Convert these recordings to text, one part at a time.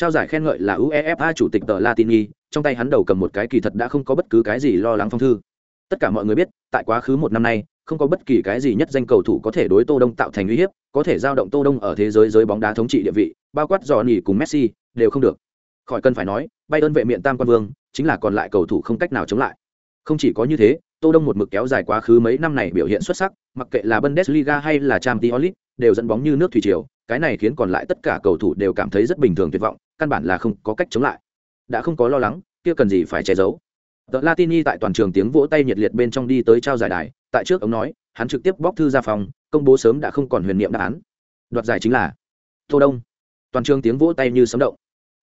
trao giải khen ngợi là uefa chủ tịch tờ latini, trong tay hắn đầu cầm một cái kỳ thật đã không có bất cứ cái gì lo lắng phong thư. Tất cả mọi người biết, tại quá khứ một năm nay, không có bất kỳ cái gì nhất danh cầu thủ có thể đối tô đông tạo thành uy hiếp, có thể giao động tô đông ở thế giới giới bóng đá thống trị địa vị, bao quát dò nỉ cùng messi, đều không được. Khỏi cần phải nói bay ơn vệ miệng tam quan vương, chính là còn lại cầu thủ không cách nào chống lại. Không chỉ có như thế, tô đông một mực kéo dài quá khứ mấy năm này biểu hiện xuất sắc, mặc kệ là bundesliga hay là champions league, đều dẫn bóng như nước thủy triều, cái này khiến còn lại tất cả cầu thủ đều cảm thấy rất bình thường tuyệt vọng căn bản là không có cách chống lại đã không có lo lắng kia cần gì phải che giấu tờ Latini tại toàn trường tiếng vỗ tay nhiệt liệt bên trong đi tới trao giải đài, tại trước ông nói, hắn trực tiếp bóc thư ra phòng, công bố sớm đã không còn huyền niệm đáp án. Đoạt giải chính là Tô Đông. Toàn trường tiếng vỗ tay như sấm động.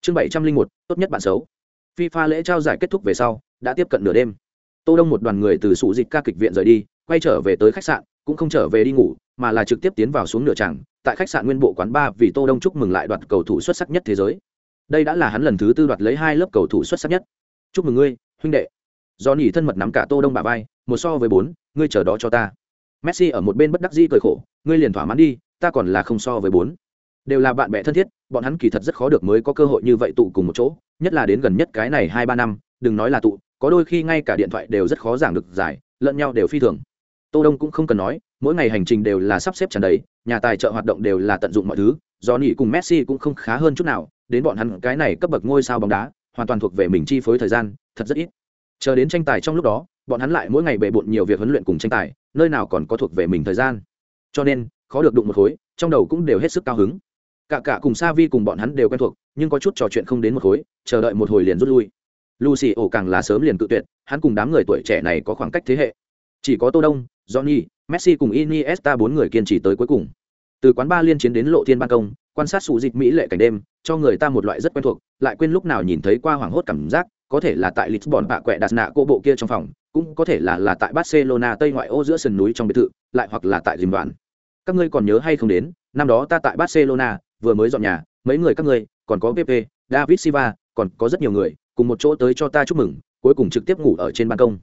Chương 701, tốt nhất bạn xấu. FIFA lễ trao giải kết thúc về sau, đã tiếp cận nửa đêm. Tô Đông một đoàn người từ sủ dịch ca kịch viện rời đi, quay trở về tới khách sạn, cũng không trở về đi ngủ, mà là trực tiếp tiến vào xuống nửa tràng, tại khách sạn Nguyên Bộ quán ba vì Tô Đông chúc mừng lại đoạt cầu thủ xuất sắc nhất thế giới. Đây đã là hắn lần thứ tư đoạt lấy hai lớp cầu thủ xuất sắc nhất. Chúc mừng ngươi, huynh đệ. Do nỉ thân mật nắm cả tô đông bà vai một so với bốn ngươi chờ đó cho ta. Messi ở một bên bất đắc dĩ cười khổ ngươi liền thỏa mãn đi ta còn là không so với bốn. Đều là bạn bè thân thiết bọn hắn kỳ thật rất khó được mới có cơ hội như vậy tụ cùng một chỗ nhất là đến gần nhất cái này hai ba năm đừng nói là tụ có đôi khi ngay cả điện thoại đều rất khó giảng được giải lẫn nhau đều phi thường. Tô đông cũng không cần nói mỗi ngày hành trình đều là sắp xếp tràn đầy, nhà tài trợ hoạt động đều là tận dụng mọi thứ do nỉ cùng messi cũng không khá hơn chút nào, đến bọn hắn cái này cấp bậc ngôi sao bóng đá, hoàn toàn thuộc về mình chi phối thời gian, thật rất ít. Chờ đến tranh tài trong lúc đó, bọn hắn lại mỗi ngày bề bộn nhiều việc huấn luyện cùng tranh tài, nơi nào còn có thuộc về mình thời gian. Cho nên, khó được đụng một khối, trong đầu cũng đều hết sức cao hứng. Cả cả cùng sa vi cùng bọn hắn đều quen thuộc, nhưng có chút trò chuyện không đến một khối, chờ đợi một hồi liền rút lui. Lucy ổ càng là sớm liền cự tuyệt, hắn cùng đám người tuổi trẻ này có khoảng cách thế hệ. Chỉ có tô đông, johnny messi cùng iniesta bốn người kiên trì tới cuối cùng từ quán ba liên chiến đến lộ thiên ban công quan sát sự dịch mỹ lệ cảnh đêm cho người ta một loại rất quen thuộc lại quên lúc nào nhìn thấy qua hoảng hốt cảm giác có thể là tại Lisbon bạ quẹ đặt nạ cô bộ kia trong phòng, cũng có thể là là tại Barcelona tây ngoại ô giữa sườn núi trong biệt thự, lại hoặc là tại Dìm Đoạn. Các ngươi còn nhớ hay không đến, năm đó ta tại Barcelona, vừa mới dọn nhà, mấy người các ngươi, còn có Pepe, David Silva, còn có rất nhiều người, cùng một chỗ tới cho ta chúc mừng, cuối cùng trực tiếp ngủ ở trên ban công.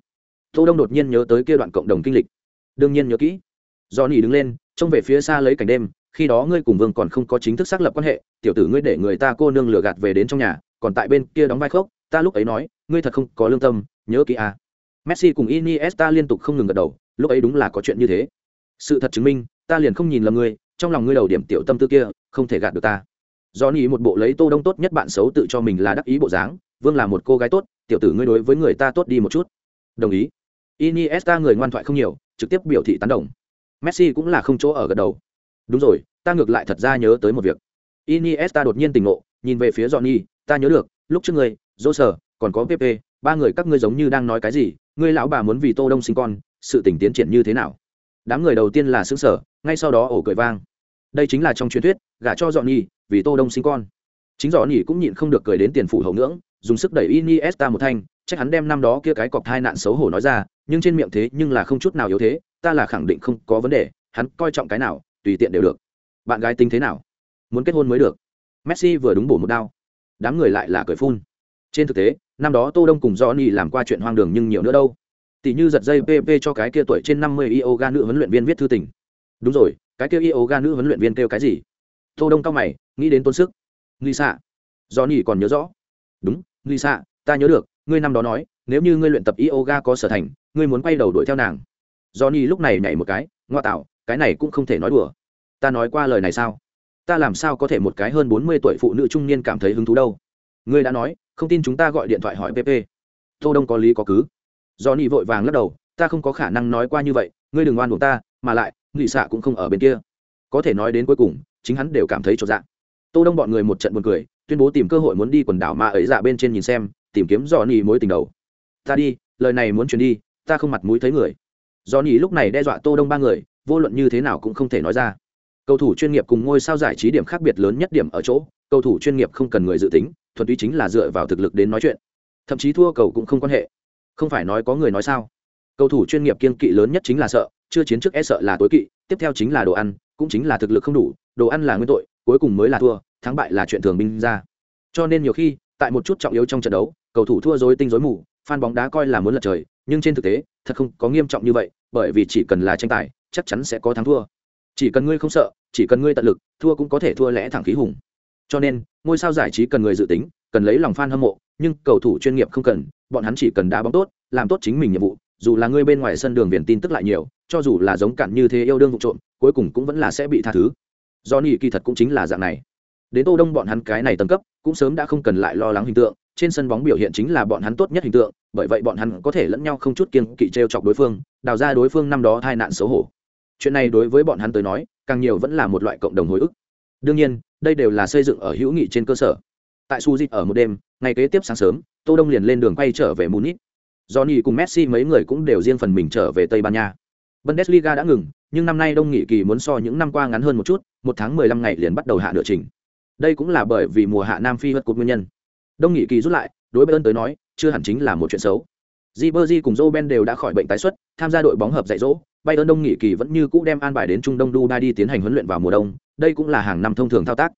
Tô Đông đột nhiên nhớ tới kia đoạn cộng đồng kinh lịch. Đương nhiên nhớ kỹ. Johnny đứng lên, trông về phía xa lấy cảnh đêm, khi đó ngươi cùng Vương còn không có chính thức xác lập quan hệ, tiểu tử ngươi để người ta cô nương lừa gạt về đến trong nhà, còn tại bên kia đóng vai khốc, ta lúc ấy nói ngươi thật không có lương tâm nhớ kỹ à. messi cùng iniesta liên tục không ngừng gật đầu lúc ấy đúng là có chuyện như thế sự thật chứng minh ta liền không nhìn lầm ngươi trong lòng ngươi đầu điểm tiểu tâm tư kia không thể gạt được ta do nỉ một bộ lấy tô đông tốt nhất bạn xấu tự cho mình là đắc ý bộ dáng vương là một cô gái tốt tiểu tử ngươi đối với người ta tốt đi một chút đồng ý iniesta người ngoan thoại không nhiều trực tiếp biểu thị tán đồng. Messi cũng là không chỗ ở gật đầu. Đúng rồi ta ngược lại thật ra nhớ tới một việc. Iniesta đột nhiên tỉnh ngộ nhìn về phía johnny ta nhớ được lúc trước ngươi dỗ sở còn có Pepe, ba người các ngươi giống như đang nói cái gì ngươi lão bà muốn vì tô đông sinh con sự tình tiến triển như thế nào? Đám người đầu tiên là sững sở ngay sau đó ổ cười vang. Đây chính là trong truyền thuyết gả cho Johnny, vì tô đông sinh con. Chính Johnny cũng nhịn không được cười đến tiền phủ hậu ngưỡng dùng sức đẩy iniesta một thanh chắc hắn đem năm đó kia cái cọc thai nạn xấu hổ nói ra nhưng trên miệng thế nhưng là không chút nào yếu thế ta là khẳng định không có vấn đề hắn coi trọng cái nào tùy tiện đều được. Bạn gái tính thế nào? Muốn kết hôn mới được. Messi vừa đúng bổ một đao. Đám người lại là cười phun. Trên thực tế năm đó tô đông cùng johnny làm qua chuyện hoang đường nhưng nhiều nữa đâu. Tỷ như giật dây pp cho cái kia tuổi trên năm mươi yoga nữ huấn luyện viên viết thư tình. Đúng rồi cái kia yoga nữ huấn luyện viên kêu cái gì? Tô đông cao mày nghĩ đến tốn sức. Lisa, xạ. Johnny còn nhớ rõ. Đúng nghi xạ ta nhớ được, ngươi năm đó nói, nếu như ngươi luyện tập yoga có sở thành, ngươi muốn quay đầu đuổi theo nàng. Johnny lúc này nhảy một cái, ngoa tạo, cái này cũng không thể nói đùa. Ta nói qua lời này sao? Ta làm sao có thể một cái hơn bốn mươi tuổi phụ nữ trung niên cảm thấy hứng thú đâu? Ngươi đã nói, không tin chúng ta gọi điện thoại hỏi pp tô đông có lý có cứ. Johnny vội vàng lắc đầu, ta không có khả năng nói qua như vậy, ngươi đừng oan buộc ta, mà lại nghị xạ cũng không ở bên kia. Có thể nói đến cuối cùng, chính hắn đều cảm thấy trọn dạng tô đông bọn người một trận buồn cười tuyên bố tìm cơ hội muốn đi quần đảo mà ấy dạ bên trên nhìn xem, tìm kiếm dò nỉ mối tình đầu. Ta đi, lời này muốn truyền đi, ta không mặt mũi thấy người. Dò nỉ lúc này đe dọa tô đông ba người, vô luận như thế nào cũng không thể nói ra. Cầu thủ chuyên nghiệp cùng ngôi sao giải trí điểm khác biệt lớn nhất điểm ở chỗ, cầu thủ chuyên nghiệp không cần người dự tính, thuần túy chính là dựa vào thực lực đến nói chuyện. Thậm chí thua cầu cũng không quan hệ. Không phải nói có người nói sao? Cầu thủ chuyên nghiệp kiên kỵ lớn nhất chính là sợ, chưa chiến trước e sợ là tối kỵ, tiếp theo chính là đồ ăn, cũng chính là thực lực không đủ, đồ ăn là nguyên tội, cuối cùng mới là thua thắng bại là chuyện thường binh ra cho nên nhiều khi tại một chút trọng yếu trong trận đấu cầu thủ thua dối tinh dối mù fan bóng đá coi là muốn lật trời nhưng trên thực tế thật không có nghiêm trọng như vậy bởi vì chỉ cần là tranh tài chắc chắn sẽ có thắng thua chỉ cần ngươi không sợ chỉ cần ngươi tận lực thua cũng có thể thua lẽ thẳng khí hùng Cho nên, ngôi sao giải trí cần người dự tính, cần lấy lòng fan hâm mộ, nhưng cầu thủ chuyên nghiệp không cần, bọn hắn chỉ cần đá bóng tốt, làm tốt chính mình nhiệm vụ, dù là người bên ngoài sân đường viền tin tức lại nhiều, cho dù là giống cặn như thế yêu đương vụ trộm, cuối cùng cũng vẫn là sẽ bị tha thứ. Johnny kỳ thật cũng chính là dạng này. Đến Tô Đông bọn hắn cái này tầng cấp, cũng sớm đã không cần lại lo lắng hình tượng, trên sân bóng biểu hiện chính là bọn hắn tốt nhất hình tượng, bởi vậy bọn hắn có thể lẫn nhau không chút kiêng kỵ treo chọc đối phương, đào ra đối phương năm đó tai nạn xấu hổ. Chuyện này đối với bọn hắn tới nói, càng nhiều vẫn là một loại cộng đồng hồi ức. Đương nhiên, đây đều là xây dựng ở hữu nghị trên cơ sở. Tại Suzy ở một đêm, ngày kế tiếp sáng sớm, Tô Đông liền lên đường quay trở về Munich. Johnny cùng Messi mấy người cũng đều riêng phần mình trở về Tây Ban Nha. Bundesliga đã ngừng, nhưng năm nay đông nghị kỳ muốn so những năm qua ngắn hơn một chút, một tháng 15 ngày liền bắt đầu hạ nửa trình. Đây cũng là bởi vì mùa hạ Nam Phi hất cột nguyên nhân. Đông nghị kỳ rút lại, đối Bayern tới nói, chưa hẳn chính là một chuyện xấu. Ribery cùng Roben đều đã khỏi bệnh tái xuất, tham gia đội bóng hợp dạy dỗ, Bayern Đông nghị kỳ vẫn như cũ đem an bài đến Trung Đông Dubai đi tiến hành huấn luyện vào mùa đông, đây cũng là hàng năm thông thường thao tác.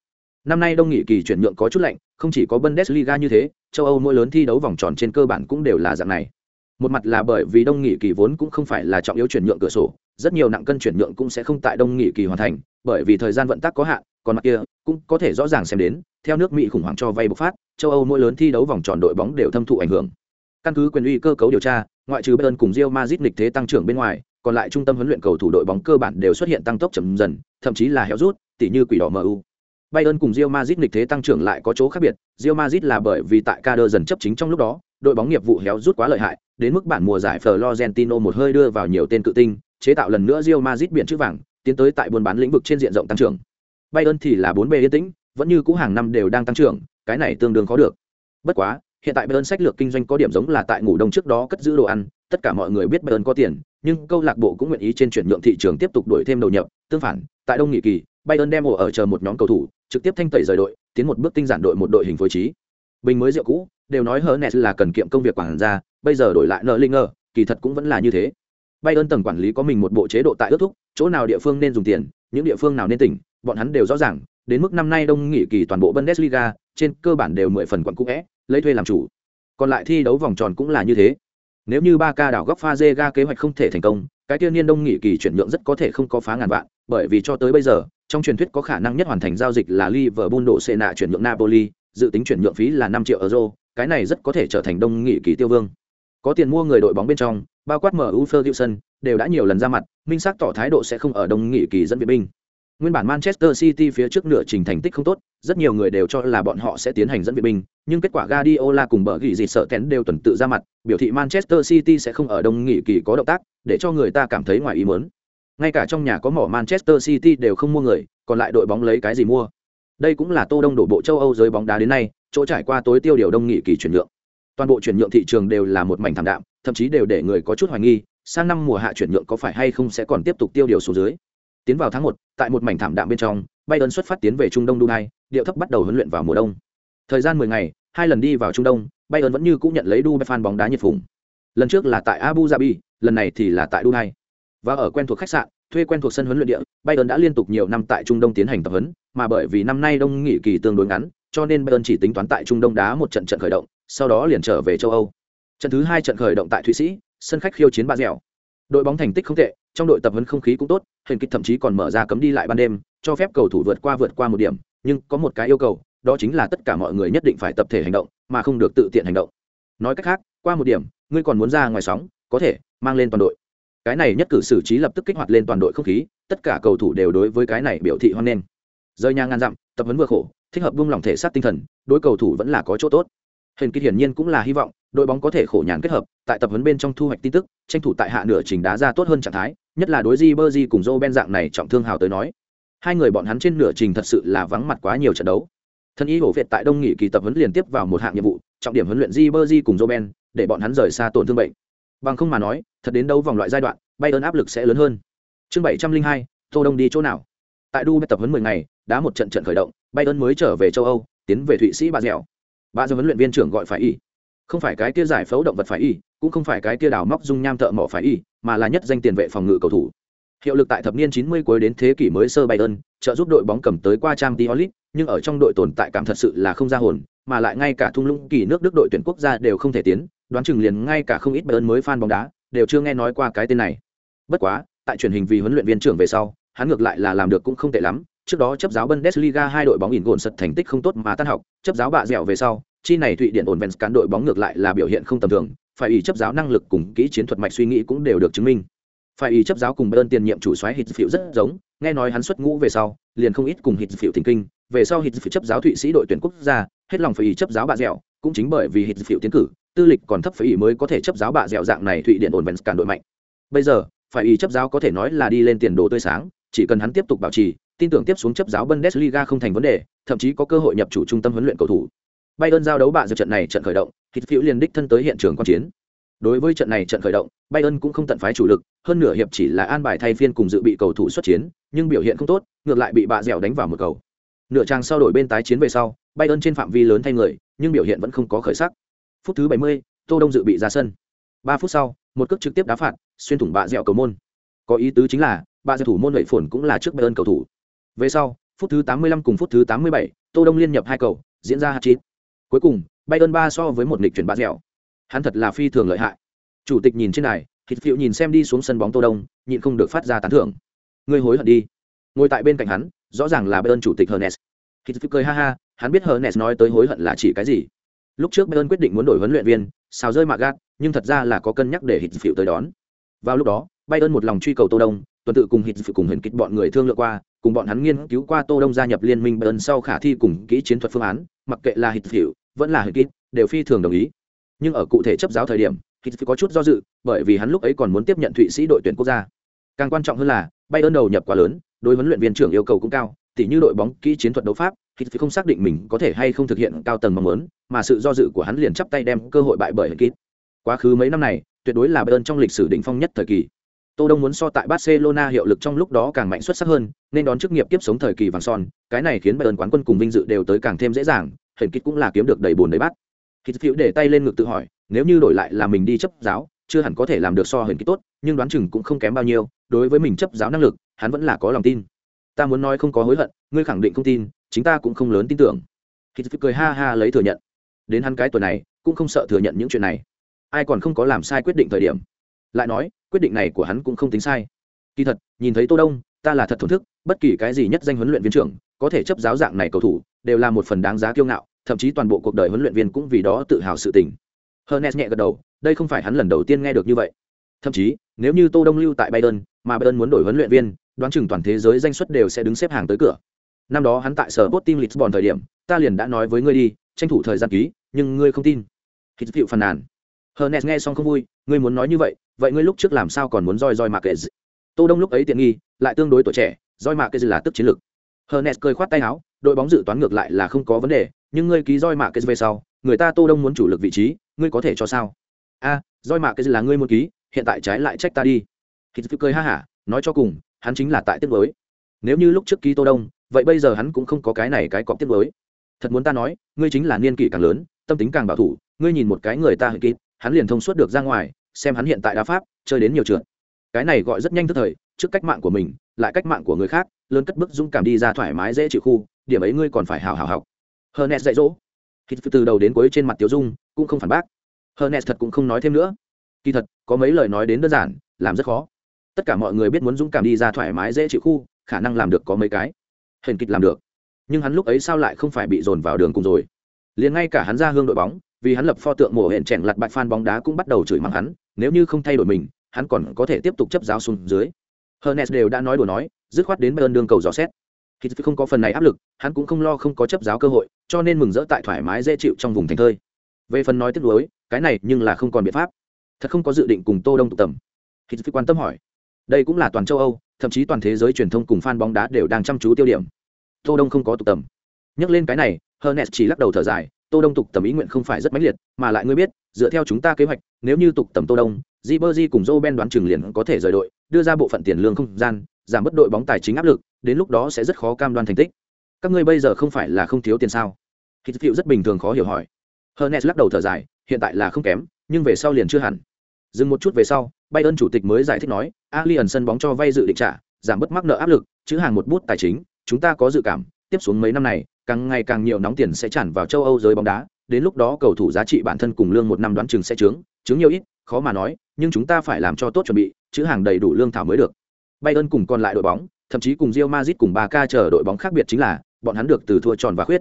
Năm nay Đông nghị kỳ chuyển nhượng có chút lạnh, không chỉ có Bundesliga như thế, châu Âu mỗi lớn thi đấu vòng tròn trên cơ bản cũng đều là dạng này. Một mặt là bởi vì Đông nghị kỳ vốn cũng không phải là trọng yếu chuyển nhượng cửa sổ, rất nhiều nặng cân chuyển nhượng cũng sẽ không tại Đông nghị kỳ hoàn thành, bởi vì thời gian vận tắc có hạn, còn mặt kia cũng có thể rõ ràng xem đến, theo nước Mỹ khủng hoảng cho vay bộc phát, châu Âu mỗi lớn thi đấu vòng tròn đội bóng đều thâm thụ ảnh hưởng. Căn cứ quyền uy cơ cấu điều tra, ngoại trừ Bayern cùng Real Madrid nghịch thế tăng trưởng bên ngoài, còn lại trung tâm huấn luyện cầu thủ đội bóng cơ bản đều xuất hiện tăng tốc chậm dần, thậm chí là héo rút, tỉ như quỷ đỏ MU. Bayern cùng Real Madrid nghịch thế tăng trưởng lại có chỗ khác biệt, Real Madrid là bởi vì tại Kader dần chấp chính trong lúc đó, đội bóng nghiệp vụ héo rút quá lợi hại, đến mức bản mùa giải Florentino một hơi đưa vào nhiều tên cự tinh, chế tạo lần nữa Real Madrid biển chữ vàng, tiến tới tại buôn bán lĩnh vực trên diện rộng tăng trưởng. Bayern thì là bốn bề yên tĩnh, vẫn như cũ hàng năm đều đang tăng trưởng, cái này tương đương khó được. Bất quá, hiện tại Bayern sách lược kinh doanh có điểm giống là tại ngủ đông trước đó cất giữ đồ ăn, tất cả mọi người biết Bayern có tiền, nhưng câu lạc bộ cũng nguyện ý trên chuyển nhượng thị trường tiếp tục đổi thêm đầu nhập, tương phản, tại đông nghị kỳ, Bayern đem ổ ở chờ một nhóm cầu thủ, trực tiếp thanh tẩy rời đội, tiến một bước tinh giản đội một đội hình phối trí. Bình mới rượu cũ, đều nói Hernes là cần kiệm công việc quản gia, bây giờ đổi lại nợ linh kỳ thật cũng vẫn là như thế. Bayern tầng quản lý có mình một bộ chế độ tại ước thúc, chỗ nào địa phương nên dùng tiền, những địa phương nào nên tỉnh, bọn hắn đều rõ ràng, đến mức năm nay đông nghị kỳ toàn bộ Bundesliga, trên cơ bản đều mười phần quận cũ é, lấy thuê làm chủ. Còn lại thi đấu vòng tròn cũng là như thế. Nếu như ba ca đảo góc pha kế hoạch không thể thành công, cái tiên niên đông nghị kỳ chuyển nhượng rất có thể không có phá ngàn vạn, bởi vì cho tới bây giờ, trong truyền thuyết có khả năng nhất hoàn thành giao dịch là Liverpool độ nạ chuyển nhượng Napoli, dự tính chuyển nhượng phí là 5 triệu euro, cái này rất có thể trở thành đông nghị kỳ tiêu vương. Có tiền mua người đội bóng bên trong, bao quát MU Ferguson, đều đã nhiều lần ra mặt, minh xác tỏ thái độ sẽ không ở đông nghị kỳ dẫn viện binh. Nguyên bản Manchester City phía trước nửa trình thành tích không tốt, rất nhiều người đều cho là bọn họ sẽ tiến hành dẫn viện binh, nhưng kết quả Guardiola cùng bở gỉ gì sợ kén đều tuần tự ra mặt, biểu thị Manchester City sẽ không ở đông nghị kỳ có động tác, để cho người ta cảm thấy ngoài ý muốn. Ngay cả trong nhà có mỏ Manchester City đều không mua người, còn lại đội bóng lấy cái gì mua? Đây cũng là Tô Đông đổ bộ châu Âu giới bóng đá đến nay, chỗ trải qua tối tiêu điều đông nghị kỳ chuyển nhượng. Toàn bộ chuyển nhượng thị trường đều là một mảnh thảm đạm, thậm chí đều để người có chút hoài nghi, sang năm mùa hạ chuyển nhượng có phải hay không sẽ còn tiếp tục tiêu điều xuống dưới. Tiến vào tháng 1, tại một mảnh thảm đạm bên trong, Bayern xuất phát tiến về Trung Đông Dubai, điệu thấp bắt đầu huấn luyện vào mùa đông. Thời gian 10 ngày, hai lần đi vào Trung Đông, Bayern vẫn như cũ nhận lấy Dubai fan bóng đá nhiệt phụng. Lần trước là tại Abu Dhabi, lần này thì là tại Dubai. Và ở quen thuộc khách sạn, thuê quen thuộc sân huấn luyện địa, Bayern đã liên tục nhiều năm tại Trung Đông tiến hành tập huấn, mà bởi vì năm nay đông nghỉ kỳ tương đối ngắn, cho nên Bayern chỉ tính toán tại Trung Đông đá một trận trận khởi động, sau đó liền trở về châu Âu. Trận thứ hai trận khởi động tại Thụy Sĩ, sân khách khiêu chiến Ba Dẻo. Đội bóng thành tích không tệ, trong đội tập huấn không khí cũng tốt, hình kịch thậm chí còn mở ra cấm đi lại ban đêm, cho phép cầu thủ vượt qua vượt qua một điểm, nhưng có một cái yêu cầu, đó chính là tất cả mọi người nhất định phải tập thể hành động, mà không được tự tiện hành động. Nói cách khác, qua một điểm, ngươi còn muốn ra ngoài sóng, có thể mang lên toàn đội. Cái này nhất cử xử trí lập tức kích hoạt lên toàn đội không khí, tất cả cầu thủ đều đối với cái này biểu thị hoan nghênh. Rơi nhà ngàn dặm, tập huấn vừa khổ, thích hợp buông lòng thể xác tinh thần, đối cầu thủ vẫn là có chỗ tốt. Hình kích hiển nhiên cũng là hy vọng, đội bóng có thể khổ nhàn kết hợp, tại tập huấn bên trong thu hoạch tin tức, tranh thủ tại hạ nửa trình đá ra tốt hơn trạng thái, nhất là đối Di Berdi cùng Joe Ben dạng này trọng thương hào tới nói. Hai người bọn hắn trên nửa trình thật sự là vắng mặt quá nhiều trận đấu. Thân y hổ Việt tại Đông Nghị kỳ tập huấn liên tiếp vào một hạng nhiệm vụ, trọng điểm huấn luyện Di Berdi cùng Joe Ben, để bọn hắn rời xa tổn thương bệnh. Bằng không mà nói, thật đến đâu vòng loại giai đoạn, Bayern áp lực sẽ lớn hơn. Chương 702, Tô Đông đi chỗ nào? Tại Dubai tập huấn 10 ngày, đá một trận trận khởi động, Bayern mới trở về châu Âu, tiến về Thụy Sĩ bà dẻo. Bà do huấn luyện viên trưởng gọi phải y, không phải cái kia giải phẫu động vật phải y cũng không phải cái kia đào móc dung nham thợ mỏ phải y mà là nhất danh tiền vệ phòng ngự cầu thủ hiệu lực tại thập niên 90 cuối đến thế kỷ mới sơ Bayern, trợ giúp đội bóng cầm tới qua trang Diolit, nhưng ở trong đội tồn tại cảm thật sự là không ra hồn, mà lại ngay cả thung lũng kỳ nước Đức đội tuyển quốc gia đều không thể tiến, đoán chừng liền ngay cả không ít Bayern mới fan bóng đá, đều chưa nghe nói qua cái tên này. Bất quá, tại truyền hình vì huấn luyện viên trưởng về sau, hắn ngược lại là làm được cũng không tệ lắm, trước đó chấp giáo Bundesliga hai đội bóng ỉn gọn sật thành tích không tốt mà tan học, chấp giáo bạ dẻo về sau, chi này Thụy Điển ổn vẹn cán đội bóng ngược lại là biểu hiện không tầm thường, phải ý chấp giáo năng lực cùng kỹ chiến thuật mạch suy nghĩ cũng đều được chứng minh. Phải ý chấp giáo cùng Bayern tiền nhiệm chủ soái Hitzfield rất giống, nghe nói hắn xuất ngũ về sau, liền không ít cùng Hitzfield thỉnh kinh, về sau Hitzfield chấp giáo Thụy Sĩ đội tuyển quốc gia, hết lòng phải ý chấp giáo bạ dẻo, cũng chính bởi vì Hitzfield tiến cử, tư lịch còn thấp phải ý mới có thể chấp giáo bạ dẻo dạng này Thụy Điển ổn vẹn cản đội mạnh. Bây giờ, phải ý chấp giáo có thể nói là đi lên tiền đồ tươi sáng, chỉ cần hắn tiếp tục bảo trì, tin tưởng tiếp xuống chấp giáo Bundesliga không thành vấn đề, thậm chí có cơ hội nhập chủ trung tâm huấn luyện cầu thủ. Bayern giao đấu bạ dự trận này trận khởi động, Hitzfield liền đích thân tới hiện trường quan chiến. Đối với trận này trận khởi động, Bayern cũng không tận phái chủ lực, hơn nửa hiệp chỉ là an bài thay phiên cùng dự bị cầu thủ xuất chiến, nhưng biểu hiện không tốt, ngược lại bị bạ dẻo đánh vào một cầu. Nửa trang sau đổi bên tái chiến về sau, Bayern trên phạm vi lớn thay người, nhưng biểu hiện vẫn không có khởi sắc. Phút thứ 70, Tô Đông dự bị ra sân. 3 phút sau, một cước trực tiếp đá phạt, xuyên thủng bạ dẻo cầu môn. Có ý tứ chính là, bạ dẻo thủ môn lợi phồn cũng là trước Bayern cầu thủ. Về sau, phút thứ 85 cùng phút thứ 87, Tô Đông liên nhập hai cầu, diễn ra hat-trick. Cuối cùng, Bayern ba so với một nghịch chuyển bạ dẻo. Hắn thật là phi thường lợi hại. Chủ tịch nhìn trên này, thịt phiệu nhìn xem đi xuống sân bóng Tô Đông, nhịn không được phát ra tán thưởng. Ngươi hối hận đi. Ngồi tại bên cạnh hắn, rõ ràng là Bayern chủ tịch Hernes. Thịt phiệu cười ha ha, hắn biết Hernes nói tới hối hận là chỉ cái gì. Lúc trước Bayern quyết định muốn đổi huấn luyện viên, sao rơi Magat, nhưng thật ra là có cân nhắc để thịt phiệu tới đón. Vào lúc đó, Bayern một lòng truy cầu Tô Đông, tuần tự cùng hít phụ cùng huyền kích bọn người thương lượng qua cùng bọn hắn nghiên cứu qua tô đông gia nhập liên minh bayern sau khả thi cùng kỹ chiến thuật phương án mặc kệ là hít phụ vẫn là hình kích đều phi thường đồng ý. Nhưng ở cụ thể chấp giáo thời điểm hít có chút do dự bởi vì hắn lúc ấy còn muốn tiếp nhận thụy sĩ đội tuyển quốc gia. Càng quan trọng hơn là bay ơn đầu nhập quá lớn đối huấn luyện viên trưởng yêu cầu cũng cao tỉ như đội bóng kỹ chiến thuật đấu pháp hít không xác định mình có thể hay không thực hiện cao tầng mong muốn mà sự do dự của hắn liền chắp tay đem cơ hội bại bởi hình kích quá khứ mấy năm này tuyệt đối là bay ơn trong lịch sử đỉnh phong nhất thời kỳ. Tô Đông muốn so tại Barcelona hiệu lực trong lúc đó càng mạnh xuất sắc hơn, nên đón chức nghiệp tiếp sống thời kỳ vàng son, cái này khiến Bayern quán quân cùng vinh dự đều tới càng thêm dễ dàng, hển kích cũng là kiếm được đầy buồn đầy bát. kịch phiếu để tay lên ngực tự hỏi, nếu như đổi lại là mình đi chấp giáo, chưa hẳn có thể làm được so hển kích tốt, nhưng đoán chừng cũng không kém bao nhiêu, đối với mình chấp giáo năng lực, hắn vẫn là có lòng tin. Ta muốn nói không có hối hận, ngươi khẳng định không tin, chính ta cũng không lớn tin tưởng. kịch phiếu cười ha ha lấy thừa nhận. Đến hắn cái tuổi này, cũng không sợ thừa nhận những chuyện này. Ai còn không có làm sai quyết định thời điểm lại nói quyết định này của hắn cũng không tính sai kỳ thật nhìn thấy tô đông ta là thật thổn thức bất kỳ cái gì nhất danh huấn luyện viên trưởng có thể chấp giáo dạng này cầu thủ đều là một phần đáng giá kiêu ngạo thậm chí toàn bộ cuộc đời huấn luyện viên cũng vì đó tự hào sự tình. Hernes nhẹ gật đầu đây không phải hắn lần đầu tiên nghe được như vậy. Thậm chí nếu như tô đông lưu tại bayern mà bayern muốn đổi huấn luyện viên đoán chừng toàn thế giới danh suất đều sẽ đứng xếp hàng tới cửa. Năm đó hắn tại sở Sporting Lisbon thời điểm ta liền đã nói với ngươi đi tranh thủ thời gian ký nhưng ngươi không tin. Hít vịu phàn nàn. Hernes nghe xong không vui, ngươi muốn nói như vậy, vậy ngươi lúc trước làm sao còn muốn roi roi Marquez? Tô Đông lúc ấy tiện nghi, lại tương đối tuổi trẻ, roi Marquez là tức chiến lược. Hernes cười khoát tay áo, đội bóng dự toán ngược lại là không có vấn đề, nhưng ngươi ký roi mạ kê về sau, người ta Tô Đông muốn chủ lực vị trí, ngươi có thể cho sao? A, à, roi kê là ngươi muốn ký, hiện tại trái lại trách ta đi. Hít cười ha hả, nói cho cùng, hắn chính là tại tiết đối. Nếu như lúc trước ký Tô Đông, vậy bây giờ hắn cũng không có cái này cái cọp tiết đối. Thật muốn ta nói, ngươi chính là niên kỷ càng lớn, tâm tính càng bảo thủ, ngươi nhìn một cái người ta hơi kịp, hắn liền thông suốt được ra ngoài xem hắn hiện tại đá pháp chơi đến nhiều trượt cái này gọi rất nhanh tức thời trước cách mạng của mình lại cách mạng của người khác lớn cất bước dũng cảm đi ra thoải mái dễ chịu khu, điểm ấy ngươi còn phải hào hào học. Hernes dạy dỗ. Hít từ đầu đến cuối trên mặt tiểu dung cũng không phản bác. Hernes thật cũng không nói thêm nữa. Kỳ thật, có mấy lời nói đến đơn giản, làm rất khó. Tất cả mọi người biết muốn dũng cảm đi ra thoải mái dễ chịu khu, khả năng làm được có mấy cái. Hển kịch làm được. Nhưng hắn lúc ấy sao lại không phải bị dồn vào đường cùng rồi? Liền ngay cả hắn ra hương đội bóng, vì hắn lập pho tượng mổ hển chèn lặt bạch phan bóng đá cũng bắt đầu chửi mắng hắn, nếu như không thay đổi mình, hắn còn có thể tiếp tục chấp giáo xuống dưới. Hernes đều đã nói đùa nói, dứt khoát đến Bayern đương cầu dò xét. Khi không có phần này áp lực, hắn cũng không lo không có chấp giáo cơ hội, cho nên mừng rỡ tại thoải mái dễ chịu trong vùng thành thơi. Về phần nói tiếc nối cái này nhưng là không còn biện pháp. Thật không có dự định cùng tô đông tụ tầm. Khi quan tâm hỏi. Đây cũng là toàn châu âu, thậm chí toàn thế giới truyền thông cùng fan bóng đá đều đang chăm chú tiêu điểm. Tô đông không có tụ tầm. Nhắc lên cái này, Hernes chỉ lắc đầu thở dài, tô đông tục tầm ý nguyện không phải rất mãnh liệt, mà lại ngươi biết, dựa theo chúng ta kế hoạch, nếu như tục tầm tô đông Ribery cùng joe ben đoán chừng liền có thể rời đội đưa ra bộ phận tiền lương không gian giảm bất đội bóng tài chính áp lực đến lúc đó sẽ rất khó cam đoan thành tích. Các ngươi bây giờ không phải là không thiếu tiền sao? Hít phiệu rất bình thường khó hiểu hỏi. Hernes lắc đầu thở dài hiện tại là không kém nhưng về sau liền chưa hẳn. Dừng một chút về sau bay ơn chủ tịch mới giải thích nói ali ẩn sân bóng cho vay dự định trả giảm bớt mắc nợ áp lực chữ hàng một bút tài chính chúng ta có dự cảm tiếp xuống mấy năm này càng ngày càng nhiều nóng tiền sẽ tràn vào châu Âu giới bóng đá, đến lúc đó cầu thủ giá trị bản thân cùng lương một năm đoán chừng sẽ trướng, trướng nhiều ít, khó mà nói, nhưng chúng ta phải làm cho tốt chuẩn bị, chữ hàng đầy đủ lương thảo mới được. Bayern cùng còn lại đội bóng, thậm chí cùng Real Madrid cùng Barca chờ đội bóng khác biệt chính là bọn hắn được từ thua tròn và khuyết.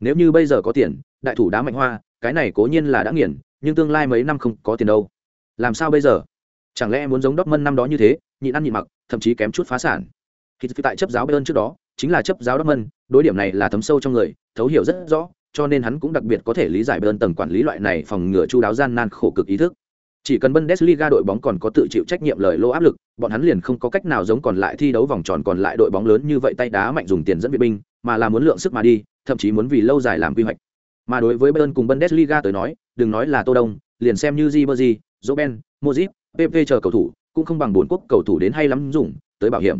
Nếu như bây giờ có tiền, đại thủ đá mạnh hoa, cái này cố nhiên là đã nghiền, nhưng tương lai mấy năm không có tiền đâu. Làm sao bây giờ? Chẳng lẽ muốn giống Dortmund năm đó như thế, nhịn ăn nhịn mặc, thậm chí kém chút phá sản. Khi tại chấp giáo Bayern trước đó, chính là chấp giáo Dortmund, đối điểm này là thấm sâu trong người, thấu hiểu rất rõ, cho nên hắn cũng đặc biệt có thể lý giải Bayern tầng quản lý loại này phòng ngừa chu đáo gian nan khổ cực ý thức. Chỉ cần Bundesliga đội bóng còn có tự chịu trách nhiệm lời lô áp lực, bọn hắn liền không có cách nào giống còn lại thi đấu vòng tròn còn lại đội bóng lớn như vậy tay đá mạnh dùng tiền dẫn viện binh, mà là muốn lượng sức mà đi, thậm chí muốn vì lâu dài làm quy hoạch. Mà đối với Bayern cùng Bundesliga tới nói, đừng nói là Tô Đông, liền xem như Ribery, Robben, Modric, PP chờ cầu thủ, cũng không bằng bốn quốc cầu thủ đến hay lắm dùng, tới bảo hiểm.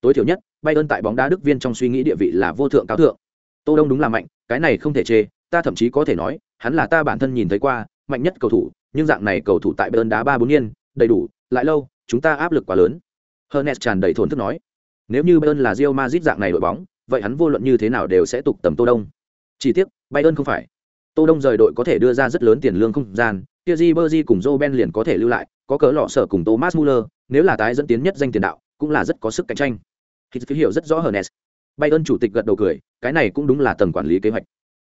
Tối thiểu nhất, Bayern tại bóng đá Đức viên trong suy nghĩ địa vị là vô thượng cao thượng. Tô Đông đúng là mạnh, cái này không thể chê, ta thậm chí có thể nói, hắn là ta bản thân nhìn thấy qua, mạnh nhất cầu thủ, nhưng dạng này cầu thủ tại Bayern đá ba bốn niên, đầy đủ, lại lâu, chúng ta áp lực quá lớn. Hernes tràn đầy thốn thức nói, nếu như Bayern là Real Madrid dạng này đội bóng, vậy hắn vô luận như thế nào đều sẽ tục tầm Tô Đông. Chỉ tiếc, Bayern không phải. Tô Đông rời đội có thể đưa ra rất lớn tiền lương không gian, kia Ribery cùng Robben liền có thể lưu lại, có cớ lọ sở cùng Thomas Muller, nếu là tái dẫn tiến nhất danh tiền đạo, cũng là rất có sức cạnh tranh. Hít hiểu rất rõ Hernes. Bayern chủ tịch gật đầu cười, cái này cũng đúng là tầng quản lý kế hoạch.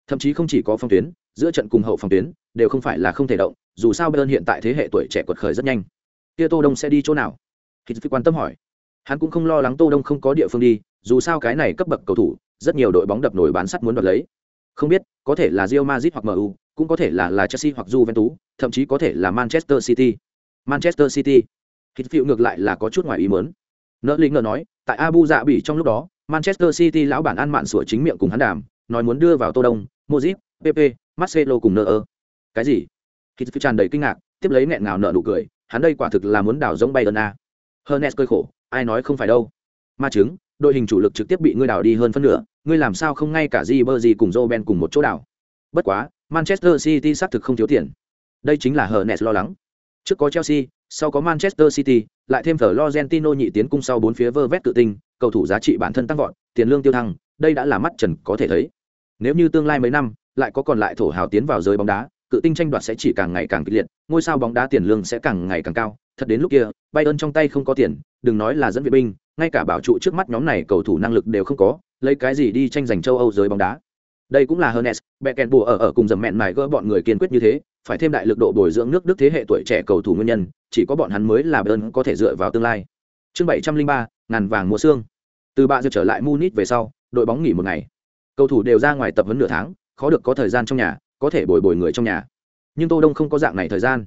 Thậm chí không chỉ có phong tuyến, giữa trận cùng hậu phòng tuyến đều không phải là không thể động, dù sao Bayern hiện tại thế hệ tuổi trẻ quật khởi rất nhanh. Kia Tô Đông sẽ đi chỗ nào? Hít quan tâm hỏi. Hắn cũng không lo lắng Tô Đông không có địa phương đi, dù sao cái này cấp bậc cầu thủ, rất nhiều đội bóng đập nổi bán sắt muốn đoạt lấy. Không biết, có thể là Real Madrid hoặc MU, cũng có thể là là Chelsea hoặc Juventus, thậm chí có thể là Manchester City. Manchester City. khi phiêu ngược lại là có chút ngoài ý muốn. Nợ lính ngờ nói, tại Abu Dhabi trong lúc đó, Manchester City lão bản ăn mạn sủa chính miệng cùng hắn đàm, nói muốn đưa vào Tô Đông, mozip pp Marcelo cùng nợ ơ. Cái gì? Kịt Phi tràn đầy kinh ngạc, tiếp lấy nghẹn ngào nở nụ cười, hắn đây quả thực là muốn đào giống Bayern a. Hernes cười khổ, ai nói không phải đâu. Ma chứng, đội hình chủ lực trực tiếp bị ngươi đào đi hơn phân nửa, ngươi làm sao không ngay cả Ribery cùng Robben cùng một chỗ đào. Bất quá, Manchester City xác thực không thiếu tiền. Đây chính là Hernes lo lắng. Trước có Chelsea, sau có Manchester City, lại thêm Florentino nhị tiến cung sau bốn phía vơ vét tự tinh, cầu thủ giá trị bản thân tăng vọt, tiền lương tiêu thăng, đây đã là mắt trần có thể thấy. Nếu như tương lai mấy năm, lại có còn lại thổ hào tiến vào giới bóng đá, cự tinh tranh đoạt sẽ chỉ càng ngày càng kịch liệt, ngôi sao bóng đá tiền lương sẽ càng ngày càng cao. Thật đến lúc kia, Bayern trong tay không có tiền, đừng nói là dẫn viện binh, ngay cả bảo trụ trước mắt nhóm này cầu thủ năng lực đều không có, lấy cái gì đi tranh giành châu Âu giới bóng đá. Đây cũng là Hernes, bẹ kèn bùa ở ở cùng dầm mẹn mài gỡ bọn người kiên quyết như thế, phải thêm đại lực độ bồi dưỡng nước Đức thế hệ tuổi trẻ cầu thủ nguyên nhân, chỉ có bọn hắn mới là Bayern có thể dựa vào tương lai. Chương 703, ngàn vàng mùa xương. Từ bạ giờ trở lại Munich về sau, đội bóng nghỉ một ngày. Cầu thủ đều ra ngoài tập huấn nửa tháng, khó được có thời gian trong nhà, có thể bồi bồi người trong nhà. Nhưng Tô Đông không có dạng này thời gian.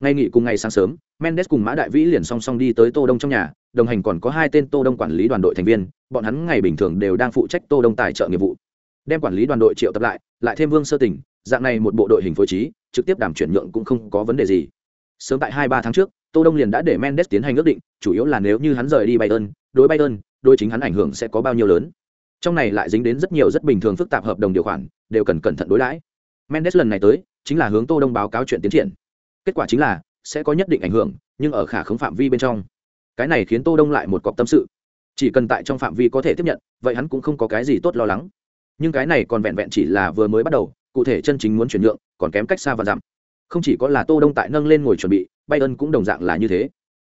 Ngay nghỉ cùng ngày sáng sớm, Mendes cùng Mã Đại Vĩ liền song song đi tới Tô Đông trong nhà, đồng hành còn có hai tên Tô Đông quản lý đoàn đội thành viên, bọn hắn ngày bình thường đều đang phụ trách Tô Đông tài trợ nghiệp vụ. Đem quản lý đoàn đội triệu tập lại, lại thêm Vương Sơ Tỉnh, dạng này một bộ đội hình phối trí, trực tiếp đảm chuyển nhượng cũng không có vấn đề gì. Sớm tại hai ba tháng trước, Tô Đông liền đã để Mendes tiến hành ước định, chủ yếu là nếu như hắn rời đi Bayern, đối Bayern, đối chính hắn ảnh hưởng sẽ có bao nhiêu lớn. Trong này lại dính đến rất nhiều rất bình thường phức tạp hợp đồng điều khoản, đều cần cẩn thận đối đãi. Mendes lần này tới, chính là hướng Tô Đông báo cáo chuyện tiến triển. Kết quả chính là sẽ có nhất định ảnh hưởng, nhưng ở khả khống phạm vi bên trong. Cái này khiến Tô Đông lại một cọc tâm sự. Chỉ cần tại trong phạm vi có thể tiếp nhận, vậy hắn cũng không có cái gì tốt lo lắng. Nhưng cái này còn vẹn vẹn chỉ là vừa mới bắt đầu, cụ thể chân chính muốn chuyển nhượng, còn kém cách xa và giảm. Không chỉ có là Tô Đông tại nâng lên ngồi chuẩn bị, Bayern cũng đồng dạng là như thế.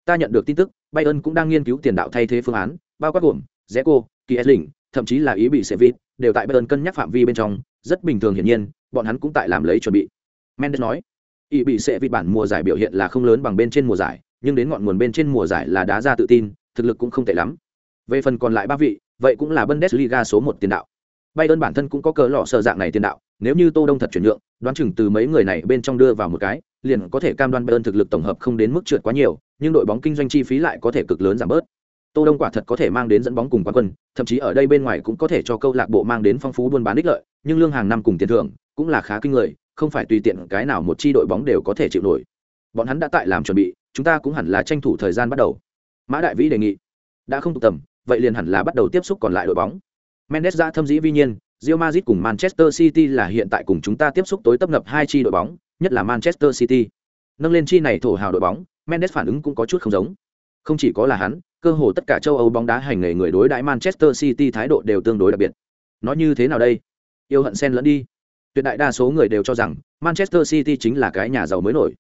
Ta nhận được tin tức, Bayern cũng đang nghiên cứu tiền đạo thay thế phương án, bao quát gồm Zeko, Kiesling, thậm chí là ý bị Sevilla, đều tại Bayern cân nhắc phạm vi bên trong, rất bình thường hiển nhiên, bọn hắn cũng tại làm lấy chuẩn bị. Mendes nói, ý bị sẽ vị bản mùa giải biểu hiện là không lớn bằng bên trên mùa giải, nhưng đến ngọn nguồn bên trên mùa giải là đá ra tự tin, thực lực cũng không tệ lắm. Về phần còn lại ba vị, vậy cũng là Bundesliga số một tiền đạo. Bayern bản thân cũng có cờ lọ sở dạng này tiền đạo, nếu như Tô Đông thật chuyển nhượng, đoán chừng từ mấy người này bên trong đưa vào một cái, liền có thể cam đoan Bayern thực lực tổng hợp không đến mức trượt quá nhiều, nhưng đội bóng kinh doanh chi phí lại có thể cực lớn giảm bớt. Tô Đông quả thật có thể mang đến dẫn bóng cùng quán quân, thậm chí ở đây bên ngoài cũng có thể cho câu lạc bộ mang đến phong phú buôn bán ích lợi, nhưng lương hàng năm cùng tiền thưởng cũng là khá kinh người, không phải tùy tiện cái nào một chi đội bóng đều có thể chịu nổi. Bọn hắn đã tại làm chuẩn bị, chúng ta cũng hẳn là tranh thủ thời gian bắt đầu. Mã Đại Vĩ đề nghị, đã không tụ tầm, vậy liền hẳn là bắt đầu tiếp xúc còn lại đội bóng. Mendes ra thâm dĩ vi nhiên, Real Madrid cùng Manchester City là hiện tại cùng chúng ta tiếp xúc tối tấp nập hai chi đội bóng, nhất là Manchester City. Nâng lên chi này thổ hào đội bóng, Mendes phản ứng cũng có chút không giống. Không chỉ có là hắn, cơ hồ tất cả châu Âu bóng đá hành nghề người đối đãi Manchester City thái độ đều tương đối đặc biệt. Nó như thế nào đây? Yêu hận xen lẫn đi. Tuyệt đại đa số người đều cho rằng Manchester City chính là cái nhà giàu mới nổi.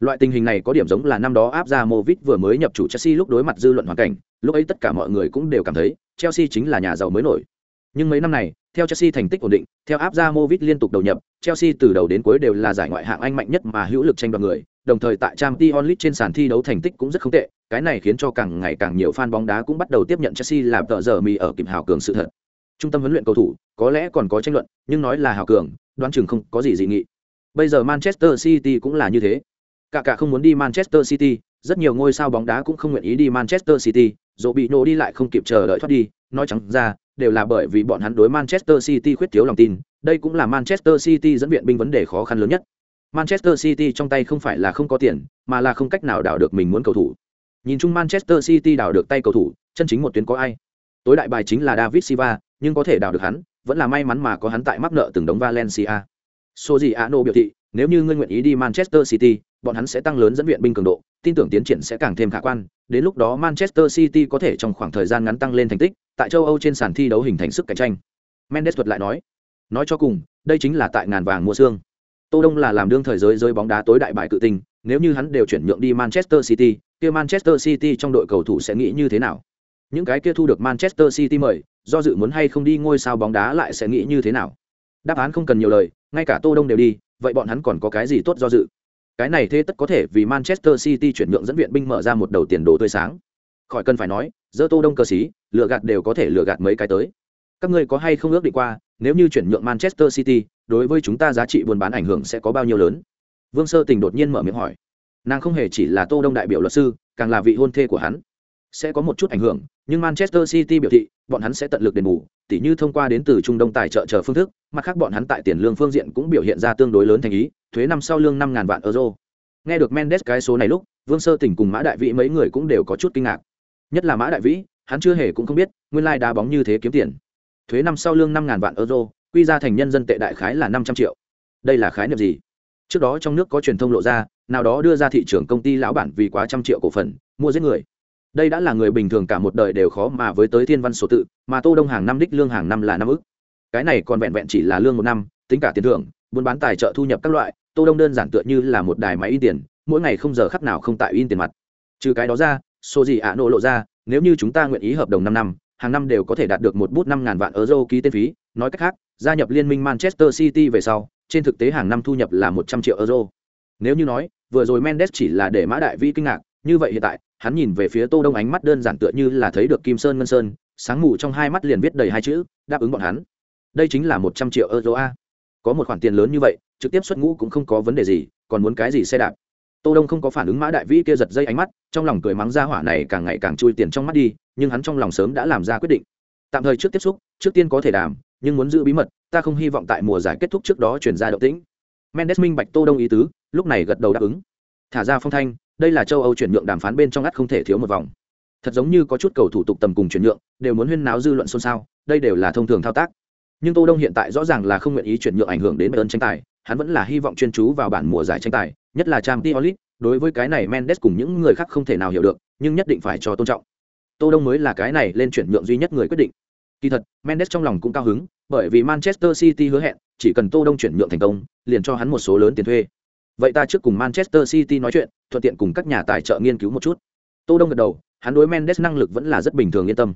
Loại tình hình này có điểm giống là năm đó áp ra vừa mới nhập chủ Chelsea lúc đối mặt dư luận hoàn cảnh, lúc ấy tất cả mọi người cũng đều cảm thấy Chelsea chính là nhà giàu mới nổi. Nhưng mấy năm này, theo Chelsea thành tích ổn định, theo áp ra Movit liên tục đầu nhập, Chelsea từ đầu đến cuối đều là giải ngoại hạng Anh mạnh nhất mà hữu lực tranh đoạt người, đồng thời tại Champions League trên sàn thi đấu thành tích cũng rất không tệ, cái này khiến cho càng ngày càng nhiều fan bóng đá cũng bắt đầu tiếp nhận Chelsea là tợ giờ mì ở kịp hào cường sự thật. Trung tâm huấn luyện cầu thủ, có lẽ còn có tranh luận, nhưng nói là hào cường, đoán chừng không có gì dị nghị. Bây giờ Manchester City cũng là như thế. Cả cả không muốn đi Manchester City, rất nhiều ngôi sao bóng đá cũng không nguyện ý đi Manchester City, dù bị nổ đi lại không kịp chờ đợi thoát đi, nói trắng ra, đều là bởi vì bọn hắn đối Manchester City khuyết thiếu lòng tin, đây cũng là Manchester City dẫn viện binh vấn đề khó khăn lớn nhất. Manchester City trong tay không phải là không có tiền, mà là không cách nào đào được mình muốn cầu thủ. Nhìn chung Manchester City đào được tay cầu thủ, chân chính một tuyến có ai? Tối đại bài chính là David Silva, nhưng có thể đào được hắn, vẫn là may mắn mà có hắn tại mắc nợ từng đống Valencia. Sojiano biểu thị, nếu như ngươi nguyện ý đi Manchester City, bọn hắn sẽ tăng lớn dẫn viện binh cường độ, tin tưởng tiến triển sẽ càng thêm khả quan. Đến lúc đó Manchester City có thể trong khoảng thời gian ngắn tăng lên thành tích, tại châu Âu trên sàn thi đấu hình thành sức cạnh tranh. Mendes thuật lại nói, nói cho cùng, đây chính là tại ngàn vàng mua xương. Tô Đông là làm đương thời giới giới bóng đá tối đại bại cự tinh, nếu như hắn đều chuyển nhượng đi Manchester City, kia Manchester City trong đội cầu thủ sẽ nghĩ như thế nào? Những cái kia thu được Manchester City mời, do dự muốn hay không đi ngôi sao bóng đá lại sẽ nghĩ như thế nào? Đáp án không cần nhiều lời, ngay cả Tô Đông đều đi, vậy bọn hắn còn có cái gì tốt do dự? Cái này thế tất có thể vì Manchester City chuyển nhượng dẫn viện binh mở ra một đầu tiền đồ tươi sáng. Khỏi cần phải nói, dơ Tô Đông cơ sĩ, lừa gạt đều có thể lừa gạt mấy cái tới. Các ngươi có hay không ước định qua, nếu như chuyển nhượng Manchester City, đối với chúng ta giá trị buôn bán ảnh hưởng sẽ có bao nhiêu lớn? Vương Sơ Tình đột nhiên mở miệng hỏi. Nàng không hề chỉ là Tô Đông đại biểu luật sư, càng là vị hôn thê của hắn. Sẽ có một chút ảnh hưởng, nhưng Manchester City biểu thị, bọn hắn sẽ tận lực đền bù, tỉ như thông qua đến từ Trung Đông tài trợ chờ phương thức, mặt khác bọn hắn tại tiền lương phương diện cũng biểu hiện ra tương đối lớn thành ý, thuế năm sau lương năm ngàn vạn euro. Nghe được Mendes cái số này lúc, Vương Sơ Tỉnh cùng Mã Đại Vĩ mấy người cũng đều có chút kinh ngạc. Nhất là Mã Đại Vĩ, hắn chưa hề cũng không biết, nguyên lai like đá bóng như thế kiếm tiền. Thuế năm sau lương năm ngàn vạn euro, quy ra thành nhân dân tệ đại khái là năm trăm triệu. Đây là khái niệm gì? Trước đó trong nước có truyền thông lộ ra, nào đó đưa ra thị trường công ty lão bản vì quá trăm triệu cổ phần, mua giết người đây đã là người bình thường cả một đời đều khó mà với tới thiên văn số tự, mà tô đông hàng năm đích lương hàng năm là năm ức. Cái này còn vẹn vẹn chỉ là lương một năm, tính cả tiền thưởng, buôn bán tài trợ thu nhập các loại, tô đông đơn giản tựa như là một đài máy in tiền, mỗi ngày không giờ khắc nào không tại in tiền mặt. Trừ cái đó ra, số gì ạ, nổ lộ ra, nếu như chúng ta nguyện ý hợp đồng năm năm, hàng năm đều có thể đạt được một bút năm ngàn vạn euro ký tên phí, nói cách khác, gia nhập liên minh manchester city về sau, trên thực tế hàng năm thu nhập là một trăm triệu euro. Nếu như nói, vừa rồi mendes chỉ là để mã đại vi kinh ngạc, như vậy hiện tại hắn nhìn về phía tô đông ánh mắt đơn giản tựa như là thấy được kim sơn ngân sơn, sáng mù trong hai mắt liền viết đầy hai chữ, đáp ứng bọn hắn. Đây chính là một trăm triệu euro a. Có một khoản tiền lớn như vậy, trực tiếp xuất ngũ cũng không có vấn đề gì, còn muốn cái gì xe đạp? Tô đông không có phản ứng mã đại vĩ kia giật dây ánh mắt, trong lòng cười mắng ra hỏa này càng ngày càng chui tiền trong mắt đi, nhưng hắn trong lòng sớm đã làm ra quyết định. Tạm thời trước tiếp xúc, trước tiên có thể đàm, nhưng muốn giữ bí mật, ta không hy vọng tại mùa giải kết thúc trước đó chuyển ra động tĩnh. Mendes minh bạch tô đông ý tứ, lúc này gật đầu đáp ứng. Thả ra phong thanh đây là châu âu chuyển nhượng đàm phán bên trong ngắt không thể thiếu một vòng. Thật giống như có chút cầu thủ tục tầm cùng chuyển nhượng, đều muốn huyên náo dư luận xôn xao, đây đều là thông thường thao tác. Nhưng tô đông hiện tại rõ ràng là không nguyện ý chuyển nhượng ảnh hưởng đến bayern tranh tài, hắn vẫn là hy vọng chuyên chú vào bản mùa giải tranh tài, nhất là trang tiolit đối với cái này mendes cùng những người khác không thể nào hiểu được, nhưng nhất định phải cho tôn trọng. Tô đông mới là cái này lên chuyển nhượng duy nhất người quyết định. Kỳ thật, mendes trong lòng cũng cao hứng, bởi vì manchester city hứa hẹn, chỉ cần tô đông chuyển nhượng thành công, liền cho hắn một số lớn tiền thuê vậy ta trước cùng manchester city nói chuyện, thuận tiện cùng các nhà tài trợ nghiên cứu một chút. Tô đông gật đầu, hắn đối mendes năng lực vẫn là rất bình thường yên tâm.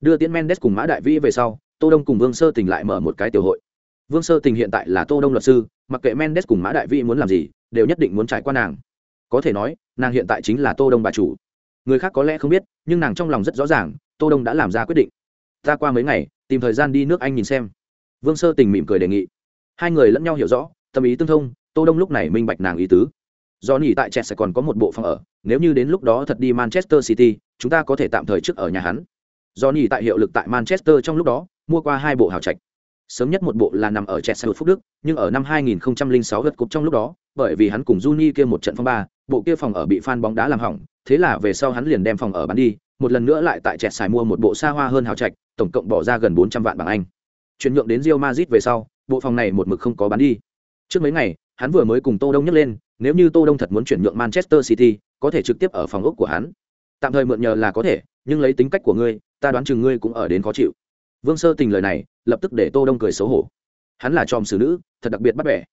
Đưa tiễn mendes cùng mã đại vĩ về sau, tô đông cùng vương sơ tình lại mở một cái tiểu hội. Vương sơ tình hiện tại là tô đông luật sư, mặc kệ mendes cùng mã đại vĩ muốn làm gì, đều nhất định muốn trải qua nàng. Có thể nói, nàng hiện tại chính là tô đông bà chủ. Người khác có lẽ không biết, nhưng nàng trong lòng rất rõ ràng, tô đông đã làm ra quyết định. Ta qua mấy ngày, tìm thời gian đi nước anh nhìn xem. Vương sơ tình mỉm cười đề nghị. Hai người lẫn nhau hiểu rõ, tâm ý tương thông tô đông lúc này minh bạch nàng ý tứ do nhỉ tại Chelsea sẽ còn có một bộ phòng ở nếu như đến lúc đó thật đi manchester city chúng ta có thể tạm thời trước ở nhà hắn do nhỉ tại hiệu lực tại manchester trong lúc đó mua qua hai bộ hào trạch sớm nhất một bộ là nằm ở Chelsea Phúc Đức, nhưng ở năm 2006 gật cục trong lúc đó, bởi vì hắn cùng Juni kia một trận phong ba, bộ kia phòng ở bị fan bóng đá làm hỏng, thế là về sau hắn liền đem phòng ở bán đi, một lần nữa lại tại Chelsea mua một bộ xa hoa hơn hào trạch, tổng cộng bỏ ra gần 400 vạn bảng Anh. Chuyển nhượng đến Real Madrid về sau, bộ phòng này một mực không có bán đi. Trước mấy ngày, hắn vừa mới cùng Tô Đông nhắc lên, nếu như Tô Đông thật muốn chuyển nhượng Manchester City, có thể trực tiếp ở phòng ốc của hắn. Tạm thời mượn nhờ là có thể, nhưng lấy tính cách của ngươi, ta đoán chừng ngươi cũng ở đến khó chịu. Vương Sơ Tình lời này, lập tức để Tô Đông cười xấu hổ. Hắn là tròm xử nữ, thật đặc biệt bắt bẻ.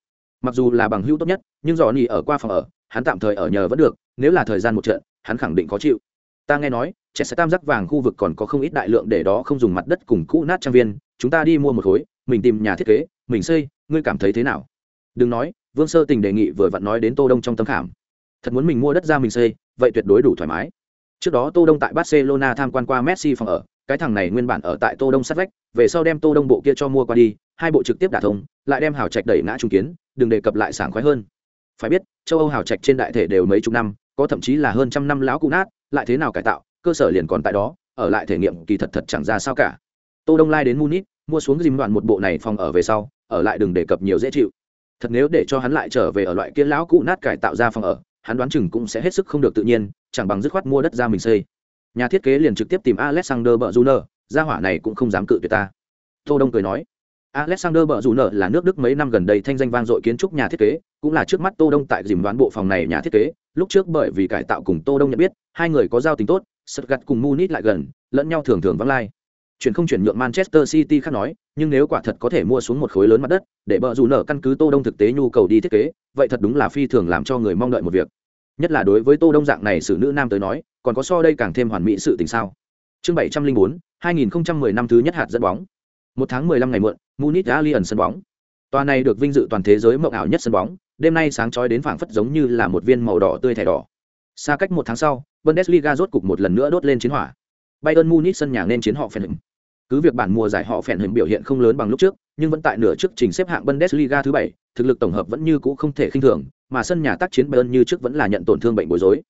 Mặc dù là bằng hữu tốt nhất, nhưng Johnny ở qua phòng ở, hắn tạm thời ở nhờ vẫn được nếu là thời gian một trận hắn khẳng định khó chịu ta nghe nói trẻ sẽ tam giác vàng khu vực còn có không ít đại lượng để đó không dùng mặt đất cùng cũ nát trang viên chúng ta đi mua một khối mình tìm nhà thiết kế mình xây ngươi cảm thấy thế nào đừng nói vương sơ tình đề nghị vừa vặn nói đến tô đông trong tâm khảm. Thật muốn mình mua đất ra mình xây, vậy tuyệt đối đủ thoải mái. Trước đó tô đông tại barcelona tham quan qua messi phòng ở, cái thằng này nguyên bản ở tại tô đông sát vách, về sau đem tô đông bộ kia cho mua qua đi, hai bộ trực tiếp đả thông, lại đem hào trạch đẩy ngã trung kiến, đừng đề cập lại sảng khoái hơn. Phải biết, châu âu hào trạch trên đại thể đều mấy chục năm, có thậm chí là hơn trăm năm láo cụ nát, lại thế nào cải tạo, cơ sở liền còn tại đó, ở lại thể nghiệm kỳ thật thật chẳng ra sao cả. Tô đông lai đến munich, mua xuống dìm đoạn một bộ này phòng ở về sau, ở lại đừng đề cập nhiều dễ chịu thật nếu để cho hắn lại trở về ở loại kia lão cũ nát cải tạo ra phòng ở, hắn đoán chừng cũng sẽ hết sức không được tự nhiên, chẳng bằng dứt khoát mua đất ra mình xây. Nhà thiết kế liền trực tiếp tìm alexander bờ juner gia hỏa này cũng không dám cự tuyệt ta. Tô đông cười nói, alexander bờ juner là nước đức mấy năm gần đây thanh danh vang dội kiến trúc nhà thiết kế, cũng là trước mắt tô đông tại dìm đoán bộ phòng này nhà thiết kế. Lúc trước bởi vì cải tạo cùng tô đông nhận biết, hai người có giao tình tốt sật gặt cùng munich lại gần, lẫn nhau thường thường vắng lai chuyển không chuyển nhượng manchester city khác nói, nhưng nếu quả thật có thể mua xuống một khối lớn mặt đất, để bờ dù nở căn cứ tô đông thực tế nhu cầu đi thiết kế, vậy thật đúng là phi thường làm cho người mong đợi một việc. Nhất là đối với tô đông dạng này xử nữ nam tới nói, còn có so đây càng thêm hoàn mỹ sự tình sao? Chương bảy trăm linh bốn, hai nghìn năm thứ nhất hạt dẫn bóng. Một tháng mười lăm ngày muộn, munich allianz sân bóng. Tòa này được vinh dự toàn thế giới mộng ảo nhất sân bóng, đêm nay sáng chói đến phảng phất giống như là một viên màu đỏ tươi thẻ đỏ. Xa cách một tháng sau, bundesliga rốt cục một lần nữa đốt lên chiến hỏa. Bayern munich sân nhà nên chiến họ phèn hình cứ việc bản mùa giải họ phèn hình biểu hiện không lớn bằng lúc trước nhưng vẫn tại nửa trước trình xếp hạng bundesliga thứ bảy thực lực tổng hợp vẫn như cũ không thể khinh thường mà sân nhà tác chiến bayern như trước vẫn là nhận tổn thương bệnh bối rối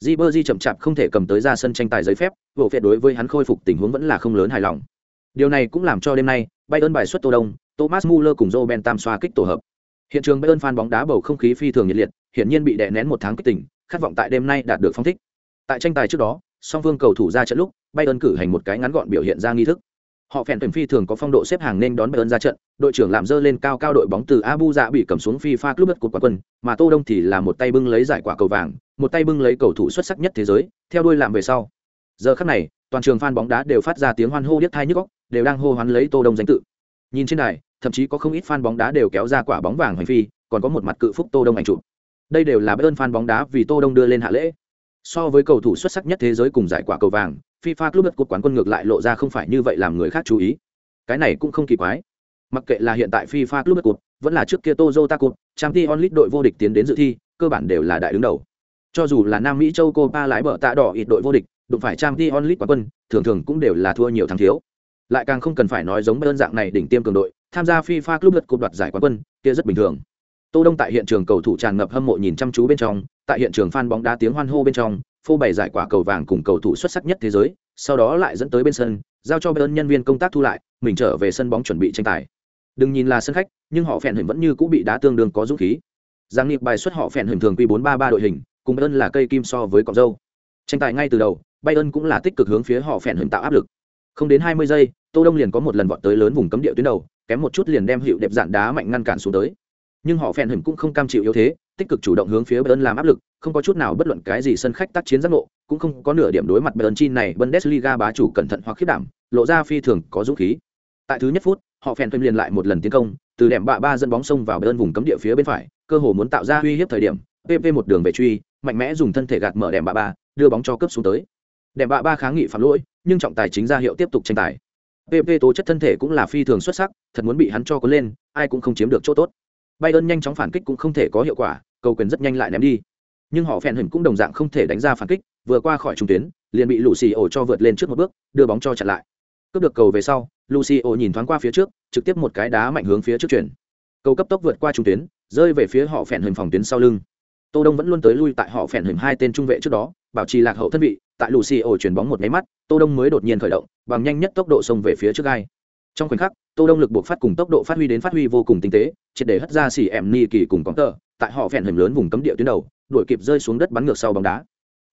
Ribery chậm chạp không thể cầm tới ra sân tranh tài giấy phép, vụ phệ đối với hắn khôi phục tình huống vẫn là không lớn hài lòng. Điều này cũng làm cho đêm nay, Bayern bài xuất Tô Đông, Thomas Muller cùng Joe Ben Tam xoa kích tổ hợp. Hiện trường Bayern fan bóng đá bầu không khí phi thường nhiệt liệt, hiển nhiên bị đè nén một tháng kích tỉnh, khát vọng tại đêm nay đạt được phong thích. Tại tranh tài trước đó, song phương cầu thủ ra trận lúc, Bayern cử hành một cái ngắn gọn biểu hiện ra nghi thức. Họ phèn tuyển phi thường có phong độ xếp hàng nên đón Bayern ra trận, đội trưởng làm dơ lên cao cao đội bóng từ Abu Dạ bị cầm xuống FIFA Club cột quả quân, mà Tô Đông thì là một tay bưng lấy giải quả cầu vàng, một tay bưng lấy cầu thủ xuất sắc nhất thế giới, theo đuôi làm về sau. Giờ khắc này, toàn trường fan bóng đá đều phát ra tiếng hoan hô điếc tai nhức óc, đều đang hô hoán lấy Tô Đông danh tự. Nhìn trên đài, thậm chí có không ít fan bóng đá đều kéo ra quả bóng vàng hành phi, còn có một mặt cự phúc Tô Đông ảnh chụp. Đây đều là Bayern fan bóng đá vì Tô Đông đưa lên hạ lễ. So với cầu thủ xuất sắc nhất thế giới cùng giải quả cầu vàng, FIFA Club cột quán quân ngược lại lộ ra không phải như vậy làm người khác chú ý. Cái này cũng không kỳ quái. Mặc kệ là hiện tại FIFA Club Cup, vẫn là trước kia Toyota Cup, Champions League đội vô địch tiến đến dự thi, cơ bản đều là đại đứng đầu. Cho dù là Nam Mỹ châu Copa lái bờ tạ đỏ ít đội vô địch, đụng phải Champions League quán quân, thường thường cũng đều là thua nhiều thắng thiếu. Lại càng không cần phải nói giống đơn dạng này đỉnh tiêm cường đội, tham gia FIFA Club Cup đoạt giải quán quân, kia rất bình thường. Tô Đông tại hiện trường cầu thủ tràn ngập hâm mộ nhìn chăm chú bên trong, tại hiện trường fan bóng đá tiếng hoan hô bên trong, phô bày giải quả cầu vàng cùng cầu thủ xuất sắc nhất thế giới, sau đó lại dẫn tới bên sân, giao cho bên nhân viên công tác thu lại, mình trở về sân bóng chuẩn bị tranh tài. Đừng nhìn là sân khách, nhưng họ phèn hình vẫn như cũ bị đá tương đương có dũng khí. Giang Nghiệp bài xuất họ phèn hình thường quy 433 đội hình, cùng Bayern là cây kim so với cọng dâu. Tranh tài ngay từ đầu, Bayern cũng là tích cực hướng phía họ phèn hình tạo áp lực. Không đến 20 giây, Tô Đông liền có một lần vọt tới lớn vùng cấm địa tuyến đầu, kém một chút liền đem hiệu đẹp dạn đá mạnh ngăn cản xuống tới. Nhưng họ phèn hình cũng không cam chịu yếu thế, tích cực chủ động hướng phía Bayern làm áp lực, không có chút nào bất luận cái gì sân khách tác chiến giác ngộ, cũng không có nửa điểm đối mặt Bayern chi này Bundesliga bá chủ cẩn thận hoặc khiết đảm, lộ ra phi thường có dũng khí. Tại thứ nhất phút, họ phèn thêm liền lại một lần tiến công, từ đệm bạ ba dẫn bóng xông vào Bayern vùng cấm địa phía bên phải, cơ hồ muốn tạo ra uy hiếp thời điểm, PP một đường về truy, mạnh mẽ dùng thân thể gạt mở đệm bạ ba, đưa bóng cho cướp xuống tới. Đệm bạ ba kháng nghị phạm lỗi, nhưng trọng tài chính ra hiệu tiếp tục tranh tài. PP tố chất thân thể cũng là phi thường xuất sắc, thật muốn bị hắn cho có lên, ai cũng không chiếm được chỗ tốt. Bayern nhanh chóng phản kích cũng không thể có hiệu quả, cầu quyền rất nhanh lại ném đi. Nhưng họ phèn hình cũng đồng dạng không thể đánh ra phản kích, vừa qua khỏi trung tuyến, liền bị Lucio cho vượt lên trước một bước, đưa bóng cho chặn lại. Cướp được cầu về sau, Lucio nhìn thoáng qua phía trước, trực tiếp một cái đá mạnh hướng phía trước chuyển. Cầu cấp tốc vượt qua trung tuyến, rơi về phía họ phèn hình phòng tuyến sau lưng. Tô Đông vẫn luôn tới lui tại họ phèn hình hai tên trung vệ trước đó, bảo trì lạc hậu thân vị, tại Lucio chuyển bóng một cái mắt, Tô Đông mới đột nhiên khởi động, bằng nhanh nhất tốc độ xông về phía trước gai. Trong khoảnh khắc, Tô Đông lực buộc phát cùng tốc độ phát huy đến phát huy vô cùng tinh tế, triệt để hất ra xỉ em ni kỳ cùng cóng tờ, tại họ phèn hình lớn vùng cấm địa tuyến đầu, đuổi kịp rơi xuống đất bắn ngược sau bóng đá.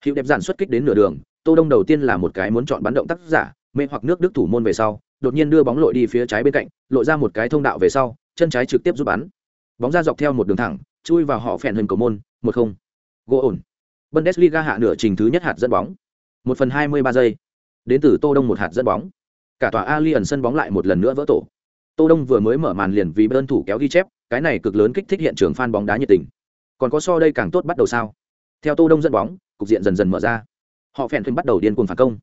Hiệu đẹp giản xuất kích đến nửa đường, Tô Đông đầu tiên là một cái muốn chọn bắn động tác giả, mê hoặc nước Đức thủ môn về sau, đột nhiên đưa bóng lội đi phía trái bên cạnh, lộ ra một cái thông đạo về sau, chân trái trực tiếp giúp bắn. Bóng ra dọc theo một đường thẳng, chui vào họ phèn hình cầu môn, một không. Gỗ ổn. Bundesliga hạ nửa trình thứ nhất hạt dẫn bóng. một phần hai mươi ba giây. Đến từ Tô Đông một hạt dẫn bóng. Cả tòa Allianz sân bóng lại một lần nữa vỡ tổ. Tô Đông vừa mới mở màn liền vì đơn thủ kéo ghi chép, cái này cực lớn kích thích hiện trường fan bóng đá nhiệt tình. còn có so đây càng tốt bắt đầu sao? Theo tô đông dẫn bóng cục diện dần dần mở ra. Họ phèn thuyền bắt đầu điên cuồng phản công.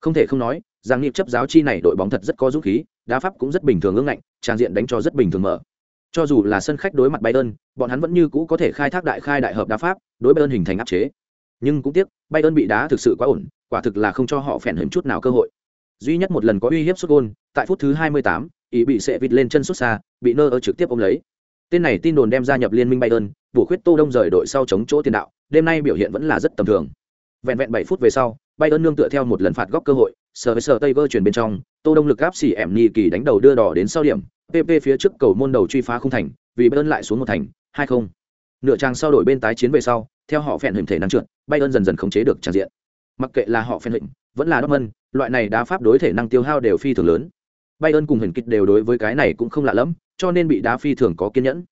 Không thể không nói rằng nghiệp chấp giáo chi này đội bóng thật rất có dũng khí đá pháp cũng rất bình thường ương ngạnh trang diện đánh cho rất bình thường mở. Cho dù là sân khách đối mặt bayern bọn hắn vẫn như cũ có thể khai thác đại khai đại hợp đá pháp đối bayern hình thành áp chế. Nhưng cũng tiếc bayern bị đá thực sự quá ổn quả thực là không cho họ phèn hình chút nào cơ hội duy nhất một lần có uy hiếp xuất gôn tại phút thứ 28, ý bị sệ vịt lên chân xuất xa bị nơ ở trực tiếp ôm lấy. Tên này tin đồn đem gia nhập liên minh bayern bổ khuyết tô đông rời đội sau chống chỗ tiền đạo đêm nay biểu hiện vẫn là rất tầm thường. Vẹn vẹn 7 phút về sau bayern nương tựa theo một lần phạt góc cơ hội sờ với sờ tây vơ chuyển bên trong tô đông lực áp xỉ ẻm nhì kỳ đánh đầu đưa đỏ đến sau điểm pp phía trước cầu môn đầu truy phá không thành vì bayern lại xuống một thành hai không. Nửa trang sau đổi bên tái chiến về sau theo họ phèn hình thể năng trượt bayern dần dần khống chế được tràn diện. Mặc kệ là họ phèn hình vẫn là dortmund loại này đá pháp đối thể năng tiêu hao đều phi thường lớn. Bayern cùng hình kịch đều đối với cái này cũng không lạ lắm cho nên bị đá phi thường có kiên nhẫn.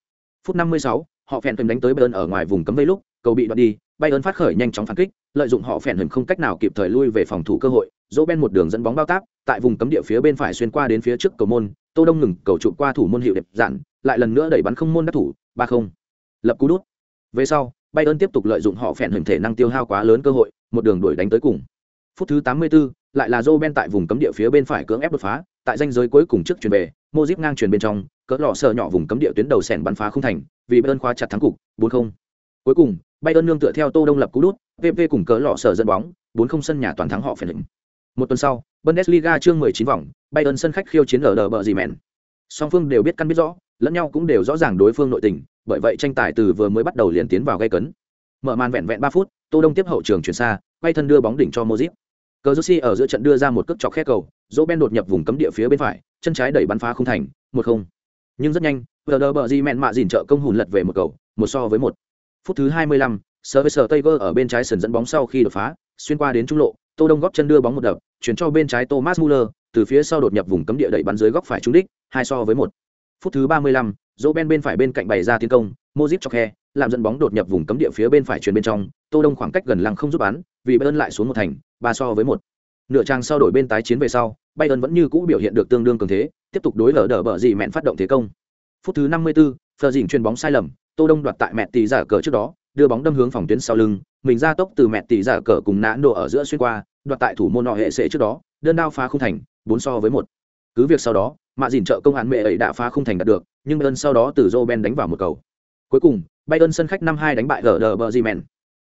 Phút 56, họ phèn tìm đánh tới bayern ở ngoài vùng cấm vây lúc cầu bị đoạn đi bayern phát khởi nhanh chóng phản kích lợi dụng họ phèn hình không cách nào kịp thời lui về phòng thủ cơ hội dỗ một đường dẫn bóng bao táp tại vùng cấm địa phía bên phải xuyên qua đến phía trước cầu môn tô đông ngừng cầu trụ qua thủ môn hiệu đẹp dạn lại lần nữa đẩy bắn không môn đắc thủ ba không. Lập cú đút. Về sau bayern tiếp tục lợi dụng họ phèn hình thể năng tiêu hao quá lớn cơ hội một đường đuổi đánh tới cùng phút thứ 84, lại là Roben ben tại vùng cấm địa phía bên phải cưỡng ép đột phá tại danh giới cuối cùng trước chuyền về mô ngang chuyền bên trong cỡ lọ sợ nhỏ vùng cấm địa tuyến đầu sèn bắn phá không thành vì bayern khóa chặt thắng cục bốn không cuối cùng bayern nương tựa theo tô đông lập cú đút VV cùng cỡ lọ sợ dẫn bóng bốn không sân nhà toàn thắng họ phải lĩnh. một tuần sau, Bundesliga chương 19 vòng, Bayern sân khách khiêu chiến ở đờ bờ gì mèn. Song phương đều biết căn biết rõ, lẫn nhau cũng đều rõ ràng đối phương nội tình, bởi vậy tranh tài từ vừa mới bắt đầu liền tiến vào gay cấn. Mở màn vẹn vẹn 3 phút, Tô Đông tiếp hậu trường chuyển xa, quay thân đưa bóng đỉnh cho Modric. Cazorsi ở giữa trận đưa ra một cước chọc khe cầu, Ben đột nhập vùng cấm địa phía bên phải, chân trái đẩy bắn phá không thành, 1-0. Nhưng rất nhanh, Werder bờ gì mèn mạ dìn trợ công hùn lật về một cầu, một so với một. Phút thứ 25, Service Taylor ở bên trái sườn dẫn bóng sau khi đột phá, xuyên qua đến trung lộ, Tô Đông góp chân đưa bóng một đập, chuyển cho bên trái Thomas Muller, từ phía sau đột nhập vùng cấm địa đẩy bắn dưới góc phải trúng đích, hai so với một. Phút thứ 35, Ben bên phải bên cạnh bày ra tiến công, Modric cho khe, làm dẫn bóng đột nhập vùng cấm địa phía bên phải chuyển bên trong, Tô Đông khoảng cách gần lăng không giúp bắn, vì Bayern lại xuống một thành, ba so với một. Nửa trang sau đổi bên tái chiến về sau, Bayern vẫn như cũ biểu hiện được tương đương cường thế, tiếp tục đối lờ đỡ bờ dì mẹn phát động thế công. Phút thứ 54, Fleur dỉnh chuyền bóng sai lầm, Tô Đông đoạt tại mẹ tỷ giả cờ trước đó, đưa bóng đâm hướng phòng tuyến sau lưng, mình ra tốc từ mẹ tỷ giả cờ cùng nã độ ở giữa xuyên qua, đoạt tại thủ môn nọ hệ sệ trước đó đơn đao phá không thành bốn so với một cứ việc sau đó mạ dìn trợ công án mẹ ấy đã phá không thành đạt được nhưng bayern sau đó từ joe Ben đánh vào một cầu cuối cùng bayern sân khách năm hai đánh bại gờ bờ Bremen.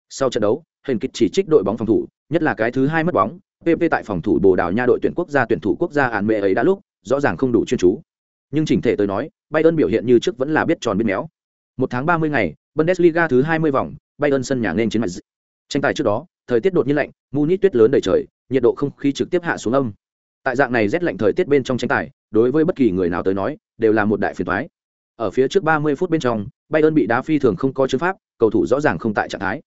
sau trận đấu hình kịch chỉ trích đội bóng phòng thủ, nhất là cái thứ hai mất bóng pp tại phòng thủ bồ đào nha đội tuyển quốc gia, tuyển thủ quốc gia án mê ấy đã lúc, rõ ràng không đủ chuyên chú. Nhưng chỉnh thể tôi nói, bayern biểu hiện như trước vẫn là biết tròn biết méo. Một tháng ba mươi ngày, bundesliga thứ hai mươi vòng, bayern sân nhà nên chiến mặt tranh tài trước đó, thời tiết đột nhiên lạnh, munich tuyết lớn đầy trời, nhiệt độ không khí trực tiếp hạ xuống âm. Tại dạng này rét lạnh thời tiết bên trong tranh tài, đối với bất kỳ người nào tới nói, đều là một đại phiền toái. Ở phía trước 30 phút bên trong, bayern bị đá phi thường không có chữ pháp, cầu thủ rõ ràng không tại trạng thái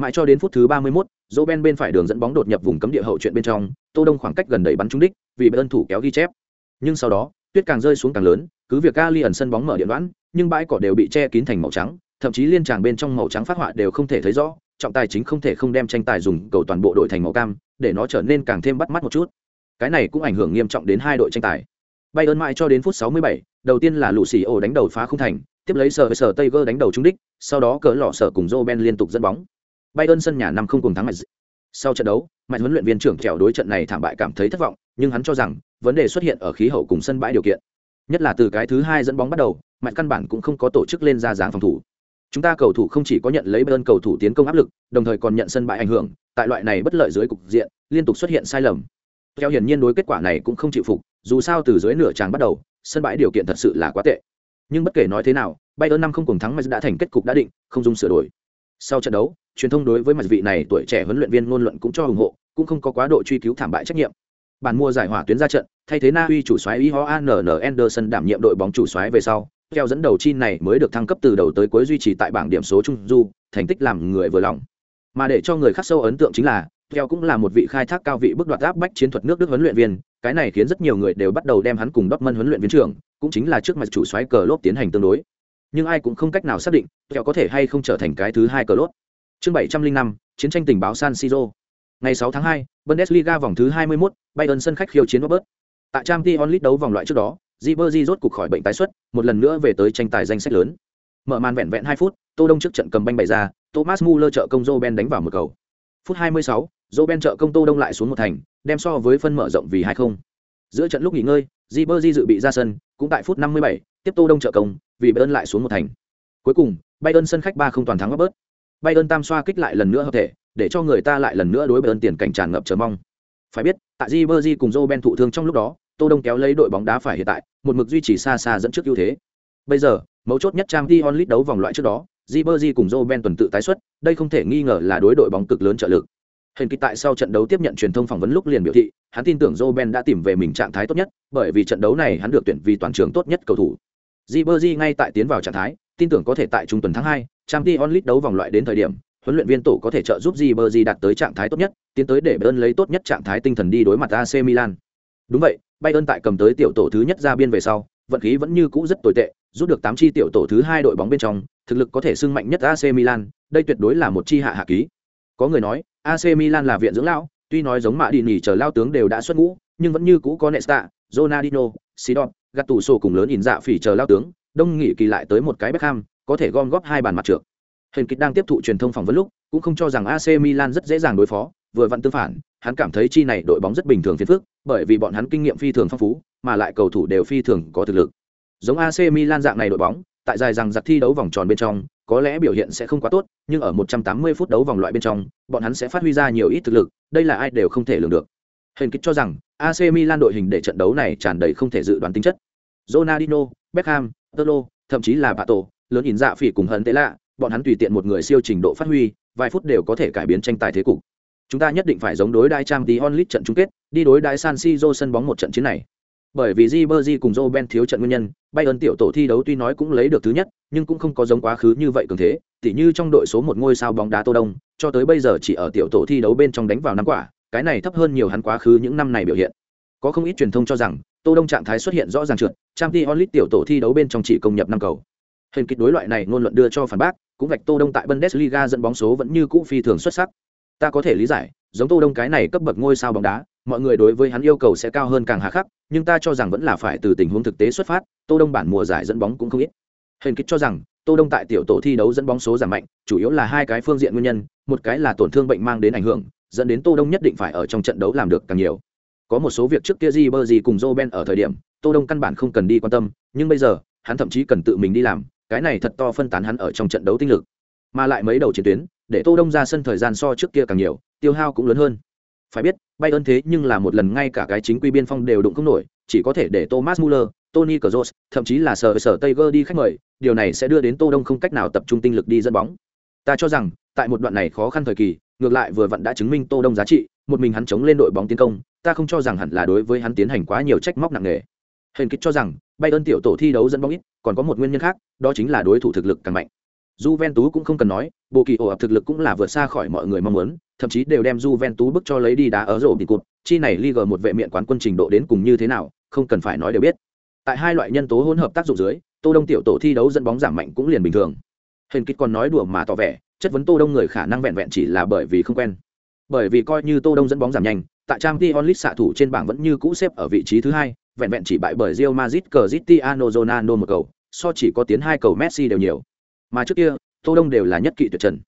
mãi cho đến phút thứ 31, Ben bên phải đường dẫn bóng đột nhập vùng cấm địa hậu chuyện bên trong tô đông khoảng cách gần đẩy bắn trúng đích vì bayern thủ kéo ghi chép. Nhưng sau đó tuyết càng rơi xuống càng lớn cứ việc ali ẩn sân bóng mở điện đoán nhưng bãi cỏ đều bị che kín thành màu trắng thậm chí liên tràng bên trong màu trắng phát họa đều không thể thấy rõ trọng tài chính không thể không đem tranh tài dùng cầu toàn bộ đội thành màu cam để nó trở nên càng thêm bắt mắt một chút. Cái này cũng ảnh hưởng nghiêm trọng đến hai đội tranh tài. Bayern mãi cho đến phút 67, đầu tiên là lũ xì ổ đánh đầu phá không thành, tiếp lấy sở sở Tiger đánh đầu trúng đích, sau đó cỡ lọ sở cùng Ben liên tục dẫn bóng. Bayern sân nhà năm không cùng thắng mạnh. Sau trận đấu, mạnh huấn luyện viên trưởng trèo đối trận này thảm bại cảm thấy thất vọng, nhưng hắn cho rằng vấn đề xuất hiện ở khí hậu cùng sân bãi điều kiện. Nhất là từ cái thứ hai dẫn bóng bắt đầu, mạnh căn bản cũng không có tổ chức lên ra dáng phòng thủ. Chúng ta cầu thủ không chỉ có nhận lấy Bayern cầu thủ tiến công áp lực, đồng thời còn nhận sân bãi ảnh hưởng, tại loại này bất lợi dưới cục diện, liên tục xuất hiện sai lầm. Theo hiển nhiên đối kết quả này cũng không chịu phục, dù sao từ dưới nửa tràng bắt đầu, sân bãi điều kiện thật sự là quá tệ. Nhưng bất kể nói thế nào, Bayern năm không cùng thắng mà đã thành kết cục đã định, không dung sửa đổi. Sau trận đấu, truyền thông đối với mặt vị này tuổi trẻ huấn luyện viên ngôn luận cũng cho ủng hộ, cũng không có quá độ truy cứu thảm bại trách nhiệm. Bản mua giải hỏa tuyến ra trận, thay thế Na Uy chủ soái n Anderson đảm nhiệm đội bóng chủ soái về sau, theo dẫn đầu chi này mới được thăng cấp từ đầu tới cuối duy trì tại bảng điểm số trung du, thành tích làm người vừa lòng. Mà để cho người khác sâu ấn tượng chính là, theo cũng là một vị khai thác cao vị bước đoạt áp bách chiến thuật nước Đức huấn luyện viên, cái này khiến rất nhiều người đều bắt đầu đem hắn cùng Dortmund huấn luyện viên trưởng, cũng chính là trước mặt chủ soái cờ lốp tiến hành tương đối. Nhưng ai cũng không cách nào xác định, theo có thể hay không trở thành cái thứ hai cờ lốp. Chương 705, chiến tranh tình báo San Siro. Ngày 6 tháng 2, Bundesliga vòng thứ 21, Bayern sân khách khiêu chiến Robert. Tại Champions League đấu vòng loại trước đó, Ribery rốt cục khỏi bệnh tái xuất, một lần nữa về tới tranh tài danh sách lớn. Mở màn vẹn vẹn 2 phút, Tô Đông trước trận cầm banh bày ra, Thomas Muller trợ công Roben đánh vào một cầu. Phút 26, Roben trợ công Tô Đông lại xuống một thành, đem so với phân mở rộng vì 2-0. Giữa trận lúc nghỉ ngơi, Ribery dự bị ra sân, cũng tại phút 57, tiếp Tô Đông trợ công, vì Bayern lại xuống một thành. Cuối cùng, Bayern sân khách 3 không toàn thắng Robert. Bayern tam xoa kích lại lần nữa hợp thể, để cho người ta lại lần nữa đối Bayern tiền cảnh tràn ngập chờ mong. Phải biết, tại Ribery cùng Roben thụ thương trong lúc đó, Tô Đông kéo lấy đội bóng đá phải hiện tại, một mực duy trì xa xa dẫn trước ưu thế. Bây giờ, mấu chốt nhất trang Dion League đấu vòng loại trước đó, Ribery cùng Roben tuần tự tái xuất, đây không thể nghi ngờ là đối đội bóng cực lớn trợ lực. Hình kịch tại sau trận đấu tiếp nhận truyền thông phỏng vấn lúc liền biểu thị, hắn tin tưởng Roben đã tìm về mình trạng thái tốt nhất, bởi vì trận đấu này hắn được tuyển vì toàn trường tốt nhất cầu thủ. Ribery ngay tại tiến vào trạng thái, tin tưởng có thể tại trung tuần tháng hai. 2, Champions onlit đấu vòng loại đến thời điểm, huấn luyện viên tổ có thể trợ giúp gì Berji đạt tới trạng thái tốt nhất, tiến tới để Bayern lấy tốt nhất trạng thái tinh thần đi đối mặt AC Milan. Đúng vậy, Bayern tại cầm tới tiểu tổ thứ nhất ra biên về sau, vận khí vẫn như cũ rất tồi tệ, rút được 8 chi tiểu tổ thứ hai đội bóng bên trong, thực lực có thể sưng mạnh nhất AC Milan, đây tuyệt đối là một chi hạ hạ ký. Có người nói, AC Milan là viện dưỡng lão, tuy nói giống mạ đi nghỉ chờ lao tướng đều đã xuất ngũ, nhưng vẫn như cũ có Nesta, Ronaldinho, Sidon, Gattuso cùng lớn in dạ phỉ chờ lao tướng, đông nghị kỳ lại tới một cái Beckham, có thể gom góp hai bàn mặt trượt. Hình kịch đang tiếp thụ truyền thông phỏng vấn lúc, cũng không cho rằng AC Milan rất dễ dàng đối phó, vừa vặn tương phản, hắn cảm thấy chi này đội bóng rất bình thường phiền phức, bởi vì bọn hắn kinh nghiệm phi thường phong phú, mà lại cầu thủ đều phi thường có thực lực. Giống AC Milan dạng này đội bóng, tại dài rằng giặc thi đấu vòng tròn bên trong, có lẽ biểu hiện sẽ không quá tốt, nhưng ở 180 phút đấu vòng loại bên trong, bọn hắn sẽ phát huy ra nhiều ít thực lực, đây là ai đều không thể lường được. Hình kích cho rằng, AC Milan đội hình để trận đấu này tràn đầy không thể dự đoán tính chất. Ronaldinho, Beckham, Tolo, thậm chí là Pato, lớn ỉn dạ phỉ cùng hận tệ lạ, bọn hắn tùy tiện một người siêu trình độ phát huy, vài phút đều có thể cải biến tranh tài thế cục. Chúng ta nhất định phải giống đối đai trang tí onlit trận chung kết, đi đối đai San Siro sân bóng một trận chiến này. Bởi vì Ribery cùng Roben thiếu trận nguyên nhân, Bayern tiểu tổ thi đấu tuy nói cũng lấy được thứ nhất, nhưng cũng không có giống quá khứ như vậy cường thế, tỉ như trong đội số một ngôi sao bóng đá Tô Đông, cho tới bây giờ chỉ ở tiểu tổ thi đấu bên trong đánh vào năm quả, cái này thấp hơn nhiều hắn quá khứ những năm này biểu hiện. Có không ít truyền thông cho rằng, Tô Đông trạng thái xuất hiện rõ ràng trượt, Champions League tiểu tổ thi đấu bên trong chỉ công nhập năm cầu. Hình kịch đối loại này ngôn luận đưa cho phản bác, cũng vạch Tô Đông tại Bundesliga dẫn bóng số vẫn như cũ phi thường xuất sắc. Ta có thể lý giải, giống Tô Đông cái này cấp bậc ngôi sao bóng đá, mọi người đối với hắn yêu cầu sẽ cao hơn càng hà khắc, nhưng ta cho rằng vẫn là phải từ tình huống thực tế xuất phát, Tô Đông bản mùa giải dẫn bóng cũng không ít. Hình kịch cho rằng, Tô Đông tại tiểu tổ thi đấu dẫn bóng số giảm mạnh, chủ yếu là hai cái phương diện nguyên nhân, một cái là tổn thương bệnh mang đến ảnh hưởng, dẫn đến Tô Đông nhất định phải ở trong trận đấu làm được càng nhiều. Có một số việc trước kia Ribery cùng Roben ở thời điểm, Tô Đông căn bản không cần đi quan tâm, nhưng bây giờ, hắn thậm chí cần tự mình đi làm, cái này thật to phân tán hắn ở trong trận đấu tinh lực. Mà lại mấy đầu chiến tuyến, để Tô Đông ra sân thời gian so trước kia càng nhiều, tiêu hao cũng lớn hơn. Phải biết, bay ơn thế nhưng là một lần ngay cả cái chính quy biên phong đều đụng không nổi, chỉ có thể để Thomas Muller, Tony Kroos, thậm chí là sở sở Tiger đi khách mời, điều này sẽ đưa đến Tô Đông không cách nào tập trung tinh lực đi dẫn bóng. Ta cho rằng, tại một đoạn này khó khăn thời kỳ, ngược lại vừa vặn đã chứng minh Tô Đông giá trị, một mình hắn chống lên đội bóng tiến công, ta không cho rằng hẳn là đối với hắn tiến hành quá nhiều trách móc nặng nề. hên kích cho rằng, Bayern tiểu tổ thi đấu dẫn bóng ít, còn có một nguyên nhân khác, đó chính là đối thủ thực lực càng mạnh. Juventus cũng không cần nói, bộ kỳ ổ ập thực lực cũng là vượt xa khỏi mọi người mong muốn, thậm chí đều đem Juventus bức cho lấy đi đá ở rổ bị cụt, chi này Liga một vệ miện quán quân trình độ đến cùng như thế nào, không cần phải nói đều biết. Tại hai loại nhân tố hỗn hợp tác dụng dưới, Tô Đông tiểu tổ thi đấu dẫn bóng giảm mạnh cũng liền bình thường. Hình kích còn nói đùa mà tỏ vẻ, chất vấn Tô Đông người khả năng vẹn vẹn chỉ là bởi vì không quen. Bởi vì coi như Tô Đông dẫn bóng giảm nhanh, tại Champions League xạ thủ trên bảng vẫn như cũ xếp ở vị trí thứ hai, vẹn vẹn chỉ bại bởi Real Madrid ano Ronaldo một cầu, so chỉ có tiến hai cầu Messi đều nhiều. Mà trước kia, Tô Đông đều là nhất kỵ tuyệt trần.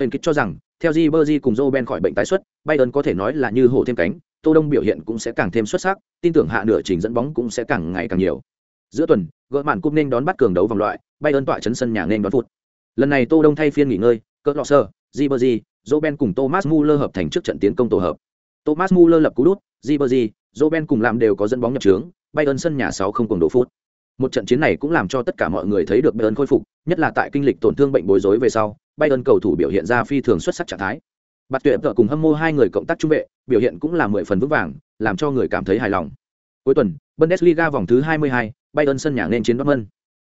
Hình kích cho rằng, theo Ribery cùng Roben khỏi bệnh tái xuất, Bayern có thể nói là như hổ thêm cánh, Tô Đông biểu hiện cũng sẽ càng thêm xuất sắc, tin tưởng hạ nửa trình dẫn bóng cũng sẽ càng ngày càng nhiều. Giữa tuần, gỡ màn cúp nên đón bắt cường đấu vòng loại, Bayern tọa chấn sân nhà nên đón phút. Lần này Tô Đông thay phiên nghỉ ngơi, cỡ lọ sơ, Ribery, Roben cùng Thomas Muller hợp thành trước trận tiến công tổ hợp. Thomas Muller lập cú đút, Ribery, Robben cùng làm đều có dẫn bóng nhập trướng, Bayern sân nhà 6 không cùng độ phút. Một trận chiến này cũng làm cho tất cả mọi người thấy được Bayern khôi phục, nhất là tại kinh lịch tổn thương bệnh bối rối về sau, Bayern cầu thủ biểu hiện ra phi thường xuất sắc trạng thái. Bạt Tuyệt vợ cùng hâm mộ hai người cộng tác trung vệ, biểu hiện cũng là mười phần vững vàng, làm cho người cảm thấy hài lòng. Cuối tuần, Bundesliga vòng thứ 22, Bayern sân nhà nên chiến Dortmund.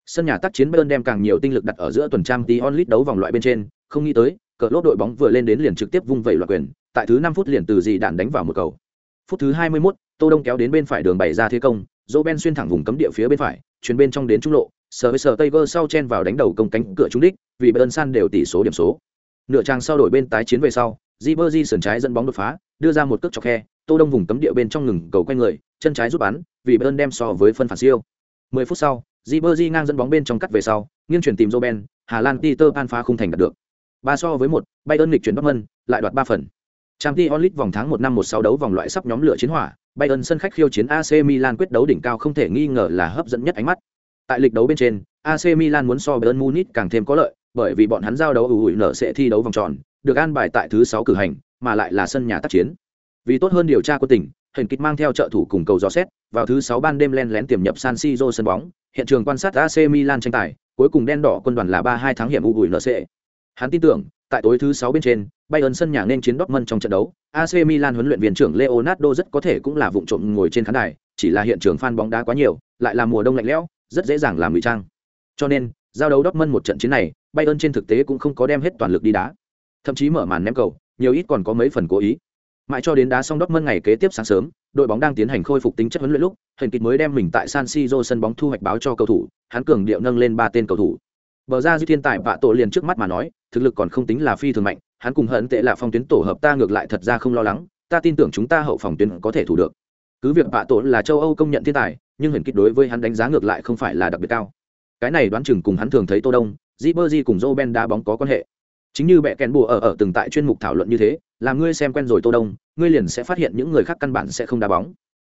Sân nhà tác chiến Bayern đem càng nhiều tinh lực đặt ở giữa tuần trang tí League đấu vòng loại bên trên, không nghĩ tới, cờ lốt đội bóng vừa lên đến liền trực tiếp vung vẩy loạt quyền, tại thứ 5 phút liền từ gì đạn đánh vào một cầu. Phút thứ 21, Tô Đông kéo đến bên phải đường bày ra thế công, Roben xuyên thẳng vùng cấm địa phía bên phải, chuyển bên trong đến trung lộ, sờ với sờ Tiger sau chen vào đánh đầu công cánh cửa trúng đích, vì bern San đều tỷ số điểm số. Nửa trang sau đổi bên tái chiến về sau, Ribery sườn trái dẫn bóng đột phá, đưa ra một cước chọc khe, Tô Đông vùng cấm địa bên trong ngừng cầu quay người, chân trái rút bắn, vì bern đem so với phân phản siêu. 10 phút sau, Ribery ngang dẫn bóng bên trong cắt về sau, nghiêng chuyển tìm Roben, Hà Lan Peter Pan phá khung thành đạt được. Ba so với một, Bayern nghịch chuyển Dortmund, lại đoạt ba phần. Trang Ti Onlit vòng tháng 1 năm 16 đấu vòng loại sắp nhóm lửa chiến hỏa, Bayern sân khách khiêu chiến AC Milan quyết đấu đỉnh cao không thể nghi ngờ là hấp dẫn nhất ánh mắt. Tại lịch đấu bên trên, AC Milan muốn so Bayern Munich càng thêm có lợi, bởi vì bọn hắn giao đấu ủi nở sẽ thi đấu vòng tròn, được an bài tại thứ 6 cử hành, mà lại là sân nhà tác chiến. Vì tốt hơn điều tra của tỉnh, hình kịch mang theo trợ thủ cùng cầu dò xét, vào thứ 6 ban đêm lén lén tiềm nhập San Siro sân bóng, hiện trường quan sát AC Milan tranh tài, cuối cùng đen đỏ quân đoàn là 3-2 thắng hiểm ủi nở sẽ. Hắn tin tưởng, tại tối thứ 6 bên trên, Bayern sân nhà nên chiến Dortmund trong trận đấu, AC Milan huấn luyện viên trưởng Leonardo rất có thể cũng là vụng trộm ngồi trên khán đài, chỉ là hiện trường fan bóng đá quá nhiều, lại là mùa đông lạnh lẽo, rất dễ dàng làm ngụy trang. Cho nên, giao đấu Dortmund một trận chiến này, Bayern trên thực tế cũng không có đem hết toàn lực đi đá. Thậm chí mở màn ném cầu, nhiều ít còn có mấy phần cố ý. Mãi cho đến đá xong Dortmund ngày kế tiếp sáng sớm, đội bóng đang tiến hành khôi phục tính chất huấn luyện lúc, Huyền kịch mới đem mình tại San Siro sân bóng thu hoạch báo cho cầu thủ, hắn cường điệu nâng lên ba tên cầu thủ. Bờ ra dư thiên tài vạ tổ liền trước mắt mà nói, thực lực còn không tính là phi thường mạnh, hắn cùng hận tệ là phong tuyến tổ hợp ta ngược lại thật ra không lo lắng, ta tin tưởng chúng ta hậu phòng tuyến có thể thủ được. Cứ việc vạ tổ là châu Âu công nhận thiên tài, nhưng hình kích đối với hắn đánh giá ngược lại không phải là đặc biệt cao. Cái này đoán chừng cùng hắn thường thấy Tô Đông, Ribery cùng Roben đá bóng có quan hệ. Chính như bẹ kèn bùa ở ở từng tại chuyên mục thảo luận như thế, làm ngươi xem quen rồi Tô Đông, ngươi liền sẽ phát hiện những người khác căn bản sẽ không đá bóng.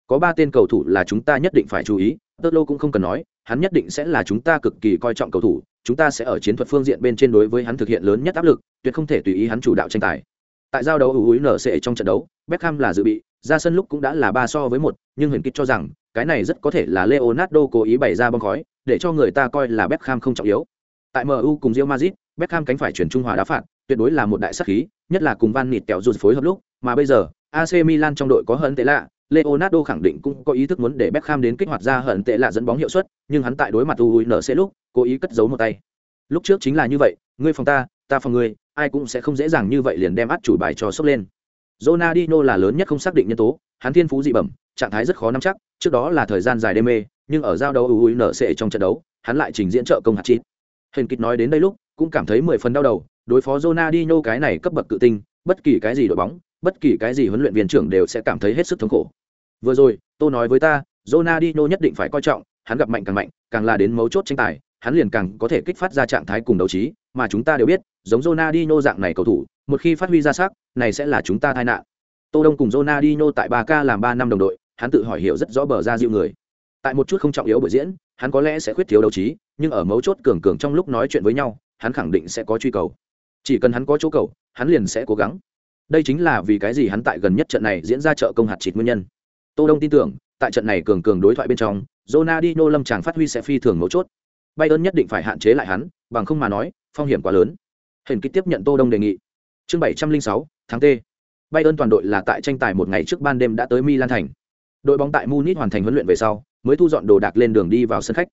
Có ba tên cầu thủ là chúng ta nhất định phải chú ý, Tơ Lô cũng không cần nói, hắn nhất định sẽ là chúng ta cực kỳ coi trọng cầu thủ, chúng ta sẽ ở chiến thuật phương diện bên trên đối với hắn thực hiện lớn nhất áp lực, tuyệt không thể tùy ý hắn chủ đạo tranh tài. Tại giao đấu ủi nở sẽ trong trận đấu, Beckham là dự bị, ra sân lúc cũng đã là ba so với một, nhưng Huyền Kịch cho rằng, cái này rất có thể là Leonardo cố ý bày ra bom khói, để cho người ta coi là Beckham không trọng yếu. Tại MU cùng Real Madrid, Beckham cánh phải chuyển trung hòa đá phạt, tuyệt đối là một đại sát khí, nhất là cùng Van Nịt kẹo rụt phối hợp lúc, mà bây giờ, AC Milan trong đội có hận tệ lạ, Leonardo khẳng định cũng có ý thức muốn để Beckham đến kích hoạt ra hận tệ lạ dẫn bóng hiệu suất, nhưng hắn tại đối mặt UNC lúc, cố ý cất giấu một tay. Lúc trước chính là như vậy, ngươi phòng ta, ta phòng ngươi, ai cũng sẽ không dễ dàng như vậy liền đem át chủ bài cho sốc lên. Ronaldinho là lớn nhất không xác định nhân tố, hắn thiên phú dị bẩm, trạng thái rất khó nắm chắc, trước đó là thời gian dài đê mê, nhưng ở giao đấu UNC trong trận đấu, hắn lại trình diễn trợ công hạt chín. Hình kịch nói đến đây lúc, cũng cảm thấy mười phần đau đầu, đối phó Ronaldinho cái này cấp bậc cự tinh, bất kỳ cái gì đội bóng, bất kỳ cái gì huấn luyện viên trưởng đều sẽ cảm thấy hết sức thống khổ. Vừa rồi, tôi nói với ta, Ronaldinho nhất định phải coi trọng, hắn gặp mạnh càng mạnh, càng là đến mấu chốt tranh tài, hắn liền càng có thể kích phát ra trạng thái cùng đấu trí, mà chúng ta đều biết, giống Ronaldinho dạng này cầu thủ, một khi phát huy ra sắc, này sẽ là chúng ta tai nạn. Tô Đông cùng Ronaldinho tại 3K làm 3 năm đồng đội, hắn tự hỏi hiểu rất rõ bờ ra dịu người. Tại một chút không trọng yếu buổi diễn, hắn có lẽ sẽ khuyết thiếu đấu trí, nhưng ở mấu chốt cường cường trong lúc nói chuyện với nhau, hắn khẳng định sẽ có truy cầu. Chỉ cần hắn có chỗ cầu, hắn liền sẽ cố gắng. Đây chính là vì cái gì hắn tại gần nhất trận này diễn ra trợ công hạt chít nguyên nhân. Tô Đông tin tưởng, tại trận này cường cường đối thoại bên trong, Ronaldinho lâm chàng phát huy sẽ phi thường mấu chốt. Bayern nhất định phải hạn chế lại hắn, bằng không mà nói, phong hiểm quá lớn. Hình kích tiếp nhận Tô Đông đề nghị. Chương 706, tháng T. Bayern toàn đội là tại tranh tài một ngày trước ban đêm đã tới Milan thành. Đội bóng tại Munich hoàn thành huấn luyện về sau, mới thu dọn đồ đạc lên đường đi vào sân khách.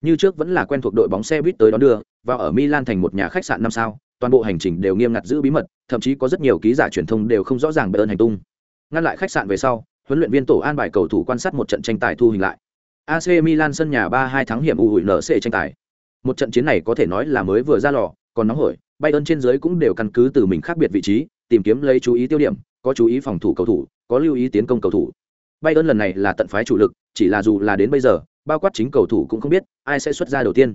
Như trước vẫn là quen thuộc đội bóng xe buýt tới đón đưa, vào ở Milan thành một nhà khách sạn năm sao, toàn bộ hành trình đều nghiêm ngặt giữ bí mật, thậm chí có rất nhiều ký giả truyền thông đều không rõ ràng Bayern hành tung. Ngăn lại khách sạn về sau, huấn luyện viên tổ an bài cầu thủ quan sát một trận tranh tài thu hình lại. AC Milan sân nhà 3-2 thắng hiểm u hủi NC tranh tài. Một trận chiến này có thể nói là mới vừa ra lò, còn nóng hổi, Bayern trên dưới cũng đều căn cứ từ mình khác biệt vị trí, tìm kiếm lấy chú ý tiêu điểm, có chú ý phòng thủ cầu thủ, có lưu ý tiến công cầu thủ. Bayern lần này là tận phái chủ lực, chỉ là dù là đến bây giờ, bao quát chính cầu thủ cũng không biết ai sẽ xuất ra đầu tiên.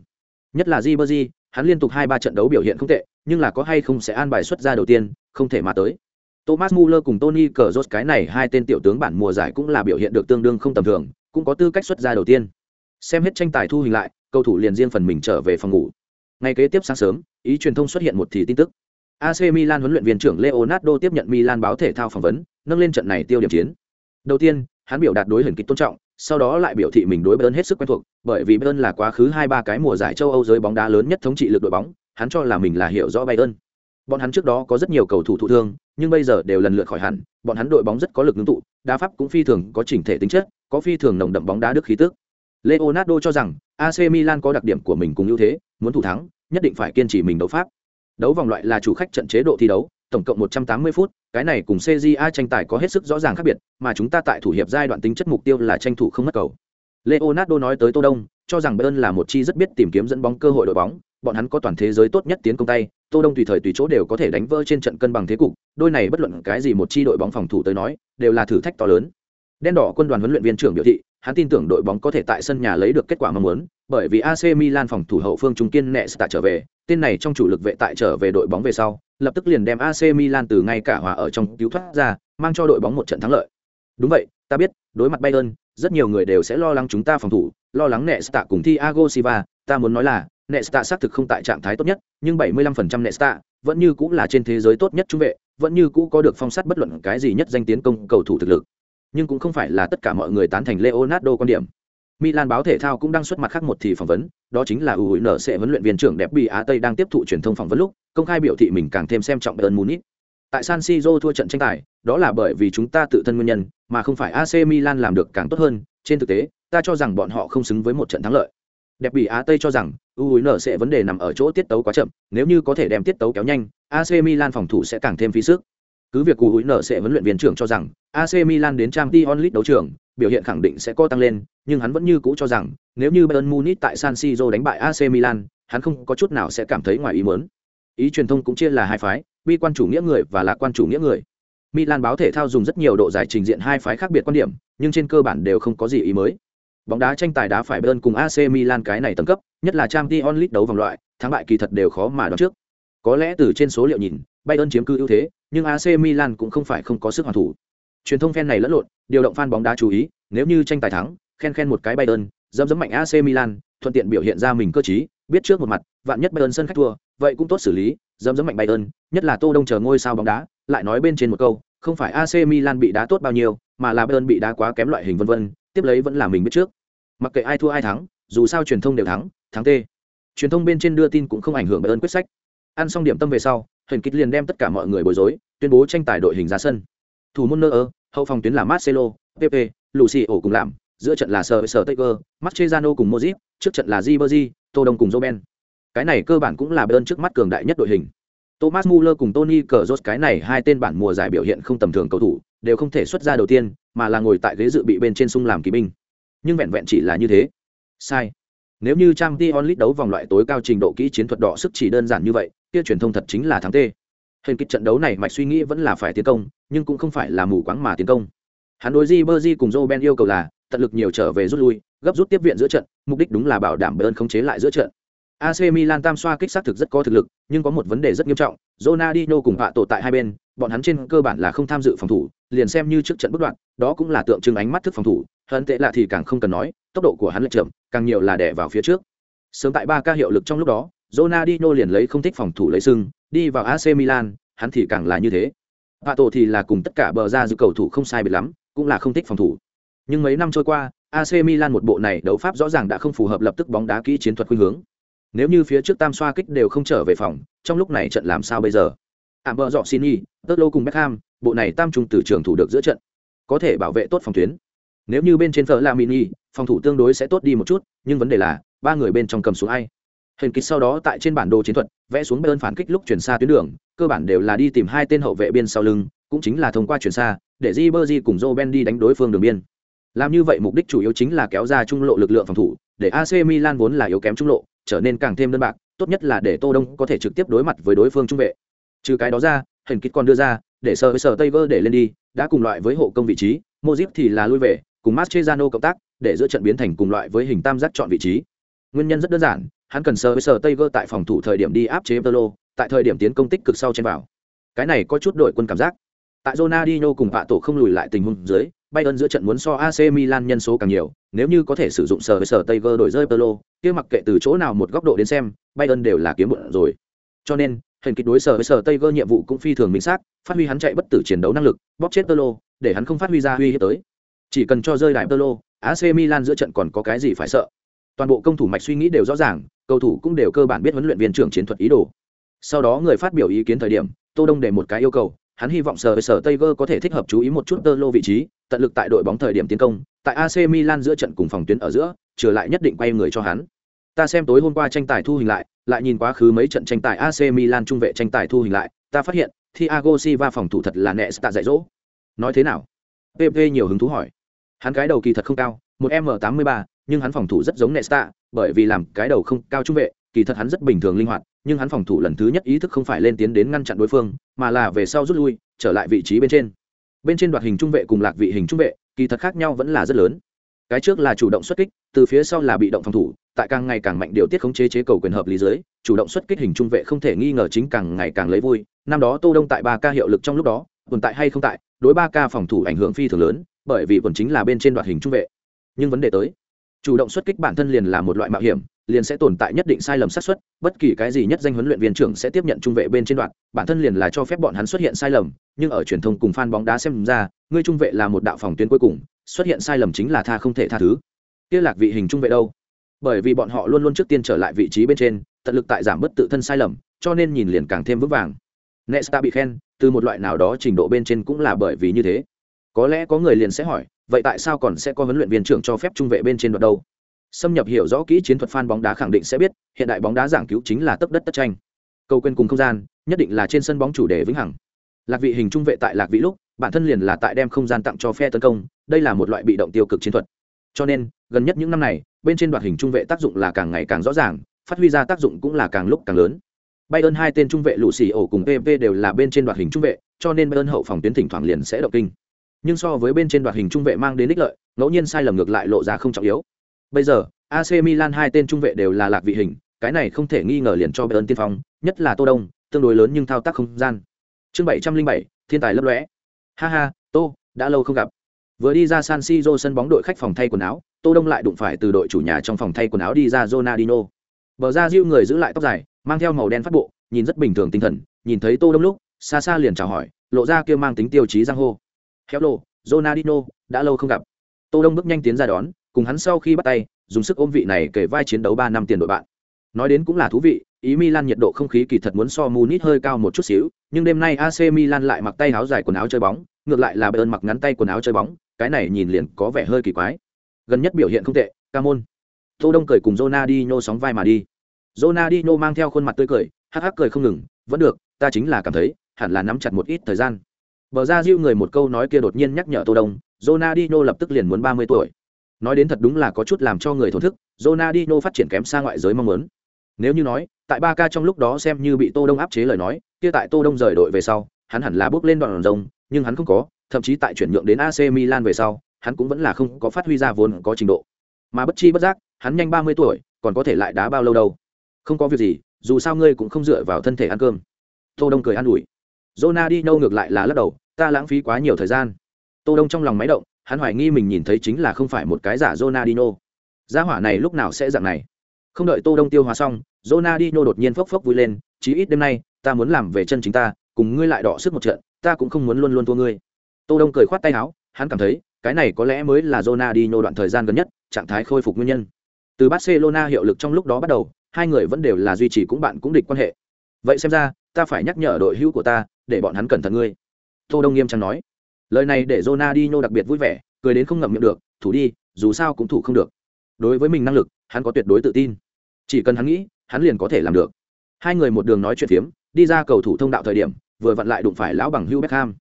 Nhất là Ribery, hắn liên tục 2-3 trận đấu biểu hiện không tệ, nhưng là có hay không sẽ an bài xuất ra đầu tiên, không thể mà tới. Thomas Muller cùng Tony Kroos cái này hai tên tiểu tướng bản mùa giải cũng là biểu hiện được tương đương không tầm thường, cũng có tư cách xuất ra đầu tiên. Xem hết tranh tài thu hình lại, cầu thủ liền riêng phần mình trở về phòng ngủ. Ngày kế tiếp sáng sớm, ý truyền thông xuất hiện một thì tin tức. AC Milan huấn luyện viên trưởng Leonardo tiếp nhận Milan báo thể thao phỏng vấn, nâng lên trận này tiêu điểm chiến. Đầu tiên, hắn biểu đạt đối hình kịch tôn trọng, sau đó lại biểu thị mình đối Bayern hết sức quen thuộc, bởi vì Bayern là quá khứ hai ba cái mùa giải châu Âu giới bóng đá lớn nhất thống trị lực đội bóng, hắn cho là mình là hiểu rõ Bayern. Bọn hắn trước đó có rất nhiều cầu thủ thụ thương, nhưng bây giờ đều lần lượt khỏi hẳn, bọn hắn đội bóng rất có lực ngưng tụ, đá pháp cũng phi thường có chỉnh thể tính chất, có phi thường nồng đậm bóng đá đức khí tức. Leonardo cho rằng AC Milan có đặc điểm của mình cùng ưu thế, muốn thủ thắng, nhất định phải kiên trì mình đấu pháp. Đấu vòng loại là chủ khách trận chế độ thi đấu, tổng cộng 180 phút, cái này cùng CJA tranh tài có hết sức rõ ràng khác biệt, mà chúng ta tại thủ hiệp giai đoạn tính chất mục tiêu là tranh thủ không mất cầu. Leonardo nói tới Tô Đông, cho rằng Bayern là một chi rất biết tìm kiếm dẫn bóng cơ hội đội bóng, bọn hắn có toàn thế giới tốt nhất tiến công tay, Tô Đông tùy thời tùy chỗ đều có thể đánh vỡ trên trận cân bằng thế cục, đôi này bất luận cái gì một chi đội bóng phòng thủ tới nói, đều là thử thách to lớn. Đen đỏ quân đoàn huấn luyện viên trưởng biểu thị, hắn tin tưởng đội bóng có thể tại sân nhà lấy được kết quả mong muốn, bởi vì AC Milan phòng thủ hậu phương trung kiên Nesta trở về, tên này trong chủ lực vệ tại trở về đội bóng về sau, lập tức liền đem AC Milan từ ngay cả hòa ở trong cứu thoát ra, mang cho đội bóng một trận thắng lợi. Đúng vậy, ta biết, đối mặt Bayern, rất nhiều người đều sẽ lo lắng chúng ta phòng thủ, lo lắng Nesta cùng Thiago Silva, ta muốn nói là, Nesta xác thực không tại trạng thái tốt nhất, nhưng 75% Nesta vẫn như cũng là trên thế giới tốt nhất trung vệ, vẫn như cũ có được phong sát bất luận cái gì nhất danh tiến công cầu thủ thực lực. Nhưng cũng không phải là tất cả mọi người tán thành Leonardo quan điểm. Milan báo thể thao cũng đang xuất mặt khác một thì phỏng vấn, đó chính là UNC sẽ huấn luyện viên trưởng đẹp bị Á Tây đang tiếp thụ truyền thông phỏng vấn lúc, công khai biểu thị mình càng thêm xem trọng Bayern Munich. Tại San Siro thua trận tranh tài, đó là bởi vì chúng ta tự thân nguyên nhân, mà không phải AC Milan làm được càng tốt hơn, trên thực tế, ta cho rằng bọn họ không xứng với một trận thắng lợi. Đẹp bị Á Tây cho rằng, UUN sẽ vấn đề nằm ở chỗ tiết tấu quá chậm, nếu như có thể đem tiết tấu kéo nhanh, AC Milan phòng thủ sẽ càng thêm phí sức. Cứ việc UUN sẽ vấn luyện viên trưởng cho rằng, AC Milan đến trang t onlit đấu trường, biểu hiện khẳng định sẽ có tăng lên, nhưng hắn vẫn như cũ cho rằng, nếu như Bayern Munich tại San Siro đánh bại AC Milan, hắn không có chút nào sẽ cảm thấy ngoài ý muốn. Ý truyền thông cũng chia là hai phái, bi quan chủ nghĩa người và lạc quan chủ nghĩa người. Milan báo thể thao dùng rất nhiều độ giải trình diện hai phái khác biệt quan điểm, nhưng trên cơ bản đều không có gì ý mới. Bóng đá tranh tài đá phải Bayern cùng AC Milan cái này tầng cấp, nhất là Champions League đấu vòng loại, thắng bại kỳ thật đều khó mà đoán trước. Có lẽ từ trên số liệu nhìn, Bayern chiếm cứ ưu thế, nhưng AC Milan cũng không phải không có sức hoàn thủ. Truyền thông fan này lẫn lộn, điều động fan bóng đá chú ý, nếu như tranh tài thắng, khen khen một cái Bayern, dẫm dẫm mạnh AC Milan, thuận tiện biểu hiện ra mình cơ trí, biết trước một mặt, vạn nhất Bayern sân khách thua, vậy cũng tốt xử lý, dẫm dẫm mạnh Bayern, nhất là Tô Đông chờ ngôi sao bóng đá, lại nói bên trên một câu, không phải AC Milan bị đá tốt bao nhiêu, mà là Bayern bị đá quá kém loại hình vân vân, tiếp lấy vẫn là mình biết trước. Mặc kệ ai thua ai thắng, dù sao truyền thông đều thắng, thắng tê. Truyền thông bên trên đưa tin cũng không ảnh hưởng bởi ơn quyết sách. Ăn xong điểm tâm về sau, Huyền kích liền đem tất cả mọi người bối rối, tuyên bố tranh tài đội hình ra sân. Thủ môn nơ hậu phòng tuyến là Marcelo, Pepe, Lucio cùng làm, giữa trận là sờ sờ Taker, Mascherano cùng mozip trước trận là Ribery, Tô Đông cùng joben Cái này cơ bản cũng là Bayern trước mắt cường đại nhất đội hình. Thomas Muller cùng Tony Kroos cái này hai tên bản mùa giải biểu hiện không tầm thường cầu thủ, đều không thể xuất ra đầu tiên, mà là ngồi tại ghế dự bị bên trên sung làm kỳ binh. Nhưng vẹn vẹn chỉ là như thế. Sai. Nếu như Champions League đấu vòng loại tối cao trình độ kỹ chiến thuật đỏ sức chỉ đơn giản như vậy, kia truyền thông thật chính là thắng tê. Hình kịch trận đấu này mạch suy nghĩ vẫn là phải tiến công, nhưng cũng không phải là mù quáng mà tiến công. Hắn đối Di cùng Joe Ben yêu cầu là tận lực nhiều trở về rút lui, gấp rút tiếp viện giữa trận, mục đích đúng là bảo đảm Bayern khống chế lại giữa trận. AC Milan tam xoa kích sát thực rất có thực lực, nhưng có một vấn đề rất nghiêm trọng, Ronaldinho cùng Họa tổ tại hai bên, bọn hắn trên cơ bản là không tham dự phòng thủ, liền xem như trước trận bất đoạn, đó cũng là tượng trưng ánh mắt thức phòng thủ, hận tệ lạ thì càng không cần nói, tốc độ của hắn lại chậm, càng nhiều là đè vào phía trước. Sớm tại ba ca hiệu lực trong lúc đó, Ronaldinho liền lấy không thích phòng thủ lấy sưng, đi vào AC Milan, hắn thì càng là như thế. Vạ tổ thì là cùng tất cả bờ ra giữ cầu thủ không sai biệt lắm, cũng là không thích phòng thủ. Nhưng mấy năm trôi qua, AC Milan một bộ này đấu pháp rõ ràng đã không phù hợp lập tức bóng đá kỹ chiến thuật khuynh hướng nếu như phía trước tam xoa kích đều không trở về phòng trong lúc này trận làm sao bây giờ ảm bờ dọ xin y tớt lô cùng beckham bộ này tam trung từ trường thủ được giữa trận có thể bảo vệ tốt phòng tuyến nếu như bên trên phở là mini, phòng thủ tương đối sẽ tốt đi một chút, nhưng vấn đề là, ba người bên trong cầm xuống ai? Hình kích sau đó tại trên bản đồ chiến thuật, vẽ xuống bên phản kích lúc chuyển xa tuyến đường, cơ bản đều là đi tìm hai tên hậu vệ biên sau lưng, cũng chính là thông qua chuyển xa, để di bơ di cùng joe ben đi đánh đối phương đường biên. Làm như vậy mục đích chủ yếu chính là kéo ra trung lộ lực lượng phòng thủ, để ac milan vốn là yếu kém trung lộ, trở nên càng thêm đơn bạc, tốt nhất là để tô đông có thể trực tiếp đối mặt với đối phương trung vệ. Trừ cái đó ra hình kích còn đưa ra, để sờ với sờ tây vơ để lên đi, đã cùng loại với hộ công vị trí mozip thì là lui về cùng Mascherano cộng tác để giữa trận biến thành cùng loại với hình tam giác chọn vị trí nguyên nhân rất đơn giản hắn cần sờ với sờ Tiger tại phòng thủ thời điểm đi áp chế Pirlo, tại thời điểm tiến công tích cực sau trên vào cái này có chút đội quân cảm giác tại Ronaldinho cùng Vạ tổ không lùi lại tình huống dưới Bayern giữa trận muốn so AC Milan nhân số càng nhiều, nếu như có thể sử dụng sở với sở Tiger đổi rơi Pirlo, kia mặc kệ từ chỗ nào một góc độ đến xem, Bayern đều là kiếm bụng rồi. Cho nên, hình kịch đối sở với sở Tiger nhiệm vụ cũng phi thường minh xác, phát huy hắn chạy bất tử chiến đấu năng lực, bóp chết Pirlo, để hắn không phát huy ra huy hiếp tới. Chỉ cần cho rơi đại tơ lô, AC Milan giữa trận còn có cái gì phải sợ. Toàn bộ công thủ mạch suy nghĩ đều rõ ràng, cầu thủ cũng đều cơ bản biết huấn luyện viên trưởng chiến thuật ý đồ. Sau đó người phát biểu ý kiến thời điểm, Tô Đông để một cái yêu cầu, hắn hy vọng sở sở Tiger có thể thích hợp chú ý một chút tơ lô vị trí, tận lực tại đội bóng thời điểm tiến công, tại AC Milan giữa trận cùng phòng tuyến ở giữa, trở lại nhất định quay người cho hắn. Ta xem tối hôm qua tranh tài thu hình lại, lại nhìn quá khứ mấy trận tranh tài AC Milan trung vệ tranh tài thu hình lại, ta phát hiện, Thiago Silva phòng thủ thật là nệ tạ dạy dỗ. Nói thế nào? PP nhiều hứng thú hỏi. Hắn cái đầu kỳ thật không cao, một m 83 nhưng hắn phòng thủ rất giống Nesta, bởi vì làm cái đầu không cao trung vệ, kỳ thật hắn rất bình thường linh hoạt, nhưng hắn phòng thủ lần thứ nhất ý thức không phải lên tiến đến ngăn chặn đối phương, mà là về sau rút lui, trở lại vị trí bên trên. Bên trên đoạt hình trung vệ cùng lạc vị hình trung vệ, kỳ thật khác nhau vẫn là rất lớn. Cái trước là chủ động xuất kích, từ phía sau là bị động phòng thủ, tại càng ngày càng mạnh điều tiết khống chế chế cầu quyền hợp lý dưới chủ động xuất kích hình trung vệ không thể nghi ngờ chính càng ngày càng lấy vui năm đó tô đông tại ba ca hiệu lực trong lúc đó tồn tại hay không tại đối ba ca phòng thủ ảnh hưởng phi thường lớn bởi vì quần chính là bên trên đoạt hình trung vệ. Nhưng vấn đề tới, chủ động xuất kích bản thân liền là một loại mạo hiểm, liền sẽ tồn tại nhất định sai lầm xác suất, bất kỳ cái gì nhất danh huấn luyện viên trưởng sẽ tiếp nhận trung vệ bên trên đoạn bản thân liền là cho phép bọn hắn xuất hiện sai lầm, nhưng ở truyền thông cùng fan bóng đá xem ra ngươi trung vệ là một đạo phòng tuyến cuối cùng, xuất hiện sai lầm chính là tha không thể tha thứ. Kia lạc vị hình trung vệ đâu? Bởi vì bọn họ luôn luôn trước tiên trở lại vị trí bên trên, tận lực tại giảm bớt tự thân sai lầm, cho nên nhìn liền càng thêm vững vàng. Nesta bị khen, từ một loại nào đó trình độ bên trên cũng là bởi vì như thế có lẽ có người liền sẽ hỏi vậy tại sao còn sẽ có huấn luyện viên trưởng cho phép trung vệ bên trên đoạn đâu? Xâm nhập hiểu rõ kỹ chiến thuật fan bóng đá khẳng định sẽ biết hiện đại bóng đá giảng cứu chính là tấp đất tất tranh. Câu quên cùng không gian nhất định là trên sân bóng chủ đề vĩnh hằng. Lạc vị hình trung vệ tại lạc vị lúc bản thân liền là tại đem không gian tặng cho phe tấn công đây là một loại bị động tiêu cực chiến thuật. Cho nên gần nhất những năm này bên trên đoạt hình trung vệ tác dụng là càng ngày càng rõ ràng phát huy ra tác dụng cũng là càng lúc càng lớn. Bayern hai tên trung vệ lũ xì ổ cùng PP đều là bên trên đoạt hình trung vệ, cho nên Bayern hậu phòng tuyến thỉnh thoảng liền sẽ động kinh. Nhưng so với bên trên đoạt hình trung vệ mang đến ích lợi, ngẫu nhiên sai lầm ngược lại lộ ra không trọng yếu. Bây giờ, AC Milan hai tên trung vệ đều là lạc vị hình, cái này không thể nghi ngờ liền cho Bayern tiên phong, nhất là Tô Đông, tương đối lớn nhưng thao tác không gian. Chương 707, thiên tài lấp lóe. Ha ha, Tô, đã lâu không gặp. Vừa đi ra San Siro sân bóng đội khách phòng thay quần áo, Tô Đông lại đụng phải từ đội chủ nhà trong phòng thay quần áo đi ra Ronaldinho. Bờ ra Diu người giữ lại tóc dài, mang theo màu đen phát bộ, nhìn rất bình thường tinh thần, nhìn thấy Tô Đông lúc, xa xa liền chào hỏi, lộ ra kia mang tính tiêu chí giang hô. Hello, Ronaldinho, đã lâu không gặp. Tô Đông bước nhanh tiến ra đón, cùng hắn sau khi bắt tay, dùng sức ôm vị này kể vai chiến đấu ba năm tiền đội bạn. Nói đến cũng là thú vị, ý Milan nhiệt độ không khí kỳ thật muốn so Munich hơi cao một chút xíu, nhưng đêm nay AC Milan lại mặc tay áo dài quần áo chơi bóng, ngược lại là Bayern mặc ngắn tay quần áo chơi bóng, cái này nhìn liền có vẻ hơi kỳ quái. Gần nhất biểu hiện không tệ, Camon. Tô Đông cười cùng Ronaldinho sóng vai mà đi. Ronaldinho mang theo khuôn mặt tươi cười, hắc hắc cười không ngừng, vẫn được, ta chính là cảm thấy, hẳn là nắm chặt một ít thời gian. Bờ ra Diu người một câu nói kia đột nhiên nhắc nhở Tô Đông, Ronaldinho lập tức liền muốn 30 tuổi. Nói đến thật đúng là có chút làm cho người thổn thức, Ronaldinho phát triển kém xa ngoại giới mong muốn. Nếu như nói, tại Barca trong lúc đó xem như bị Tô Đông áp chế lời nói, kia tại Tô Đông rời đội về sau, hắn hẳn là bước lên đoạn rồng, nhưng hắn không có, thậm chí tại chuyển nhượng đến AC Milan về sau, hắn cũng vẫn là không có phát huy ra vốn có trình độ. Mà bất chi bất giác, hắn nhanh 30 tuổi, còn có thể lại đá bao lâu đâu. Không có việc gì, dù sao ngươi cũng không dựa vào thân thể ăn cơm. Tô Đông cười an ủi. Ronaldinho ngược lại là lắc đầu, ta lãng phí quá nhiều thời gian. Tô Đông trong lòng máy động, hắn hoài nghi mình nhìn thấy chính là không phải một cái giả Ronaldinho. Gia hỏa này lúc nào sẽ dạng này? Không đợi Tô Đông tiêu hóa xong, Ronaldinho đột nhiên phốc phốc vui lên, chí ít đêm nay, ta muốn làm về chân chính ta, cùng ngươi lại đọ sức một trận, ta cũng không muốn luôn luôn thua ngươi. Tô Đông cười khoát tay áo, hắn cảm thấy, cái này có lẽ mới là Ronaldinho đoạn thời gian gần nhất, trạng thái khôi phục nguyên nhân. Từ Barcelona hiệu lực trong lúc đó bắt đầu, hai người vẫn đều là duy trì cũng bạn cũng địch quan hệ. Vậy xem ra, ta phải nhắc nhở đội hữu của ta, để bọn hắn cẩn thận ngươi. Tô Đông nghiêm trang nói. Lời này để Ronaldinho đặc biệt vui vẻ, cười đến không ngậm miệng được, thủ đi, dù sao cũng thủ không được. Đối với mình năng lực, hắn có tuyệt đối tự tin. Chỉ cần hắn nghĩ, hắn liền có thể làm được. Hai người một đường nói chuyện phiếm, đi ra cầu thủ thông đạo thời điểm, vừa vặn lại đụng phải lão bằng Hugh Beckham.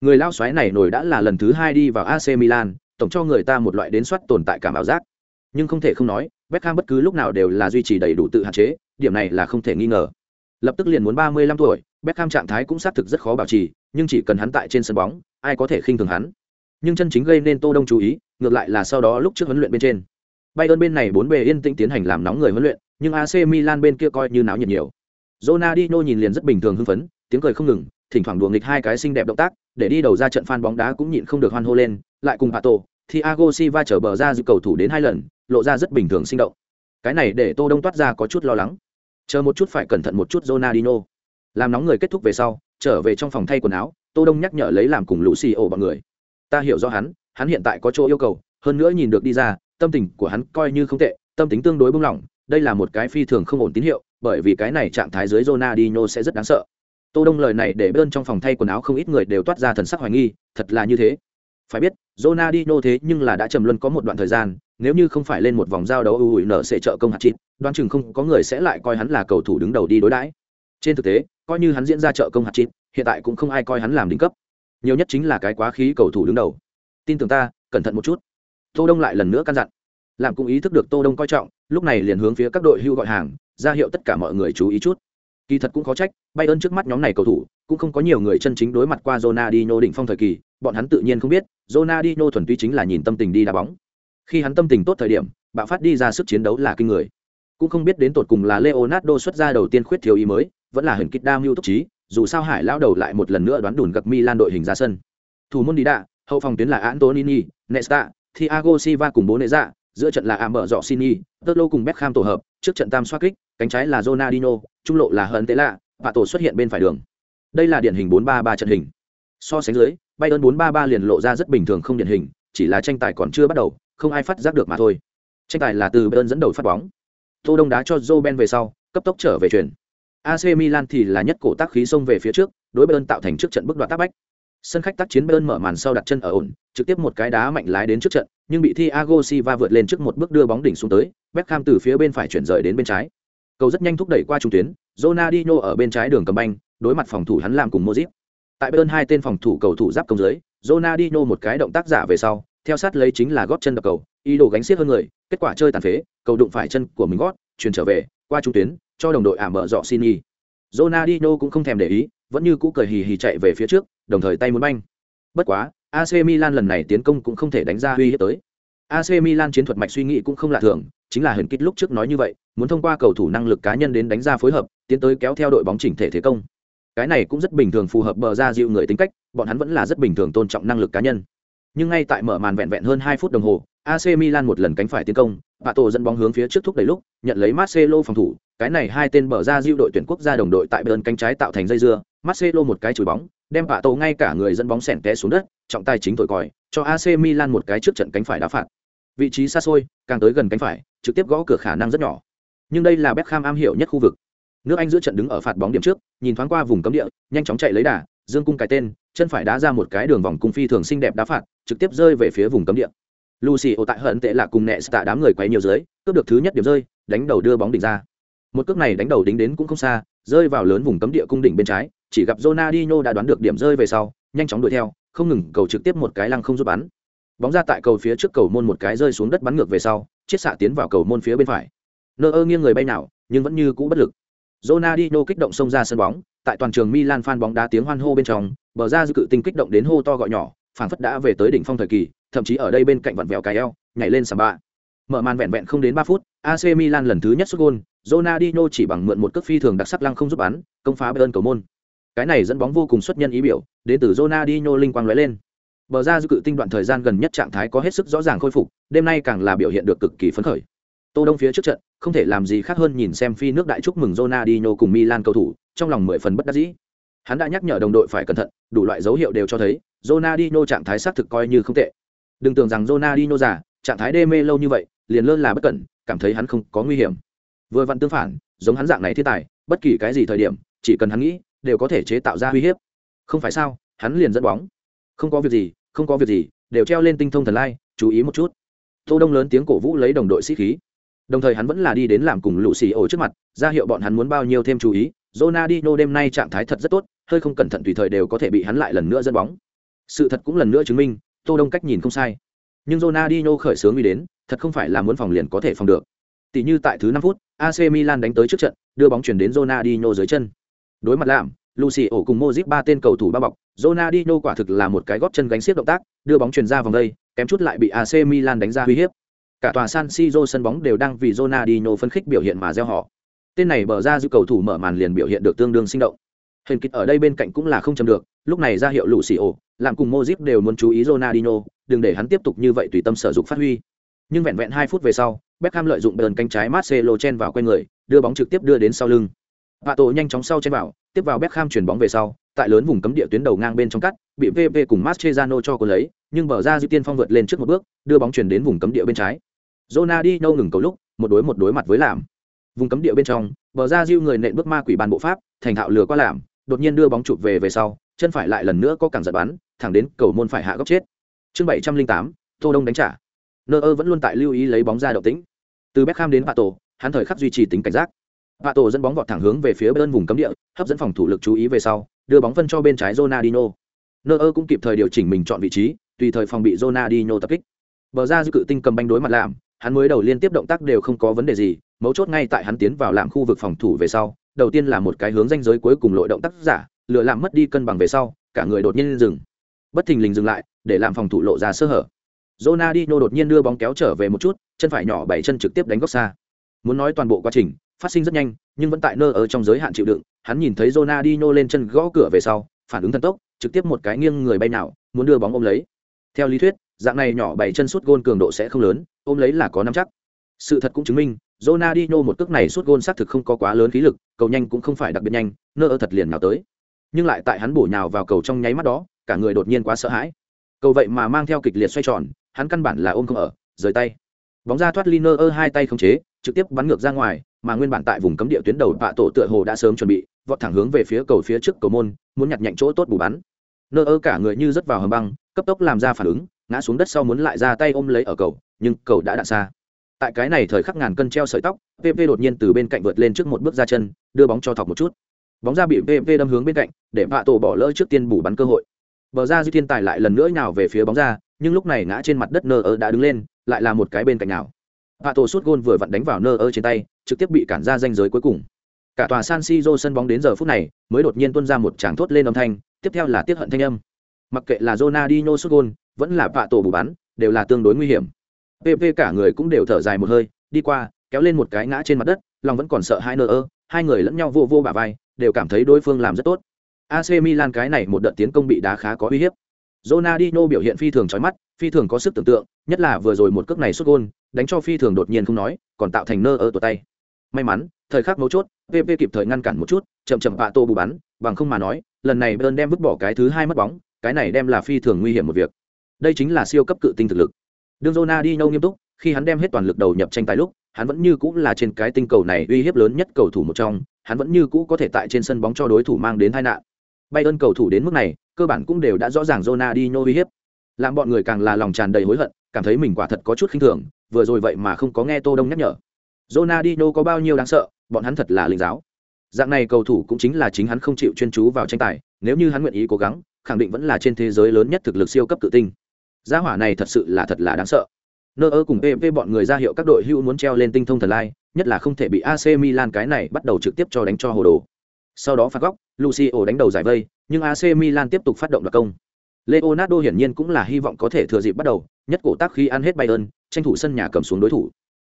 Người lão xoáy này nổi đã là lần thứ hai đi vào AC Milan, tổng cho người ta một loại đến soát tồn tại cảm ảo giác. Nhưng không thể không nói, Beckham bất cứ lúc nào đều là duy trì đầy đủ tự hạn chế, điểm này là không thể nghi ngờ. Lập tức liền muốn 35 tuổi, Beckham trạng thái cũng xác thực rất khó bảo trì, nhưng chỉ cần hắn tại trên sân bóng, ai có thể khinh thường hắn. Nhưng chân chính gây nên Tô Đông chú ý, ngược lại là sau đó lúc trước huấn luyện bên trên. Bayern bên này bốn bề yên tĩnh tiến hành làm nóng người huấn luyện, nhưng AC Milan bên kia coi như náo nhiệt nhiều. Ronaldinho nhìn liền rất bình thường hưng phấn, tiếng cười không ngừng, thỉnh thoảng đùa nghịch hai cái xinh đẹp động tác, để đi đầu ra trận fan bóng đá cũng nhịn không được hoan hô lên, lại cùng Pato, Thiago Silva trở bờ ra dự cầu thủ đến hai lần, lộ ra rất bình thường sinh động. Cái này để Tô Đông toát ra có chút lo lắng. Chờ một chút phải cẩn thận một chút Ronaldinho. Làm nóng người kết thúc về sau, trở về trong phòng thay quần áo, Tô Đông nhắc nhở lấy làm cùng lũ xì ổ bọn người. Ta hiểu rõ hắn, hắn hiện tại có chỗ yêu cầu, hơn nữa nhìn được đi ra, tâm tình của hắn coi như không tệ, tâm tính tương đối bung lỏng, đây là một cái phi thường không ổn tín hiệu, bởi vì cái này trạng thái dưới Ronaldinho sẽ rất đáng sợ. Tô Đông lời này để bên trong phòng thay quần áo không ít người đều toát ra thần sắc hoài nghi, thật là như thế. Phải biết, Ronaldinho thế nhưng là đã trầm luân có một đoạn thời gian, nếu như không phải lên một vòng giao đấu ủi nở sẽ trợ công hạt chít, đoán chừng không có người sẽ lại coi hắn là cầu thủ đứng đầu đi đối đãi. Trên thực tế, coi như hắn diễn ra trợ công hạt chít, hiện tại cũng không ai coi hắn làm đỉnh cấp. Nhiều nhất chính là cái quá khí cầu thủ đứng đầu. Tin tưởng ta, cẩn thận một chút. Tô Đông lại lần nữa căn dặn. Làm cũng ý thức được Tô Đông coi trọng, lúc này liền hướng phía các đội hưu gọi hàng, ra hiệu tất cả mọi người chú ý chút. Kỳ thật cũng khó trách, bay ơn trước mắt nhóm này cầu thủ, cũng không có nhiều người chân chính đối mặt qua Ronaldinho đỉnh phong thời kỳ, bọn hắn tự nhiên không biết, Ronaldinho thuần túy chính là nhìn tâm tình đi đá bóng. Khi hắn tâm tình tốt thời điểm, bạo phát đi ra sức chiến đấu là kinh người. cũng không biết đến tột cùng là leonardo xuất ra đầu tiên khuyết thiếu ý mới vẫn là hình kích đa mưu túc trí, dù sao hải lao đầu lại một lần nữa đoán đùn gặp milan đội hình ra sân. Thủ môn đi đạ, hậu phòng tuyến là antonini, nesta, thiago silva cùng bố nệ dạ giữa trận là amber dọ sini tơ lô cùng beckham tổ hợp, trước trận tam xoa kích, cánh trái là ronaldinho, trung lộ là hận tế lạ và tổ xuất hiện bên phải đường. Đây là điển hình 4-3-3 trận hình. So sánh dưới, bayern 4-3-3 liền lộ ra rất bình thường không điển hình, chỉ là tranh tài còn chưa bắt đầu, không ai phát giác được mà thôi. Tranh tài là từ bayern dẫn đầu phát bóng. Tô đông đá cho joe ben về sau, cấp tốc trở về chuyển ac milan thì là nhất cổ tác khí xông về phía trước, đối bayern tạo thành trước trận bức đoạt tác bách. Sân khách tác chiến bayern mở màn sau đặt chân ở ổn, trực tiếp một cái đá mạnh lái đến trước trận, nhưng bị thiago silva vượt lên trước một bước đưa bóng đỉnh xuống tới, beckham từ phía bên phải chuyển rời đến bên trái. Cầu rất nhanh thúc đẩy qua trung tuyến, Ronaldinho ở bên trái đường cầm banh, đối mặt phòng thủ hắn làm cùng Modric. Tại Bayern hai tên phòng thủ cầu thủ giáp công dưới, Ronaldinho một cái động tác giả về sau, theo sát lấy chính là gót chân đập cầu ý đồ gánh xiết hơn người, kết quả chơi tàn phế, cầu đụng phải chân của mình gót chuyển trở về, qua trung tuyến, cho đồng đội ảm mở dọ xin y Ronaldinho cũng không thèm để ý, vẫn như cũ cười hì hì chạy về phía trước, đồng thời tay muốn banh. Bất quá AC Milan lần này tiến công cũng không thể đánh ra uy hiếp tới. AC Milan chiến thuật mạch suy nghĩ cũng không lạ thường, chính là hình kích lúc trước nói như vậy, muốn thông qua cầu thủ năng lực cá nhân đến đánh ra phối hợp, tiến tới kéo theo đội bóng chỉnh thể thế công. Cái này cũng rất bình thường phù hợp bờ ra dịu người tính cách, bọn hắn vẫn là rất bình thường tôn trọng năng lực cá nhân. Nhưng ngay tại mở màn vẹn vẹn hơn hai phút đồng hồ AC Milan một lần cánh phải tiến công Vạ tổ dẫn bóng hướng phía trước thúc đẩy lúc, nhận lấy Marcelo phòng thủ. Cái này hai tên bờ ra dịu đội tuyển quốc gia đồng đội tại bên cánh trái tạo thành dây dưa. Marcelo một cái chùi bóng, đem Vạ tổ ngay cả người dẫn bóng sèn té xuống đất, trọng tài chính thổi còi, cho AC Milan một cái trước trận cánh phải đá phạt. Vị trí xa xôi, càng tới gần cánh phải, trực tiếp gõ cửa khả năng rất nhỏ. Nhưng đây là Beckham am hiểu nhất khu vực. Nước anh giữa trận đứng ở phạt bóng điểm trước, nhìn thoáng qua vùng cấm địa, nhanh chóng chạy lấy đà, dương cung cái tên, chân phải đá ra một cái đường vòng cung phi thường xinh đẹp đá phạt, trực tiếp rơi về phía vùng cấm địa lucy ô tại hận tệ là cùng nẹ tạ đám người quay nhiều dưới, cướp được thứ nhất điểm rơi, đánh đầu đưa bóng đỉnh ra. Một cước này đánh đầu đính đến cũng không xa, rơi vào lớn vùng cấm địa cung đỉnh bên trái, chỉ gặp Ronaldinho đã đoán được điểm rơi về sau, nhanh chóng đuổi theo, không ngừng cầu trực tiếp một cái lăng không giúp bắn. Bóng ra tại cầu phía trước cầu môn một cái rơi xuống đất bắn ngược về sau, chiết xạ tiến vào cầu môn phía bên phải. Nơ ơ nghiêng người bay nào, nhưng vẫn như cũ bất lực. Ronaldinho kích động xông ra sân bóng, tại toàn trường Milan fan bóng đá tiếng hoan hô bên trong, bờ ra dư cự tinh kích động đến hô to gọi nhỏ phảng phất đã về tới đỉnh phong thời kỳ, thậm chí ở đây bên cạnh vặn vẹo cái eo, nhảy lên sầm bạ. Mở màn vẹn vẹn không đến ba phút AC Milan lần thứ nhất sút gol Ronaldinho chỉ bằng mượn một cước phi thường đặc sắc lăng không giúp bắn, công phá Bayern cầu môn. Cái này dẫn bóng vô cùng xuất nhân ý biểu, đến từ Ronaldinho linh quang lóe lên. Bờ ra dư cự tinh đoạn thời gian gần nhất trạng thái có hết sức rõ ràng khôi phục, đêm nay càng là biểu hiện được cực kỳ phấn khởi. Tô đông phía trước trận, không thể làm gì khác hơn nhìn xem phi nước đại chúc mừng Ronaldinho cùng Milan cầu thủ, trong lòng mười phần bất đắc dĩ hắn đã nhắc nhở đồng đội phải cẩn thận, đủ loại dấu hiệu đều cho thấy, Ronaldinho trạng thái xác thực coi như không tệ. Đừng tưởng rằng Ronaldinho già, trạng thái đê mê lâu như vậy, liền lơ là bất cẩn, cảm thấy hắn không có nguy hiểm. Vừa vặn tương phản, giống hắn dạng này thiên tài, bất kỳ cái gì thời điểm, chỉ cần hắn nghĩ, đều có thể chế tạo ra uy hiếp. Không phải sao, hắn liền dẫn bóng. Không có việc gì, không có việc gì, đều treo lên tinh thông thần lai, chú ý một chút. Tô đông lớn tiếng cổ vũ lấy đồng đội sĩ khí. Đồng thời hắn vẫn là đi đến làm cùng lũ xì trước mặt, ra hiệu bọn hắn muốn bao nhiêu thêm chú ý. Ronaldinho đêm nay trạng thái thật rất tốt hơi không cẩn thận tùy thời đều có thể bị hắn lại lần nữa dẫn bóng sự thật cũng lần nữa chứng minh tô đông cách nhìn không sai nhưng Ronaldinho khởi sướng đi đến thật không phải là muốn phòng liền có thể phòng được tỷ như tại thứ năm phút AC Milan đánh tới trước trận đưa bóng chuyển đến Ronaldinho dưới chân đối mặt làm Lucio cùng Modric ba tên cầu thủ bao bọc, Ronaldinho quả thực là một cái gót chân gánh xiếc động tác, đưa bóng truyền ra vòng đây, kém chút lại bị AC Milan đánh ra uy hiếp. Cả tòa San Siro sân bóng đều đang vì Ronaldinho phân khích biểu hiện mà reo hò. Tên này bờ ra dư cầu thủ mở màn liền biểu hiện được tương đương sinh động. Hình kịch ở đây bên cạnh cũng là không chầm được, lúc này ra hiệu Lucio, làm cùng Modric đều muốn chú ý Ronaldinho, đừng để hắn tiếp tục như vậy tùy tâm sở dụng phát huy. Nhưng vẹn vẹn 2 phút về sau, Beckham lợi dụng bờn cánh trái Marcelo chen vào quen người, đưa bóng trực tiếp đưa đến sau lưng. Vạ tổ nhanh chóng sau chen vào, tiếp vào Beckham chuyển bóng về sau, tại lớn vùng cấm địa tuyến đầu ngang bên trong cắt, bị VP cùng Mascherano cho cô lấy, nhưng bờ ra dư tiên phong vượt lên trước một bước, đưa bóng chuyển đến vùng cấm địa bên trái. Ronaldinho ngừng cầu lúc, một đối một đối mặt với làm. Vùng cấm địa bên trong, bờ ra dư người nện bước ma quỷ bàn bộ pháp, thành thạo lừa qua làm, đột nhiên đưa bóng chụp về về sau, chân phải lại lần nữa có cẳng giật bắn, thẳng đến cầu môn phải hạ góc chết. Chương 708, Tô Đông đánh trả. Nơ vẫn luôn tại lưu ý lấy bóng ra động tĩnh. Từ Beckham đến Pato, hắn thời khắc duy trì tính cảnh giác. Pato dẫn bóng vọt thẳng hướng về phía bên vùng cấm địa, hấp dẫn phòng thủ lực chú ý về sau, đưa bóng phân cho bên trái Ronaldinho. Nơ cũng kịp thời điều chỉnh mình chọn vị trí, tùy thời phòng bị Ronaldinho tập kích. Bờ ra dư cự tinh cầm banh đối mặt làm, hắn mới đầu liên tiếp động tác đều không có vấn đề gì, mấu chốt ngay tại hắn tiến vào làm khu vực phòng thủ về sau, đầu tiên là một cái hướng danh giới cuối cùng lội động tác giả, lựa làm mất đi cân bằng về sau, cả người đột nhiên dừng. Bất thình lình dừng lại, để làm phòng thủ lộ ra sơ hở. Ronaldinho đột nhiên đưa bóng kéo trở về một chút, chân phải nhỏ bảy chân trực tiếp đánh góc xa. muốn nói toàn bộ quá trình phát sinh rất nhanh nhưng vẫn tại nơ ở trong giới hạn chịu đựng hắn nhìn thấy Ronaldinho lên chân gõ cửa về sau phản ứng thần tốc trực tiếp một cái nghiêng người bay nào muốn đưa bóng ôm lấy theo lý thuyết dạng này nhỏ bảy chân sút gôn cường độ sẽ không lớn ôm lấy là có năm chắc sự thật cũng chứng minh Ronaldinho một cước này sút gôn xác thực không có quá lớn khí lực, cầu nhanh cũng không phải đặc biệt nhanh, nơ ở thật liền nào tới. Nhưng lại tại hắn bổ nhào vào cầu trong nháy mắt đó, cả người đột nhiên quá sợ hãi. Cầu vậy mà mang theo kịch liệt xoay tròn, hắn căn bản là ôm không ở, rời tay. Bóng ra thoát Liner ơ hai tay không chế, trực tiếp bắn ngược ra ngoài, mà nguyên bản tại vùng cấm địa tuyến đầu bạ tổ tựa hồ đã sớm chuẩn bị, vọt thẳng hướng về phía cầu phía trước cầu môn, muốn nhặt nhạnh chỗ tốt bù bắn. Nơ ơ cả người như rớt vào hầm băng, cấp tốc làm ra phản ứng, ngã xuống đất sau muốn lại ra tay ôm lấy ở cầu, nhưng cầu đã đạn xa tại cái này thời khắc ngàn cân treo sợi tóc pp đột nhiên từ bên cạnh vượt lên trước một bước ra chân, đưa bóng cho thọc một chút. Bóng ra bị pp đâm hướng bên cạnh, để Vạ tổ bỏ lỡ trước tiên bù bắn cơ hội. Bờ ra dư thiên tài lại lần nữa nào về phía bóng ra, nhưng lúc này ngã trên mặt đất nơ ơ đã đứng lên, lại là một cái bên cạnh nào. Vạ tổ sút gôn vừa vặn đánh vào nơ ơ trên tay, trực tiếp bị cản ra danh giới cuối cùng. Cả tòa san siro sân bóng đến giờ phút này, mới đột nhiên tuôn ra một tràng thốt lên âm thanh, tiếp theo là tiết hận thanh âm. Mặc kệ là Ronaldinho sút gôn, vẫn là Vạ tổ bù bắn, đều là tương đối nguy hiểm pp cả người cũng đều thở dài một hơi, đi qua, kéo lên một cái ngã trên mặt đất, lòng vẫn còn sợ hai nơ ơ, hai người lẫn nhau vô vô bả vai, đều cảm thấy đối phương làm rất tốt. AC Milan cái này một đợt tiến công bị đá khá có uy hiếp. Ronaldinho biểu hiện phi thường chói mắt, phi thường có sức tưởng tượng, nhất là vừa rồi một cước này xuất gôn, đánh cho phi thường đột nhiên không nói, còn tạo thành nơ ơ tổ tay. May mắn, thời khắc mấu chốt pp kịp thời ngăn cản một chút, chậm chậm bạ tô bù bắn, bằng không mà nói, lần này bern đem vứt bỏ cái thứ hai mất bóng, cái này đem là phi thường nguy hiểm một việc. Đây chính là siêu cấp cự tinh thực lực đương Ronaldinho nghiêm túc, khi hắn đem hết toàn lực đầu nhập tranh tài lúc, hắn vẫn như cũ là trên cái tinh cầu này uy hiếp lớn nhất cầu thủ một trong, hắn vẫn như cũ có thể tại trên sân bóng cho đối thủ mang đến tai nạn. Bay ơn cầu thủ đến mức này, cơ bản cũng đều đã rõ ràng Ronaldinho uy hiếp. Làm bọn người càng là lòng tràn đầy hối hận, cảm thấy mình quả thật có chút khinh thường, vừa rồi vậy mà không có nghe tô đông nhắc nhở. Ronaldinho có bao nhiêu đáng sợ, bọn hắn thật là linh giáo. Dạng này cầu thủ cũng chính là chính hắn không chịu chuyên chú vào tranh tài, nếu như hắn nguyện ý cố gắng, khẳng định vẫn là trên thế giới lớn nhất thực lực siêu cấp tự tinh gia hỏa này thật sự là thật là đáng sợ. Nơ ơ cùng pv bọn người ra hiệu các đội hưu muốn treo lên tinh thông thần lai nhất là không thể bị ac milan cái này bắt đầu trực tiếp cho đánh cho hồ đồ. Sau đó phạt góc lucio đánh đầu giải vây nhưng ac milan tiếp tục phát động đặc công. Leonardo hiển nhiên cũng là hy vọng có thể thừa dịp bắt đầu nhất cổ tác khi ăn hết bayern tranh thủ sân nhà cầm xuống đối thủ.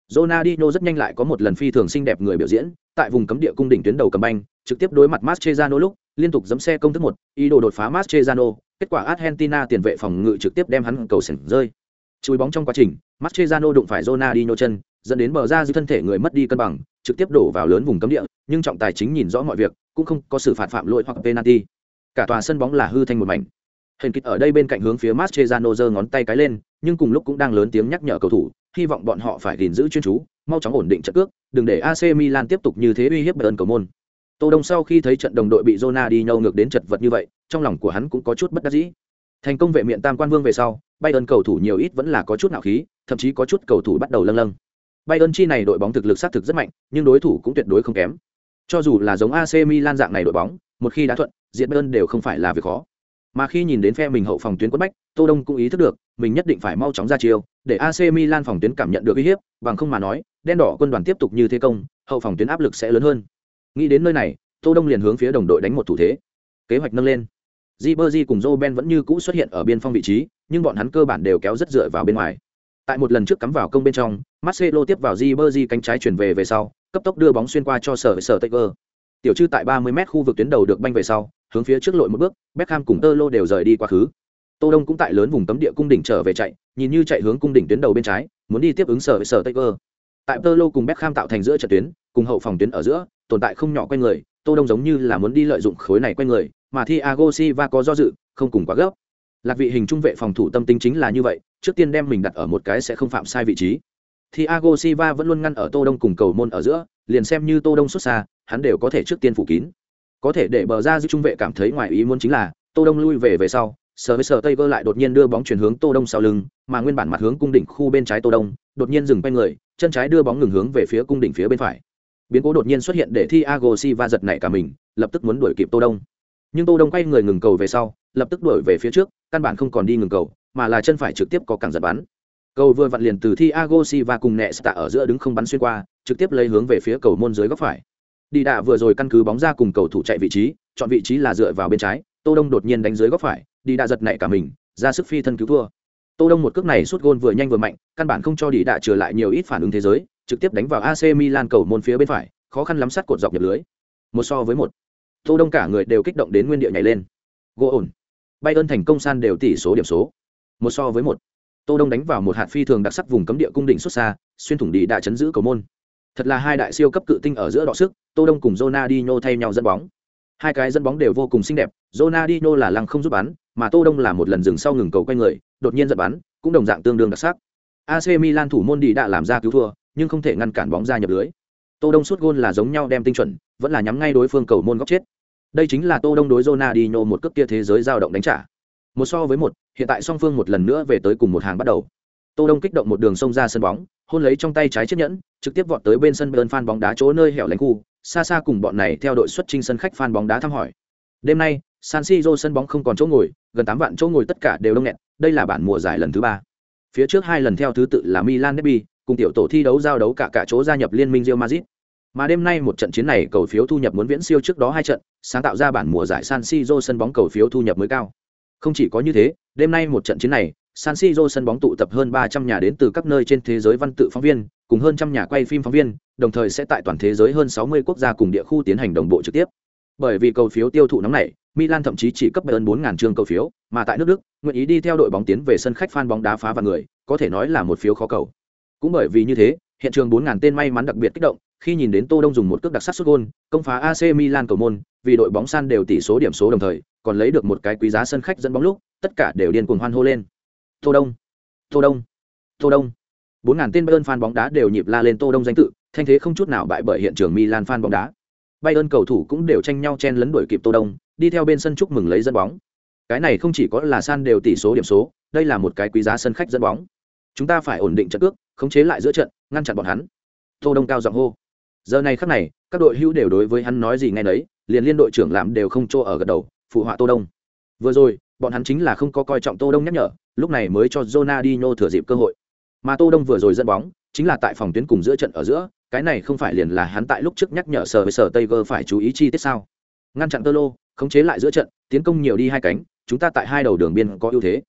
Ronaldinho rất nhanh lại có một lần phi thường xinh đẹp người biểu diễn, tại vùng cấm địa cung đỉnh tuyến đầu cầm banh, trực tiếp đối mặt Mascherano lúc, liên tục giẫm xe công thức một, ý đồ đột phá Mascherano, kết quả Argentina tiền vệ phòng ngự trực tiếp đem hắn cầu sảnh rơi. Chùi bóng trong quá trình, Mascherano đụng phải Ronaldinho chân, dẫn đến bờ ra dư thân thể người mất đi cân bằng, trực tiếp đổ vào lớn vùng cấm địa, nhưng trọng tài chính nhìn rõ mọi việc, cũng không có xử phạt phạm lỗi hoặc penalty. Cả tòa sân bóng là hư thành một mảnh. Hình kịch ở đây bên cạnh hướng phía Mascherano giơ ngón tay cái lên, nhưng cùng lúc cũng đang lớn tiếng nhắc nhở cầu thủ, hy vọng bọn họ phải gìn giữ chuyên chú, mau chóng ổn định trận cước, đừng để AC Milan tiếp tục như thế uy hiếp Bayern cầu môn. Tô Đông sau khi thấy trận đồng đội bị Ronaldinho ngược đến chật vật như vậy, trong lòng của hắn cũng có chút bất đắc dĩ. Thành công vệ miệng tam quan vương về sau, Bayern cầu thủ nhiều ít vẫn là có chút nạo khí, thậm chí có chút cầu thủ bắt đầu lâng lâng. Bayern chi này đội bóng thực lực xác thực rất mạnh, nhưng đối thủ cũng tuyệt đối không kém. Cho dù là giống AC Milan dạng này đội bóng, một khi đã thuận, diệt Bayern đều không phải là việc khó. Mà khi nhìn đến phe mình hậu phòng tuyến quất bách, Tô Đông cũng ý thức được, mình nhất định phải mau chóng ra chiêu, để AC Milan phòng tuyến cảm nhận được uy hiếp, bằng không mà nói, đen đỏ quân đoàn tiếp tục như thế công, hậu phòng tuyến áp lực sẽ lớn hơn. Nghĩ đến nơi này, Tô Đông liền hướng phía đồng đội đánh một thủ thế. Kế hoạch nâng lên. Ribery cùng Roben vẫn như cũ xuất hiện ở biên phong vị trí, nhưng bọn hắn cơ bản đều kéo rất dựa vào bên ngoài. Tại một lần trước cắm vào công bên trong, Marcelo tiếp vào Ribery cánh trái chuyển về về sau, cấp tốc đưa bóng xuyên qua cho sở sở Taylor. Tiểu trư tại 30m khu vực tuyến đầu được banh về sau, hướng phía trước lội một bước, Beckham cùng Tơ Lô đều rời đi quá khứ. Tô Đông cũng tại lớn vùng cấm địa cung đỉnh trở về chạy, nhìn như chạy hướng cung đỉnh tuyến đầu bên trái, muốn đi tiếp ứng sở sở Taylor. Tại Tơ Lô cùng Beckham tạo thành giữa trận tuyến, cùng hậu phòng tuyến ở giữa, tồn tại không nhỏ quanh người, Tô Đông giống như là muốn đi lợi dụng khối này quen người, mà Thiago Silva có do dự, không cùng quá gấp. Lạc vị hình trung vệ phòng thủ tâm tính chính là như vậy, trước tiên đem mình đặt ở một cái sẽ không phạm sai vị trí. Thiago Silva vẫn luôn ngăn ở Tô Đông cùng cầu môn ở giữa, liền xem như Tô Đông xuất xa, hắn đều có thể trước tiên phủ kín. Có thể để bờ ra giữ trung vệ cảm thấy ngoài ý muốn chính là, Tô Đông lui về về sau, sờ với sờ tây vơ lại đột nhiên đưa bóng chuyển hướng Tô Đông sau lưng, mà nguyên bản mặt hướng cung đỉnh khu bên trái Tô Đông, đột nhiên dừng quay người, chân trái đưa bóng ngừng hướng về phía cung đỉnh phía bên phải. Biến cố đột nhiên xuất hiện để Thiago Silva giật nảy cả mình, lập tức muốn đuổi kịp Tô Đông. Nhưng Tô Đông quay người ngừng cầu về sau, lập tức đuổi về phía trước, căn bản không còn đi ngừng cầu, mà là chân phải trực tiếp có cẳng giật bắn. Cầu vừa vặn liền từ Thiago Silva cùng Nesta ở giữa đứng không bắn xuyên qua, trực tiếp lấy hướng về phía cầu môn dưới góc phải. Đi đạ vừa rồi căn cứ bóng ra cùng cầu thủ chạy vị trí, chọn vị trí là dựa vào bên trái, Tô Đông đột nhiên đánh dưới góc phải, đi đạ giật nảy cả mình, ra sức phi thân cứu thua. Tô Đông một cước này suốt gôn vừa nhanh vừa mạnh, căn bản không cho đi đạ trở lại nhiều ít phản ứng thế giới, trực tiếp đánh vào AC Milan cầu môn phía bên phải, khó khăn lắm sát cột dọc nhập lưới. Một so với một. Tô Đông cả người đều kích động đến nguyên địa nhảy lên. Gỗ ổn. Bayern thành công san đều tỷ số điểm số. Một so với một. Tô Đông đánh vào một hạt phi thường đặc sắc vùng cấm địa cung đỉnh xuất xa, xuyên thủng đi đã chấn giữ cầu môn. Thật là hai đại siêu cấp cự tinh ở giữa đọ sức, Tô Đông cùng Ronaldinho thay nhau dẫn bóng. Hai cái dẫn bóng đều vô cùng xinh đẹp, Ronaldinho là lăng không giúp bắn, mà Tô Đông là một lần dừng sau ngừng cầu quay người, đột nhiên giật bắn, cũng đồng dạng tương đương đặc sắc. AC Milan thủ môn đi đã làm ra cứu thua, nhưng không thể ngăn cản bóng ra nhập lưới. Tô Đông suốt gôn là giống nhau đem tinh chuẩn, vẫn là nhắm ngay đối phương cầu môn góc chết. Đây chính là Tô Đông đối Ronaldinho một cước kia thế giới dao động đánh trả. Một so với một, hiện tại song phương một lần nữa về tới cùng một hàng bắt đầu. Tô Đông kích động một đường sông ra sân bóng, hôn lấy trong tay trái chiếc nhẫn, trực tiếp vọt tới bên sân bên fan bóng đá chỗ nơi hẻo lánh khu, xa xa cùng bọn này theo đội xuất trình sân khách fan bóng đá thăm hỏi. Đêm nay, San Siro sân bóng không còn chỗ ngồi, gần 8 vạn chỗ ngồi tất cả đều đông nghẹt, đây là bản mùa giải lần thứ 3. Phía trước hai lần theo thứ tự là Milan Derby, cùng tiểu tổ thi đấu giao đấu cả cả chỗ gia nhập liên minh Real Madrid. Mà đêm nay một trận chiến này cầu phiếu thu nhập muốn viễn siêu trước đó hai trận, sáng tạo ra bản mùa giải San Siro sân bóng cầu phiếu thu nhập mới cao. Không chỉ có như thế, đêm nay một trận chiến này, San Siro sân bóng tụ tập hơn 300 nhà đến từ các nơi trên thế giới văn tự phóng viên, cùng hơn trăm nhà quay phim phóng viên, đồng thời sẽ tại toàn thế giới hơn 60 quốc gia cùng địa khu tiến hành đồng bộ trực tiếp. Bởi vì cầu phiếu tiêu thụ nóng này, Milan thậm chí chỉ cấp hơn 4000 trường cầu phiếu, mà tại nước Đức, nguyện ý đi theo đội bóng tiến về sân khách fan bóng đá phá và người, có thể nói là một phiếu khó cầu. Cũng bởi vì như thế, hiện trường 4000 tên may mắn đặc biệt kích động, khi nhìn đến Tô Đông dùng một cước đặc sắc sút gol, công phá AC Milan cầu môn, vì đội bóng san đều tỷ số điểm số đồng thời, còn lấy được một cái quý giá sân khách dẫn bóng lúc, tất cả đều điên cuồng hoan hô lên. Tô Đông, Tô Đông, Tô Đông. 4000 tên Bayern fan bóng đá đều nhịp la lên Tô Đông danh tự, thanh thế không chút nào bại bởi hiện trường Milan fan bóng đá. Bayern cầu thủ cũng đều tranh nhau chen lấn đuổi kịp Tô Đông, đi theo bên sân chúc mừng lấy dẫn bóng. Cái này không chỉ có là san đều tỷ số điểm số, đây là một cái quý giá sân khách dẫn bóng. Chúng ta phải ổn định trận cước, khống chế lại giữa trận, ngăn chặn bọn hắn. Tô Đông cao giọng hô. Giờ này khắc này, các đội hữu đều đối với hắn nói gì nghe nấy, liền liên đội trưởng làm đều không cho ở gật đầu, phụ họa Tô Đông. Vừa rồi, bọn hắn chính là không có coi trọng Tô Đông nhắc nhở, lúc này mới cho Ronaldinho thừa dịp cơ hội. Mà Tô Đông vừa rồi dẫn bóng, chính là tại phòng tuyến cùng giữa trận ở giữa, cái này không phải liền là hắn tại lúc trước nhắc nhở sở với sở Tiger phải chú ý chi tiết sao? Ngăn chặn Tơ Lô, khống chế lại giữa trận, tiến công nhiều đi hai cánh, chúng ta tại hai đầu đường biên có ưu thế.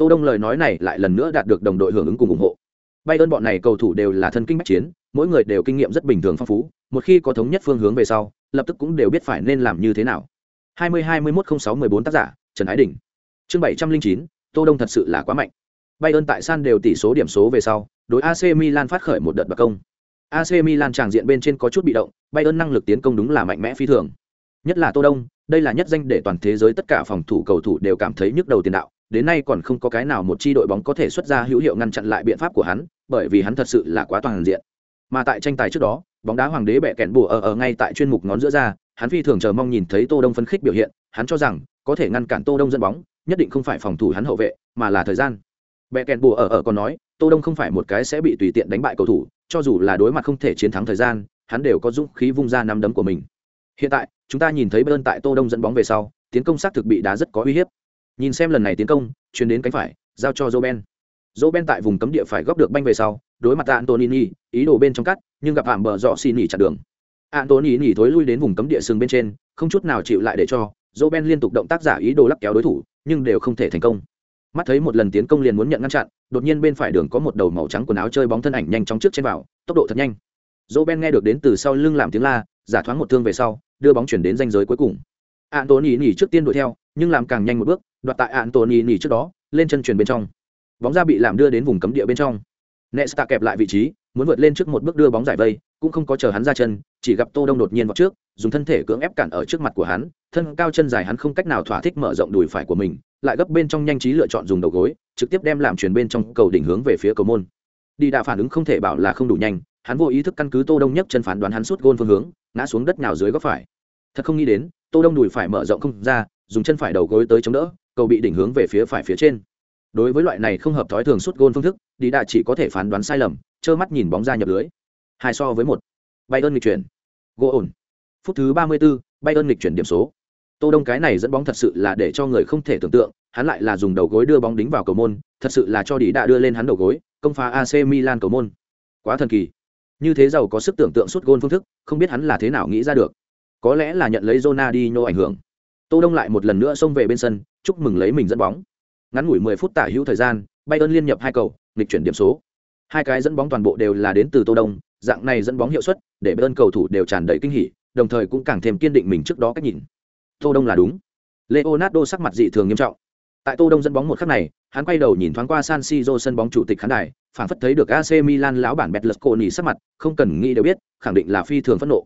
Tô Đông lời nói này lại lần nữa đạt được đồng đội hưởng ứng cùng ủng hộ. Bay ơn bọn này cầu thủ đều là thân kinh bách chiến, mỗi người đều kinh nghiệm rất bình thường phong phú, một khi có thống nhất phương hướng về sau, lập tức cũng đều biết phải nên làm như thế nào. 20 21 06 14 tác giả, Trần Ái Đình. Chương 709, Tô Đông thật sự là quá mạnh. Bay Bayern tại San đều tỷ số điểm số về sau, đối AC Milan phát khởi một đợt bạc công. AC Milan tràng diện bên trên có chút bị động, Bay Bayern năng lực tiến công đúng là mạnh mẽ phi thường. Nhất là Tô Đông, đây là nhất danh để toàn thế giới tất cả phòng thủ cầu thủ đều cảm thấy nhức đầu tiền đạo, đến nay còn không có cái nào một chi đội bóng có thể xuất ra hữu hiệu ngăn chặn lại biện pháp của hắn, bởi vì hắn thật sự là quá toàn diện. Mà tại tranh tài trước đó, bóng đá hoàng đế bẻ kèn bùa ở ở ngay tại chuyên mục ngón giữa ra, hắn phi thường chờ mong nhìn thấy Tô Đông phấn khích biểu hiện, hắn cho rằng có thể ngăn cản Tô Đông dẫn bóng, nhất định không phải phòng thủ hắn hậu vệ, mà là thời gian. Bẻ kèn bùa ở ở còn nói, Tô Đông không phải một cái sẽ bị tùy tiện đánh bại cầu thủ, cho dù là đối mặt không thể chiến thắng thời gian, hắn đều có dũng khí vung ra năm đấm của mình. Hiện tại, chúng ta nhìn thấy Bayern tại Tô Đông dẫn bóng về sau, tiến công sát thực bị đá rất có uy hiếp. Nhìn xem lần này tiến công, chuyển đến cánh phải, giao cho Roben. Roben tại vùng cấm địa phải góp được banh về sau, đối mặt Antonini, ý đồ bên trong cắt, nhưng gặp hạm bờ dọ xì nỉ chặn đường. Antonini thối lui đến vùng cấm địa sừng bên trên, không chút nào chịu lại để cho Roben liên tục động tác giả ý đồ lắc kéo đối thủ, nhưng đều không thể thành công. Mắt thấy một lần tiến công liền muốn nhận ngăn chặn, đột nhiên bên phải đường có một đầu màu trắng quần áo chơi bóng thân ảnh nhanh chóng trước trên vào, tốc độ thật nhanh. Roben nghe được đến từ sau lưng làm tiếng la, giả thoáng một thương về sau, đưa bóng chuyển đến ranh giới cuối cùng. Antonini trước tiên đuổi theo, nhưng làm càng nhanh một bước, đoạt tại Antonini trước đó, lên chân chuyển bên trong. Bóng ra bị làm đưa đến vùng cấm địa bên trong. Nesta kẹp lại vị trí, muốn vượt lên trước một bước đưa bóng giải vây, cũng không có chờ hắn ra chân, chỉ gặp Tô Đông đột nhiên vào trước, dùng thân thể cưỡng ép cản ở trước mặt của hắn, thân cao chân dài hắn không cách nào thỏa thích mở rộng đùi phải của mình, lại gấp bên trong nhanh trí lựa chọn dùng đầu gối, trực tiếp đem làm chuyển bên trong cầu đỉnh hướng về phía cầu môn. Đi đã phản ứng không thể bảo là không đủ nhanh, hắn vô ý thức căn cứ Tô Đông nhấc chân phán đoán hắn sút gôn phương hướng, ngã xuống đất nhào dưới góc phải. Thật không nghĩ đến, Tô Đông đùi phải mở rộng không ra, dùng chân phải đầu gối tới chống đỡ, cầu bị đỉnh hướng về phía phải phía trên. Đối với loại này không hợp thói thường suốt gôn phương thức, Đi đã chỉ có thể phán đoán sai lầm, trơ mắt nhìn bóng ra nhập lưới. Hai so với một. bay ơn nghịch chuyển. Gỗ ổn. Phút thứ 34, Bayern nghịch chuyển điểm số. Tô Đông cái này dẫn bóng thật sự là để cho người không thể tưởng tượng, hắn lại là dùng đầu gối đưa bóng đính vào cầu môn, thật sự là cho đi đã đưa lên hắn đầu gối, công phá AC Milan cầu môn. Quá thần kỳ. Như thế giàu có sức tưởng tượng suốt gôn phương thức, không biết hắn là thế nào nghĩ ra được. Có lẽ là nhận lấy Ronaldinho ảnh hưởng. Tô Đông lại một lần nữa xông về bên sân, chúc mừng lấy mình dẫn bóng. Ngắn ngủi 10 phút tả hữu thời gian, Bayern liên nhập hai cầu, nghịch chuyển điểm số. Hai cái dẫn bóng toàn bộ đều là đến từ Tô Đông, dạng này dẫn bóng hiệu suất, để Bayern cầu thủ đều tràn đầy kinh hỉ, đồng thời cũng càng thêm kiên định mình trước đó cách nhìn. Tô Đông là đúng. Leonardo sắc mặt dị thường nghiêm trọng. Tại Tô Đông dẫn bóng một khắc này, hắn quay đầu nhìn thoáng qua San Siro sân bóng chủ tịch khán đài, phản phất thấy được AC Milan lão bản Betlesconi sắc mặt, không cần nghĩ đều biết, khẳng định là phi thường phẫn nộ.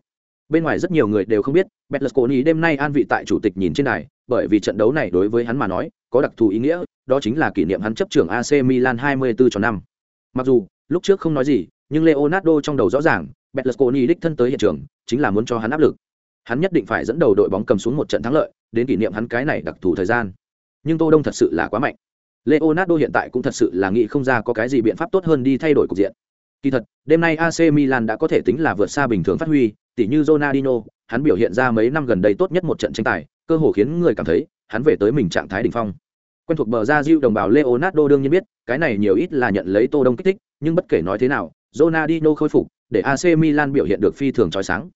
Bên ngoài rất nhiều người đều không biết, Betlesconi đêm nay an vị tại chủ tịch nhìn trên này, bởi vì trận đấu này đối với hắn mà nói, có đặc thù ý nghĩa, đó chính là kỷ niệm hắn chấp trưởng AC Milan 24 cho năm. Mặc dù, lúc trước không nói gì, nhưng Leonardo trong đầu rõ ràng, Betlesconi đích thân tới hiện trường, chính là muốn cho hắn áp lực. Hắn nhất định phải dẫn đầu đội bóng cầm xuống một trận thắng lợi, đến kỷ niệm hắn cái này đặc thù thời gian. Nhưng Tô Đông thật sự là quá mạnh. Leonardo hiện tại cũng thật sự là nghĩ không ra có cái gì biện pháp tốt hơn đi thay đổi cục diện. Kỳ thật, đêm nay AC Milan đã có thể tính là vượt xa bình thường phát huy, tỉ như Ronaldinho, hắn biểu hiện ra mấy năm gần đây tốt nhất một trận tranh tài, cơ hồ khiến người cảm thấy hắn về tới mình trạng thái đỉnh phong. Quen thuộc bờ ra Diu đồng bào Leonardo đương nhiên biết, cái này nhiều ít là nhận lấy Tô Đông kích thích, nhưng bất kể nói thế nào, Ronaldinho khôi phục, để AC Milan biểu hiện được phi thường chói sáng.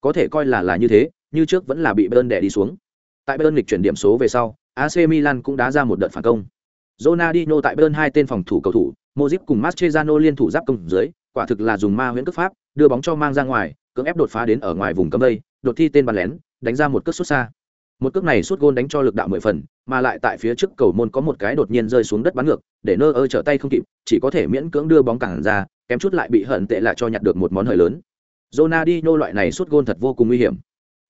Có thể coi là là như thế, như trước vẫn là bị Bayern đè đi xuống. Tại Bayern lịch chuyển điểm số về sau, AC Milan cũng đã ra một đợt phản công. Ronaldinho tại Bayern hai tên phòng thủ cầu thủ, Modric cùng Mascherano liên thủ giáp công dưới, quả thực là dùng ma huyễn cước pháp, đưa bóng cho mang ra ngoài, cưỡng ép đột phá đến ở ngoài vùng cấm đây, đột thi tên bàn lén, đánh ra một cước sút xa. Một cước này sút gôn đánh cho lực đạo mười phần, mà lại tại phía trước cầu môn có một cái đột nhiên rơi xuống đất bắn ngược, để nơ ơ trở tay không kịp, chỉ có thể miễn cưỡng đưa bóng cản ra, kém chút lại bị hận tệ lại cho nhặt được một món hời lớn. Ronaldinho loại này sút gôn thật vô cùng nguy hiểm.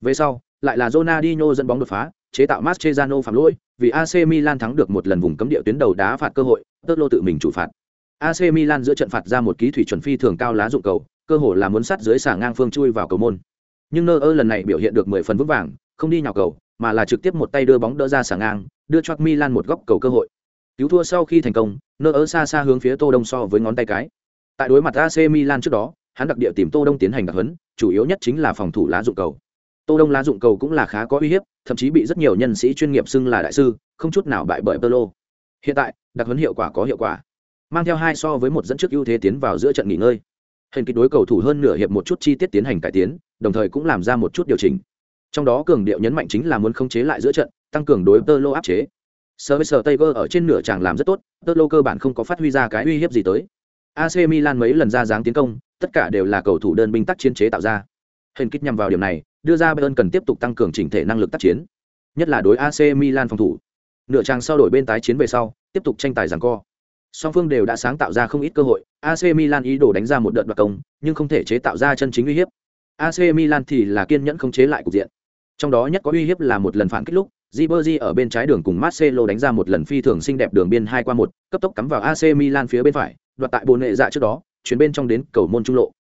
Về sau, lại là Ronaldinho dẫn bóng đột phá, chế tạo Mascherano phạm lỗi, vì AC Milan thắng được một lần vùng cấm địa tuyến đầu đá phạt cơ hội, Tớt lô tự mình chủ phạt. AC Milan giữa trận phạt ra một ký thủy chuẩn phi thường cao lá dụng cầu, cơ hội là muốn sát dưới xả ngang phương chui vào cầu môn. Nhưng Nơ lần này biểu hiện được 10 phần vững vàng, không đi nhào cầu, mà là trực tiếp một tay đưa bóng đỡ ra xả ngang, đưa cho Milan một góc cầu cơ hội. Cứu thua sau khi thành công, Nơ xa xa hướng phía Tô Đông so với ngón tay cái. Tại đối mặt AC Milan trước đó, hắn đặc địa tìm Tô Đông tiến hành đặc huấn, chủ yếu nhất chính là phòng thủ lá dụng cầu. Tô Đông lá dụng cầu cũng là khá có uy hiếp, thậm chí bị rất nhiều nhân sĩ chuyên nghiệp xưng là đại sư, không chút nào bại bởi Pelo. Hiện tại, đặc huấn hiệu quả có hiệu quả. Mang theo hai so với một dẫn trước ưu thế tiến vào giữa trận nghỉ ngơi. Hình kịch đối cầu thủ hơn nửa hiệp một chút chi tiết tiến hành cải tiến, đồng thời cũng làm ra một chút điều chỉnh. Trong đó cường điệu nhấn mạnh chính là muốn khống chế lại giữa trận, tăng cường đối tơ lô áp chế. Service Tiger ở trên nửa chàng làm rất tốt, tơ lô cơ bản không có phát huy ra cái uy hiếp gì tới. AC Milan mấy lần ra dáng tiến công, tất cả đều là cầu thủ đơn binh tác chiến chế tạo ra. Hình kích nhằm vào điểm này, đưa ra Bayern cần tiếp tục tăng cường chỉnh thể năng lực tác chiến, nhất là đối AC Milan phòng thủ. Nửa trang sau đổi bên tái chiến về sau, tiếp tục tranh tài giằng co. Song phương đều đã sáng tạo ra không ít cơ hội, AC Milan ý đồ đánh ra một đợt đoạt công, nhưng không thể chế tạo ra chân chính uy hiếp. AC Milan thì là kiên nhẫn không chế lại cục diện. Trong đó nhất có uy hiếp là một lần phản kích lúc, Ribery ở bên trái đường cùng Marcelo đánh ra một lần phi thường xinh đẹp đường biên 2 qua 1, cấp tốc cắm vào AC Milan phía bên phải, đoạt tại bồn nệ dạ trước đó, chuyển bên trong đến cầu môn trung lộ.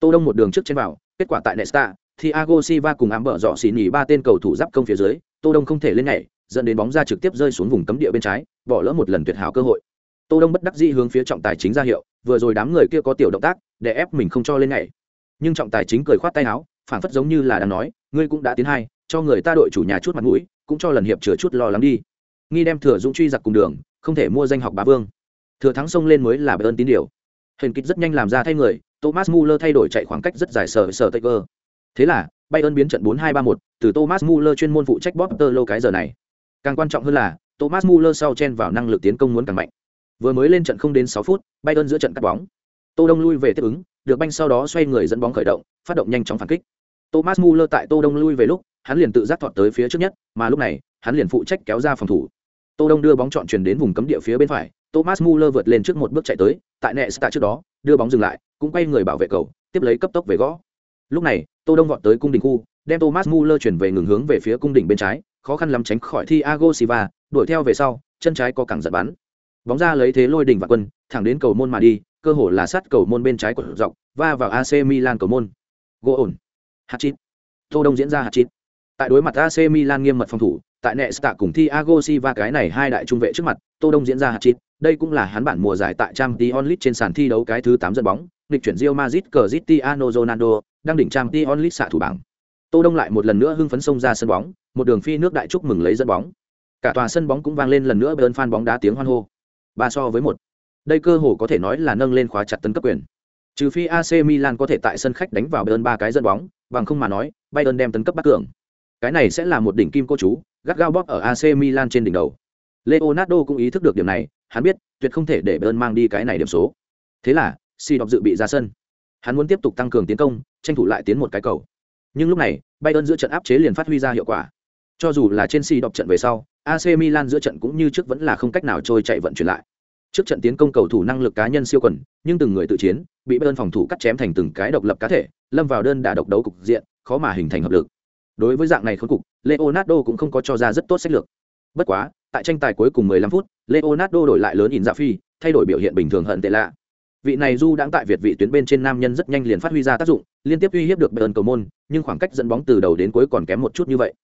Tô Đông một đường trước trên vào, kết quả tại Nesta, Thiago Silva cùng ám bờ dọ xỉ nhỉ ba tên cầu thủ giáp công phía dưới, Tô Đông không thể lên nhảy, dẫn đến bóng ra trực tiếp rơi xuống vùng cấm địa bên trái, bỏ lỡ một lần tuyệt hảo cơ hội. Tô Đông bất đắc dĩ hướng phía trọng tài chính ra hiệu, vừa rồi đám người kia có tiểu động tác, để ép mình không cho lên nhảy. Nhưng trọng tài chính cười khoát tay áo, phản phất giống như là đang nói, ngươi cũng đã tiến hai, cho người ta đội chủ nhà chút mặt mũi, cũng cho lần hiệp chừa chút lo lắng đi. Nghi đem thừa dũng truy giặc cùng đường, không thể mua danh học bá vương. Thừa thắng sông lên mới là ơn tín điều. Hình kịch rất nhanh làm ra thay người, Thomas Muller thay đổi chạy khoảng cách rất dài sở sở Tiger. Thế là, Bayern biến trận 4-2-3-1, từ Thomas Muller chuyên môn phụ trách bóp tơ lâu cái giờ này. Càng quan trọng hơn là, Thomas Muller sau chen vào năng lực tiến công muốn càng mạnh. Vừa mới lên trận không đến 6 phút, Bayern giữa trận cắt bóng. Tô Đông lui về tiếp ứng, được banh sau đó xoay người dẫn bóng khởi động, phát động nhanh chóng phản kích. Thomas Muller tại Tô Đông lui về lúc, hắn liền tự giác thọt tới phía trước nhất, mà lúc này, hắn liền phụ trách kéo ra phòng thủ. Tô Đông đưa bóng chọn chuyển đến vùng cấm địa phía bên phải, Thomas Muller vượt lên trước một bước chạy tới, tại Nesta trước đó, đưa bóng dừng lại, cũng quay người bảo vệ cầu, tiếp lấy cấp tốc về gõ. Lúc này, Tô Đông vọt tới cung đỉnh khu, đem Thomas Muller chuyển về ngừng hướng về phía cung đỉnh bên trái, khó khăn lắm tránh khỏi Thiago Silva, đuổi theo về sau, chân trái có cẳng giật bắn. Bóng ra lấy thế lôi đỉnh và quân, thẳng đến cầu môn mà đi, cơ hồ là sát cầu môn bên trái của dọc, va vào AC Milan cầu môn. Gỗ ổn. hạt chít Tô Đông diễn ra hạt chít Tại đối mặt AC Milan nghiêm mật phòng thủ, tại Nesta cùng Thiago Silva cái này hai đại trung vệ trước mặt, Tô Đông diễn ra hạt chít đây cũng là hắn bản mùa giải tại Champions League trên sàn thi đấu cái thứ 8 dẫn bóng, địch chuyển Real Madrid Cristiano Ronaldo, đang đỉnh Champions League xạ thủ bảng. Tô Đông lại một lần nữa hưng phấn xông ra sân bóng, một đường phi nước đại chúc mừng lấy dẫn bóng. Cả tòa sân bóng cũng vang lên lần nữa bên fan bóng đá tiếng hoan hô. Ba so với một. Đây cơ hồ có thể nói là nâng lên khóa chặt tấn cấp quyền. Trừ phi AC Milan có thể tại sân khách đánh vào Bayern ba cái dẫn bóng, bằng không mà nói, Bayern đem tấn cấp bắt cường. Cái này sẽ là một đỉnh kim cô chú, gắt gao bóp ở AC Milan trên đỉnh đầu. Leonardo cũng ý thức được điểm này, hắn biết, tuyệt không thể để Bayern mang đi cái này điểm số. Thế là, si đọc dự bị ra sân hắn muốn tiếp tục tăng cường tiến công tranh thủ lại tiến một cái cầu nhưng lúc này bayern giữa trận áp chế liền phát huy ra hiệu quả cho dù là trên si đọc trận về sau ac milan giữa trận cũng như trước vẫn là không cách nào trôi chạy vận chuyển lại. Trước trận tiến công cầu thủ năng lực cá nhân siêu quần, nhưng từng người tự chiến, bị bayern phòng thủ cắt chém thành từng cái độc lập cá thể, lâm vào đơn đả độc đấu cục diện, khó mà hình thành hợp lực. Đối với dạng này khốn cục, leonardo cũng không có cho ra rất tốt sách lược. Bất quá, tại tranh tài cuối cùng 15 phút, leonardo đổi lại lớn nhìn dạ phi thay đổi biểu hiện bình thường hận tệ lạ. Vị này du đang tại việt vị tuyến bên trên nam nhân rất nhanh liền phát huy ra tác dụng, liên tiếp uy hiếp được bayern cầu môn, nhưng khoảng cách dẫn bóng từ đầu đến cuối còn kém một chút như vậy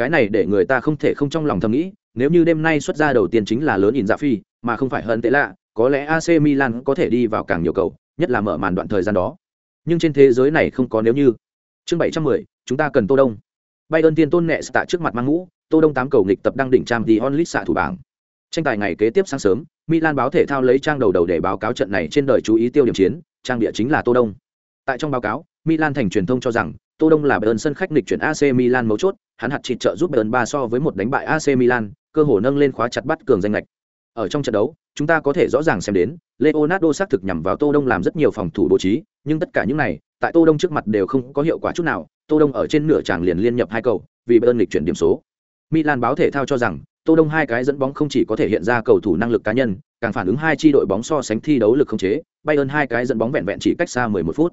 cái này để người ta không thể không trong lòng thầm nghĩ nếu như đêm nay xuất ra đầu tiên chính là lớn in dạ phi mà không phải hơn tệ lạ có lẽ ac milan có thể đi vào càng nhiều cầu nhất là mở màn đoạn thời gian đó. Nhưng trên thế giới này không có nếu như. Chương 710, chúng ta cần tô đông. Bay ơn tiên tôn nẹ tạ trước mặt mang ngũ tô đông tám cầu nghịch tập đăng đỉnh trang đi onlit xạ thủ bảng. Tranh tài ngày kế tiếp sáng sớm milan báo thể thao lấy trang đầu đầu để báo cáo trận này trên đời chú ý tiêu điểm chiến trang địa chính là tô đông. Tại trong báo cáo milan thành truyền thông cho rằng tô đông là bayern sân khách nghịch chuyển ac milan mấu chốt, hắn hạt chịt trợ giúp bayern ba so với một đánh bại ac milan, cơ hồ nâng lên khóa chặt bắt cường danh lệch. Ở trong trận đấu, chúng ta có thể rõ ràng xem đến, leonardo xác thực nhằm vào tô đông làm rất nhiều phòng thủ bố trí, nhưng tất cả những này, tại tô đông trước mặt đều không có hiệu quả chút nào, tô đông ở trên nửa tràng liền liên nhập hai cầu, vì bayern lịch chuyển điểm số. Milan báo thể thao cho rằng, tô đông hai cái dẫn bóng không chỉ có thể hiện ra cầu thủ năng lực cá nhân, càng phản ứng hai chi đội bóng so sánh thi đấu lực không chế, bayern hai cái dẫn bóng vẹn vẹn chỉ cách xa 11 phút.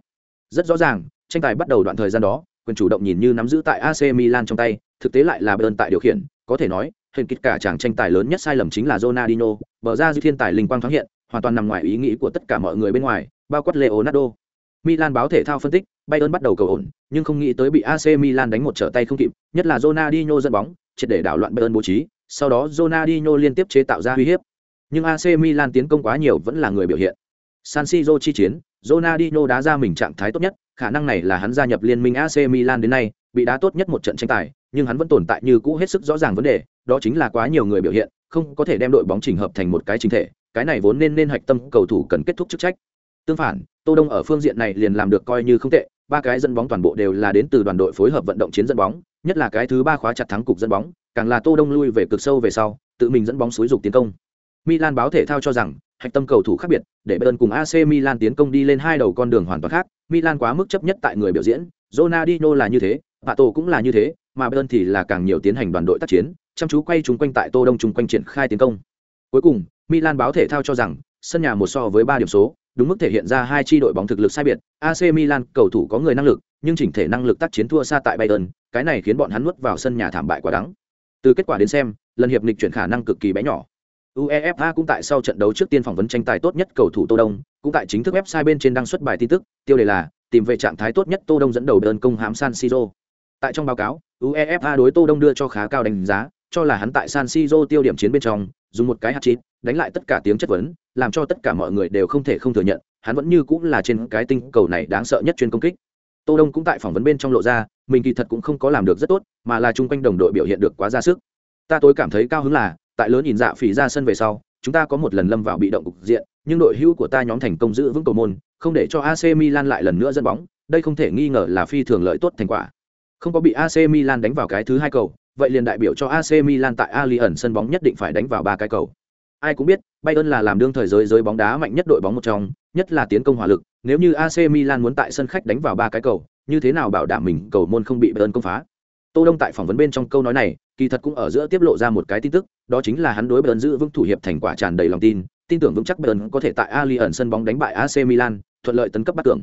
Rất rõ ràng tranh tài bắt đầu đoạn thời gian đó quyền chủ động nhìn như nắm giữ tại AC Milan trong tay thực tế lại là Bayern tại điều khiển có thể nói hình kịch cả chàng tranh tài lớn nhất sai lầm chính là Ronaldinho bờ ra dư thiên tài linh quang thoáng hiện hoàn toàn nằm ngoài ý nghĩ của tất cả mọi người bên ngoài bao quát Leonardo Milan báo thể thao phân tích, Bayern bắt đầu cầu ổn, nhưng không nghĩ tới bị AC Milan đánh một trở tay không kịp, nhất là Ronaldinho dẫn bóng, triệt để đảo loạn Bayern bố trí, sau đó Ronaldinho liên tiếp chế tạo ra uy hiếp. Nhưng AC Milan tiến công quá nhiều vẫn là người biểu hiện. San Siro chi chiến, Ronaldinho đá ra mình trạng thái tốt nhất, khả năng này là hắn gia nhập liên minh AC Milan đến nay, bị đá tốt nhất một trận tranh tài, nhưng hắn vẫn tồn tại như cũ hết sức rõ ràng vấn đề, đó chính là quá nhiều người biểu hiện, không có thể đem đội bóng chỉnh hợp thành một cái chính thể, cái này vốn nên nên hạch tâm cầu thủ cần kết thúc chức trách. Tương phản, Tô Đông ở phương diện này liền làm được coi như không tệ, ba cái dẫn bóng toàn bộ đều là đến từ đoàn đội phối hợp vận động chiến dẫn bóng, nhất là cái thứ ba khóa chặt thắng cục dẫn bóng, càng là Tô Đông lui về cực sâu về sau, tự mình dẫn bóng suối dục tiến công. Milan báo thể thao cho rằng, hạch tâm cầu thủ khác biệt, để Bayern cùng AC Milan tiến công đi lên hai đầu con đường hoàn toàn khác, Milan quá mức chấp nhất tại người biểu diễn, Ronaldinho là như thế, Pato cũng là như thế, mà Bayern thì là càng nhiều tiến hành đoàn đội tác chiến, chăm chú quay chúng quanh tại Tô Đông chúng quanh triển khai tiến công. Cuối cùng, Milan báo thể thao cho rằng, sân nhà một so với ba điểm số, đúng mức thể hiện ra hai chi đội bóng thực lực sai biệt, AC Milan cầu thủ có người năng lực, nhưng chỉnh thể năng lực tác chiến thua xa tại Bayern, cái này khiến bọn hắn nuốt vào sân nhà thảm bại quá đắng. Từ kết quả đến xem, lần hiệp nghịch chuyển khả năng cực kỳ bé nhỏ. UEFA cũng tại sau trận đấu trước tiên phỏng vấn tranh tài tốt nhất cầu thủ Tô Đông, cũng tại chính thức website bên trên đăng xuất bài tin tức, tiêu đề là tìm về trạng thái tốt nhất Tô Đông dẫn đầu đơn công hãm San Siro. Tại trong báo cáo, UEFA đối Tô Đông đưa cho khá cao đánh giá, cho là hắn tại San Siro tiêu điểm chiến bên trong, dùng một cái hat trick, đánh lại tất cả tiếng chất vấn, làm cho tất cả mọi người đều không thể không thừa nhận, hắn vẫn như cũng là trên cái tinh cầu này đáng sợ nhất chuyên công kích. Tô Đông cũng tại phỏng vấn bên trong lộ ra, mình kỳ thật cũng không có làm được rất tốt, mà là chung quanh đồng đội biểu hiện được quá ra sức. Ta tối cảm thấy cao hứng là, tại lớn nhìn dạ phỉ ra sân về sau, chúng ta có một lần lâm vào bị động cục diện, nhưng đội hữu của ta nhóm thành công giữ vững cầu môn, không để cho AC Milan lại lần nữa dẫn bóng, đây không thể nghi ngờ là phi thường lợi tốt thành quả. Không có bị AC Milan đánh vào cái thứ hai cầu, vậy liền đại biểu cho AC Milan tại ali ẩn sân bóng nhất định phải đánh vào ba cái cầu. Ai cũng biết, Bayern là làm đương thời giới giới bóng đá mạnh nhất đội bóng một trong, nhất là tiến công hỏa lực, nếu như AC Milan muốn tại sân khách đánh vào ba cái cầu, như thế nào bảo đảm mình cầu môn không bị Bayern công phá. Tô Đông tại phỏng vấn bên trong câu nói này, kỳ thật cũng ở giữa tiết lộ ra một cái tin tức, đó chính là hắn đối Bayern giữ vững thủ hiệp thành quả tràn đầy lòng tin, tin tưởng vững chắc Bayern có thể tại Allianz sân bóng đánh bại AC Milan, thuận lợi tấn cấp bắt tưởng.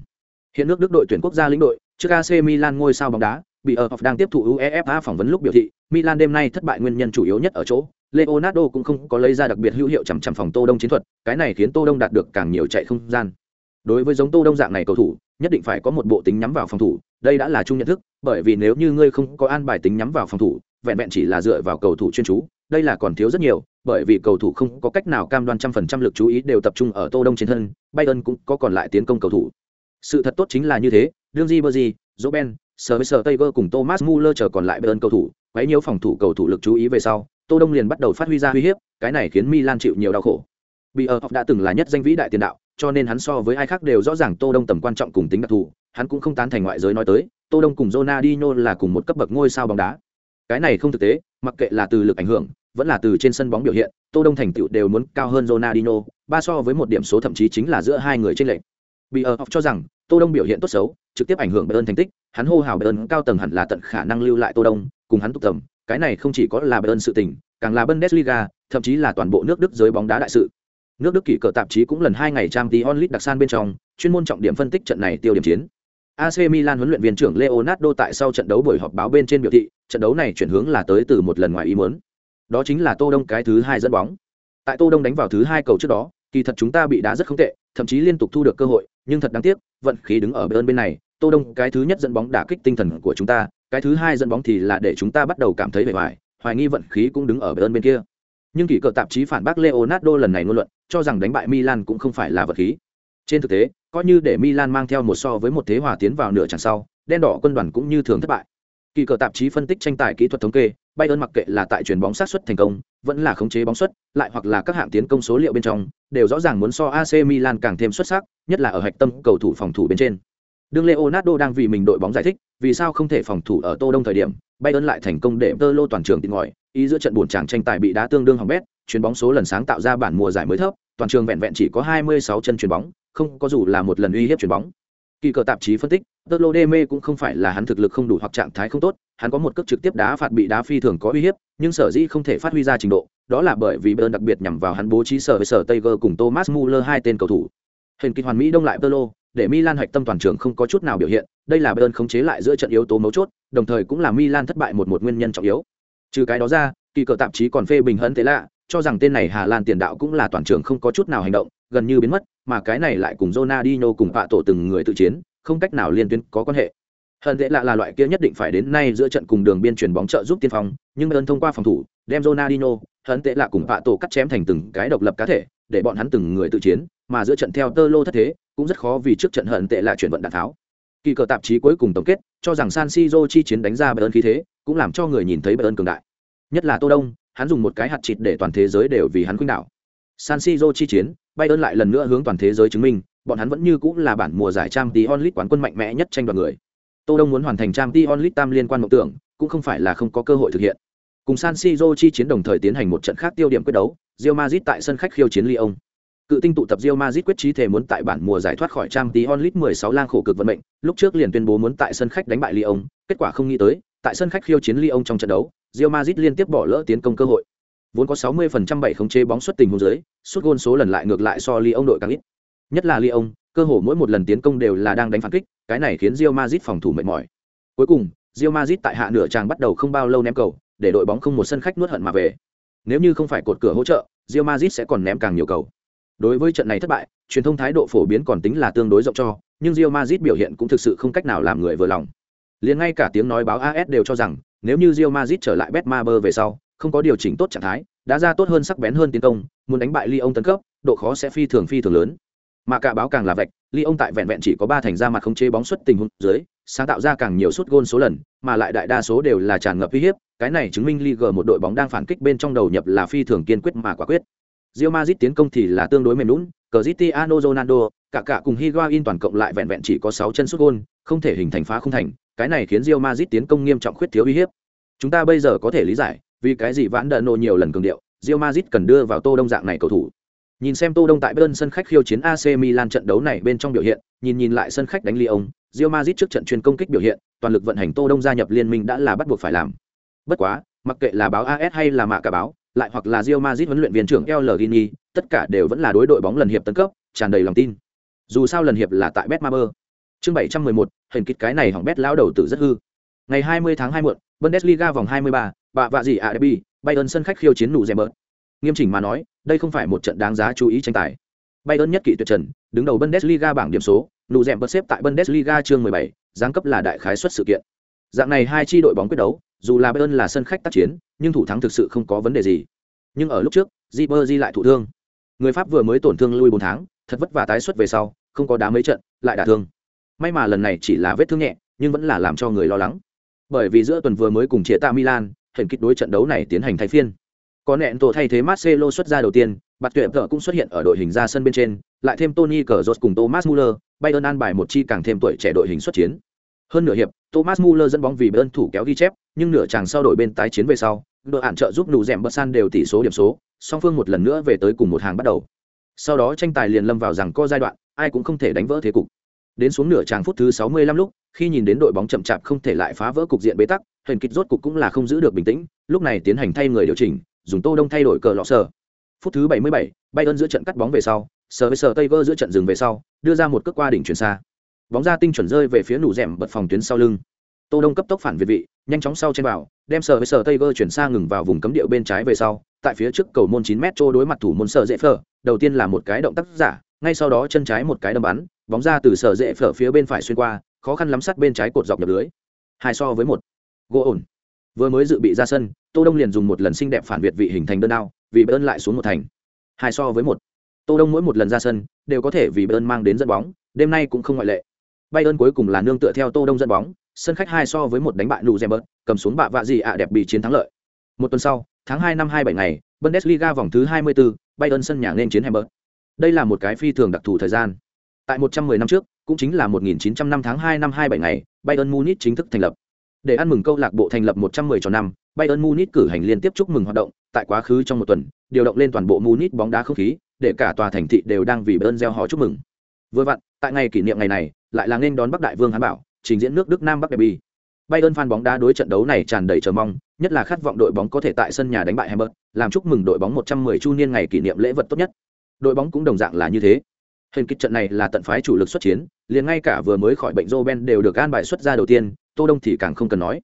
Hiện nước Đức đội tuyển quốc gia lĩnh đội, trước AC Milan ngôi sao bóng đá, bị ở đang tiếp thụ UEFA phỏng vấn lúc biểu thị, Milan đêm nay thất bại nguyên nhân chủ yếu nhất ở chỗ, Leonardo cũng không có lấy ra đặc biệt hữu hiệu chằm chằm phòng Tô Đông chiến thuật, cái này khiến Tô Đông đạt được càng nhiều chạy không gian. Đối với giống Tô Đông dạng này cầu thủ, nhất định phải có một bộ tính nhắm vào phòng thủ, đây đã là chung nhận thức, bởi vì nếu như ngươi không có an bài tính nhắm vào phòng thủ, vẹn vẹn chỉ là dựa vào cầu thủ chuyên chú, đây là còn thiếu rất nhiều, bởi vì cầu thủ không có cách nào cam đoan trăm phần trăm lực chú ý đều tập trung ở Tô Đông trên thân, Bayern cũng có còn lại tiến công cầu thủ. Sự thật tốt chính là như thế, Ribery, Berzi, Robben, sờ Taylor cùng Thomas Muller chờ còn lại Bayern cầu thủ, quấy nhiều phòng thủ cầu thủ lực chú ý về sau, Tô Đông liền bắt đầu phát huy ra uy hiếp, cái này khiến Milan chịu nhiều đau khổ. Bier đã từng là nhất danh vĩ đại tiền đạo, cho nên hắn so với ai khác đều rõ ràng Tô Đông tầm quan trọng cùng tính đặc thù, hắn cũng không tán thành ngoại giới nói tới, Tô Đông cùng Ronaldinho là cùng một cấp bậc ngôi sao bóng đá. Cái này không thực tế, mặc kệ là từ lực ảnh hưởng, vẫn là từ trên sân bóng biểu hiện, Tô Đông thành tựu đều muốn cao hơn Ronaldinho, ba so với một điểm số thậm chí chính là giữa hai người trên lệnh. bị ở cho rằng tô đông biểu hiện tốt xấu trực tiếp ảnh hưởng bayern thành tích hắn hô hào bayern cao tầng hẳn là tận khả năng lưu lại tô đông cùng hắn tụ tầm cái này không chỉ có là bayern sự tình càng là bundesliga thậm chí là toàn bộ nước đức giới bóng đá đại sự nước đức kỷ cờ tạp chí cũng lần hai ngày trang tí onlit đặc san bên trong chuyên môn trọng điểm phân tích trận này tiêu điểm chiến AC Milan huấn luyện viên trưởng Leonardo tại sau trận đấu buổi họp báo bên trên biểu thị, trận đấu này chuyển hướng là tới từ một lần ngoài ý muốn. Đó chính là Tô Đông cái thứ hai dẫn bóng. Tại Tô Đông đánh vào thứ hai cầu trước đó, kỳ thật chúng ta bị đá rất không tệ, thậm chí liên tục thu được cơ hội, nhưng thật đáng tiếc, vận khí đứng ở bên bên này, Tô Đông cái thứ nhất dẫn bóng đả kích tinh thần của chúng ta, cái thứ hai dẫn bóng thì là để chúng ta bắt đầu cảm thấy bề ngoài, hoài nghi vận khí cũng đứng ở bên bên kia. Nhưng kỳ cờ tạp chí phản bác Leonardo lần này ngôn luận, cho rằng đánh bại Milan cũng không phải là vận khí. Trên thực tế, coi như để Milan mang theo một so với một thế hòa tiến vào nửa chặng sau, đen đỏ quân đoàn cũng như thường thất bại. Kỳ cờ tạp chí phân tích tranh tài kỹ thuật thống kê, Bayern mặc kệ là tại chuyển bóng sát xuất thành công, vẫn là khống chế bóng xuất, lại hoặc là các hạng tiến công số liệu bên trong, đều rõ ràng muốn so AC Milan càng thêm xuất sắc, nhất là ở hạch tâm cầu thủ phòng thủ bên trên. Đương Leonardo đang vì mình đội bóng giải thích, vì sao không thể phòng thủ ở Tô Đông thời điểm, Bayern lại thành công để Tơ Lô toàn trường tìm ngòi, ý giữa trận buồn chàng tranh tài bị đá tương đương hỏng bét, chuyển bóng số lần sáng tạo ra bản mùa giải mới thấp, toàn trường vẹn vẹn chỉ có 26 chân chuyển bóng, không có dù là một lần uy hiếp chuyển bóng. Kỳ cờ tạp chí phân tích, Tơ Lô Đeme cũng không phải là hắn thực lực không đủ hoặc trạng thái không tốt, hắn có một cước trực tiếp đá phạt bị đá phi thường có uy hiếp, nhưng sở dĩ không thể phát huy ra trình độ, đó là bởi vì Bayern đặc biệt nhằm vào hắn bố trí sở với sở Tiger cùng Thomas Muller hai tên cầu thủ. Hình kỳ hoàn mỹ đông lại Tơ Lô, để Milan hoạch tâm toàn trường không có chút nào biểu hiện, đây là Bayern khống chế lại giữa trận yếu tố mấu chốt, đồng thời cũng là Milan thất bại một một nguyên nhân trọng yếu. Trừ cái đó ra, kỳ cờ tạp chí còn phê bình hấn thế lạ, cho rằng tên này Hà Lan tiền đạo cũng là toàn trường không có chút nào hành động, gần như biến mất, mà cái này lại cùng Ronaldinho cùng Pạ tổ từng người tự chiến, không cách nào liên tuyến có quan hệ. Hận tệ lạ là loại kia nhất định phải đến nay giữa trận cùng đường biên chuyển bóng trợ giúp tiên phong, nhưng Bayern thông qua phòng thủ, đem Ronaldinho, hận tệ lạ cùng Pạ tổ cắt chém thành từng cái độc lập cá thể, để bọn hắn từng người tự chiến, mà giữa trận theo tơ lô thất thế, cũng rất khó vì trước trận hận tệ lạ chuyển vận đạn tháo. Kỳ cờ tạp chí cuối cùng tổng kết, cho rằng San Siro chi chiến đánh ra Bayern khí thế, cũng làm cho người nhìn thấy Bayern cường đại. Nhất là Tô Đông, hắn dùng một cái hạt chịt để toàn thế giới đều vì hắn khuynh đảo. San Siro chi chiến, Bayern lại lần nữa hướng toàn thế giới chứng minh, bọn hắn vẫn như cũng là bản mùa giải Champions League quán quân mạnh mẽ nhất tranh đoạt người. Tô Đông muốn hoàn thành Champions League tam liên quan mộng tưởng, cũng không phải là không có cơ hội thực hiện. Cùng San Siro chi chiến đồng thời tiến hành một trận khác tiêu điểm quyết đấu, Real Madrid tại sân khách khiêu chiến Lyon. Cự tinh tụ tập Real Madrid quyết chí thể muốn tại bản mùa giải thoát khỏi Champions League 16 lang khổ cực vận mệnh, lúc trước liền tuyên bố muốn tại sân khách đánh bại Lyon, kết quả không nghĩ tới, tại sân khách khiêu chiến Lyon trong trận đấu, Real Madrid liên tiếp bỏ lỡ tiến công cơ hội. Vốn có 60% bảy khống chế bóng xuất tình huống dưới, sút gôn số lần lại ngược lại so Lyon đội càng ít. Nhất là Lyon, cơ hồ mỗi một lần tiến công đều là đang đánh phản kích, cái này khiến Real Madrid phòng thủ mệt mỏi. Cuối cùng, Real Madrid tại hạ nửa tràng bắt đầu không bao lâu ném cầu, để đội bóng không một sân khách nuốt hận mà về. Nếu như không phải cột cửa hỗ trợ, Real Madrid sẽ còn ném càng nhiều cầu. Đối với trận này thất bại, truyền thông thái độ phổ biến còn tính là tương đối rộng cho, nhưng Real Madrid biểu hiện cũng thực sự không cách nào làm người vừa lòng. Liền ngay cả tiếng nói báo AS đều cho rằng, nếu như Real Madrid trở lại Betmaber về sau, không có điều chỉnh tốt trạng thái, đã ra tốt hơn sắc bén hơn tiến công, muốn đánh bại Lyon tấn cấp, độ khó sẽ phi thường phi thường lớn. Mà cả báo càng là vạch, Lyon tại vẹn vẹn chỉ có ba thành ra mặt không chế bóng xuất tình huống dưới, sáng tạo ra càng nhiều suất gôn số lần, mà lại đại đa số đều là tràn ngập uy hiếp, cái này chứng minh Ligue một đội bóng đang phản kích bên trong đầu nhập là phi thường kiên quyết mà quả quyết. Real Madrid tiến công thì là tương đối mềm lún, Cristiano Ronaldo, cả cả cùng Higuain toàn cộng lại vẹn vẹn chỉ có sáu chân sút gôn, không thể hình thành phá không thành, cái này khiến Real Madrid tiến công nghiêm trọng khuyết thiếu uy hiếp. Chúng ta bây giờ có thể lý giải, vì cái gì vãn đợn nô nhiều lần cường điệu, Real Madrid cần đưa vào Tô Đông dạng này cầu thủ. Nhìn xem Tô Đông tại bên sân khách khiêu chiến AC Milan trận đấu này bên trong biểu hiện, nhìn nhìn lại sân khách đánh Lyon, Real Madrid trước trận chuyên công kích biểu hiện, toàn lực vận hành Tô Đông gia nhập liên minh đã là bắt buộc phải làm. Bất quá, mặc kệ là báo AS hay là mạ cả báo, lại hoặc là Real Madrid huấn luyện viên trưởng El Gini, tất cả đều vẫn là đối đội bóng lần hiệp tấn cấp, tràn đầy lòng tin. Dù sao lần hiệp là tại Betmaber. Chương 711, hình kịch cái này hỏng bet lão đầu tử rất hư. Ngày 20 tháng 2 muộn, Bundesliga vòng 23, bạ vạ gì à derby, Bayern sân khách khiêu chiến nụ rèm bớt Nghiêm chỉnh mà nói, đây không phải một trận đáng giá chú ý tranh tài. Bayern nhất kỵ tuyệt trần, đứng đầu Bundesliga bảng điểm số, nụ rèm bớt xếp tại Bundesliga chương 17, giáng cấp là đại khái suất sự kiện. Dạng này hai chi đội bóng quyết đấu, dù là Bayern là sân khách tác chiến, nhưng thủ thắng thực sự không có vấn đề gì. Nhưng ở lúc trước, Ribery lại thụ thương. Người Pháp vừa mới tổn thương lui 4 tháng, thật vất vả tái xuất về sau, không có đá mấy trận, lại đả thương. May mà lần này chỉ là vết thương nhẹ, nhưng vẫn là làm cho người lo lắng. Bởi vì giữa tuần vừa mới cùng chia tạ Milan, hình kích đối trận đấu này tiến hành thay phiên. Có nẹn tổ thay thế Marcelo xuất ra đầu tiên, Bạt Tuyệt Tợ cũng xuất hiện ở đội hình ra sân bên trên, lại thêm Tony Cazorla cùng Thomas Muller, Bayern an bài một chi càng thêm tuổi trẻ đội hình xuất chiến. Hơn nửa hiệp, Thomas Muller dẫn bóng vì Bayern thủ kéo ghi chép, nhưng nửa chàng sau đổi bên tái chiến về sau, đội ản trợ giúp nụ rèm bớt san đều tỷ số điểm số, song phương một lần nữa về tới cùng một hàng bắt đầu. Sau đó tranh tài liền lâm vào rằng co giai đoạn, ai cũng không thể đánh vỡ thế cục đến xuống nửa tràng phút thứ 65 lúc khi nhìn đến đội bóng chậm chạp không thể lại phá vỡ cục diện bế tắc Huyền kịch rốt cục cũng là không giữ được bình tĩnh lúc này tiến hành thay người điều chỉnh dùng tô đông thay đổi cờ lọ sở. Phút thứ 77, Bayern giữa trận cắt bóng về sau sờ với sờ tây vơ giữa trận dừng về sau đưa ra một cước qua đỉnh chuyển xa. Bóng ra tinh chuẩn rơi về phía nụ rèm bật phòng tuyến sau lưng. Tô đông cấp tốc phản việt vị nhanh chóng sau trên vào đem sờ với sờ tây vơ chuyển xa ngừng vào vùng cấm địa bên trái về sau tại phía trước cầu môn 9 mét trô đối mặt thủ môn sờ dễ phở đầu tiên là một cái động tác giả ngay sau đó chân trái một cái đâm bắn bóng ra từ sờ dễ phở phía bên phải xuyên qua khó khăn lắm sát bên trái cột dọc nhập lưới. Hai so với một gỗ ổn. Vừa mới dự bị ra sân tô đông liền dùng một lần xinh đẹp phản việt vị hình thành đơn đao vì bơn lại xuống một thành. Hai so với một. Tô đông mỗi một lần ra sân đều có thể vì bơn mang đến dẫn bóng đêm nay cũng không ngoại lệ. Bayern cuối cùng là nương tựa theo tô đông dẫn bóng sân khách hai so với một đánh bại nụ dèm bớt cầm xuống bạ vạ gì ạ đẹp bị chiến thắng lợi. Một tuần sau tháng hai năm hai bảy ngày bundesliga vòng thứ 24, bayern sân nhà nên chiến hamburg. Đây là một cái phi thường đặc thù thời gian. Tại 110 năm trước cũng chính là 1900 năm tháng hai năm 27 ngày bayern munich chính thức thành lập để ăn mừng câu lạc bộ thành lập 110 cho năm, bayern munich cử hành liên tiếp chúc mừng hoạt động, tại quá khứ trong một tuần, điều động lên toàn bộ munich bóng đá không khí, để cả tòa thành thị đều đang vì bayern gieo họ chúc mừng. Vừa vặn, tại ngày kỷ niệm ngày này, lại là nên đón bắc đại vương hán bảo, trình diễn nước đức nam bắc derby. Bayern fan bóng đá đối trận đấu này tràn đầy chờ mong, nhất là khát vọng đội bóng có thể tại sân nhà đánh bại hamburg, làm chúc mừng đội bóng 110 chu niên ngày kỷ niệm lễ vật tốt nhất. Đội bóng cũng đồng dạng là như thế. Hình kích trận này là tận phái chủ lực xuất chiến, liền ngay cả vừa mới khỏi bệnh joe đều được an bài xuất ra đầu tiên tô đông thì càng không cần nói.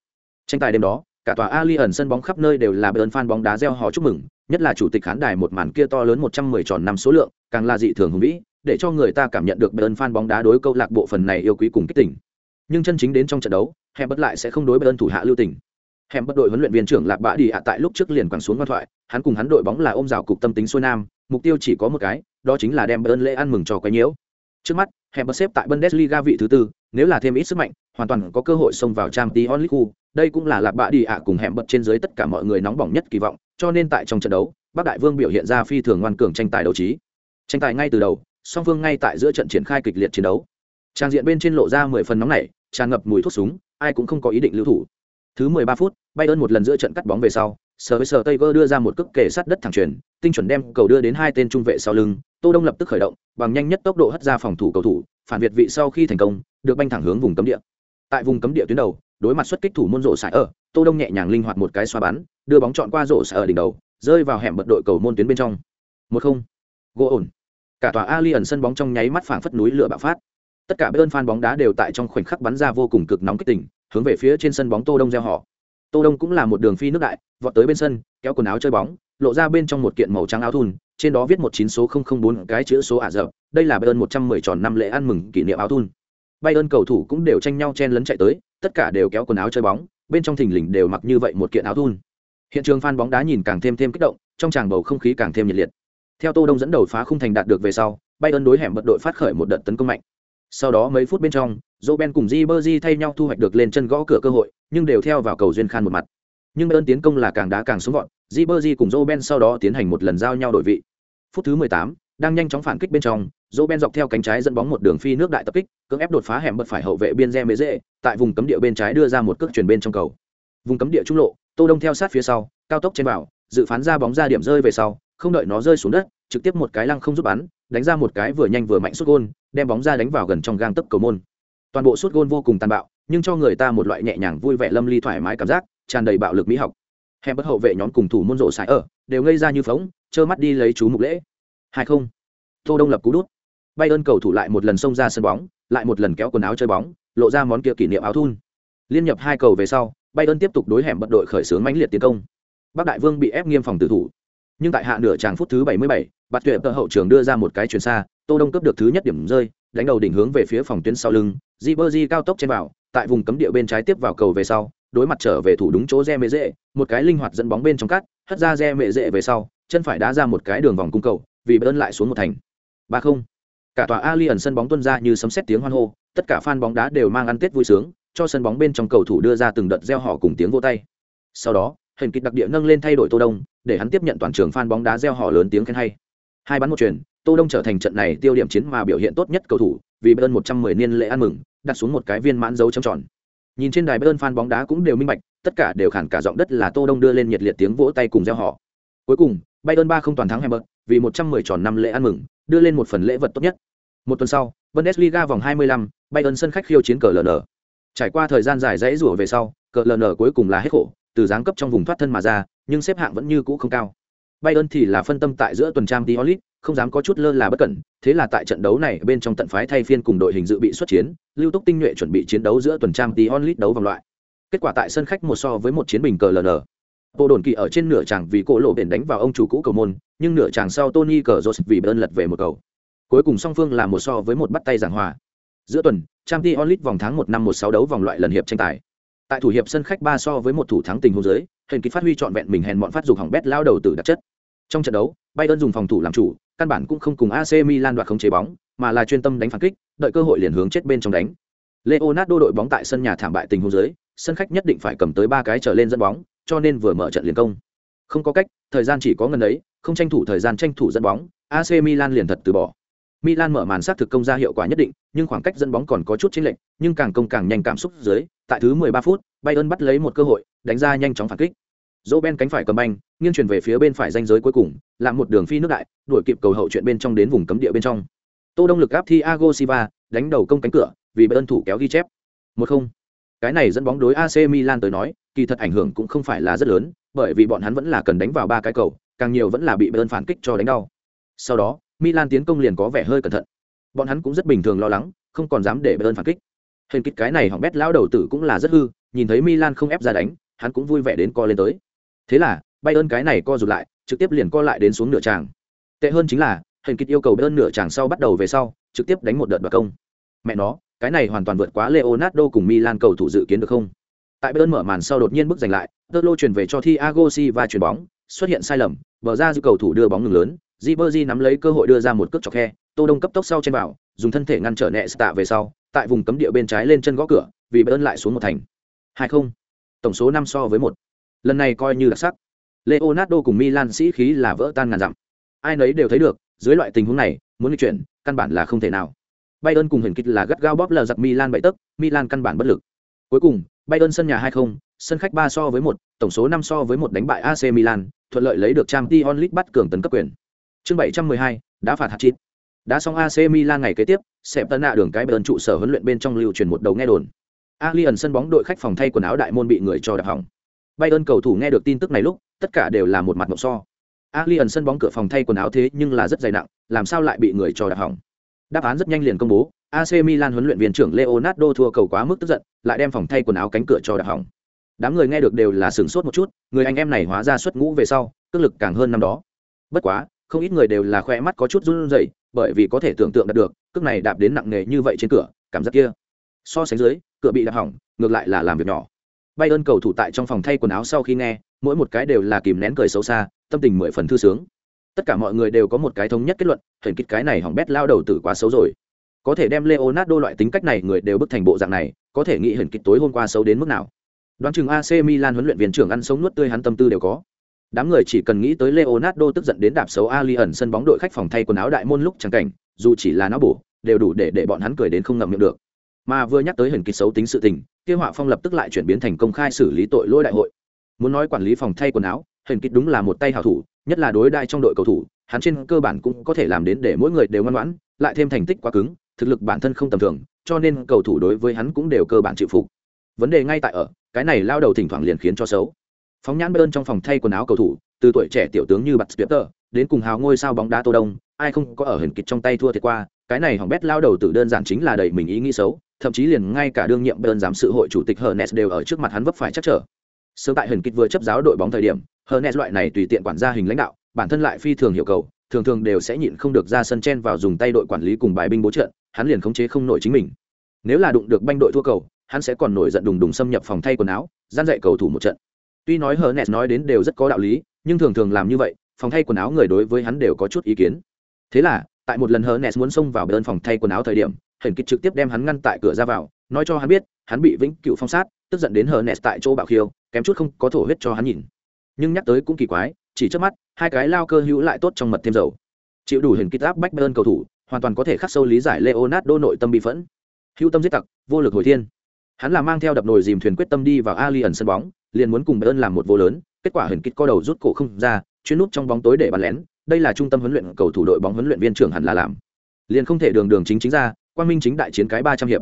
Tranh tài đêm đó, cả tòa ali ẩn sân bóng khắp nơi đều là bơn fan bóng đá reo hò chúc mừng, nhất là chủ tịch khán đài một màn kia to lớn 110 tròn năm số lượng, càng là dị thường hùng vĩ, để cho người ta cảm nhận được bơn fan bóng đá đối câu lạc bộ phần này yêu quý cùng kích tỉnh nhưng chân chính đến trong trận đấu hẹp bất lại sẽ không đối bơn thủ hạ lưu tình. Hẻm bất đội huấn luyện viên trưởng lạc bã đi ạ tại lúc trước liền quẳng xuống ngoan thoại, hắn cùng hắn đội bóng là ôm rào cục tâm tính xuôi nam, mục tiêu chỉ có một cái, đó chính là đem bơn lễ ăn mừng cho quấy nhiễu. Trước mắt hẻm bất xếp tại bundesliga vị thứ tư, nếu là thêm ít sức mạnh hoàn toàn có cơ hội xông vào trang tí onlit khu đây cũng là lạc bạ đi ạ cùng hẻm bật trên dưới tất cả mọi người nóng bỏng nhất kỳ vọng, cho nên tại trong trận đấu, bắc đại vương biểu hiện ra phi thường ngoan cường tranh tài đấu trí. Tranh tài ngay từ đầu, song phương ngay tại giữa trận triển khai kịch liệt chiến đấu. Trang diện bên trên lộ ra mười phần nóng này tràn ngập mùi thuốc súng, ai cũng không có ý định lưu thủ. Thứ mười ba phút bay ơn một lần giữa trận cắt bóng về sau sờ với sờ tây vơ đưa ra một cước kề sát đất thẳng truyền tinh chuẩn đem cầu đưa đến hai tên trung vệ sau lưng, tô đông lập tức khởi động, bằng nhanh nhất tốc độ hất ra phòng thủ cầu thủ, phản việt vị sau khi thành công, được banh thẳng hướng vùng cấm địa tại vùng cấm địa tuyến đầu, đối mặt xuất kích thủ môn rổ sải ở, tô đông nhẹ nhàng linh hoạt một cái xoa bắn, đưa bóng chọn qua rổ sải ở đỉnh đầu, rơi vào hẻm bật đội cầu môn tuyến bên trong. Một không. Gỗ ổn. Cả tòa alien sân bóng trong nháy mắt phảng phất núi lửa bạo phát. Tất cả bên fan bóng đá đều tại trong khoảnh khắc bắn ra vô cùng cực nóng kích tỉnh hướng về phía trên sân bóng tô đông gieo họ. Tô đông cũng là một đường phi nước đại, vọt tới bên sân, kéo quần áo chơi bóng, lộ ra bên trong một kiện màu trắng áo thun, trên đó viết một chín số không không bốn cái chữ số ả rập. Đây là bên một trăm mười tròn năm lễ ăn mừng kỷ niệm áo thun bayern cầu thủ cũng đều tranh nhau chen lấn chạy tới tất cả đều kéo quần áo chơi bóng bên trong thình lình đều mặc như vậy một kiện áo thun hiện trường fan bóng đá nhìn càng thêm thêm kích động trong tràng bầu không khí càng thêm nhiệt liệt theo tô đông dẫn đầu phá khung thành đạt được về sau bayern đối hẻm bật đội phát khởi một đợt tấn công mạnh sau đó mấy phút bên trong Roben cùng Ribery thay nhau thu hoạch được lên chân gõ cửa cơ hội, nhưng đều theo vào cầu duyên khan một mặt. Nhưng Bayern tiến công là càng đá càng xuống vọt, Ribery cùng Roben sau đó tiến hành một lần giao nhau đổi vị. Phút thứ 18, đang nhanh chóng phản kích bên trong, Roben dọc theo cánh trái dẫn bóng một đường phi nước đại tập kích, cưỡng ép đột phá hẻm bật phải hậu vệ biên Re dễ, tại vùng cấm địa bên trái đưa ra một cước chuyển bên trong cầu. Vùng cấm địa trung lộ, Tô Đông theo sát phía sau, cao tốc trên bảo, dự phán ra bóng ra điểm rơi về sau, không đợi nó rơi xuống đất, trực tiếp một cái lăng không giúp bắn, đánh ra một cái vừa nhanh vừa mạnh sút gôn, đem bóng ra đánh vào gần trong gang tấc cầu môn. Toàn bộ sút gôn vô cùng tàn bạo, nhưng cho người ta một loại nhẹ nhàng vui vẻ lâm ly thoải mái cảm giác, tràn đầy bạo lực mỹ học. Hẻm bất hậu vệ nhóm cùng thủ môn rộ sải ở, đều ngây ra như phóng, trơ mắt đi lấy chú mục lễ. Hai không. Tô Đông lập cú đút. Bayern cầu thủ lại một lần xông ra sân bóng, lại một lần kéo quần áo chơi bóng, lộ ra món kia kỷ niệm áo thun. Liên nhập hai cầu về sau, Bayern tiếp tục đối hẻm bật đội khởi xướng mãnh liệt tiến công. Bắc Đại Vương bị ép nghiêm phòng tử thủ. Nhưng tại hạ nửa tràng phút thứ 77, Bạt Tuyệt tờ hậu trường đưa ra một cái chuyền xa, Tô Đông cướp được thứ nhất điểm rơi, đánh đầu đỉnh hướng về phía phòng tuyến sau lưng, Ribery cao tốc trên vào, tại vùng cấm địa bên trái tiếp vào cầu về sau, đối mặt trở về thủ đúng chỗ Re Mệ Dệ, một cái linh hoạt dẫn bóng bên trong cắt, hất ra Re Mệ Dệ về sau, chân phải đá ra một cái đường vòng cung cầu, vì bơn lại xuống một thành. 3-0. Cả tòa alien sân bóng tuôn ra như sấm sét tiếng hoan hô, tất cả fan bóng đá đều mang ăn Tết vui sướng, cho sân bóng bên trong cầu thủ đưa ra từng đợt reo hò cùng tiếng vỗ tay. Sau đó, hình kịch đặc địa nâng lên thay đổi Tô Đông, để hắn tiếp nhận toàn trường fan bóng đá reo hò lớn tiếng khen hay. Hai bắn một truyền, Tô Đông trở thành trận này tiêu điểm chiến mà biểu hiện tốt nhất cầu thủ, vì Bayern 110 niên lễ ăn mừng, đặt xuống một cái viên mãn dấu chấm tròn. Nhìn trên đài Bayern fan bóng đá cũng đều minh bạch, tất cả đều khản cả giọng đất là Tô Đông đưa lên nhiệt liệt tiếng vỗ tay cùng reo hò. Cuối cùng, Bayern 3 không toàn thắng Hamburg, vì 110 tròn năm lễ ăn mừng, đưa lên một phần lễ vật tốt nhất Một tuần sau, Bundesliga vòng 25, Bayern sân khách khiêu chiến cờ LN. Trải qua thời gian dài dãy rủa về sau, cờ LN cuối cùng là hết khổ, từ giáng cấp trong vùng thoát thân mà ra, nhưng xếp hạng vẫn như cũ không cao. Bayern thì là phân tâm tại giữa tuần trang Diolit, không dám có chút lơ là bất cẩn, thế là tại trận đấu này bên trong tận phái thay phiên cùng đội hình dự bị xuất chiến, lưu túc tinh nhuệ chuẩn bị chiến đấu giữa tuần trang Diolit đấu vòng loại. Kết quả tại sân khách một so với một chiến bình cờ LN. Bộ đồn kỳ ở trên nửa chàng vì cổ lộ biển đánh vào ông chủ cũ cầu môn, nhưng nửa chàng sau Tony cờ vì bơn lật về một cầu. Cuối cùng song phương là một so với một bắt tay giảng hòa. Giữa tuần, Champions League vòng tháng 1 năm 16 đấu vòng loại lần hiệp tranh tài. Tại thủ hiệp sân khách 3 so với một thủ thắng tình huống dưới, hình kịch phát huy trọn vẹn mình hèn mọn phát dục hỏng bét lao đầu tử đặc chất. Trong trận đấu, Bayern dùng phòng thủ làm chủ, căn bản cũng không cùng AC Milan đoạt không chế bóng, mà là chuyên tâm đánh phản kích, đợi cơ hội liền hướng chết bên trong đánh. Leonardo đội bóng tại sân nhà thảm bại tình huống dưới, sân khách nhất định phải cầm tới ba cái trở lên dẫn bóng, cho nên vừa mở trận liền công. Không có cách, thời gian chỉ có ngần ấy, không tranh thủ thời gian tranh thủ dẫn bóng, AC Milan liền thật từ bỏ. Milan mở màn sát thực công ra hiệu quả nhất định, nhưng khoảng cách dẫn bóng còn có chút chênh lệch, nhưng càng công càng nhanh cảm xúc dưới, tại thứ 13 phút, Bayern bắt lấy một cơ hội, đánh ra nhanh chóng phản kích. Roben cánh phải cầm banh, nghiêng chuyển về phía bên phải ranh giới cuối cùng, làm một đường phi nước đại, đuổi kịp cầu hậu chuyện bên trong đến vùng cấm địa bên trong. Tô Đông lực áp Thiago Silva, đánh đầu công cánh cửa, vì Bayern thủ kéo ghi chép. 1-0. Cái này dẫn bóng đối AC Milan tới nói, kỳ thật ảnh hưởng cũng không phải là rất lớn, bởi vì bọn hắn vẫn là cần đánh vào ba cái cầu, càng nhiều vẫn là bị Bayern phản kích cho đánh đau. Sau đó, Milan tiến công liền có vẻ hơi cẩn thận. Bọn hắn cũng rất bình thường lo lắng, không còn dám để Bayern phản kích. Hình kích cái này hỏng bét lão đầu tử cũng là rất hư, nhìn thấy Milan không ép ra đánh, hắn cũng vui vẻ đến co lên tới. Thế là, Bayern cái này co rụt lại, trực tiếp liền co lại đến xuống nửa tràng. Tệ hơn chính là, hình kích yêu cầu Bayern nửa tràng sau bắt đầu về sau, trực tiếp đánh một đợt đoạt công. Mẹ nó, cái này hoàn toàn vượt quá Leonardo cùng Milan cầu thủ dự kiến được không? Tại Bayern mở màn sau đột nhiên bước giành lại, Tolo chuyển về cho Thiago Silva chuyền bóng, xuất hiện sai lầm, bờ ra dư cầu thủ đưa bóng ngừng lớn, Ribery nắm lấy cơ hội đưa ra một cước chọc khe, Tô Đông cấp tốc sau trên vào, dùng thân thể ngăn trở nẹ tạ về sau, tại vùng cấm địa bên trái lên chân gõ cửa, vì Bayern lại xuống một thành. 2-0. Tổng số 5 so với 1. Lần này coi như đặc sắc. Leonardo cùng Milan sĩ khí là vỡ tan ngàn dặm. Ai nấy đều thấy được, dưới loại tình huống này, muốn đi chuyển, căn bản là không thể nào. Bayern cùng hình kịch là gắt gao bóp lờ giặc Milan bậy tức, Milan căn bản bất lực. Cuối cùng, Bayern sân nhà 2-0, sân khách 3 so với 1, tổng số 5 so với 1 đánh bại AC Milan, thuận lợi lấy được Champions League bắt cường tấn cấp quyền. Chương 712, đã phạt hạt chít. Đã xong AC Milan ngày kế tiếp, sẹp tân nạ đường cái Bayern trụ sở huấn luyện bên trong lưu truyền một đầu nghe đồn. Alien sân bóng đội khách phòng thay quần áo đại môn bị người cho đập hỏng. Bayern cầu thủ nghe được tin tức này lúc, tất cả đều là một mặt ngộp so. Alien sân bóng cửa phòng thay quần áo thế nhưng là rất dày nặng, làm sao lại bị người cho đập hỏng? Đáp án rất nhanh liền công bố, AC Milan huấn luyện viên trưởng Leonardo thua cầu quá mức tức giận, lại đem phòng thay quần áo cánh cửa cho đập hỏng. Đám người nghe được đều là sửng sốt một chút, người anh em này hóa ra xuất ngũ về sau, cước lực càng hơn năm đó. Bất quá, không ít người đều là khoe mắt có chút run rẩy, bởi vì có thể tưởng tượng được, cước này đạp đến nặng nề như vậy trên cửa, cảm giác kia. So sánh dưới, cửa bị đập hỏng, ngược lại là làm việc nhỏ. Bayern cầu thủ tại trong phòng thay quần áo sau khi nghe, mỗi một cái đều là kìm nén cười xấu xa, tâm tình mười phần thư sướng. Tất cả mọi người đều có một cái thống nhất kết luận, hình kịch cái này hỏng bét lao đầu tử quá xấu rồi. Có thể đem Leonardo loại tính cách này người đều bức thành bộ dạng này, có thể nghĩ hình kịch tối hôm qua xấu đến mức nào. Đoán chừng AC Milan huấn luyện viên trưởng ăn sống nuốt tươi hắn tâm tư đều có. Đám người chỉ cần nghĩ tới Leonardo tức giận đến đạp xấu Ali ẩn sân bóng đội khách phòng thay quần áo đại môn lúc chẳng cảnh, dù chỉ là nó bổ, đều đủ để để bọn hắn cười đến không ngậm miệng được. Mà vừa nhắc tới hình kịch xấu tính sự tình, kia họa phong lập tức lại chuyển biến thành công khai xử lý tội lỗi đại hội. Muốn nói quản lý phòng thay quần áo, hình kịch đúng là một tay hảo thủ, nhất là đối đại trong đội cầu thủ, hắn trên cơ bản cũng có thể làm đến để mỗi người đều ngoan ngoãn, lại thêm thành tích quá cứng, thực lực bản thân không tầm thường, cho nên cầu thủ đối với hắn cũng đều cơ bản chịu phục. Vấn đề ngay tại ở, cái này lao đầu thỉnh thoảng liền khiến cho xấu. Phóng nhãn bên trong phòng thay quần áo cầu thủ, từ tuổi trẻ tiểu tướng như Bạt Twitter, đến cùng hào ngôi sao bóng đá Tô Đông, ai không có ở hình kịch trong tay thua thiệt qua, cái này hỏng bét lao đầu tử đơn giản chính là đầy mình ý nghĩ xấu, thậm chí liền ngay cả đương nhiệm bên giám sự hội chủ tịch Hernes đều ở trước mặt hắn vấp phải chắc trở. Sớm tại hình kịch vừa chấp giáo đội bóng thời điểm, Hernes loại này tùy tiện quản gia hình lãnh đạo, bản thân lại phi thường hiểu cầu, thường thường đều sẽ nhịn không được ra sân chen vào dùng tay đội quản lý cùng bài binh bố trận, hắn liền khống chế không nổi chính mình. Nếu là đụng được banh đội thua cầu, hắn sẽ còn nổi giận đùng đùng xâm nhập phòng thay quần áo, gian dạy cầu thủ một trận. Tuy nói Hernes nói đến đều rất có đạo lý, nhưng thường thường làm như vậy, phòng thay quần áo người đối với hắn đều có chút ý kiến. Thế là, tại một lần Hernes muốn xông vào bên phòng thay quần áo thời điểm, Hình Kịch trực tiếp đem hắn ngăn tại cửa ra vào, nói cho hắn biết, hắn bị vĩnh cửu phong sát, tức giận đến Hernes tại chỗ bạo khiêu, kém chút không có thổ huyết cho hắn nhìn. Nhưng nhắc tới cũng kỳ quái, chỉ trước mắt, hai cái lao cơ hữu lại tốt trong mật thêm dầu. Chịu đủ Hình Kịch áp bách bên cầu thủ, hoàn toàn có thể khắc sâu lý giải Leonardo nội tâm bị phẫn. Hữu tâm giết tặc, vô lực hồi thiên. Hắn là mang theo đập nồi dìm thuyền quyết tâm đi vào Alien sân bóng, liền muốn cùng Bayern làm một vô lớn, kết quả Huyền Kịch co đầu rút cổ không ra, chuyên nút trong bóng tối để bắn lén, đây là trung tâm huấn luyện cầu thủ đội bóng huấn luyện viên trưởng hẳn là làm. liền không thể đường đường chính chính ra quang minh chính đại chiến cái ba trăm hiệp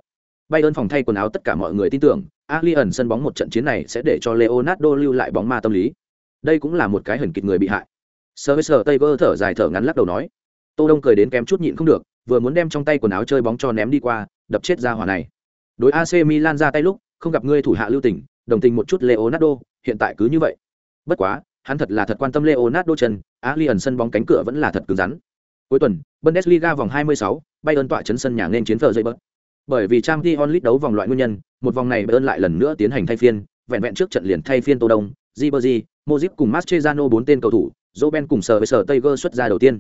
bay ơn phòng thay quần áo tất cả mọi người tin tưởng Alien sân bóng một trận chiến này sẽ để cho leonardo lưu lại bóng ma tâm lý đây cũng là một cái huyền kịch người bị hại sơ với sơ tây vơ thở dài thở ngắn lắc đầu nói tô đông cười đến kém chút nhịn không được vừa muốn đem trong tay quần áo chơi bóng cho ném đi qua đập chết ra hỏa này. Đối ac milan ra tay lúc không gặp ngươi thủ hạ lưu tình đồng tình một chút leonardo hiện tại cứ như vậy. Bất quá hắn thật là thật quan tâm leonardo chân ali ẩn sân bóng cánh cửa vẫn là thật cứng rắn. Cuối tuần bundesliga vòng 26, bayern tọa chấn sân nhà nên chiến phở dây bớt bởi vì trang t onlit đấu vòng loại nguyên nhân một vòng này bayern lại lần nữa tiến hành thay phiên vẹn vẹn trước trận liền thay phiên tô đông Ribery, Modric cùng Mascherano bốn tên cầu thủ, Roben cùng sở với sở Tiger xuất ra đầu tiên.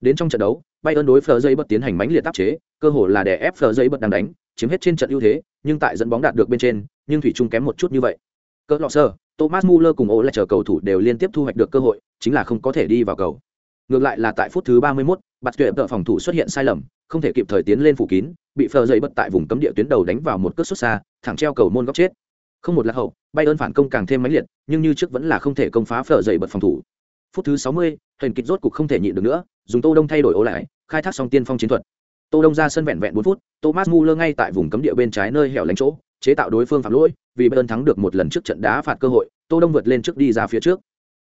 Đến trong trận đấu, Bayern đối Fleur giấy bật tiến hành mãnh liệt áp chế, cơ hội là để ép Fleur giấy bật đang đánh, chiếm hết trên trận ưu thế, nhưng tại dẫn bóng đạt được bên trên, nhưng thủy chung kém một chút như vậy. Cỡ lọ sơ, Thomas Muller cùng Ole chờ cầu thủ đều liên tiếp thu hoạch được cơ hội, chính là không có thể đi vào cầu. Ngược lại là tại phút thứ 31, Bạt Tuyệt tợ phòng thủ xuất hiện sai lầm, không thể kịp thời tiến lên phủ kín, bị Fleur giấy bật tại vùng cấm địa tuyến đầu đánh vào một cước xuất xa, thẳng treo cầu môn góc chết. Không một lạc hậu, Bayern phản công càng thêm mãnh liệt, nhưng như trước vẫn là không thể công phá Fleur giấy bật phòng thủ. Phút thứ 60, hình kịch rốt cục không thể nhịn được nữa, dùng Tô Đông thay đổi ố lại, khai thác xong tiên phong chiến thuật. Tô Đông ra sân vẹn vẹn bốn phút, Thomas Muller ngay tại vùng cấm địa bên trái nơi hẻo lánh chỗ, chế tạo đối phương phạm lỗi, vì Bayern thắng được một lần trước trận đá phạt cơ hội, Tô Đông vượt lên trước đi ra phía trước.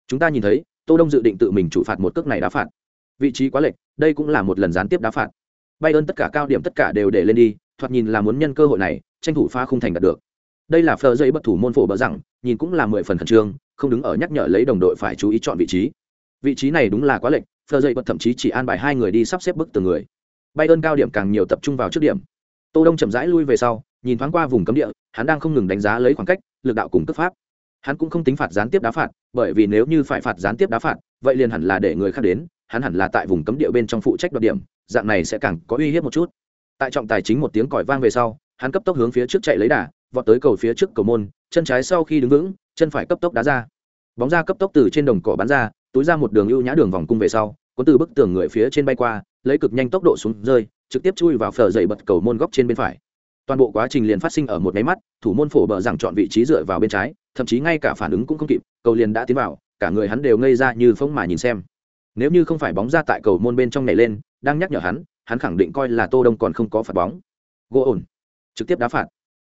Chúng ta nhìn thấy, Tô Đông dự định tự mình chủ phạt một cước này đá phạt. Vị trí quá lệch, đây cũng là một lần gián tiếp đá phạt. Bayern tất cả cao điểm tất cả đều để lên đi, thoạt nhìn là muốn nhân cơ hội này, tranh thủ phá không thành đạt được. Đây là phờ dây bất thủ môn phổ bỡ rằng, nhìn cũng là mười phần khẩn trương, không đứng ở nhắc nhở lấy đồng đội phải chú ý chọn vị trí. Vị trí này đúng là quá lệch, phờ dậy bật thậm chí chỉ an bài hai người đi sắp xếp bức từng người. Bayern cao điểm càng nhiều tập trung vào trước điểm. Tô Đông chậm rãi lui về sau, nhìn thoáng qua vùng cấm địa, hắn đang không ngừng đánh giá lấy khoảng cách, lực đạo cùng cấp pháp hắn cũng không tính phạt gián tiếp đá phạt bởi vì nếu như phải phạt gián tiếp đá phạt vậy liền hẳn là để người khác đến hắn hẳn là tại vùng cấm địa bên trong phụ trách đoạt điểm dạng này sẽ càng có uy hiếp một chút tại trọng tài chính một tiếng còi vang về sau hắn cấp tốc hướng phía trước chạy lấy đà vọt tới cầu phía trước cầu môn chân trái sau khi đứng vững chân phải cấp tốc đá ra bóng ra cấp tốc từ trên đồng cỏ bắn ra túi ra một đường ưu nhã đường vòng cung về sau cuốn từ bức tường người phía trên bay qua, lấy cực nhanh tốc độ xuống rơi, trực tiếp chui vào phở dậy bật cầu môn góc trên bên phải. Toàn bộ quá trình liền phát sinh ở một máy mắt, thủ môn phổ bờ rằng chọn vị trí dựa vào bên trái, thậm chí ngay cả phản ứng cũng không kịp, cầu liền đã tiến vào, cả người hắn đều ngây ra như phóng mà nhìn xem. Nếu như không phải bóng ra tại cầu môn bên trong này lên, đang nhắc nhở hắn hắn khẳng định coi là tô đông còn không có phạt bóng. Gỗ ổn. Trực tiếp đá phạt.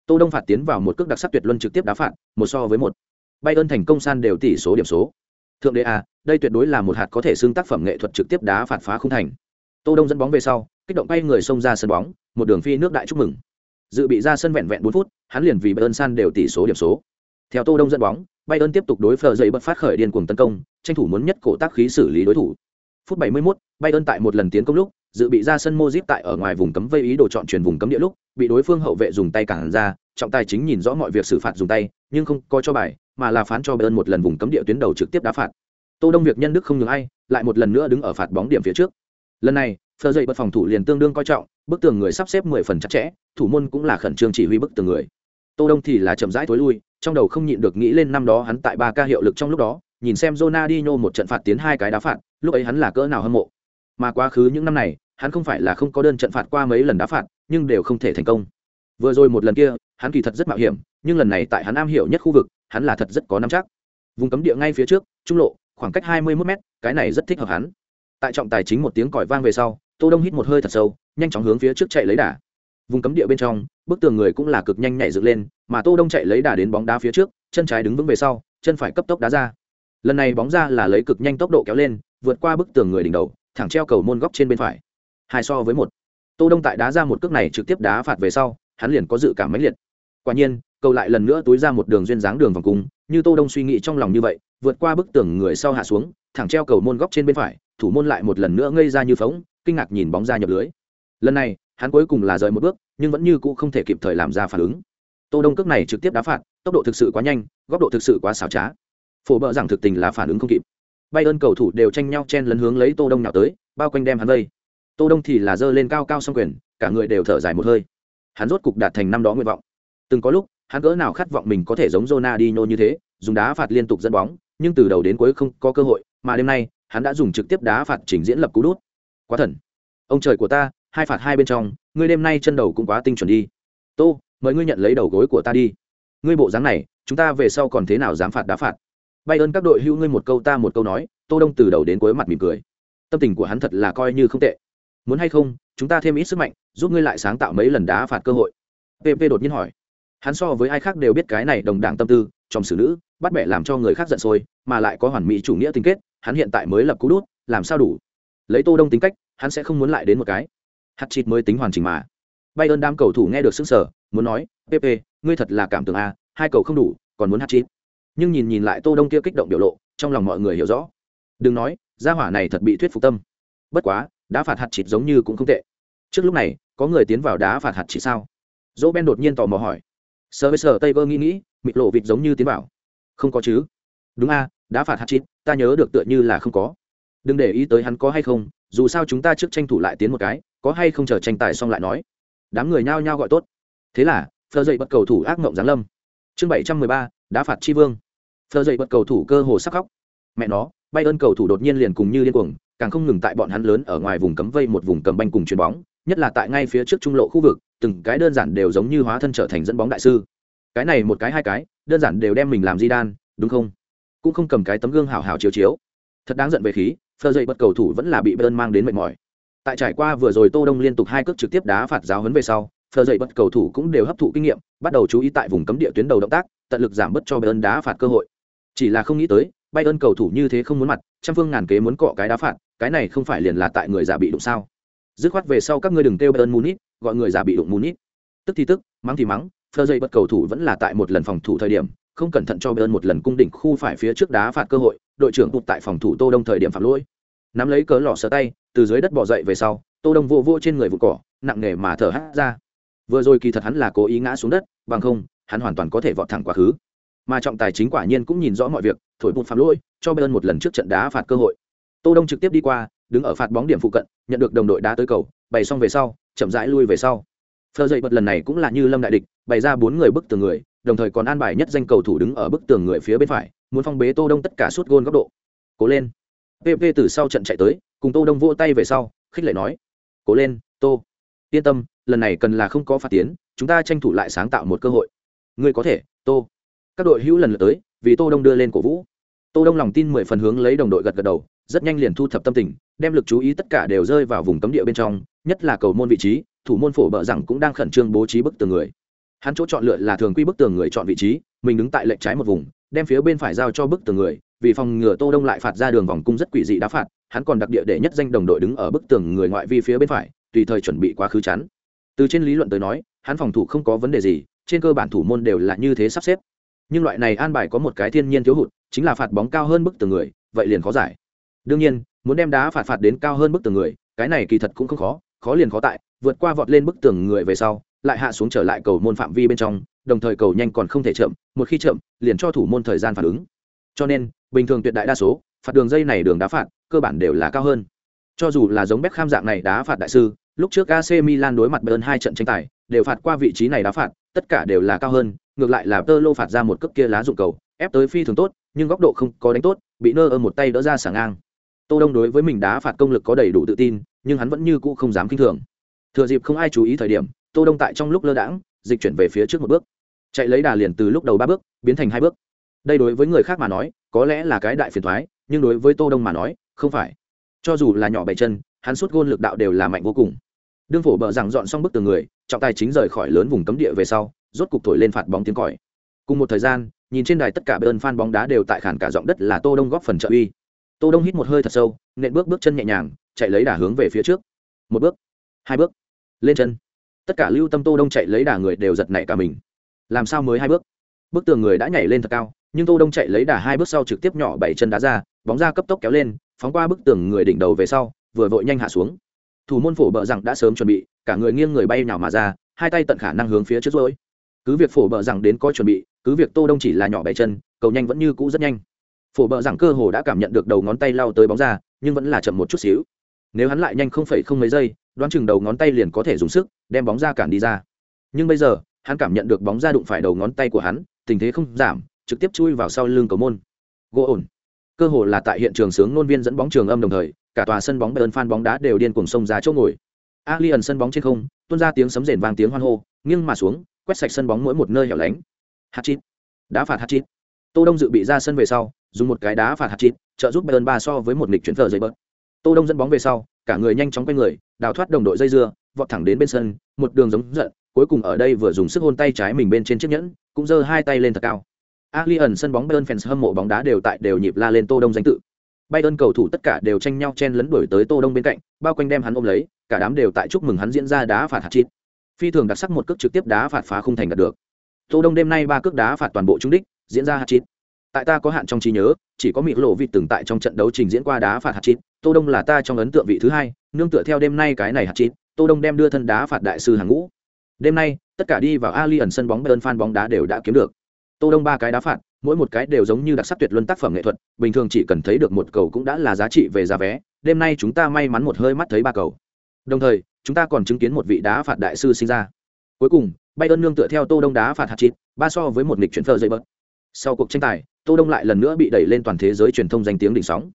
Tô đông phạt tiến vào một cước đặc sắc tuyệt luân trực tiếp đá phạt, một so với một. Bay ơn thành công san đều tỷ số điểm số thượng đế à đây tuyệt đối là một hạt có thể xưng tác phẩm nghệ thuật trực tiếp đá phạt phá không thành. Tô đông dẫn bóng về sau kích động bay người xông ra sân bóng một đường phi nước đại chúc mừng. Dự bị ra sân vẹn vẹn bốn phút hắn liền vì bayern san đều tỷ số điểm số. Theo Tô Đông dẫn bóng, Bayern tiếp tục đối phờ dậy bật phát khởi điên cuồng tấn công, tranh thủ muốn nhất cổ tác khí xử lý đối thủ. Phút 71, Bayern tại một lần tiến công lúc, dự bị ra sân Modric tại ở ngoài vùng cấm vây ý đồ chọn chuyển vùng cấm địa lúc, bị đối phương hậu vệ dùng tay cản ra, trọng tài chính nhìn rõ mọi việc xử phạt dùng tay, nhưng không coi cho bài, mà là phán cho Bayern một lần vùng cấm địa tuyến đầu trực tiếp đá phạt. Tô Đông việc nhân đức không nhường ai, lại một lần nữa đứng ở phạt bóng điểm phía trước. Lần này, phờ dậy bật phòng thủ liền tương đương coi trọng, bức tường người sắp xếp 10 phần chặt chẽ, thủ môn cũng là khẩn trương chỉ huy bức tường người. Tô Đông thì là chậm rãi tối lui, trong đầu không nhịn được nghĩ lên năm đó hắn tại ba ca hiệu lực trong lúc đó, nhìn xem Ronaldinho một trận phạt tiến hai cái đá phạt, lúc ấy hắn là cỡ nào hâm mộ. Mà quá khứ những năm này, hắn không phải là không có đơn trận phạt qua mấy lần đá phạt, nhưng đều không thể thành công. Vừa rồi một lần kia, hắn kỳ thật rất mạo hiểm, nhưng lần này tại hắn am hiểu nhất khu vực, hắn là thật rất có nắm chắc. Vùng cấm địa ngay phía trước, trung lộ, khoảng cách 21 mét, cái này rất thích hợp hắn. Tại trọng tài chính một tiếng còi vang về sau, Tô Đông hít một hơi thật sâu, nhanh chóng hướng phía trước chạy lấy đà vùng cấm địa bên trong bức tường người cũng là cực nhanh nhảy dựng lên mà tô đông chạy lấy đà đến bóng đá phía trước chân trái đứng vững về sau chân phải cấp tốc đá ra lần này bóng ra là lấy cực nhanh tốc độ kéo lên vượt qua bức tường người đỉnh đầu thẳng treo cầu môn góc trên bên phải hai so với một. Tô đông tại đá ra một cước này trực tiếp đá phạt về sau, hắn liền có dự cảm mãnh liệt. Quả nhiên, cầu lại lần nữa túi ra một đường duyên dáng đường vòng cung, như tô đông suy nghĩ trong lòng như vậy, vượt qua bức tường người sau hạ xuống, thẳng treo cầu môn góc trên bên phải, thủ môn lại một lần nữa ngây ra như phóng, kinh ngạc nhìn bóng ra nhập lưới. Lần này, hắn cuối cùng là rời một bước, nhưng vẫn như cũ không thể kịp thời làm ra phản ứng. Tô đông cước này trực tiếp đá phạt, tốc độ thực sự quá nhanh, góc độ thực sự quá xảo trá. Phổ bợ rằng thực tình là phản ứng không kịp. Bay ơn cầu thủ đều tranh nhau chen lấn hướng lấy tô đông nào tới, bao quanh đem hắn vây tô đông thì là giơ lên cao cao song quyền, cả người đều thở dài một hơi. Hắn rốt cục đạt thành năm đó nguyện vọng. Từng có lúc, hắn cỡ nào khát vọng mình có thể giống Ronaldinho như thế, dùng đá phạt liên tục dẫn bóng, nhưng từ đầu đến cuối không có cơ hội, mà đêm nay, hắn đã dùng trực tiếp đá phạt trình diễn lập cú đút. Quá thần. Ông trời của ta, hai phạt hai bên trong, ngươi đêm nay chân đầu cũng quá tinh chuẩn đi. Tô, mời ngươi nhận lấy đầu gối của ta đi. Ngươi bộ dáng này, chúng ta về sau còn thế nào dám phạt đá phạt? Bay ơn các đội hưu ngươi một câu ta một câu nói, tô đông từ đầu đến cuối mặt mỉm cười. Tâm tình của hắn thật là coi như không tệ muốn hay không, chúng ta thêm ít sức mạnh, giúp ngươi lại sáng tạo mấy lần đá phạt cơ hội. Pp đột nhiên hỏi. Hắn so với ai khác đều biết cái này đồng đảng tâm tư trong xử nữ, bắt bẻ làm cho người khác giận sôi, mà lại có hoàn mỹ chủ nghĩa tính kết, hắn hiện tại mới lập cú đút, làm sao đủ? Lấy tô đông tính cách, hắn sẽ không muốn lại đến một cái. Hạt chịt mới tính hoàn chỉnh mà. Bay ơn đám cầu thủ nghe được xứng sở muốn nói pp ngươi thật là cảm tưởng a, hai cầu không đủ, còn muốn hạt chịt. Nhưng nhìn nhìn lại tô đông kia kích động biểu lộ, trong lòng mọi người hiểu rõ. Đừng nói, gia hỏa này thật bị thuyết phục tâm. Bất quá đá phạt hạt chịt giống như cũng không tệ. Trước lúc này, có người tiến vào đá phạt hạt chịt sao? Dỗ ben đột nhiên tò mò hỏi. Sơ với sơ tây vơ nghĩ nghĩ, mịt lộ vịt giống như tiến vào. Không có chứ. Đúng a, đá phạt hạt chịt, ta nhớ được tựa như là không có. Đừng để ý tới hắn có hay không, dù sao chúng ta trước tranh thủ lại tiến một cái, có hay không chờ tranh tài xong lại nói. Đám người nhao nhao gọi tốt. Thế là, phờ dậy bật cầu thủ ác mộng giáng lâm. Chương bảy trăm mười ba, đá phạt tri vương. Phờ dậy bật cầu thủ cơ hồ sắc khóc. Mẹ nó bay ơn cầu thủ đột nhiên liền cùng như điên cuồng càng không ngừng tại bọn hắn lớn ở ngoài vùng cấm vây một vùng cầm banh cùng chuyền bóng, nhất là tại ngay phía trước trung lộ khu vực, từng cái đơn giản đều giống như hóa thân trở thành dẫn bóng đại sư. Cái này một cái hai cái, đơn giản đều đem mình làm di đan, đúng không? Cũng không cầm cái tấm gương hào hào chiếu chiếu. Thật đáng giận về khí phơ dậy bất cầu thủ vẫn là bị bơn mang đến mệt mỏi. Tại trải qua vừa rồi tô đông liên tục hai cước trực tiếp đá phạt giáo huấn về sau phơ dậy bất cầu thủ cũng đều hấp thụ kinh nghiệm, bắt đầu chú ý tại vùng cấm địa tuyến đầu động tác, tận lực giảm bớt cho bayern đá phạt cơ hội. Chỉ là không nghĩ tới bay ơn cầu thủ như thế không muốn mặt, trăm phương ngàn kế muốn cọ cái đá phạt, cái này không phải liền là tại người già bị đụng sao? Dứt khoát về sau các ngươi đừng kêu bayern munich, gọi người già bị đụng munich. Tức thì tức, mắng thì mắng phờ dây bật cầu thủ vẫn là tại một lần phòng thủ thời điểm, không cẩn thận cho bayern một lần cung đỉnh khu phải phía trước đá phạt cơ hội, đội trưởng tụt tại phòng thủ tô đông thời điểm phạm lỗi. Nắm lấy cớ lò sờ tay, từ dưới đất bỏ dậy về sau, tô đông vô vô trên người vụ cỏ, nặng nề mà thở hắt ra. Vừa rồi kỳ thật hắn là cố ý ngã xuống đất, bằng không, hắn hoàn toàn có thể vọt thẳng quá khứ. Mà trọng tài chính quả nhiên cũng nhìn rõ mọi việc thổi bụt phạm lỗi, cho bayern một lần trước trận đá phạt cơ hội. Tô đông trực tiếp đi qua, đứng ở phạt bóng điểm phụ cận, nhận được đồng đội đá tới cầu, bày xong về sau, chậm rãi lui về sau. Phơ dậy bật lần này cũng là như lâm đại địch, bày ra bốn người bức tường người, đồng thời còn an bài nhất danh cầu thủ đứng ở bức tường người phía bên phải, muốn phong bế tô đông tất cả suốt gôn góc độ. Cố lên. Pp từ sau trận chạy tới, cùng tô đông vỗ tay về sau, khích lệ nói, cố lên, tô. Yên tâm, lần này cần là không có phạt tiến, chúng ta tranh thủ lại sáng tạo một cơ hội. Ngươi có thể, tô. Các đội hữu lần lượt tới, vì tô đông đưa lên cổ vũ tô đông lòng tin mười phần hướng lấy đồng đội gật gật đầu, rất nhanh liền thu thập tâm tình, đem lực chú ý tất cả đều rơi vào vùng cấm địa bên trong, nhất là cầu môn vị trí, thủ môn phổ bờ rằng cũng đang khẩn trương bố trí bức tường người. Hắn chỗ chọn lựa là thường quy bức tường người chọn vị trí, mình đứng tại lệch trái một vùng, đem phía bên phải giao cho bức tường người, vì phòng ngừa tô đông lại phạt ra đường vòng cung rất quỷ dị đá phạt, hắn còn đặc địa để nhất danh đồng đội đứng ở bức tường người ngoại vi phía bên phải, tùy thời chuẩn bị quá khứ chắn. Từ trên lý luận tới nói, hắn phòng thủ không có vấn đề gì, trên cơ bản thủ môn đều là như thế sắp xếp. Nhưng loại này an bài có một cái thiên nhiên thiếu hụt chính là phạt bóng cao hơn bức tường người, vậy liền khó giải. Đương nhiên, muốn đem đá phạt phạt đến cao hơn bức tường người, cái này kỳ thật cũng không khó khó liền khó tại, vượt qua vọt lên bức tường người về sau, lại hạ xuống trở lại cầu môn phạm vi bên trong, đồng thời cầu nhanh còn không thể chậm, một khi chậm, liền cho thủ môn thời gian phản ứng. Cho nên, bình thường tuyệt đại đa số, phạt đường dây này đường đá phạt, cơ bản đều là cao hơn. Cho dù là giống Beckham dạng này đá phạt đại sư, lúc trước AC Milan đối mặt Bayern hai trận tranh tài, đều phạt qua vị trí này đá phạt, tất cả đều là cao hơn ngược lại là tơ lô phạt ra một cước kia lá dụng cầu, ép tới phi thường tốt, nhưng góc độ không có đánh tốt, bị nơ ơ một tay đỡ ra sảng ngang. Tô đông đối với mình đá phạt công lực có đầy đủ tự tin, nhưng hắn vẫn như cũ không dám kinh thường. Thừa dịp không ai chú ý thời điểm, tô đông tại trong lúc lơ đãng, dịch chuyển về phía trước một bước. Chạy lấy đà liền từ lúc đầu ba bước, biến thành hai bước. Đây đối với người khác mà nói, có lẽ là cái đại phiền thoái nhưng đối với tô đông mà nói, không phải. Cho dù là nhỏ bảy chân, hắn suốt gôn lực đạo đều là mạnh vô cùng. Đương phổ bờ rằng dọn xong bức từ người, trọng tài chính rời khỏi lớn vùng cấm địa về sau rốt cục thổi lên phạt bóng tiếng còi. Cùng một thời gian, nhìn trên đài tất cả bên fan bóng đá đều tại khản cả giọng đất là tô đông góp phần trợ uy. Tô đông hít một hơi thật sâu, nện bước bước chân nhẹ nhàng, chạy lấy đà hướng về phía trước. Một bước, hai bước, lên chân. Tất cả lưu tâm tô đông chạy lấy đà người đều giật nảy cả mình. Làm sao mới hai bước? Bước tường người đã nhảy lên thật cao, nhưng tô đông chạy lấy đà hai bước sau trực tiếp nhỏ bảy chân đá ra, bóng ra cấp tốc kéo lên, phóng qua bức tường người đỉnh đầu về sau, vừa vội nhanh hạ xuống. Thủ môn phổ bờ rằng đã sớm chuẩn bị, cả người nghiêng người bay nhào mà ra, hai tay tận khả năng hướng phía trước rồi cứ việc phổ bờ rằng đến có chuẩn bị, cứ việc tô đông chỉ là nhỏ bẻ chân, cầu nhanh vẫn như cũ rất nhanh. Phổ bờ rằng cơ hồ đã cảm nhận được đầu ngón tay lao tới bóng ra, nhưng vẫn là chậm một chút xíu. Nếu hắn lại nhanh không phải không mấy giây, đoán chừng đầu ngón tay liền có thể dùng sức, đem bóng ra cản đi ra. Nhưng bây giờ, hắn cảm nhận được bóng ra đụng phải đầu ngón tay của hắn, tình thế không giảm, trực tiếp chui vào sau lưng cầu môn. Gỗ ổn. Cơ hồ là tại hiện trường sướng nôn viên dẫn bóng trường âm đồng thời, cả tòa sân bóng bayern phan bóng đá đều điên cuồng sông ra chỗ ngồi. Alien sân bóng trên không, tuôn ra tiếng sấm rền vang tiếng hoan hô, nghiêng mà xuống quét sạch sân bóng mỗi một nơi hẻo lánh. Hạt chít đá phạt hạt chít tô đông dự bị ra sân về sau dùng một cái đá phạt hạt chít trợ giúp bayern ba so với một nghịch chuyển thờ dây bớt. Tô đông dẫn bóng về sau cả người nhanh chóng quay người đào thoát đồng đội dây dưa vọt thẳng đến bên sân một đường giống giận cuối cùng ở đây vừa dùng sức hôn tay trái mình bên trên chiếc nhẫn cũng giơ hai tay lên thật cao. Alien sân bóng Bayern fans hâm mộ bóng đá đều tại đều nhịp la lên Tô Đông danh tự. Bayern cầu thủ tất cả đều tranh nhau chen lấn đuổi tới Tô Đông bên cạnh, bao quanh đem hắn ôm lấy, cả đám đều tại chúc mừng hắn diễn ra đá phạt hạt chít. Phi thường đặc sắc một cước trực tiếp đá phạt phá không thành đạt được. Tô Đông đêm nay ba cước đá phạt toàn bộ trúng đích, diễn ra hạt chín. Tại ta có hạn trong trí nhớ, chỉ có Mỹ Lộ Vịt từng tại trong trận đấu trình diễn qua đá phạt hạt chín. Tô Đông là ta trong ấn tượng vị thứ hai, nương tựa theo đêm nay cái này hạt chín. Tô Đông đem đưa thân đá phạt đại sư hàng ngũ. Đêm nay, tất cả đi vào Alien sân bóng Bayern fan bóng đá đều đã kiếm được. Tô Đông ba cái đá phạt, mỗi một cái đều giống như đặc sắc tuyệt luân tác phẩm nghệ thuật bình thường chỉ cần thấy được một cầu cũng đã là giá trị về giá vé đêm nay chúng ta may mắn một hơi mắt thấy ba cầu đồng thời chúng ta còn chứng kiến một vị đá phạt đại sư sinh ra. Cuối cùng bay ơn nương tựa theo tô đông đá phạt hạt chịt ba so với một nghịch chuyển phờ dây bớt sau cuộc tranh tài tô đông lại lần nữa bị đẩy lên toàn thế giới truyền thông danh tiếng đỉnh sóng.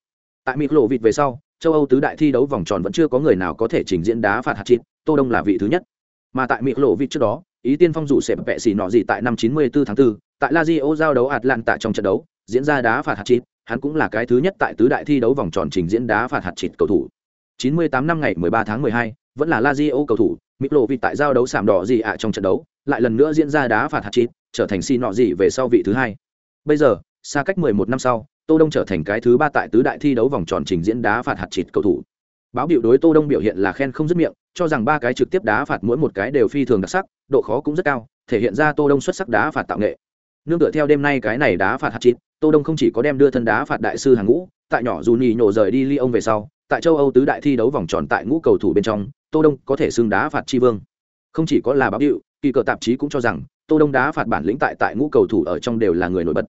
Tại mỹ lộ vịt về sau châu âu tứ đại thi đấu vòng tròn vẫn chưa có người nào có thể trình diễn đá phạt hạt chịt tô đông là vị thứ nhất. Mà tại mỹ lộ vịt trước đó ý tiên phong dụ sẽ vẽ xỉ nọ gì tại năm 94 tháng 4, tại Lazio giao đấu Atlanta trong trận đấu, diễn ra đá phạt hạt chịt hắn cũng là cái thứ nhất tại tứ đại thi đấu vòng tròn trình diễn đá phạt hạt chịt cầu thủ. 98 năm ngày 13 tháng 12, vẫn là Lazio cầu thủ, Mitrovic tại giao đấu sạm đỏ gì ạ trong trận đấu, lại lần nữa diễn ra đá phạt hạt chít, trở thành xin nọ gì về sau vị thứ hai. Bây giờ, xa cách 11 năm sau, Tô Đông trở thành cái thứ ba tại tứ đại thi đấu vòng tròn trình diễn đá phạt hạt chít cầu thủ. Báo biểu đối Tô Đông biểu hiện là khen không dứt miệng, cho rằng ba cái trực tiếp đá phạt mỗi một cái đều phi thường đặc sắc, độ khó cũng rất cao, thể hiện ra Tô Đông xuất sắc đá phạt tạo nghệ nương tựa theo đêm nay cái này đá phạt hạt chít tô đông không chỉ có đem đưa thân đá phạt đại sư hàng ngũ tại nhỏ dù nhổ rời đi Lyon về sau tại châu âu tứ đại thi đấu vòng tròn tại ngũ cầu thủ bên trong tô đông có thể xưng đá phạt chi vương. Không chỉ có là báo hiệu kỳ cờ tạp chí cũng cho rằng tô đông đá phạt bản lĩnh tại tại ngũ cầu thủ ở trong đều là người nổi bật.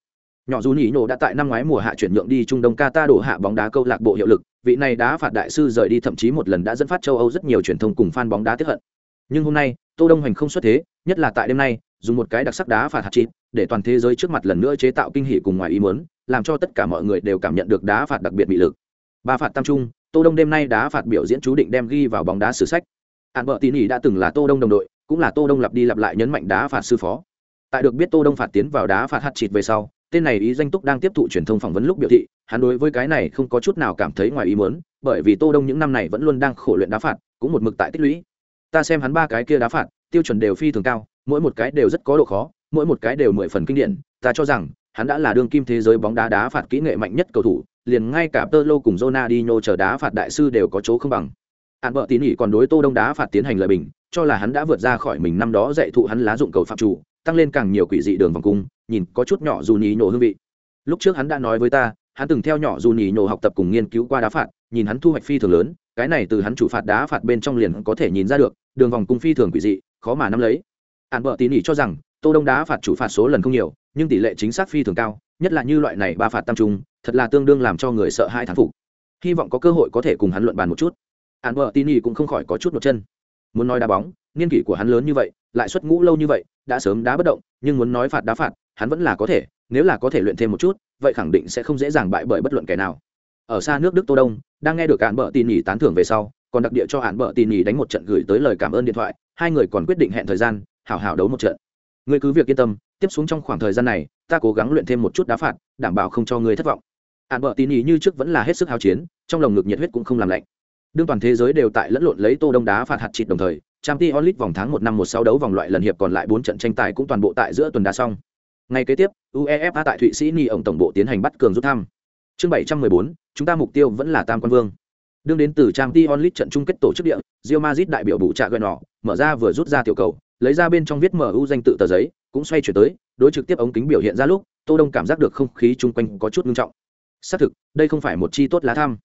Nhỏ dù nhỉ nhổ đã tại năm ngoái mùa hạ chuyển nhượng đi trung đông qatar đổ hạ bóng đá câu lạc bộ hiệu lực vị này đá phạt đại sư rời đi thậm chí một lần đã dẫn phát châu âu rất nhiều truyền thông cùng fan bóng đá tiếc hận. Nhưng hôm nay tô đông hành không xuất thế nhất là tại đêm nay dùng một cái đặc sắc đá phạt hạt chín, để toàn thế giới trước mặt lần nữa chế tạo kinh hỉ cùng ngoài ý muốn làm cho tất cả mọi người đều cảm nhận được đá phạt đặc biệt bị lực. Ba phạt tam trung tô đông đêm nay đá phạt biểu diễn chú định đem ghi vào bóng đá sử sách. Hạn vợ tín ý đã từng là tô đông đồng đội, cũng là tô đông lặp đi lặp lại nhấn mạnh đá phạt sư phó. Tại được biết tô đông phạt tiến vào đá phạt hạt chịt về sau, tên này ý danh túc đang tiếp thụ truyền thông phỏng vấn lúc biểu thị, hắn đối với cái này không có chút nào cảm thấy ngoài ý muốn, bởi vì tô đông những năm này vẫn luôn đang khổ luyện đá phạt, cũng một mực tại tích lũy. Ta xem hắn ba cái kia đá phạt, tiêu chuẩn đều phi thường cao, mỗi một cái đều rất có độ khó, mỗi một cái đều mười phần kinh điển. Ta cho rằng, hắn đã là đương kim thế giới bóng đá đá phạt kỹ nghệ mạnh nhất cầu thủ liền ngay cả tơ lô cùng Ronaldinho chờ đá phạt đại sư đều có chỗ không bằng. Hàn vợ tín nhỉ còn đối tô đông đá phạt tiến hành lời bình, cho là hắn đã vượt ra khỏi mình năm đó dạy thụ hắn lá dụng cầu phạm chủ, tăng lên càng nhiều quỷ dị đường vòng cung, nhìn có chút nhỏ dù nhí nhổ hương vị. Lúc trước hắn đã nói với ta, hắn từng theo nhỏ dù nhí nhổ học tập cùng nghiên cứu qua đá phạt, nhìn hắn thu hoạch phi thường lớn, cái này từ hắn chủ phạt đá phạt bên trong liền có thể nhìn ra được, đường vòng cung phi thường quỷ dị, khó mà nắm lấy. Hàn vợ tín nhỉ cho rằng, tô đông đá phạt chủ phạt số lần không nhiều, nhưng tỷ lệ chính xác phi thường cao, nhất là như loại này ba phạt tam trung thật là tương đương làm cho người sợ hai thán phục. Hy vọng có cơ hội có thể cùng hắn luận bàn một chút. Hạn vợ tin nhỉ cũng không khỏi có chút một chân. Muốn nói đá bóng, niên kỷ của hắn lớn như vậy, lại xuất ngũ lâu như vậy, đã sớm đá bất động, nhưng muốn nói phạt đá phạt, hắn vẫn là có thể, nếu là có thể luyện thêm một chút, vậy khẳng định sẽ không dễ dàng bại bởi bất luận kẻ nào. Ở xa nước đức tô đông, đang nghe được hạn bợ tin nhỉ tán thưởng về sau, còn đặc địa cho hạn bợ tin nhỉ đánh một trận gửi tới lời cảm ơn điện thoại, hai người còn quyết định hẹn thời gian, hảo hảo đấu một trận. Ngươi cứ việc yên tâm, tiếp xuống trong khoảng thời gian này, ta cố gắng luyện thêm một chút đá phạt, đảm bảo không cho ngươi thất vọng hạn bợ tin nhỉ như trước vẫn là hết sức hao chiến trong lồng ngực nhiệt huyết cũng không làm lạnh đương toàn thế giới đều tại lẫn lộn lấy tô đông đá phạt hạt chịt đồng thời Champions League vòng tháng một năm một sáu đấu vòng loại lần hiệp còn lại bốn trận tranh tài cũng toàn bộ tại giữa tuần đá xong. Ngày kế tiếp, UEFA tại Thụy Sĩ Ni ổng tổng bộ tiến hành bắt cường rút thăm. Chương 714, chúng ta mục tiêu vẫn là Tam Quan Vương. Đương đến từ Champions League trận chung kết tổ chức địa, Real Madrid đại biểu bụ trạ gần nọ, mở ra vừa rút ra tiểu cầu, lấy ra bên trong viết MU danh tự tờ giấy, cũng xoay chuyển tới, đối trực tiếp ống kính biểu hiện ra lúc, Tô Đông cảm giác được không khí chung quanh có chút nghiêm trọng. Xác thực, đây không phải một chi tốt lá thăm.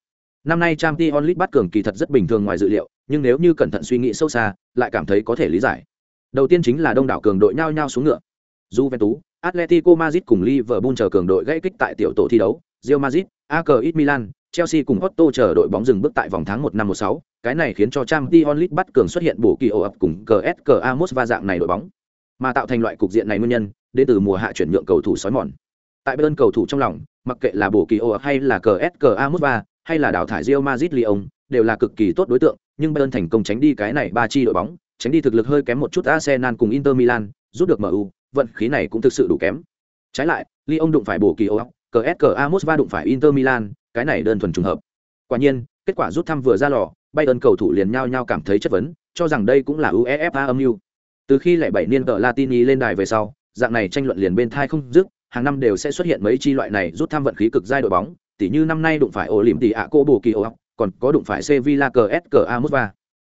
Năm nay Champions League bắt cường kỳ thật rất bình thường ngoài dự liệu, nhưng nếu như cẩn thận suy nghĩ sâu xa, lại cảm thấy có thể lý giải. Đầu tiên chính là đông đảo cường đội nhao nhao xuống ngựa. Juventus, Atletico Madrid cùng Liverpool chờ cường đội gãy kích tại tiểu tổ thi đấu, Real Madrid, AC Milan, Chelsea cùng Otto chờ đội bóng dừng bước tại vòng tháng 1 năm 16, cái này khiến cho Champions League bắt cường xuất hiện bổ kỳ ổ ập cùng CSKA Moscow dạng này đội bóng. Mà tạo thành loại cục diện này nguyên nhân, đến từ mùa hạ chuyển nhượng cầu thủ sói mòn. Tại bên cầu thủ trong lòng, mặc kệ là bổ kỳ ô hay là CSKA Moscow, hay là đào thải Real Madrid Lyon, đều là cực kỳ tốt đối tượng, nhưng Bayern thành công tránh đi cái này ba chi đội bóng, tránh đi thực lực hơi kém một chút Arsenal cùng Inter Milan, rút được MU, vận khí này cũng thực sự đủ kém. Trái lại, Lyon đụng phải bổ kỳ ổ ập, CSKA Moscow đụng phải Inter Milan, cái này đơn thuần trùng hợp. Quả nhiên, kết quả rút thăm vừa ra lò, Bayern cầu thủ liền nhao nhao cảm thấy chất vấn, cho rằng đây cũng là UEFA âm mưu. Từ khi lại bảy niên cờ Latini lên đài về sau, dạng này tranh luận liền bên thai không dứt, hàng năm đều sẽ xuất hiện mấy chi loại này rút tham vận khí cực giai đội bóng, tỉ như năm nay đụng phải ổ lỉm tỷ ạ cô bổ kỳ ổ còn có đụng phải Sevilla CSKA Mosva.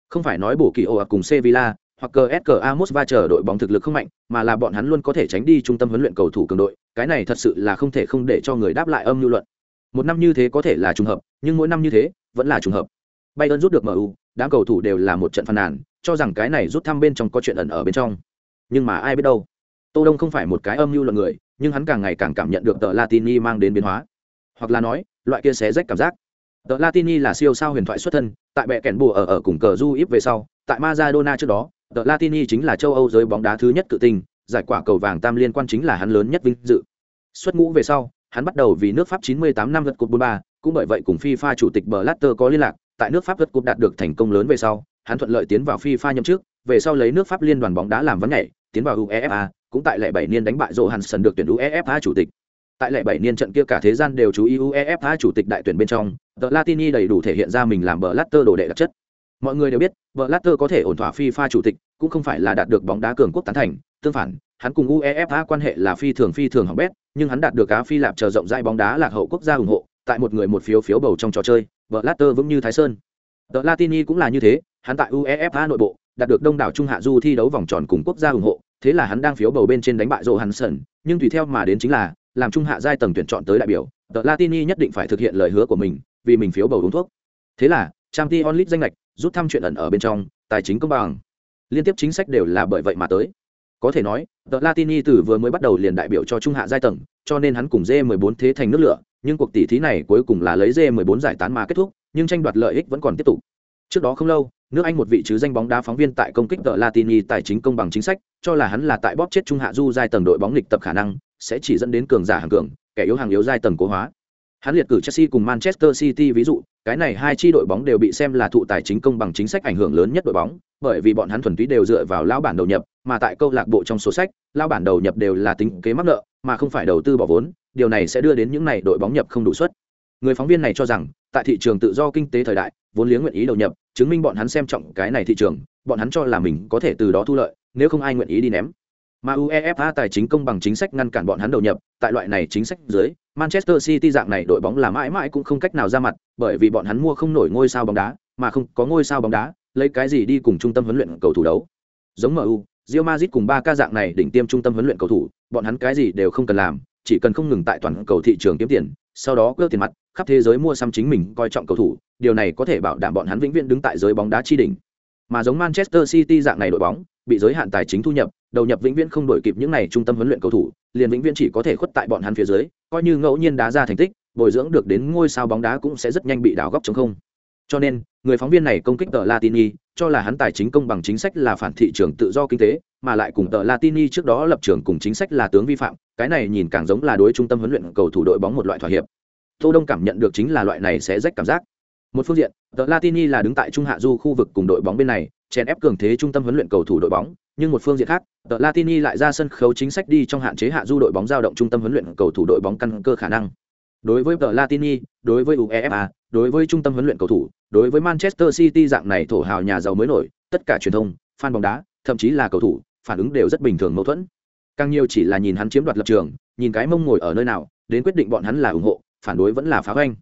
Không phải nói bổ kỳ ổ cùng Sevilla hoặc CSKA Mosva chờ đội bóng thực lực không mạnh, mà là bọn hắn luôn có thể tránh đi trung tâm huấn luyện cầu thủ cường đội, cái này thật sự là không thể không để cho người đáp lại âm lưu luận. Một năm như thế có thể là trùng hợp, nhưng mỗi năm như thế vẫn là trùng hợp. Bayern rút được MU, đám cầu thủ đều là một trận phàn nàn, cho rằng cái này rút thăm bên trong có chuyện ẩn ở bên trong. Nhưng mà ai biết đâu. Tô Đông không phải một cái âm mưu luận người, nhưng hắn càng ngày càng cảm nhận được tờ Latini mang đến biến hóa. Hoặc là nói, loại kia xé rách cảm giác. Tờ Latini là siêu sao huyền thoại xuất thân, tại bệ kèn bùa ở ở cùng cờ du ít về sau, tại Maradona trước đó, tờ Latini chính là châu Âu giới bóng đá thứ nhất cự tinh, giải quả cầu vàng tam liên quan chính là hắn lớn nhất vinh dự. Xuất ngũ về sau, hắn bắt đầu vì nước Pháp 98 năm vượt cột 43, cũng bởi vậy cùng FIFA chủ tịch Blatter có liên lạc, tại nước Pháp vượt cột đạt được thành công lớn về sau, hắn thuận lợi tiến vào FIFA nhậm chức, về sau lấy nước Pháp liên đoàn bóng đá làm vấn nhảy, tiến vào UEFA, cũng tại lệ bảy niên đánh bại Johansson được tuyển UEFA chủ tịch. Tại lệ bảy niên trận kia cả thế gian đều chú ý UEFA chủ tịch đại tuyển bên trong, The Latini đầy đủ thể hiện ra mình làm Blatter đồ đệ đặc chất. Mọi người đều biết, Blatter có thể ổn thỏa FIFA chủ tịch, cũng không phải là đạt được bóng đá cường quốc tán thành, tương phản, hắn cùng UEFA quan hệ là phi thường phi thường hỏng bét, nhưng hắn đạt được cá phi lạp chờ rộng rãi bóng đá lạc hậu quốc gia ủng hộ, tại một người một phiếu phiếu bầu trong trò chơi, Blatter vững như Thái Sơn. The Latini cũng là như thế, hắn tại UEFA nội bộ đạt được đông đảo trung hạ du thi đấu vòng tròn cùng quốc gia ủng hộ, thế là hắn đang phiếu bầu bên trên đánh bại Johansson, nhưng tùy theo mà đến chính là làm trung hạ giai tầng tuyển chọn tới đại biểu, The Latini nhất định phải thực hiện lời hứa của mình, vì mình phiếu bầu uống thuốc. Thế là, Champions League danh lệch, rút thăm chuyện ẩn ở bên trong, tài chính công bằng. Liên tiếp chính sách đều là bởi vậy mà tới. Có thể nói, The Latini từ vừa mới bắt đầu liền đại biểu cho trung hạ giai tầng, cho nên hắn cùng J14 thế thành nước lửa, nhưng cuộc tỷ thí này cuối cùng là lấy J14 giải tán mà kết thúc, nhưng tranh đoạt lợi ích vẫn còn tiếp tục. Trước đó không lâu, nước Anh một vị chứ danh bóng đá phóng viên tại công kích tờ Latini tài chính công bằng chính sách, cho là hắn là tại bóp chết trung hạ du giai tầng đội bóng lịch tập khả năng, sẽ chỉ dẫn đến cường giả hàng cường, kẻ yếu hàng yếu giai tầng cố hóa. Hắn liệt cử Chelsea cùng Manchester City ví dụ, cái này hai chi đội bóng đều bị xem là thụ tài chính công bằng chính sách ảnh hưởng lớn nhất đội bóng, bởi vì bọn hắn thuần túy đều dựa vào lao bản đầu nhập, mà tại câu lạc bộ trong số sách, lao bản đầu nhập đều là tính kế mắc nợ, mà không phải đầu tư bỏ vốn, điều này sẽ đưa đến những này đội bóng nhập không đủ suất. Người phóng viên này cho rằng, tại thị trường tự do kinh tế thời đại, vốn liếng nguyện ý đầu nhập, chứng minh bọn hắn xem trọng cái này thị trường, bọn hắn cho là mình có thể từ đó thu lợi, nếu không ai nguyện ý đi ném. Mà UEFA tài chính công bằng chính sách ngăn cản bọn hắn đầu nhập, tại loại này chính sách dưới, Manchester City dạng này đội bóng là mãi mãi cũng không cách nào ra mặt, bởi vì bọn hắn mua không nổi ngôi sao bóng đá, mà không có ngôi sao bóng đá, lấy cái gì đi cùng trung tâm huấn luyện cầu thủ đấu. Giống MU, Real Madrid cùng ba ca dạng này đỉnh tiêm trung tâm huấn luyện cầu thủ, bọn hắn cái gì đều không cần làm, chỉ cần không ngừng tại toàn cầu thị trường kiếm tiền, sau đó cướp tiền mặt, khắp thế giới mua xăm chính mình coi trọng cầu thủ, điều này có thể bảo đảm bọn hắn vĩnh viễn đứng tại giới bóng đá chi đỉnh. Mà giống Manchester City dạng này đội bóng, bị giới hạn tài chính thu nhập, đầu nhập vĩnh viễn không đổi kịp những này trung tâm huấn luyện cầu thủ, liền vĩnh viễn chỉ có thể khuất tại bọn hắn phía dưới, coi như ngẫu nhiên đá ra thành tích, bồi dưỡng được đến ngôi sao bóng đá cũng sẽ rất nhanh bị đảo góc trống không. Cho nên, người phóng viên này công kích tờ Latini, cho là hắn tài chính công bằng chính sách là phản thị trường tự do kinh tế, mà lại cùng tờ Latini trước đó lập trường cùng chính sách là tướng vi phạm, cái này nhìn càng giống là đối trung tâm huấn luyện cầu thủ đội bóng một loại thỏa hiệp. Tô Đông cảm nhận được chính là loại này sẽ rách cảm giác. Một phương diện, tờ Latini là đứng tại trung hạ du khu vực cùng đội bóng bên này, chèn ép cường thế trung tâm huấn luyện cầu thủ đội bóng, nhưng một phương diện khác, tờ Latini lại ra sân khấu chính sách đi trong hạn chế hạ du đội bóng giao động trung tâm huấn luyện cầu thủ đội bóng căn cơ khả năng. Đối với tờ Latini, đối với UEFA, đối với trung tâm huấn luyện cầu thủ, đối với Manchester City dạng này thổ hào nhà giàu mới nổi, tất cả truyền thông, fan bóng đá, thậm chí là cầu thủ, phản ứng đều rất bình thường mâu thuẫn. Càng nhiều chỉ là nhìn hắn chiếm đoạt lập trường, nhìn cái mông ngồi ở nơi nào, đến quyết định bọn hắn là ủng hộ, phản đối vẫn là phá hoanh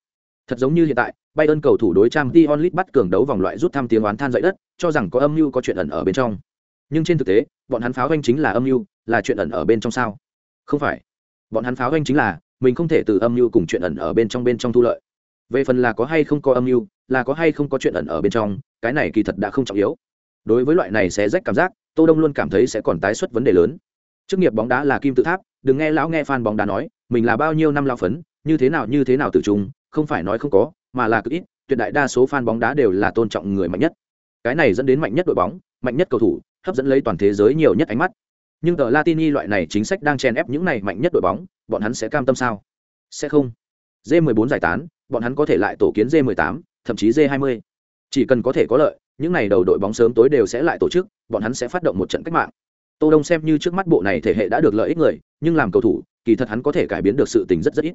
Thật giống như hiện tại, Bayern cầu thủ đối Trang t onlit bắt cường đấu vòng loại rút thăm tiếng oán than dậy đất, cho rằng có âm mưu có chuyện ẩn ở bên trong. Nhưng trên thực tế, bọn hắn pháo hoanh chính là âm mưu, là chuyện ẩn ở bên trong sao? Không phải. Bọn hắn pháo hoanh chính là mình không thể từ âm mưu cùng chuyện ẩn ở bên trong bên trong thu lợi. Về phần là có hay không có âm mưu, là có hay không có chuyện ẩn ở bên trong, cái này kỳ thật đã không trọng yếu. Đối với loại này sẽ rách cảm giác, Tô Đông luôn cảm thấy sẽ còn tái xuất vấn đề lớn. Chức nghiệp bóng đá là kim tự tháp, đừng nghe lão nghe fan bóng đá nói, mình là bao nhiêu năm lao phấn, như thế nào như thế nào tự trung, không phải nói không có, mà là cực ít, tuyệt đại đa số fan bóng đá đều là tôn trọng người mạnh nhất. Cái này dẫn đến mạnh nhất đội bóng, mạnh nhất cầu thủ, hấp dẫn lấy toàn thế giới nhiều nhất ánh mắt. Nhưng tờ Latini loại này chính sách đang chèn ép những này mạnh nhất đội bóng, bọn hắn sẽ cam tâm sao? Sẽ không. J14 giải tán, bọn hắn có thể lại tổ kiến J18, thậm chí J20. Chỉ cần có thể có lợi, những này đầu đội bóng sớm tối đều sẽ lại tổ chức, bọn hắn sẽ phát động một trận cách mạng. Tô Đông xem như trước mắt bộ này thể hệ đã được lợi ích người, nhưng làm cầu thủ, kỳ thật hắn có thể cải biến được sự tình rất rất ít.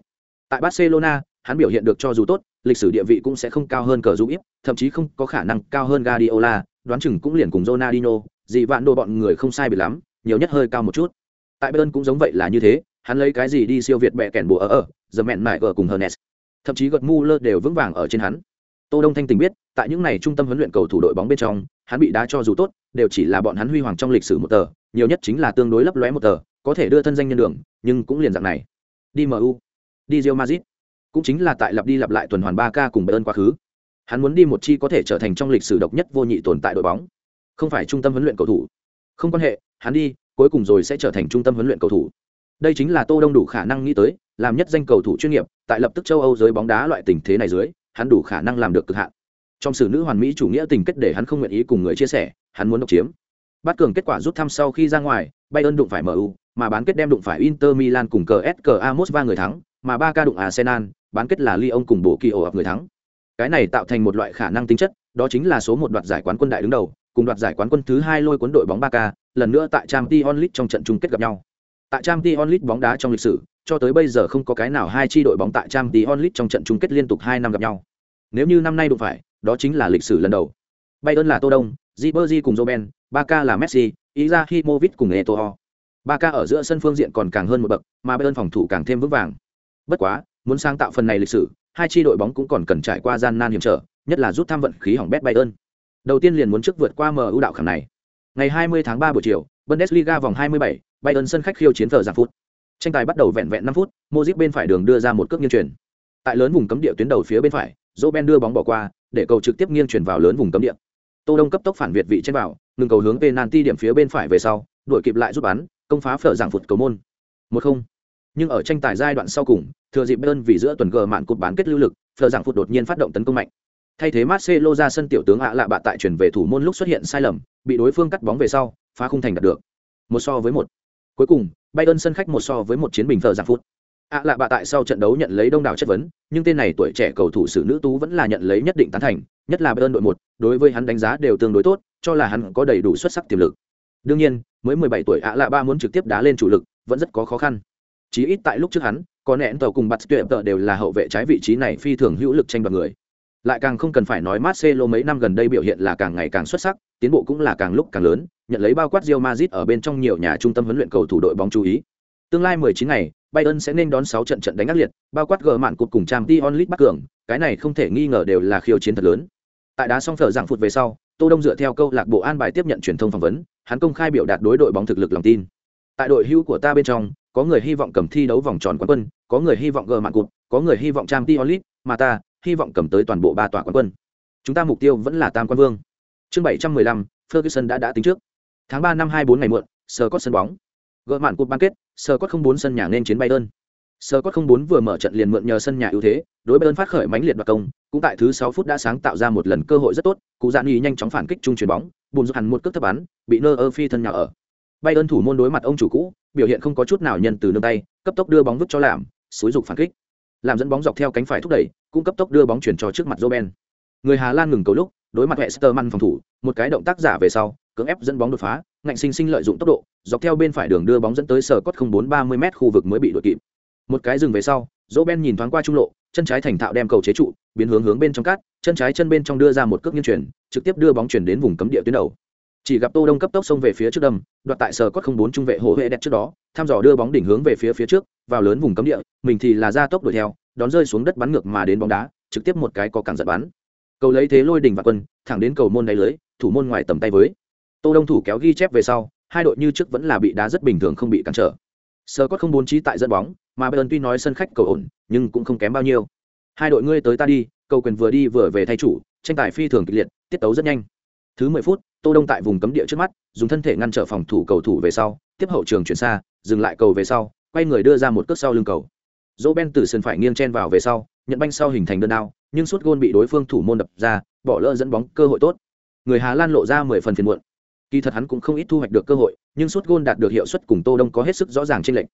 Tại Barcelona, hắn biểu hiện được cho dù tốt lịch sử địa vị cũng sẽ không cao hơn cờ dù ít thậm chí không có khả năng cao hơn Guardiola đoán chừng cũng liền cùng Ronaldinho dị vạn đồ bọn người không sai biệt lắm nhiều nhất hơi cao một chút. Tại bayern cũng giống vậy là như thế hắn lấy cái gì đi siêu việt bẹ kèn bộ ở ở giờ mẹn mải ở cùng hernes. Thậm chí gật mu lơ đều vững vàng ở trên hắn. Tô đông thanh tình biết tại những này trung tâm huấn luyện cầu thủ đội bóng bên trong hắn bị đá cho dù tốt đều chỉ là bọn hắn huy hoàng trong lịch sử một tờ nhiều nhất chính là tương đối lấp lóe một tờ có thể đưa thân danh nhân đường nhưng cũng liền dạng này. Đi mu đi Real Madrid. Cũng chính là tại lặp đi lặp lại tuần hoàn 3K cùng bayern quá khứ. Hắn muốn đi một chi có thể trở thành trong lịch sử độc nhất vô nhị tồn tại đội bóng. Không phải trung tâm huấn luyện cầu thủ. Không quan hệ, hắn đi, cuối cùng rồi sẽ trở thành trung tâm huấn luyện cầu thủ. Đây chính là tô đông đủ khả năng nghĩ tới, làm nhất danh cầu thủ chuyên nghiệp, tại lập tức châu âu giới bóng đá loại tình thế này dưới, hắn đủ khả năng làm được cực hạn. Trong sự nữ hoàn mỹ chủ nghĩa tình kết để hắn không nguyện ý cùng người chia sẻ, hắn muốn độc chiếm. Bắt cường kết quả rút thăm sau khi ra ngoài, bayern đụng phải mu mà bán kết đem đụng phải inter milan cùng CSKA ska người thắng mà ba ca đụng arsenal bán kết là lyon cùng bộ kỳ ổ người thắng cái này tạo thành một loại khả năng tính chất đó chính là số một đoạt giải quán quân đại đứng đầu cùng đoạt giải quán quân thứ hai lôi cuốn đội bóng ba ca lần nữa tại Champions League trong trận chung kết gặp nhau tại Champions League bóng đá trong lịch sử cho tới bây giờ không có cái nào hai chi đội bóng tại Champions League trong trận chung kết liên tục hai năm gặp nhau nếu như năm nay đụng phải đó chính là lịch sử lần đầu bayern là tô đông Ribery cùng Robben, Barca là Messi, Ibrahimovic cùng Eto'o. Barca ở giữa sân phương diện còn càng hơn một bậc, mà Bayern phòng thủ càng thêm vững vàng. Bất quá, muốn sáng tạo phần này lịch sử, hai chi đội bóng cũng còn cần trải qua gian nan hiểm trở, nhất là rút thăm vận khí hỏng bét Bayern. Đầu tiên liền muốn trước vượt qua MU đạo khảm này. Ngày 20 tháng 3 buổi chiều, Bundesliga vòng 27, Bayern sân khách khiêu chiến thờ giảng phút. Tranh tài bắt đầu vẹn vẹn 5 phút, Modric bên phải đường đưa ra một cước nghiêng chuyển. Tại lớn vùng cấm địa tuyến đầu phía bên phải, Roben đưa bóng bỏ qua, để cầu trực tiếp nghiêng chuyển vào lớn vùng cấm địa. Tô Đông cấp tốc phản việt vị trên vào, ngừng cầu hướng penalty điểm phía bên phải về sau, đuổi kịp lại rút bắn, công phá phở giảng phụt cầu môn. 1-0. Nhưng ở tranh tài giai đoạn sau cùng, thừa dịp Bayern vì giữa tuần gờ mạn cột bán kết lưu lực, phở giảng phụt đột nhiên phát động tấn công mạnh. Thay thế Marcelo ra sân tiểu tướng ạ lạ bạ tại chuyển về thủ môn lúc xuất hiện sai lầm, bị đối phương cắt bóng về sau, phá khung thành đạt được. Một so với một. Cuối cùng, Bayern sân khách một so với một chiến bình phở giảng phút ạ lạ bạ tại sau trận đấu nhận lấy đông đảo chất vấn, nhưng tên này tuổi trẻ cầu thủ sử nữ tú vẫn là nhận lấy nhất định tán thành, nhất là Bayern đội một, đối với hắn đánh giá đều tương đối tốt, cho là hắn có đầy đủ xuất sắc tiềm lực. Đương nhiên, mới 17 tuổi ạ lạ ba muốn trực tiếp đá lên chủ lực, vẫn rất có khó khăn. Chí ít tại lúc trước hắn, có nẹn tàu cùng bắt tuyệt tờ đều là hậu vệ trái vị trí này phi thường hữu lực tranh đoạt người. Lại càng không cần phải nói Marcelo mấy năm gần đây biểu hiện là càng ngày càng xuất sắc, tiến bộ cũng là càng lúc càng lớn, nhận lấy bao quát Real Madrid ở bên trong nhiều nhà trung tâm huấn luyện cầu thủ đội bóng chú ý. Tương lai 19 ngày, Bayern sẽ nên đón 6 trận trận đánh ác liệt, bao quát gờ mạn cột cùng Champions League bắt cường, cái này không thể nghi ngờ đều là khiêu chiến thật lớn. Tại đá xong phở giảng phụt về sau, Tô Đông dựa theo câu lạc bộ an bài tiếp nhận truyền thông phỏng vấn, hắn công khai biểu đạt đối đội bóng thực lực lòng tin. Tại đội hữu của ta bên trong, có người hy vọng cầm thi đấu vòng tròn quán quân, có người hy vọng gờ mạng cột, có người hy vọng Champions League, mà ta hy vọng cầm tới toàn bộ ba tòa quán quân. Chúng ta mục tiêu vẫn là tam quan vương. Chương 715, Ferguson đã đã tính trước. Tháng 3 năm 24 ngày muộn, Scott có sân bóng. Gỡ mạn cột bán kết, Scott có không bốn sân nhà nên chiến Bayern. Scott có không bốn vừa mở trận liền mượn nhờ sân nhà ưu thế, đối Bayern phát khởi mãnh liệt đoạt công, cũng tại thứ 6 phút đã sáng tạo ra một lần cơ hội rất tốt, Cụ Dạn Nghị nhanh chóng phản kích trung chuyển bóng, bùn giúp hẳn một cước thấp bắn, bị neuer phi thân nhà ở. Bayern thủ môn đối mặt ông chủ cũ, biểu hiện không có chút nào nhân từ nương tay, cấp tốc đưa bóng vứt cho làm, xúi dục phản kích. Làm dẫn bóng dọc theo cánh phải thúc đẩy, cũng cấp tốc đưa bóng chuyển cho trước mặt Roben. Người Hà Lan ngừng cầu lúc, đối mặt Westerman phòng thủ, một cái động tác giả về sau, cưỡng ép dẫn bóng đột phá, ngạnh sinh sinh lợi dụng tốc độ, dọc theo bên phải đường đưa bóng dẫn tới sở cốt không bốn ba mươi m khu vực mới bị đội kịp. Một cái dừng về sau, Roben nhìn thoáng qua trung lộ, chân trái thành thạo đem cầu chế trụ, biến hướng hướng bên trong cát, chân trái chân bên trong đưa ra một cước nghiêng chuyển, trực tiếp đưa bóng chuyển đến vùng cấm địa tuyến đầu. Chỉ gặp Tô Đông cấp tốc xông về phía trước đâm, đoạt tại sở cốt không bốn trung vệ hồ vệ đẹp trước đó, thăm dò đưa bóng đỉnh hướng về phía phía trước, vào lớn vùng cấm địa, mình thì là ra tốc đuổi theo, đón rơi xuống đất bắn ngược mà đến bóng đá, trực tiếp một cái có cản giật bắn. Cầu lấy thế lôi đỉnh và quân, thẳng đến cầu môn đáy lưới, thủ môn ngoài tầm tay với. Tô Đông thủ kéo ghi chép về sau, hai đội như trước vẫn là bị đá rất bình thường không bị cản trở. sở cốt không bốn trí tại dẫn bóng, mà Bayern tuy nói sân khách cầu ổn, nhưng cũng không kém bao nhiêu. Hai đội ngươi tới ta đi, cầu quyền vừa đi vừa về thay chủ, tranh tài phi thường kịch liệt, tiết tấu rất nhanh. Thứ mười phút, Tô Đông tại vùng cấm địa trước mắt, dùng thân thể ngăn trở phòng thủ cầu thủ về sau, tiếp hậu trường chuyển xa, dừng lại cầu về sau, quay người đưa ra một cước sau lưng cầu. Ben từ sân phải nghiêng chen vào về sau, nhận banh sau hình thành đơn đao, nhưng suốt gôn bị đối phương thủ môn đập ra, bỏ lỡ dẫn bóng cơ hội tốt. Người Hà Lan lộ ra mười phần phiền muộn. Kỳ thật hắn cũng không ít thu hoạch được cơ hội, nhưng suốt gôn đạt được hiệu suất cùng Tô Đông có hết sức rõ ràng trên lệnh.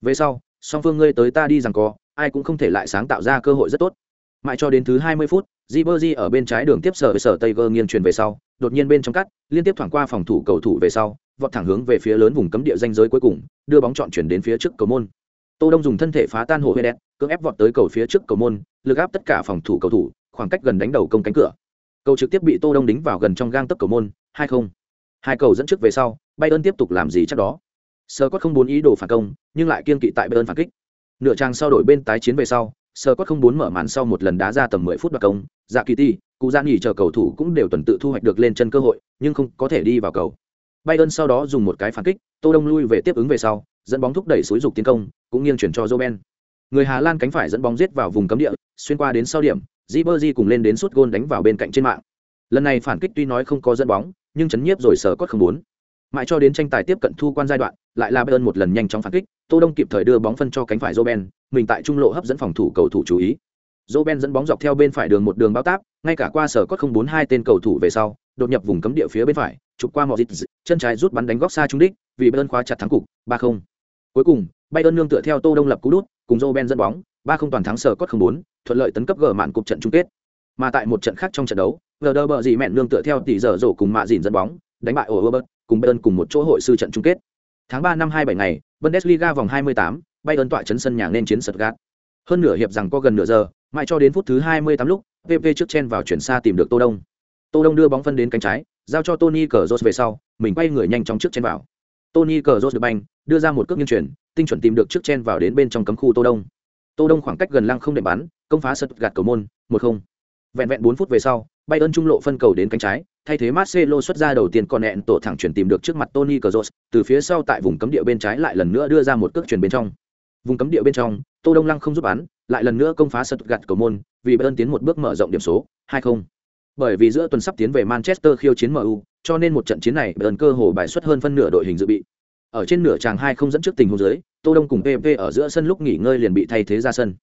Về sau, song phương ngươi tới ta đi rằng co, ai cũng không thể lại sáng tạo ra cơ hội rất tốt. Mãi cho đến thứ 20 phút, Ribery ở bên trái đường tiếp sở với sở Tiger nghiêng truyền về sau, đột nhiên bên trong cắt, liên tiếp thoảng qua phòng thủ cầu thủ về sau, vọt thẳng hướng về phía lớn vùng cấm địa danh giới cuối cùng, đưa bóng chọn chuyển đến phía trước cầu môn. Tô Đông dùng thân thể phá tan hồ đen, cưỡng ép vọt tới cầu phía trước cầu môn, lực áp tất cả phòng thủ cầu thủ khoảng cách gần đánh đầu công cánh cửa. Cầu trực tiếp bị tô đông đính vào gần trong gang tấc cầu môn hai không. Hai cầu dẫn trước về sau bayern tiếp tục làm gì chắc đó? Sơ cốt không muốn ý đồ phản công nhưng lại kiên kỵ tại bayern phản kích. Nửa trang sau đổi bên tái chiến về sau sơ cốt không muốn mở màn sau một lần đá ra tầm 10 phút đoạt công dạ kỳ ti cụ gian nghỉ chờ cầu thủ cũng đều tuần tự thu hoạch được lên chân cơ hội, nhưng không có thể đi vào cầu. Bayern sau đó dùng một cái phản kích, tô đông lui về tiếp ứng về sau, dẫn bóng thúc đẩy xúi dục tiến công, cũng nghiêng chuyển cho joben người Hà Lan cánh phải dẫn bóng giết vào vùng cấm địa, xuyên qua đến sau điểm, Ribery cùng lên đến sút gôn đánh vào bên cạnh trên mạng. Lần này phản kích tuy nói không có dẫn bóng, nhưng chấn nhiếp rồi sở cốt không muốn. Mãi cho đến tranh tài tiếp cận thu quan giai đoạn, lại là bayern một lần nhanh chóng phản kích, tô đông kịp thời đưa bóng phân cho cánh phải joben mình tại trung lộ hấp dẫn phòng thủ cầu thủ chú ý. Roben dẫn bóng dọc theo bên phải đường một đường bao táp ngay cả qua sở cốt không bốn hai tên cầu thủ về sau đột nhập vùng cấm địa phía bên phải chụp qua mọi dịch chân trái rút bắn đánh góc xa trúng đích vì bayern khóa chặt thắng cục ba không. Cuối cùng bayern nương tựa theo tô đông lập cú đút cùng Roben dẫn bóng ba không toàn thắng sở cốt không bốn thuận lợi tấn cấp gỡ mạn cục trận chung kết. Mà tại một trận khác trong trận đấu vờ đơ bờ dị mẹn nương tựa theo tỷ giờ rổ cùng mạ dìn dẫn bóng đánh bại ổ Robert cùng Bayern cùng một chỗ hội sư trận chung kết. Tháng ba năm hai bảy ngày Bundesliga vòng 28, Bayern tọa chấn sân nhà nên chiến Stuttgart. Hơn nửa hiệp rằng có gần nửa giờ mãi cho đến phút thứ 28 lúc PP trước chen vào chuyển xa tìm được Tô Đông. Tô Đông đưa bóng phân đến cánh trái giao cho Tony Cazorla về sau mình quay người nhanh chóng trước chen vào. Tony Cazorla được banh đưa ra một cước nghiêng chuyển tinh chuẩn tìm được trước chen vào đến bên trong cấm khu Tô Đông. Tô Đông khoảng cách gần lăng không để bắn công phá sật gạt cầu môn một không. Vẹn vẹn bốn phút về sau Bayern trung lộ phân cầu đến cánh trái thay thế Marcelo xuất ra đầu tiên còn nẹn tổ thẳng chuyển tìm được trước mặt Tony Kroos, từ phía sau tại vùng cấm địa bên trái lại lần nữa đưa ra một cước chuyển bên trong. Vùng cấm địa bên trong, Tô Đông Lăng không giúp bắn, lại lần nữa công phá sật gạt cầu môn, vì Bayern tiến một bước mở rộng điểm số, 2-0. Bởi vì giữa tuần sắp tiến về Manchester khiêu chiến MU, cho nên một trận chiến này Bayern cơ hồ bài xuất hơn phân nửa đội hình dự bị. Ở trên nửa tràng 2 không dẫn trước tình huống dưới, Tô Đông cùng PV ở giữa sân lúc nghỉ ngơi liền bị thay thế ra sân.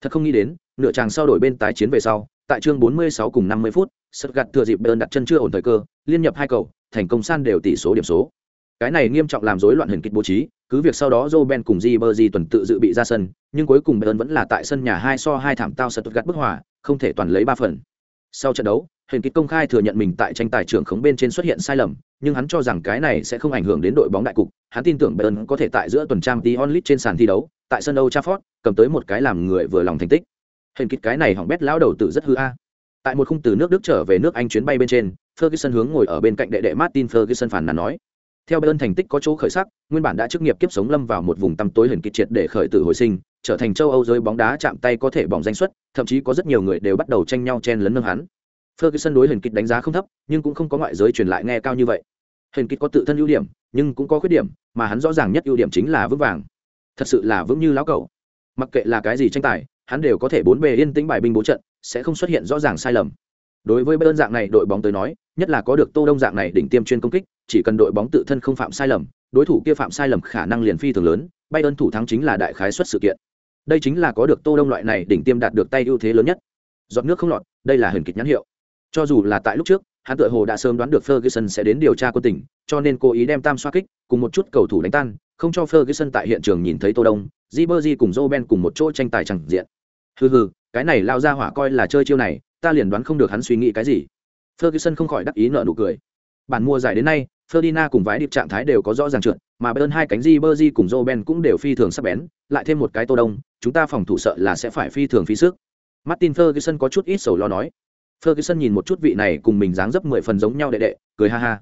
Thật không nghĩ đến, nửa tràng sau đổi bên tái chiến về sau, tại chương 46 cùng 50 phút, sật gạt thừa dịp Bayern đặt chân chưa ổn thời cơ, liên nhập hai cầu, thành công san đều tỷ số điểm số. Cái này nghiêm trọng làm rối loạn hình kịch bố trí, cứ việc sau đó Roben cùng Ribery tuần tự dự bị ra sân, nhưng cuối cùng Bayern vẫn là tại sân nhà hai so hai thảm tao sật gạt bức hòa, không thể toàn lấy ba phần. Sau trận đấu, hình kịch công khai thừa nhận mình tại tranh tài trưởng khống bên trên xuất hiện sai lầm, nhưng hắn cho rằng cái này sẽ không ảnh hưởng đến đội bóng đại cục, hắn tin tưởng Bayern có thể tại giữa tuần trang Dion League trên sàn thi đấu, tại sân Old Trafford, cầm tới một cái làm người vừa lòng thành tích. Hình kịch cái này hỏng bét lão đầu tử rất hư a tại một khung từ nước đức trở về nước anh chuyến bay bên trên ferguson hướng ngồi ở bên cạnh đệ đệ martin ferguson phản nàn nói theo bayern thành tích có chỗ khởi sắc nguyên bản đã chức nghiệp kiếp sống lâm vào một vùng tăm tối hình kịch triệt để khởi tử hồi sinh trở thành châu âu giới bóng đá chạm tay có thể bỏng danh suất, thậm chí có rất nhiều người đều bắt đầu tranh nhau chen lấn nâng hắn. Ferguson đối Huyền kịch đánh giá không thấp nhưng cũng không có ngoại giới truyền lại nghe cao như vậy. Huyền kịch có tự thân ưu điểm nhưng cũng có khuyết điểm mà hắn rõ ràng nhất ưu điểm chính là vững vàng. Thật sự là vững như lão cẩu. Mặc kệ là cái gì tranh tài hắn đều có thể bốn bề yên tĩnh bài binh bố trận sẽ không xuất hiện rõ ràng sai lầm. Đối với bayern dạng này đội bóng tới nói nhất là có được tô đông dạng này đỉnh tiêm chuyên công kích chỉ cần đội bóng tự thân không phạm sai lầm đối thủ kia phạm sai lầm khả năng liền phi thường lớn bayern thủ thắng chính là đại khái suất sự kiện đây chính là có được tô đông loại này đỉnh tiêm đạt được tay ưu thế lớn nhất giọt nước không lọt đây là hình kịch nhãn hiệu cho dù là tại lúc trước hắn tự hồ đã sớm đoán được Ferguson sẽ đến điều tra quân tình, cho nên cố ý đem tam xoa kích cùng một chút cầu thủ đánh tan, không cho Ferguson tại hiện trường nhìn thấy Tô Đông, Ribery cùng Roben cùng một chỗ tranh tài chẳng diện. Hừ hừ, cái này lao ra hỏa coi là chơi chiêu này, ta liền đoán không được hắn suy nghĩ cái gì. Ferguson không khỏi đắc ý nở nụ cười. Bản mùa giải đến nay, Ferdinand cùng vái điệp trạng thái đều có rõ ràng trượt, mà bên hai cánh Ribery cùng Robben cũng đều phi thường sắc bén, lại thêm một cái Tô Đông, chúng ta phòng thủ sợ là sẽ phải phi thường phí sức. Martin Ferguson có chút ít sầu lo nói. Ferguson nhìn một chút vị này cùng mình dáng dấp mười phần giống nhau đệ đệ, cười ha ha.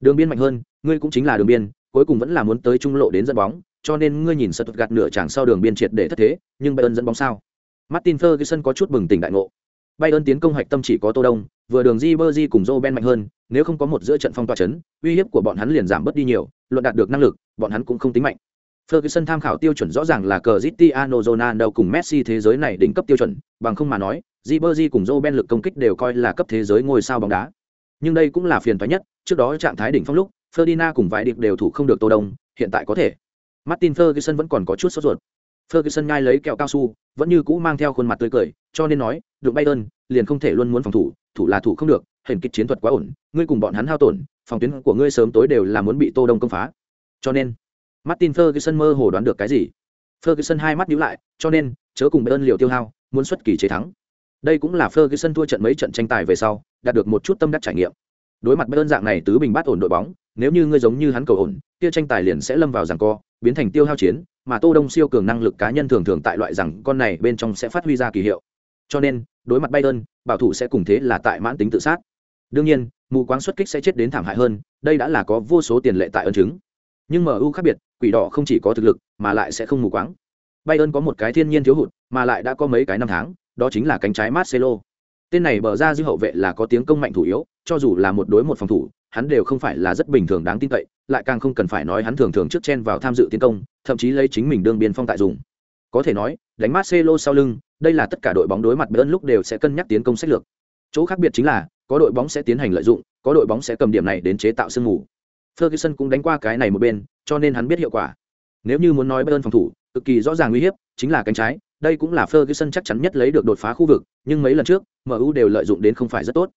Đường biên mạnh hơn, ngươi cũng chính là đường biên, cuối cùng vẫn là muốn tới trung lộ đến dẫn bóng, cho nên ngươi nhìn sật gạt nửa chẳng sau đường biên triệt để thất thế, nhưng Bayern dẫn bóng sao? Martin Ferguson có chút bừng tỉnh đại ngộ. Bayern tiến công hoạch tâm chỉ có Tô Đông, vừa đường Ribery cùng Robben mạnh hơn, nếu không có một giữa trận phong tỏa chấn, uy hiếp của bọn hắn liền giảm bớt đi nhiều, luận đạt được năng lực, bọn hắn cũng không tính mạnh. Ferguson tham khảo tiêu chuẩn rõ ràng là Cristiano Ronaldo cùng Messi thế giới này đỉnh cấp tiêu chuẩn, bằng không mà nói, Ribery cùng Robben lực công kích đều coi là cấp thế giới ngôi sao bóng đá. Nhưng đây cũng là phiền toái nhất, trước đó trạng thái đỉnh phong lúc, Ferdinand cùng vài điệp đều thủ không được Tô Đông, hiện tại có thể. Martin Ferguson vẫn còn có chút sốt ruột. Ferguson ngay lấy kẹo cao su, vẫn như cũ mang theo khuôn mặt tươi cười, cho nên nói, được Bayern, liền không thể luôn muốn phòng thủ, thủ là thủ không được, hển kích chiến thuật quá ổn, ngươi cùng bọn hắn hao tổn, phòng tuyến của ngươi sớm tối đều là muốn bị Tô Đông công phá. Cho nên, Martin Ferguson mơ hồ đoán được cái gì. Ferguson hai mắt nhíu lại, cho nên, chớ cùng Bayern liều tiêu hao, muốn xuất kỳ chế thắng. Đây cũng là Ferguson thua trận mấy trận tranh tài về sau, đạt được một chút tâm đắc trải nghiệm. Đối mặt Bayern dạng này tứ bình bát ổn đội bóng, nếu như ngươi giống như hắn cầu ổn, kia tranh tài liền sẽ lâm vào giằng co, biến thành tiêu hao chiến, mà Tô Đông siêu cường năng lực cá nhân thường thường tại loại rằng con này bên trong sẽ phát huy ra kỳ hiệu. Cho nên, đối mặt Bayern, bảo thủ sẽ cùng thế là tại mãn tính tự sát. Đương nhiên, mù quáng xuất kích sẽ chết đến thảm hại hơn, đây đã là có vô số tiền lệ tại ân chứng. Nhưng MU khác biệt, quỷ đỏ không chỉ có thực lực, mà lại sẽ không mù quáng. Bayern có một cái thiên nhiên thiếu hụt, mà lại đã có mấy cái năm tháng, đó chính là cánh trái Marcelo. Tên này bờ ra dư hậu vệ là có tiếng công mạnh thủ yếu, cho dù là một đối một phòng thủ, hắn đều không phải là rất bình thường đáng tin cậy, lại càng không cần phải nói hắn thường thường trước chen vào tham dự tiến công, thậm chí lấy chính mình đương biên phong tại dùng. Có thể nói, đánh Marcelo sau lưng, đây là tất cả đội bóng đối mặt Bayern lúc đều sẽ cân nhắc tiến công sách lược. Chỗ khác biệt chính là, có đội bóng sẽ tiến hành lợi dụng, có đội bóng sẽ cầm điểm này đến chế tạo sương mù. Ferguson cũng đánh qua cái này một bên, cho nên hắn biết hiệu quả. Nếu như muốn nói Bayern phòng thủ, cực kỳ rõ ràng nguy hiểm, chính là cánh trái, đây cũng là Ferguson chắc chắn nhất lấy được đột phá khu vực, nhưng mấy lần trước, MU đều lợi dụng đến không phải rất tốt.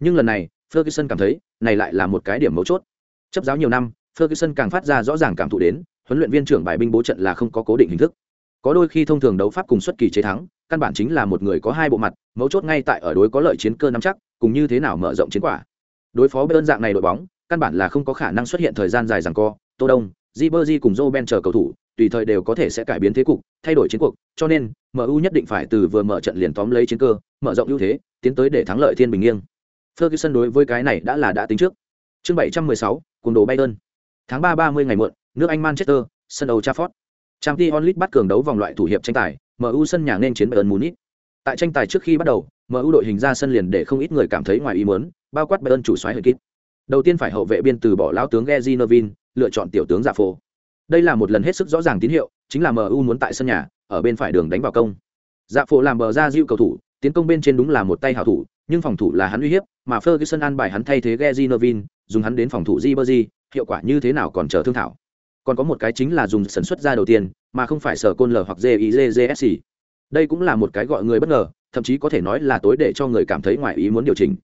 Nhưng lần này, Ferguson cảm thấy, này lại là một cái điểm mấu chốt. Chấp giáo nhiều năm, Ferguson càng phát ra rõ ràng cảm thụ đến, huấn luyện viên trưởng bài binh bố trận là không có cố định hình thức. Có đôi khi thông thường đấu pháp cùng xuất kỳ chế thắng, căn bản chính là một người có hai bộ mặt, mấu chốt ngay tại ở đối có lợi chiến cơ nắm chắc, cùng như thế nào mở rộng chiến quả. Đối phó bên dạng này đội bóng, căn bản là không có khả năng xuất hiện thời gian dài rằng co, Tô Đông, Ribery cùng Joe Ben chờ cầu thủ, tùy thời đều có thể sẽ cải biến thế cục, thay đổi chiến cuộc, cho nên MU nhất định phải từ vừa mở trận liền tóm lấy chiến cơ, mở rộng ưu thế, tiến tới để thắng lợi thiên bình nghiêng. Ferguson đối với cái này đã là đã tính trước. Chương 716, cùng đồ Bayern. Tháng 3 30 ngày muộn, nước Anh Manchester, sân Old Trafford. Trang Ti Onlit bắt cường đấu vòng loại thủ hiệp tranh tài, MU sân nhà nên chiến Bayern Munich. Tại tranh tài trước khi bắt đầu, MU đội hình ra sân liền để không ít người cảm thấy ngoài ý muốn, bao quát Bayern chủ soái hơi. Đầu tiên phải hậu vệ biên từ bỏ lão tướng Gezinovin, lựa chọn tiểu tướng Dạ Phổ. Đây là một lần hết sức rõ ràng tín hiệu, chính là MU muốn tại sân nhà, ở bên phải đường đánh vào công. Dạ Phổ làm bờ ra diệu cầu thủ, tiến công bên trên đúng là một tay hảo thủ, nhưng phòng thủ là hắn uy hiếp, mà Ferguson an bài hắn thay thế Gezinovin, dùng hắn đến phòng thủ Ribery, hiệu quả như thế nào còn chờ thương thảo. Còn có một cái chính là dùng sản xuất ra đầu tiên, mà không phải sở côn lở hoặc JIJJSC. Đây cũng là một cái gọi người bất ngờ, thậm chí có thể nói là tối để cho người cảm thấy ngoài ý muốn điều chỉnh.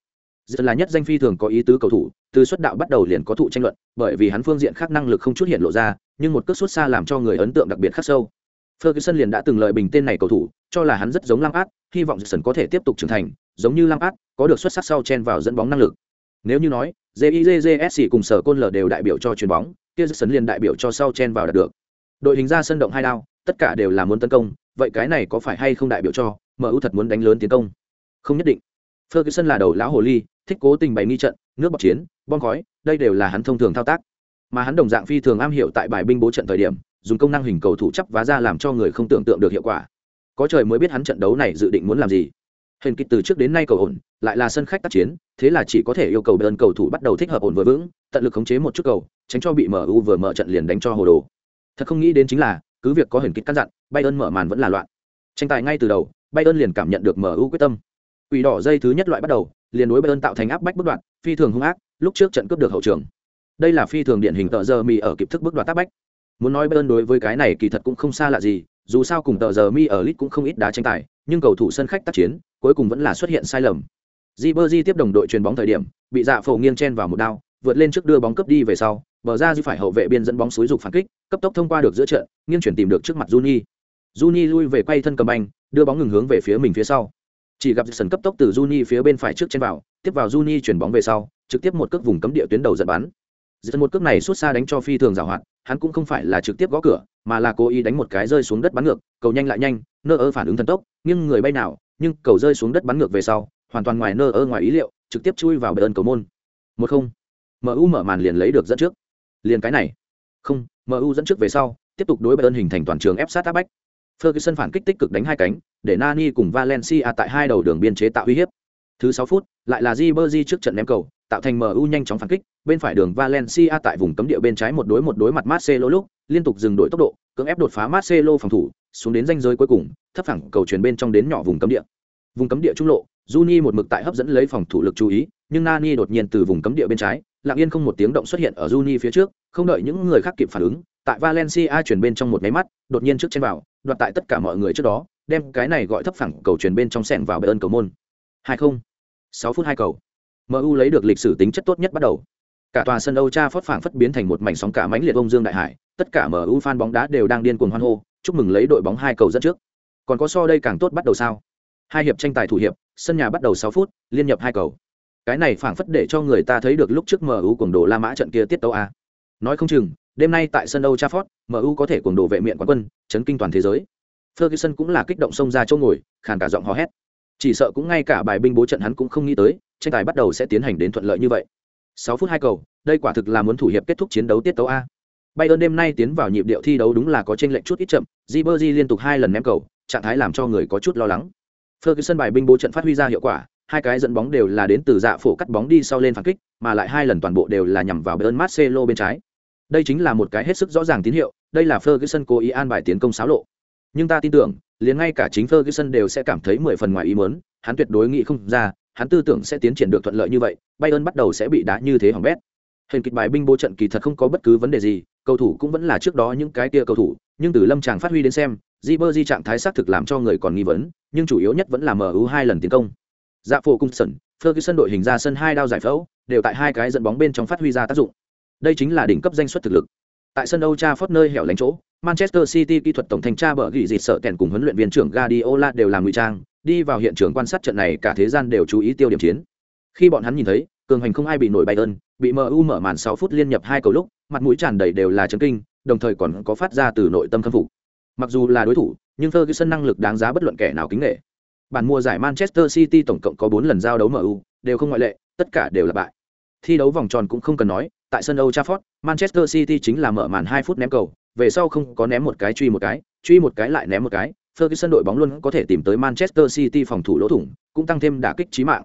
dân là nhất danh phi thường có ý tứ cầu thủ, từ xuất đạo bắt đầu liền có thụ tranh luận, bởi vì hắn phương diện khác năng lực không chút hiện lộ ra, nhưng một cước xuất xa làm cho người ấn tượng đặc biệt khắc sâu. Ferguson liền đã từng lời bình tên này cầu thủ, cho là hắn rất giống Lampard, hy vọng Dixon có thể tiếp tục trưởng thành, giống như Lampard, có được xuất sắc sau chen vào dẫn bóng năng lực. Nếu như nói, JIJJSC cùng sở côn lở đều đại biểu cho chuyền bóng, kia Dixon liền đại biểu cho sau chen vào đạt được. Đội hình ra sân động hai đao, tất cả đều là muốn tấn công, vậy cái này có phải hay không đại biểu cho MU thật muốn đánh lớn tiến công? Không nhất định. Ferguson là đầu lão hồ ly, thích cố tình bày nghi trận, nước bọc chiến, bom khói, đây đều là hắn thông thường thao tác. Mà hắn đồng dạng phi thường am hiểu tại bài binh bố trận thời điểm, dùng công năng hình cầu thủ chấp vá ra làm cho người không tưởng tượng được hiệu quả. Có trời mới biết hắn trận đấu này dự định muốn làm gì. Hình kịch từ trước đến nay cầu ổn, lại là sân khách tác chiến, thế là chỉ có thể yêu cầu bên cầu thủ bắt đầu thích hợp ổn vừa vững, tận lực khống chế một chút cầu, tránh cho bị MU vừa mở trận liền đánh cho hồ đồ. Thật không nghĩ đến chính là, cứ việc có hình kịch căn dặn, Bayern mở màn vẫn là loạn. Tranh tài ngay từ đầu, Bayern liền cảm nhận được MU quyết tâm. Quỷ đỏ dây thứ nhất loại bắt đầu, liền đối Bayern tạo thành áp bách bất đoạn, phi thường hung ác, lúc trước trận cướp được hậu trường. Đây là phi thường điển hình tờ giờ mi ở kịp thức bước đoạt tác bách. Muốn nói Bayern đối với cái này kỳ thật cũng không xa lạ gì, dù sao cùng tờ giờ mi ở lit cũng không ít đá tranh tài, nhưng cầu thủ sân khách tác chiến, cuối cùng vẫn là xuất hiện sai lầm. Ribery tiếp đồng đội truyền bóng thời điểm, bị dạ phổ nghiêng chen vào một đao, vượt lên trước đưa bóng cấp đi về sau, bờ ra dư phải hậu vệ biên dẫn bóng suối dục phản kích, cấp tốc thông qua được giữa trận, nghiêng chuyển tìm được trước mặt Juni. Juni lui về quay thân cầm banh, đưa bóng ngừng hướng về phía mình phía sau. Chỉ gặp sân cấp tốc từ Juni phía bên phải trước chen vào, tiếp vào Juni chuyển bóng về sau, trực tiếp một cước vùng cấm địa tuyến đầu giật bắn. dẫn một cước này xuất xa đánh cho phi thường giàu hoạt, hắn cũng không phải là trực tiếp gõ cửa, mà là cố ý đánh một cái rơi xuống đất bắn ngược, cầu nhanh lại nhanh, nơ ơ phản ứng thần tốc, nhưng người bay nào, nhưng cầu rơi xuống đất bắn ngược về sau, hoàn toàn ngoài nơ ơ ngoài ý liệu, trực tiếp chui vào bờ ơn cầu môn. Một không. MU mở màn liền lấy được dẫn trước. Liền cái này. Không, MU dẫn trước về sau, tiếp tục đối Bayern hình thành toàn trường ép sát áp bách. Ferguson phản kích tích cực đánh hai cánh, để Nani cùng Valencia tại hai đầu đường biên chế tạo uy hiếp. Thứ sáu phút, lại là Ribery trước trận ném cầu, tạo thành MU nhanh chóng phản kích, bên phải đường Valencia tại vùng cấm địa bên trái một đối một đối mặt Marcelo lúc, liên tục dừng đổi tốc độ, cưỡng ép đột phá Marcelo phòng thủ, xuống đến ranh giới cuối cùng, thấp phẳng cầu truyền bên trong đến nhỏ vùng cấm địa. Vùng cấm địa trung lộ, Juni một mực tại hấp dẫn lấy phòng thủ lực chú ý, nhưng Nani đột nhiên từ vùng cấm địa bên trái, lặng yên không một tiếng động xuất hiện ở Juni phía trước, không đợi những người khác kịp phản ứng, tại Valencia chuyển bên trong một máy mắt, đột nhiên trước trên vào, đoạt tại tất cả mọi người trước đó, đem cái này gọi thấp phẳng cầu truyền bên trong sẹn vào bệ ơn cầu môn. 20. 6 phút hai cầu. MU lấy được lịch sử tính chất tốt nhất bắt đầu. Cả tòa sân Âu Trafford phất phảng phất biến thành một mảnh sóng cả mãnh liệt ông dương đại hải, tất cả MU fan bóng đá đều đang điên cuồng hoan hô, chúc mừng lấy đội bóng hai cầu dẫn trước. Còn có so đây càng tốt bắt đầu sao? Hai hiệp tranh tài thủ hiệp, sân nhà bắt đầu 6 phút, liên nhập hai cầu. Cái này phảng phất để cho người ta thấy được lúc trước MU cuồng đồ La Mã trận kia tiết tấu a. Nói không chừng, đêm nay tại sân Old Trafford, MU có thể cuồng đồ vệ miệng quán quân, chấn kinh toàn thế giới. Ferguson cũng là kích động xông ra chỗ ngồi, khàn cả giọng hò hét. Chỉ sợ cũng ngay cả bài binh bố trận hắn cũng không nghĩ tới, tranh tài bắt đầu sẽ tiến hành đến thuận lợi như vậy. 6 phút hai cầu, đây quả thực là muốn thủ hiệp kết thúc chiến đấu tiết tấu a. Bayern đêm nay tiến vào nhịp điệu thi đấu đúng là có chênh lệch chút ít chậm, Ribery liên tục hai lần ném cầu, trạng thái làm cho người có chút lo lắng. Ferguson bài binh bố trận phát huy ra hiệu quả, hai cái dẫn bóng đều là đến từ dạ phổ cắt bóng đi sau lên phản kích, mà lại hai lần toàn bộ đều là nhằm vào Bayern Marcelo bên trái. Đây chính là một cái hết sức rõ ràng tín hiệu, đây là Ferguson cố ý an bài tiến công xáo lộ. Nhưng ta tin tưởng, liền ngay cả chính Ferguson đều sẽ cảm thấy mười phần ngoài ý muốn, hắn tuyệt đối nghĩ không ra, hắn tư tưởng sẽ tiến triển được thuận lợi như vậy, Bayern bắt đầu sẽ bị đá như thế hỏng bét. Hình kịch bài binh bố trận kỳ thật không có bất cứ vấn đề gì, cầu thủ cũng vẫn là trước đó những cái kia cầu thủ, nhưng từ lâm tràng phát huy đến xem, Di Ber di trạng thái xác thực làm cho người còn nghi vấn, nhưng chủ yếu nhất vẫn là MU hai lần tiến công. Dạ phổ cung sẩn, Ferguson đội hình ra sân hai đao giải phẫu, đều tại hai cái dẫn bóng bên trong phát huy ra tác dụng. Đây chính là đỉnh cấp danh suất thực lực. Tại sân Old Trafford nơi hẻo lánh chỗ, Manchester City kỹ thuật tổng thanh tra bở gỉ dịt sợ kèn cùng huấn luyện viên trưởng Guardiola đều làm ngụy trang, đi vào hiện trường quan sát trận này cả thế gian đều chú ý tiêu điểm chiến. Khi bọn hắn nhìn thấy, cường hành không ai bị nổi Bayern, bị MU mở màn 6 phút liên nhập hai cầu lúc, mặt mũi tràn đầy đều là chấn kinh, đồng thời còn có phát ra từ nội tâm khâm phục. Mặc dù là đối thủ, nhưng Ferguson năng lực đáng giá bất luận kẻ nào kính nể. Bản mùa giải Manchester City tổng cộng có 4 lần giao đấu MU, đều không ngoại lệ, tất cả đều là bại. Thi đấu vòng tròn cũng không cần nói, tại sân Old Trafford, Manchester City chính là mở màn 2 phút ném cầu, về sau không có ném một cái truy một cái, truy một cái lại ném một cái, Ferguson đội bóng luôn có thể tìm tới Manchester City phòng thủ lỗ thủng, cũng tăng thêm đả kích chí mạng.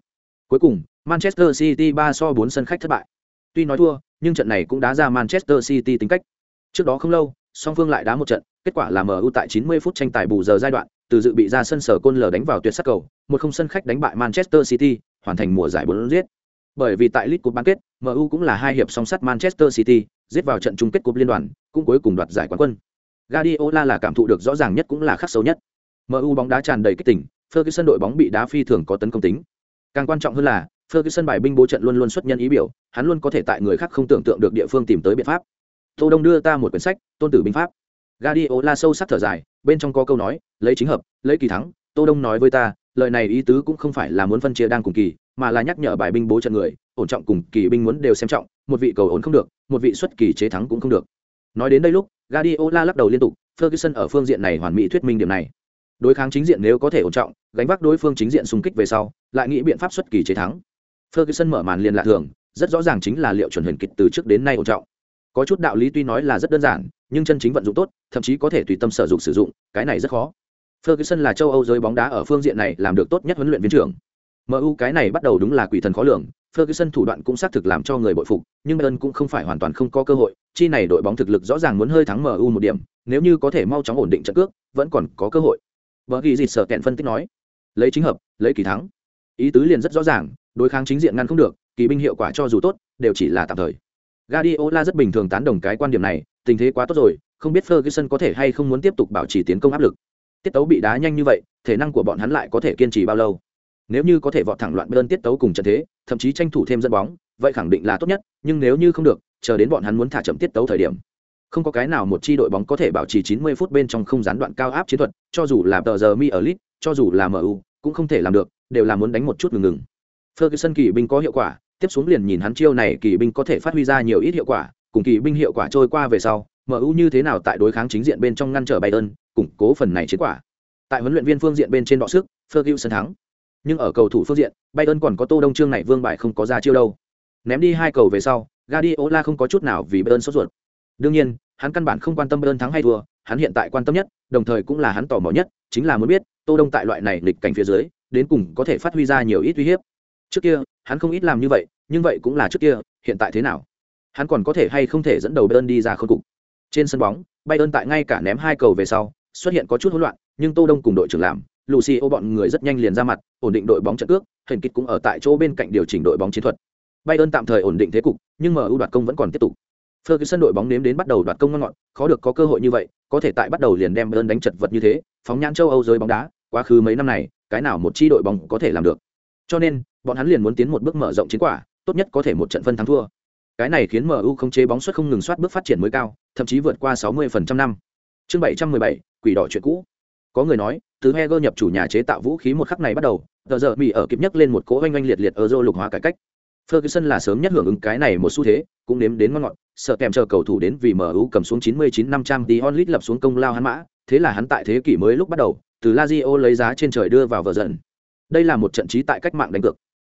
Cuối cùng, Manchester City 3 so 4 sân khách thất bại. Tuy nói thua, nhưng trận này cũng đá ra Manchester City tính cách. Trước đó không lâu, song phương lại đá một trận, kết quả là MU tại 90 phút tranh tài bù giờ giai đoạn, từ dự bị ra sân sở côn lờ đánh vào tuyệt sắc cầu, một không sân khách đánh bại Manchester City, hoàn thành mùa giải 4 giết. Bởi vì tại League Cup bán kết, MU cũng là hai hiệp song sắt Manchester City, giết vào trận chung kết cúp liên đoàn, cũng cuối cùng đoạt giải quán quân. Guardiola là cảm thụ được rõ ràng nhất cũng là khắc sâu nhất. MU bóng đá tràn đầy kích tỉnh, Ferguson đội bóng bị đá phi thường có tấn công tính. Càng quan trọng hơn là, Ferguson bài binh bố trận luôn luôn xuất nhân ý biểu, hắn luôn có thể tại người khác không tưởng tượng được địa phương tìm tới biện pháp. Tô Đông đưa ta một quyển sách, Tôn tử binh pháp. Guardiola sâu sắc thở dài, bên trong có câu nói, lấy chính hợp, lấy kỳ thắng. Tô Đông nói với ta, lời này ý tứ cũng không phải là muốn phân chia đang cùng kỳ, mà là nhắc nhở bài binh bố trận người, ổn trọng cùng kỳ binh muốn đều xem trọng, một vị cầu ổn không được, một vị xuất kỳ chế thắng cũng không được. Nói đến đây lúc, Guardiola lắc đầu liên tục, Ferguson ở phương diện này hoàn mỹ thuyết minh điểm này. Đối kháng chính diện nếu có thể ổn trọng, gánh vác đối phương chính diện xung kích về sau, lại nghĩ biện pháp xuất kỳ chế thắng. Ferguson mở màn liền lạ thường, rất rõ ràng chính là liệu chuẩn huyền kịch từ trước đến nay ổn trọng. Có chút đạo lý tuy nói là rất đơn giản, nhưng chân chính vận dụng tốt, thậm chí có thể tùy tâm sở dụng sử dụng, cái này rất khó. Ferguson là châu Âu giới bóng đá ở phương diện này làm được tốt nhất huấn luyện viên trưởng. MU cái này bắt đầu đúng là quỷ thần khó lường, Ferguson thủ đoạn cũng xác thực làm cho người bội phục, nhưng Bayern cũng không phải hoàn toàn không có cơ hội, chi này đội bóng thực lực rõ ràng muốn hơi thắng MU một điểm, nếu như có thể mau chóng ổn định trận cước, vẫn còn có cơ hội. Bởi ghi dịt sở kẹn phân tích nói, lấy chính hợp, lấy kỳ thắng. Ý tứ liền rất rõ ràng, đối kháng chính diện ngăn không được, kỳ binh hiệu quả cho dù tốt, đều chỉ là tạm thời. Guardiola rất bình thường tán đồng cái quan điểm này, tình thế quá tốt rồi, không biết Ferguson có thể hay không muốn tiếp tục bảo trì tiến công áp lực. Tiết tấu bị đá nhanh như vậy, thể năng của bọn hắn lại có thể kiên trì bao lâu? Nếu như có thể vọt thẳng loạn bơn tiết tấu cùng trận thế, thậm chí tranh thủ thêm dẫn bóng, vậy khẳng định là tốt nhất, nhưng nếu như không được, chờ đến bọn hắn muốn thả chậm tiết tấu thời điểm. Không có cái nào một chi đội bóng có thể bảo trì 90 phút bên trong không gián đoạn cao áp chiến thuật, cho dù là tờ giờ mi ở lit, cho dù là MU, cũng không thể làm được, đều là muốn đánh một chút ngừng ngừng. Ferguson kỳ binh có hiệu quả, tiếp xuống liền nhìn hắn chiêu này kỳ binh có thể phát huy ra nhiều ít hiệu quả, cùng kỳ binh hiệu quả trôi qua về sau, MU như thế nào tại đối kháng chính diện bên trong ngăn trở Bayern, củng cố phần này chiến quả. Tại huấn luyện viên phương diện bên trên đọ sức, Ferguson thắng. Nhưng ở cầu thủ phương diện, Bayern còn có Tô Đông Trương này vương bại không có ra chiêu đâu. Ném đi hai cầu về sau, Guardiola không có chút nào vì Bayern sốt ruột. Đương nhiên, hắn căn bản không quan tâm Bayern thắng hay thua, hắn hiện tại quan tâm nhất, đồng thời cũng là hắn tò mò nhất, chính là muốn biết, Tô Đông tại loại này nghịch cảnh phía dưới, đến cùng có thể phát huy ra nhiều ít uy hiếp. Trước kia, hắn không ít làm như vậy, nhưng vậy cũng là trước kia, hiện tại thế nào? Hắn còn có thể hay không thể dẫn đầu Bayern đi ra khôi cục. Trên sân bóng, Bayern tại ngay cả ném hai cầu về sau, xuất hiện có chút hỗn loạn, nhưng Tô Đông cùng đội trưởng làm, Lucio bọn người rất nhanh liền ra mặt, ổn định đội bóng trận cước, Hình Kịch cũng ở tại chỗ bên cạnh điều chỉnh đội bóng chiến thuật. Bayern tạm thời ổn định thế cục, nhưng MU đoạt công vẫn còn tiếp tục. Ferguson đội bóng nếm đến bắt đầu đoạt công ngon ngọt, khó được có cơ hội như vậy, có thể tại bắt đầu liền đem Bayern đánh chật vật như thế, phóng nhãn châu Âu giới bóng đá, quá khứ mấy năm này, cái nào một chi đội bóng có thể làm được. Cho nên, bọn hắn liền muốn tiến một bước mở rộng chiến quả, tốt nhất có thể một trận phân thắng thua. Cái này khiến MU không chế bóng suất không ngừng soát bước phát triển mới cao, thậm chí vượt qua 60% năm. Chương 717, quỷ đỏ chuyện cũ. Có người nói, từ Heger nhập chủ nhà chế tạo vũ khí một khắc này bắt đầu, giờ giờ bị ở kịp nhất lên một cỗ oanh oanh liệt liệt ở lục hóa cải cách. Ferguson là sớm nhất hưởng ứng cái này một xu thế, cũng nếm đến ngon ngọt, sợ kèm chờ cầu thủ đến vì MU cầm xuống 99 500 tí onlit lập xuống công lao hắn mã, thế là hắn tại thế kỷ mới lúc bắt đầu, từ Lazio lấy giá trên trời đưa vào vợ dần đây là một trận trí tại cách mạng đánh cược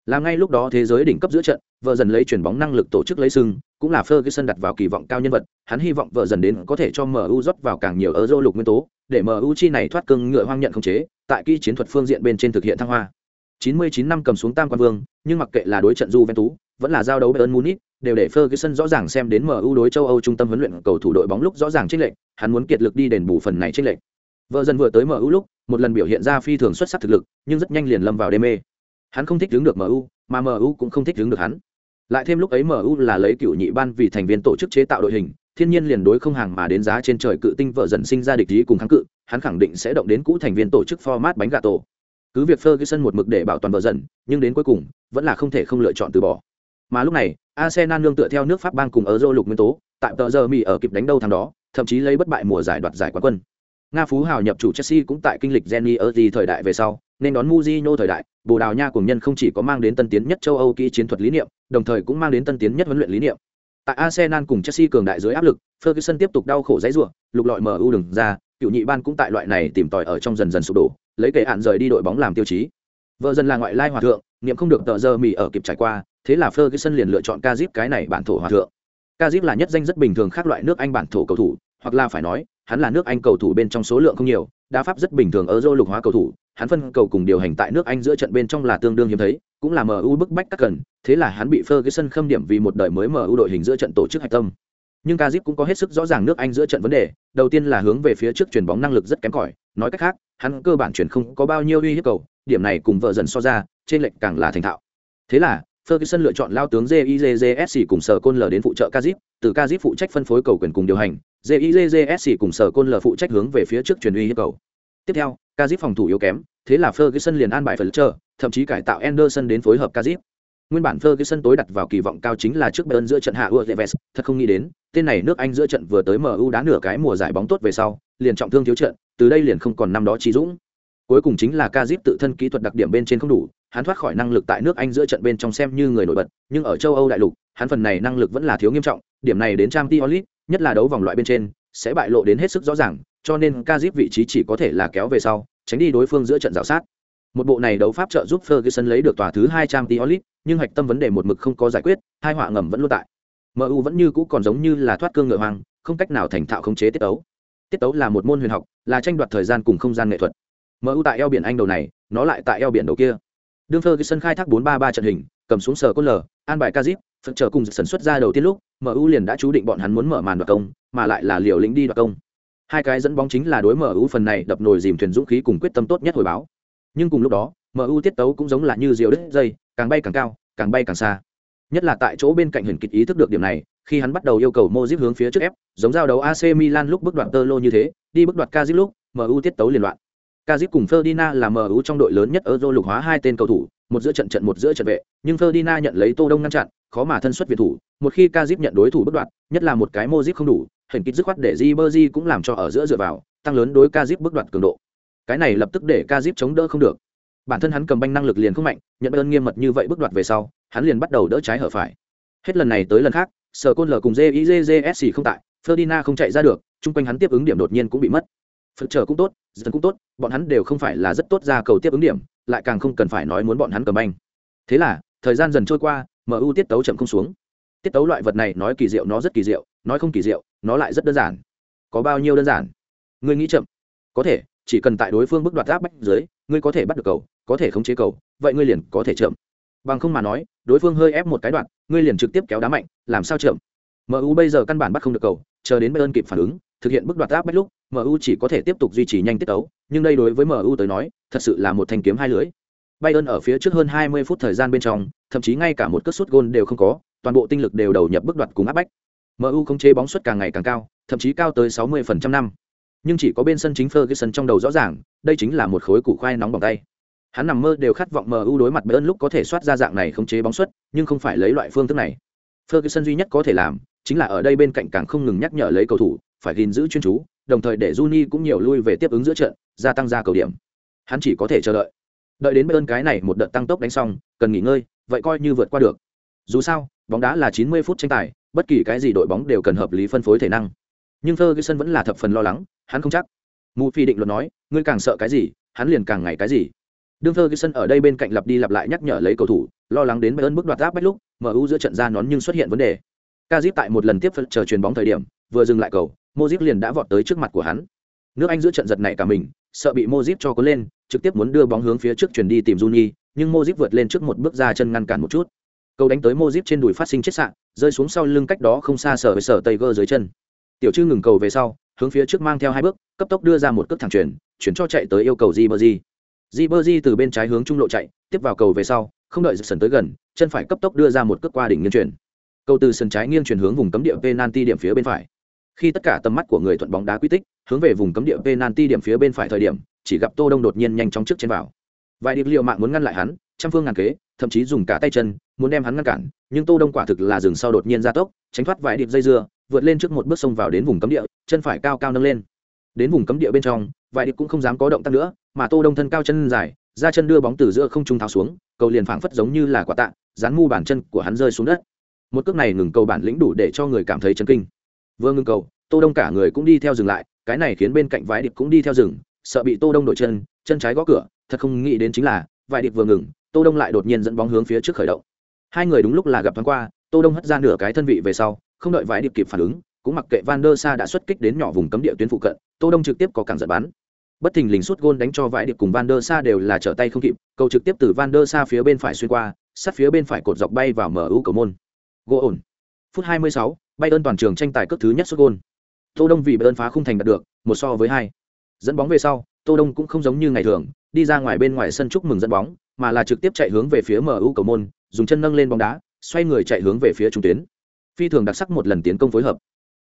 là ngay lúc đó thế giới đỉnh cấp giữa trận vợ dần lấy chuyển bóng năng lực tổ chức lấy sưng cũng là Ferguson đặt vào kỳ vọng cao nhân vật hắn hy vọng vợ dần đến có thể cho MU rót vào càng nhiều euro lục nguyên tố để MU chi này thoát cưng ngựa hoang nhận không chế tại kỹ chiến thuật phương diện bên trên thực hiện thăng hoa 99 năm cầm xuống tam quan vương nhưng mặc kệ là đối trận Juventus vẫn là giao đấu Bayern Munich đều để Ferguson rõ ràng xem đến MU đối châu Âu trung tâm huấn luyện cầu thủ đội bóng lúc rõ ràng chênh lệch, hắn muốn kiệt lực đi đền bù phần này chênh lệch. Vợ dần vừa tới MU lúc, một lần biểu hiện ra phi thường xuất sắc thực lực, nhưng rất nhanh liền lâm vào đê mê. Hắn không thích đứng được MU, mà MU cũng không thích đứng được hắn. Lại thêm lúc ấy MU là lấy cựu nhị ban vì thành viên tổ chức chế tạo đội hình, thiên nhiên liền đối không hàng mà đến giá trên trời cự tinh vợ dần sinh ra địch ý cùng kháng cự, hắn khẳng định sẽ động đến cũ thành viên tổ chức format bánh gà tổ. Cứ việc Ferguson một mực để bảo toàn vợ dần, nhưng đến cuối cùng vẫn là không thể không lựa chọn từ bỏ. Mà lúc này, Arsenal nương tựa theo nước Pháp bang cùng ở dô lục nguyên tố, tại tờ giờ Mỹ ở kịp đánh đâu thằng đó, thậm chí lấy bất bại mùa giải đoạt giải quán quân. Nga phú hào nhập chủ Chelsea cũng tại kinh lịch Jenny Erdi thời đại về sau, nên đón Mourinho thời đại, Bồ Đào Nha cùng nhân không chỉ có mang đến tân tiến nhất châu Âu kỹ chiến thuật lý niệm, đồng thời cũng mang đến tân tiến nhất huấn luyện lý niệm. Tại Arsenal cùng Chelsea cường đại dưới áp lực, Ferguson tiếp tục đau khổ dãy rủa, lục lọi MU đừng ra, cựu nhị ban cũng tại loại này tìm tòi ở trong dần dần sụp đổ, lấy kệ hạn rời đi đội bóng làm tiêu chí. Vợ dân là ngoại lai hòa thượng, niệm không được tờ giờ mì ở kịp trải qua, thế là Ferguson liền lựa chọn Kazip cái này bản thổ hòa thượng. Kazip là nhất danh rất bình thường khác loại nước Anh bản thổ cầu thủ, hoặc là phải nói, hắn là nước Anh cầu thủ bên trong số lượng không nhiều, đá pháp rất bình thường ở Euro lục hóa cầu thủ, hắn phân cầu cùng điều hành tại nước Anh giữa trận bên trong là tương đương hiếm thấy, cũng là MU bức bách các cần, thế là hắn bị Ferguson khâm điểm vì một đời mới MU đội hình giữa trận tổ chức hạch tâm. Nhưng Kazip cũng có hết sức rõ ràng nước Anh giữa trận vấn đề, đầu tiên là hướng về phía trước chuyền bóng năng lực rất kém cỏi, nói cách khác, hắn cơ bản chuyển không có bao nhiêu uy hiếp cầu, điểm này cùng vợ dần so ra, trên lệnh càng là thành thạo. Thế là, Ferguson lựa chọn lao tướng JIJJSC cùng sở côn lờ đến phụ trợ Kazip, từ Kazip phụ trách phân phối cầu quyền cùng điều hành, JIJJSC cùng sở côn L phụ trách hướng về phía trước truyền uy yêu cầu. Tiếp theo, Kazip phòng thủ yếu kém, thế là Ferguson liền an bài phần chờ thậm chí cải tạo Anderson đến phối hợp Kazip. Nguyên bản Ferguson tối đặt vào kỳ vọng cao chính là trước Bayern giữa trận hạ Udinese, thật không nghĩ đến, tên này nước Anh giữa trận vừa tới MU đá nửa cái mùa giải bóng tốt về sau, liền trọng thương thiếu trận, từ đây liền không còn năm đó chi dũng. Cuối cùng chính là Kazip tự thân kỹ thuật đặc điểm bên trên không đủ, hắn thoát khỏi năng lực tại nước Anh giữa trận bên trong xem như người nổi bật, nhưng ở châu Âu đại lục, hắn phần này năng lực vẫn là thiếu nghiêm trọng, điểm này đến Champions League, nhất là đấu vòng loại bên trên, sẽ bại lộ đến hết sức rõ ràng, cho nên Kazip vị trí chỉ có thể là kéo về sau, tránh đi đối phương giữa trận rào sát. Một bộ này đấu pháp trợ giúp Ferguson lấy được tòa thứ hai trăm tỷ League, nhưng hạch tâm vấn đề một mực không có giải quyết, hai họa ngầm vẫn luôn tại. MU vẫn như cũ còn giống như là thoát cương ngựa hoàng, không cách nào thành thạo khống chế tiết tấu. Tiết tấu là một môn huyền học, là tranh đoạt thời gian cùng không gian nghệ thuật. MU tại eo biển Anh đầu này, nó lại tại eo biển đầu kia. Đương Ferguson khai thác 4-3-3 trận hình, cầm xuống sở côn lờ, an bài Kazip, phật trở cùng sản xuất ra đầu tiên lúc, MU liền đã chú định bọn hắn muốn mở màn đoạt công, mà lại là liều lĩnh đi đoạt công. Hai cái dẫn bóng chính là đối MU phần này đập nồi dìm thuyền dũng khí cùng quyết tâm tốt nhất hồi báo. Nhưng cùng lúc đó, MU tiết tấu cũng giống là như diều đứt dây, càng bay càng cao, càng bay càng xa. Nhất là tại chỗ bên cạnh hình kịch ý thức được điểm này, khi hắn bắt đầu yêu cầu Modric hướng phía trước ép, giống giao đấu AC Milan lúc bước đoạn tơ lô như thế, đi bước đoạt Cazorla, lúc, MU tiết tấu liền loạn. Cazorla cùng Ferdinand là MU trong đội lớn nhất Euro lục hóa hai tên cầu thủ, một giữa trận trận một giữa trận vệ, nhưng Ferdinand nhận lấy Tô Đông ngăn chặn, khó mà thân xuất viện thủ, một khi Kazip nhận đối thủ bất đoạn, nhất là một cái Modric không đủ, hình kích dứt khoát để Di Berzi cũng làm cho ở giữa dựa vào, tăng lớn đối Kazip bất đoạn cường độ. Cái này lập tức để Kazip chống đỡ không được. Bản thân hắn cầm banh năng lực liền không mạnh, nhận ơn nghiêm mật như vậy bất đoạt về sau, hắn liền bắt đầu đỡ trái hở phải. Hết lần này tới lần khác, Sở Côn lờ cùng JIJJSC không tại, Ferdinand không chạy ra được, chung quanh hắn tiếp ứng điểm đột nhiên cũng bị mất phật trở cũng tốt dân cũng tốt bọn hắn đều không phải là rất tốt ra cầu tiếp ứng điểm lại càng không cần phải nói muốn bọn hắn cầm banh thế là thời gian dần trôi qua mu tiết tấu chậm không xuống. Tiết tấu loại vật này nói kỳ diệu nó rất kỳ diệu nói không kỳ diệu nó lại rất đơn giản. Có bao nhiêu đơn giản? Ngươi nghĩ chậm. Có thể chỉ cần tại đối phương bức đoạt áp bách dưới ngươi có thể bắt được cầu có thể khống chế cầu vậy ngươi liền có thể chậm. Bằng không mà nói đối phương hơi ép một cái đoạn ngươi liền trực tiếp kéo đá mạnh làm sao chậm? Mu bây giờ căn bản bắt không được cầu chờ đến bayern kịp phản ứng thực hiện bức đoạt áp bách lúc MU chỉ có thể tiếp tục duy trì nhanh tiết tấu, nhưng đây đối với MU tới nói, thật sự là một thanh kiếm hai lưỡi. Bayern ở phía trước hơn 20 phút thời gian bên trong, thậm chí ngay cả một cú sút gôn đều không có, toàn bộ tinh lực đều đầu nhập bức đoạt cùng áp bách. MU không chế bóng suất càng ngày càng cao, thậm chí cao tới 60% năm. Nhưng chỉ có bên sân chính Ferguson trong đầu rõ ràng, đây chính là một khối củ khoai nóng bỏng tay. Hắn nằm mơ đều khát vọng MU đối mặt Bayern lúc có thể soát ra dạng này không chế bóng suất, nhưng không phải lấy loại phương thức này. Ferguson duy nhất có thể làm, chính là ở đây bên cạnh càng không ngừng nhắc nhở lấy cầu thủ, phải gìn giữ chuyên chú, đồng thời để Juni cũng nhiều lui về tiếp ứng giữa trận, gia tăng ra cầu điểm. Hắn chỉ có thể chờ đợi. Đợi đến bên cái này một đợt tăng tốc đánh xong, cần nghỉ ngơi, vậy coi như vượt qua được. Dù sao, bóng đá là 90 phút tranh tài, bất kỳ cái gì đội bóng đều cần hợp lý phân phối thể năng. Nhưng Ferguson vẫn là thập phần lo lắng, hắn không chắc. Mù Phi định luật nói, ngươi càng sợ cái gì, hắn liền càng ngày cái gì. Đương Ferguson ở đây bên cạnh lặp đi lặp lại nhắc nhở lấy cầu thủ, lo lắng đến Bayern bước đoạt áp bách lúc, MU giữa trận ra nón nhưng xuất hiện vấn đề. Kazip tại một lần tiếp phân chờ chuyền bóng thời điểm, vừa dừng lại cầu, Modric liền đã vọt tới trước mặt của hắn. Nước Anh giữa trận giật này cả mình, sợ bị Modric cho cuốn lên, trực tiếp muốn đưa bóng hướng phía trước chuyển đi tìm Juni, nhưng Modric vượt lên trước một bước ra chân ngăn cản một chút. Cầu đánh tới Modric trên đùi phát sinh chết sạn, rơi xuống sau lưng cách đó không xa sở với sở Tiger dưới chân. Tiểu Trư ngừng cầu về sau, hướng phía trước mang theo hai bước, cấp tốc đưa ra một cước thẳng chuyển, chuyển cho chạy tới yêu cầu Ribery. Ribery từ bên trái hướng trung lộ chạy, tiếp vào cầu về sau, không đợi sân tới gần, chân phải cấp tốc đưa ra một cước qua đỉnh nghiêng chuyển. Cầu từ sân trái nghiêng chuyển hướng vùng cấm địa penalty điểm phía bên phải. Khi tất cả tầm mắt của người thuận bóng đá quy tích hướng về vùng cấm địa penalty điểm phía bên phải thời điểm, chỉ gặp Tô Đông đột nhiên nhanh chóng trước trên vào. Vài điệp liệu mạng muốn ngăn lại hắn, trăm phương ngàn kế, thậm chí dùng cả tay chân, muốn đem hắn ngăn cản, nhưng Tô Đông quả thực là dừng sau đột nhiên ra tốc, tránh thoát vài điệp dây dưa, vượt lên trước một bước xông vào đến vùng cấm địa, chân phải cao cao nâng lên. Đến vùng cấm địa bên trong, vài điệp cũng không dám có động tác nữa, mà Tô Đông thân cao chân dài, ra chân đưa bóng từ giữa không trung tháo xuống, cầu liền phảng phất giống như là quả tạ, dán mu bàn chân của hắn rơi xuống đất. Một cước này ngừng cầu bản lĩnh đủ để cho người cảm thấy chấn kinh. Vừa ngừng cầu, Tô Đông cả người cũng đi theo dừng lại, cái này khiến bên cạnh vải điệp cũng đi theo dừng, sợ bị Tô Đông đổi chân, chân trái gõ cửa, thật không nghĩ đến chính là, vải điệp vừa ngừng, Tô Đông lại đột nhiên dẫn bóng hướng phía trước khởi động. Hai người đúng lúc là gặp thoáng qua, Tô Đông hất ra nửa cái thân vị về sau, không đợi vải điệp kịp phản ứng, cũng mặc kệ Van der Sa đã xuất kích đến nhỏ vùng cấm địa tuyến phụ cận, Tô Đông trực tiếp có cản giật bắn. Bất thình lình suốt gôn đánh cho vải điệp cùng Van der Sa đều là trở tay không kịp, cầu trực tiếp từ Van der Sa phía bên phải xuyên qua, sát phía bên phải cột dọc bay vào mở ưu cầu môn. Gỗ ổn. Phút 26, Bayern toàn trường tranh tài cước thứ nhất sút gol. Tô Đông vì Bayern phá khung thành đạt được, một so với hai. Dẫn bóng về sau, Tô Đông cũng không giống như ngày thường, đi ra ngoài bên ngoài sân chúc mừng dẫn bóng, mà là trực tiếp chạy hướng về phía MU cầu môn, dùng chân nâng lên bóng đá, xoay người chạy hướng về phía trung tuyến. Phi thường đặc sắc một lần tiến công phối hợp.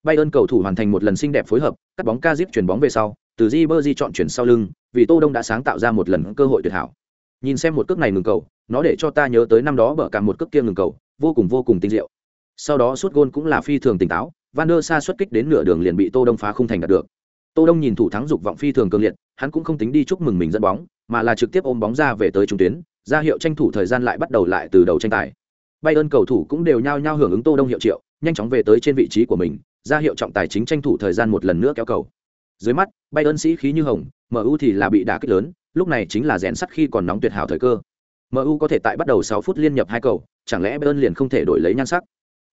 Bayern cầu thủ hoàn thành một lần xinh đẹp phối hợp, cắt bóng Kazip chuyển bóng về sau, từ Ribery chọn chuyển sau lưng, vì Tô Đông đã sáng tạo ra một lần cơ hội tuyệt hảo. Nhìn xem một cước này ngừng cầu, nó để cho ta nhớ tới năm đó bở cả một cước kia ngừng cầu, vô cùng vô cùng tinh diệu. Sau đó suốt gôn cũng là phi thường tỉnh táo, Van der Sa xuất kích đến nửa đường liền bị Tô Đông phá không thành đạt được. Tô Đông nhìn thủ thắng dục vọng phi thường cường liệt, hắn cũng không tính đi chúc mừng mình dẫn bóng, mà là trực tiếp ôm bóng ra về tới trung tuyến, ra hiệu tranh thủ thời gian lại bắt đầu lại từ đầu tranh tài. Bayern cầu thủ cũng đều nhao nhao hưởng ứng Tô Đông hiệu triệu, nhanh chóng về tới trên vị trí của mình, ra hiệu trọng tài chính tranh thủ thời gian một lần nữa kéo cầu. Dưới mắt, Bayern sĩ khí như hồng, MU thì là bị đả kích lớn, lúc này chính là rèn sắt khi còn nóng tuyệt hảo thời cơ. MU có thể tại bắt đầu 6 phút liên nhập hai cầu, chẳng lẽ Bayern liền không thể đổi lấy nhan sắc?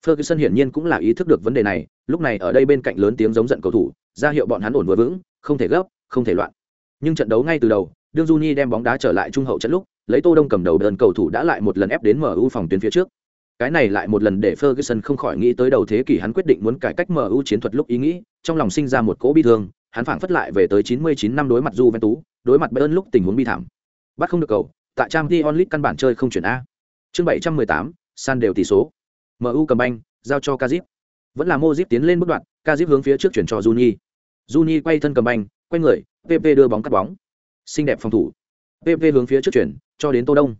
Ferguson hiển nhiên cũng là ý thức được vấn đề này, lúc này ở đây bên cạnh lớn tiếng giống giận cầu thủ, ra hiệu bọn hắn ổn vừa vững, không thể gấp, không thể loạn. Nhưng trận đấu ngay từ đầu, đương Juni đem bóng đá trở lại trung hậu trận lúc, lấy Tô Đông cầm đầu đơn cầu thủ đã lại một lần ép đến MU phòng tuyến phía trước. Cái này lại một lần để Ferguson không khỏi nghĩ tới đầu thế kỷ hắn quyết định muốn cải cách MU chiến thuật lúc ý nghĩ, trong lòng sinh ra một cỗ bi thương, hắn phảng phất lại về tới 99 năm đối mặt Juventus, đối mặt Bayern lúc tình huống bi thảm. Bắt không được cầu, tại Champions League căn bản chơi không chuyển a. Chương 718, san đều tỷ số. MU cầm banh, giao cho Kazip. Vẫn là Modric tiến lên bước đoạn, Kazip hướng phía trước chuyển cho Juni. Juni quay thân cầm banh, quay người, PP đưa bóng cắt bóng. Xinh đẹp phòng thủ. PP hướng phía trước chuyển, cho đến Tô Đông.